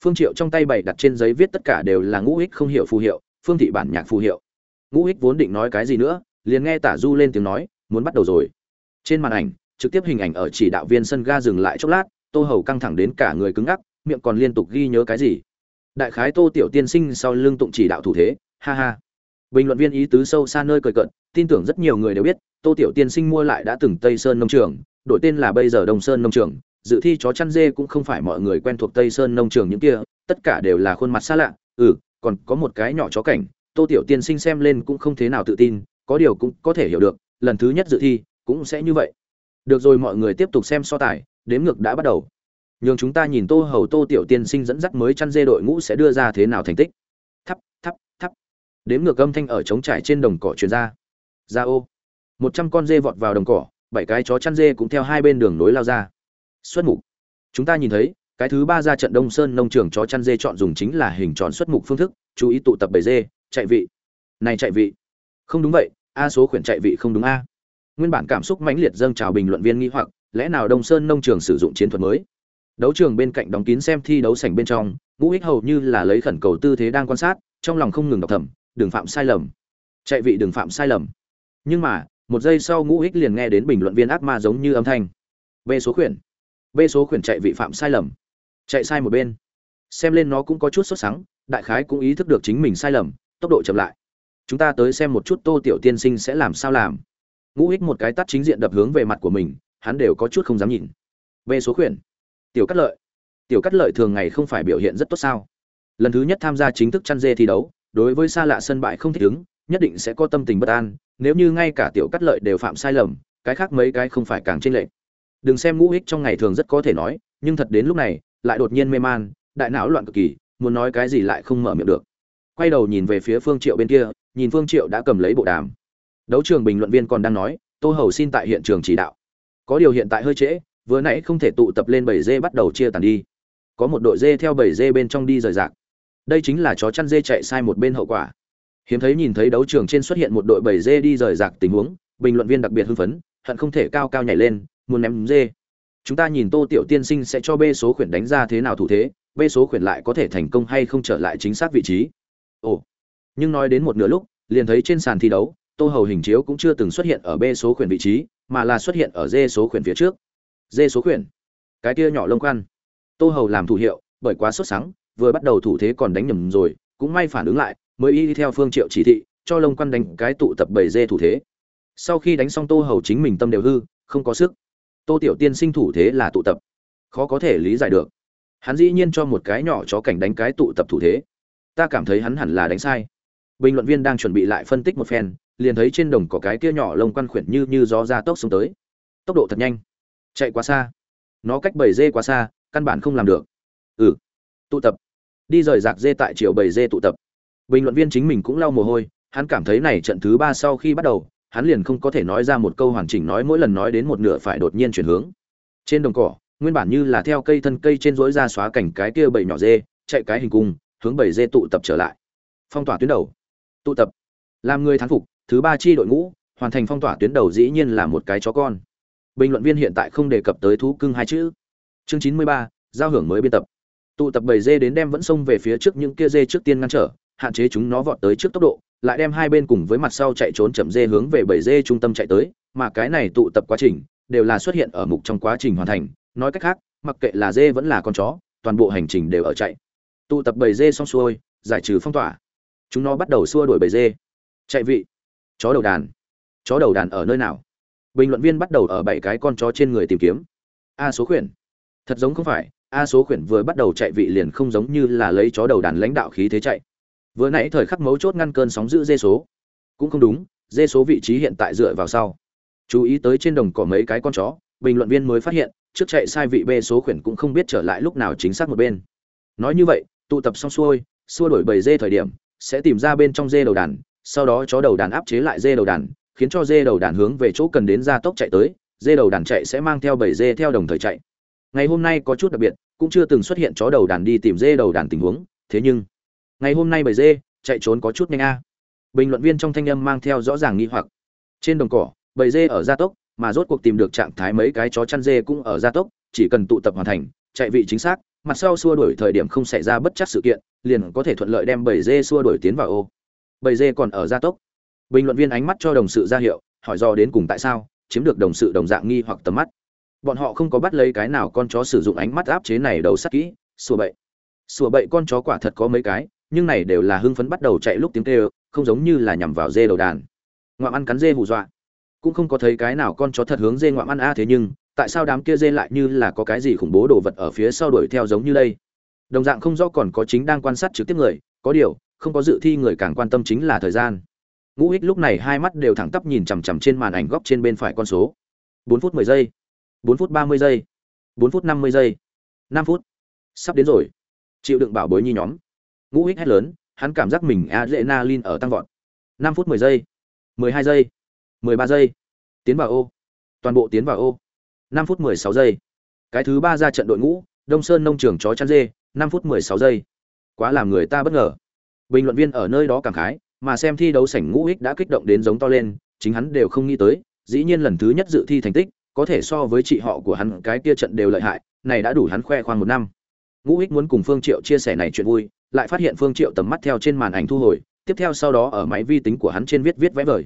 Phương triệu trong tay bày đặt trên giấy viết tất cả đều là ngũ Hích không hiểu phù hiệu phương thị bản nhạc phù hiệu. Ngũ Hích vốn định nói cái gì nữa liền nghe tả du lên tiếng nói muốn bắt đầu rồi. Trên màn ảnh trực tiếp hình ảnh ở chỉ đạo viên sân ga dừng lại chốc lát tô hầu căng thẳng đến cả người cứng ngắc miệng còn liên tục ghi nhớ cái gì? Đại khái tô tiểu tiên sinh sau lưng tụng chỉ đạo thủ thế, ha ha. Bình luận viên ý tứ sâu xa nơi cười cận tin tưởng rất nhiều người đều biết, tô tiểu tiên sinh mua lại đã từng tây sơn nông trường, đổi tên là bây giờ đông sơn nông trường. Dự thi chó chăn dê cũng không phải mọi người quen thuộc tây sơn nông trường những kia, tất cả đều là khuôn mặt xa lạ. Ừ còn có một cái nhỏ chó cảnh, tô tiểu tiên sinh xem lên cũng không thế nào tự tin, có điều cũng có thể hiểu được, lần thứ nhất dự thi cũng sẽ như vậy. Được rồi, mọi người tiếp tục xem so tài, đếm ngược đã bắt đầu nhường chúng ta nhìn tô hầu tô tiểu tiên sinh dẫn dắt mới chăn dê đội ngũ sẽ đưa ra thế nào thành tích. Thắp thắp thắp. Đếm ngược âm thanh ở trống trải trên đồng cỏ truyền ra. Ra ô. Một trăm con dê vọt vào đồng cỏ, bảy cái chó chăn dê cũng theo hai bên đường nối lao ra. Xuất mục. Chúng ta nhìn thấy, cái thứ ba ra trận đông sơn nông trường chó chăn dê chọn dùng chính là hình tròn xuất mục phương thức, chú ý tụ tập bầy dê, chạy vị. Này chạy vị. Không đúng vậy, a số khuyển chạy vị không đúng a. Nguyên bản cảm xúc mãnh liệt dâng trào bình luận viên nghi hoặc, lẽ nào đông sơn nông trường sử dụng chiến thuật mới? Đấu trường bên cạnh đóng kín xem thi đấu sảnh bên trong, ngũ ích hầu như là lấy khẩn cầu tư thế đang quan sát, trong lòng không ngừng đọc thầm, đừng phạm sai lầm. Chạy vị đừng phạm sai lầm. Nhưng mà, một giây sau ngũ ích liền nghe đến bình luận viên ác ma giống như âm thanh. B số khuyển. B số khuyển chạy vị phạm sai lầm. Chạy sai một bên. Xem lên nó cũng có chút sốt sắng, đại khái cũng ý thức được chính mình sai lầm, tốc độ chậm lại. Chúng ta tới xem một chút tô tiểu tiên sinh sẽ làm sao làm. Ngũ ích một cái tắt chính diện đập hướng về mặt của mình, hắn đều có chút không dám nhìn. B số khuyển tiểu cắt lợi. Tiểu cắt lợi thường ngày không phải biểu hiện rất tốt sao? Lần thứ nhất tham gia chính thức chăn dê thi đấu, đối với xa lạ sân bại không thích ứng, nhất định sẽ có tâm tình bất an, nếu như ngay cả tiểu cắt lợi đều phạm sai lầm, cái khác mấy cái không phải càng trên lệ đừng xem ngũ ích trong ngày thường rất có thể nói, nhưng thật đến lúc này, lại đột nhiên mê man, đại não loạn cực kỳ, muốn nói cái gì lại không mở miệng được. Quay đầu nhìn về phía phương triệu bên kia, nhìn phương triệu đã cầm lấy bộ đàm. Đấu trường bình luận viên còn đang nói, tô hầu xin tại hiện trường chỉ đạo. Có điều hiện tại hơi trễ vừa nãy không thể tụ tập lên bảy dê bắt đầu chia tàn đi. Có một đội dê theo bảy dê bên trong đi rời rạc. Đây chính là chó chăn dê chạy sai một bên hậu quả. Hiếm thấy nhìn thấy đấu trường trên xuất hiện một đội bảy dê đi rời rạc tình huống, bình luận viên đặc biệt hưng phấn, hận không thể cao cao nhảy lên, muốn ném dê. Chúng ta nhìn tô tiểu tiên sinh sẽ cho b số khuyển đánh ra thế nào thủ thế, b số khuyển lại có thể thành công hay không trở lại chính xác vị trí. Ồ. Nhưng nói đến một nửa lúc, liền thấy trên sàn thi đấu, tô hầu hình chiếu cũng chưa từng xuất hiện ở b số khuyển vị trí, mà là xuất hiện ở d số khuyển phía trước dê số khuyển. Cái kia nhỏ lông quan tô hầu làm thủ hiệu, bởi quá sốt sắng, vừa bắt đầu thủ thế còn đánh nhầm rồi, cũng may phản ứng lại, mới y đi theo phương triệu chỉ thị, cho lông quan đánh cái tụ tập bảy dê thủ thế. Sau khi đánh xong tô hầu chính mình tâm đều hư, không có sức. Tô tiểu tiên sinh thủ thế là tụ tập. Khó có thể lý giải được. Hắn dĩ nhiên cho một cái nhỏ chó cảnh đánh cái tụ tập thủ thế. Ta cảm thấy hắn hẳn là đánh sai. Bình luận viên đang chuẩn bị lại phân tích một phen, liền thấy trên đồng có cái kia nhỏ lông quan khuyển như như gió ra tốc xuống tới. Tốc độ thật nhanh chạy quá xa. Nó cách bảy dê quá xa, căn bản không làm được. Ừ. Tụ tập. Đi rời rạc dê tại chiều bảy dê tụ tập. Bình luận viên chính mình cũng lau mồ hôi, hắn cảm thấy này trận thứ ba sau khi bắt đầu, hắn liền không có thể nói ra một câu hoàn chỉnh nói mỗi lần nói đến một nửa phải đột nhiên chuyển hướng. Trên đồng cỏ, nguyên bản như là theo cây thân cây trên rỗi ra xóa cảnh cái kia bầy nhỏ dê, chạy cái hình cung, hướng bầy dê tụ tập trở lại. Phong tỏa tuyến đầu. Tụ tập. Làm người thắng phục, thứ ba chi đội ngũ, hoàn thành phong tỏa tuyến đầu dĩ nhiên là một cái chó con bình luận viên hiện tại không đề cập tới thú cưng hai chữ. Chương chín mươi ba, giao hưởng mới biên tập. Tụ tập bầy dê đến đem vẫn xông về phía trước những kia dê trước tiên ngăn trở, hạn chế chúng nó vọt tới trước tốc độ, lại đem hai bên cùng với mặt sau chạy trốn chậm dê hướng về bầy dê trung tâm chạy tới, mà cái này tụ tập quá trình đều là xuất hiện ở mục trong quá trình hoàn thành. Nói cách khác, mặc kệ là dê vẫn là con chó, toàn bộ hành trình đều ở chạy. Tụ tập bầy dê xong xuôi, giải trừ phong tỏa. Chúng nó bắt đầu xua đuổi bầy dê. Chạy vị. Chó đầu đàn. Chó đầu đàn ở nơi nào? Bình luận viên bắt đầu ở bảy cái con chó trên người tìm kiếm. A số khuyển. Thật giống không phải, a số khuyển vừa bắt đầu chạy vị liền không giống như là lấy chó đầu đàn lãnh đạo khí thế chạy. Vừa nãy thời khắc mấu chốt ngăn cơn sóng giữ dê số. Cũng không đúng, dê số vị trí hiện tại dựa vào sau. Chú ý tới trên đồng cỏ mấy cái con chó, bình luận viên mới phát hiện, trước chạy sai vị b số khuyển cũng không biết trở lại lúc nào chính xác một bên. Nói như vậy, tụ tập xong xuôi, xua đổi bầy dê thời điểm, sẽ tìm ra bên trong dê đầu đàn, sau đó chó đầu đàn áp chế lại dê đầu đàn khiến cho dê đầu đàn hướng về chỗ cần đến gia tốc chạy tới, dê đầu đàn chạy sẽ mang theo bảy dê theo đồng thời chạy. Ngày hôm nay có chút đặc biệt, cũng chưa từng xuất hiện chó đầu đàn đi tìm dê đầu đàn tình huống, thế nhưng, ngày hôm nay bảy dê, chạy trốn có chút nhanh a. Bình luận viên trong thanh âm mang theo rõ ràng nghi hoặc. Trên đồng cỏ bầy dê ở gia tốc, mà rốt cuộc tìm được trạng thái mấy cái chó chăn dê cũng ở gia tốc, chỉ cần tụ tập hoàn thành, chạy vị chính xác, mặt sau xua đuổi thời điểm không xảy ra bất chắc sự kiện, liền có thể thuận lợi đem bầy dê xua đuổi tiến vào ô. Bầy dê còn ở gia tốc bình luận viên ánh mắt cho đồng sự ra hiệu, hỏi do đến cùng tại sao, chiếm được đồng sự đồng dạng nghi hoặc tầm mắt. Bọn họ không có bắt lấy cái nào con chó sử dụng ánh mắt áp chế này đầu sắt kỹ sùa bậy. Sùa bậy con chó quả thật có mấy cái, nhưng này đều là hưng phấn bắt đầu chạy lúc tiếng kêu, không giống như là nhằm vào dê đầu đàn. Ngoạm ăn cắn dê hù dọa. Cũng không có thấy cái nào con chó thật hướng dê ngoạm ăn a, thế nhưng, tại sao đám kia dê lại như là có cái gì khủng bố đồ vật ở phía sau đuổi theo giống như đây? Đồng dạng không rõ còn có chính đang quan sát trực tiếp người, có điều, không có dự thi người càng quan tâm chính là thời gian ngũ hích lúc này hai mắt đều thẳng tắp nhìn chằm chằm trên màn ảnh góc trên bên phải con số. Bốn phút mười giây, bốn phút ba mươi giây, bốn phút năm mươi giây, năm phút. Sắp đến rồi. Chịu đựng bảo bối nhi nhóm. Ngũ hích hét lớn, hắn cảm giác mình adrenaline ở tăng vọt. Năm phút mười giây, mười hai giây, mười ba giây. Tiến vào ô. Toàn bộ tiến vào ô. Năm phút mười sáu giây. Cái thứ ba ra trận đội ngũ, đông sơn nông trường chó chăn dê, năm phút mười sáu giây. Quá làm người ta bất ngờ. Bình luận viên ở nơi đó cảm khái mà xem thi đấu sảnh ngũ ích đã kích động đến giống to lên, chính hắn đều không nghĩ tới, dĩ nhiên lần thứ nhất dự thi thành tích, có thể so với chị họ của hắn, cái kia trận đều lợi hại, này đã đủ hắn khoe khoang một năm. Ngũ ích muốn cùng phương triệu chia sẻ này chuyện vui, lại phát hiện phương triệu tầm mắt theo trên màn ảnh thu hồi, tiếp theo sau đó ở máy vi tính của hắn trên viết viết vẽ vời.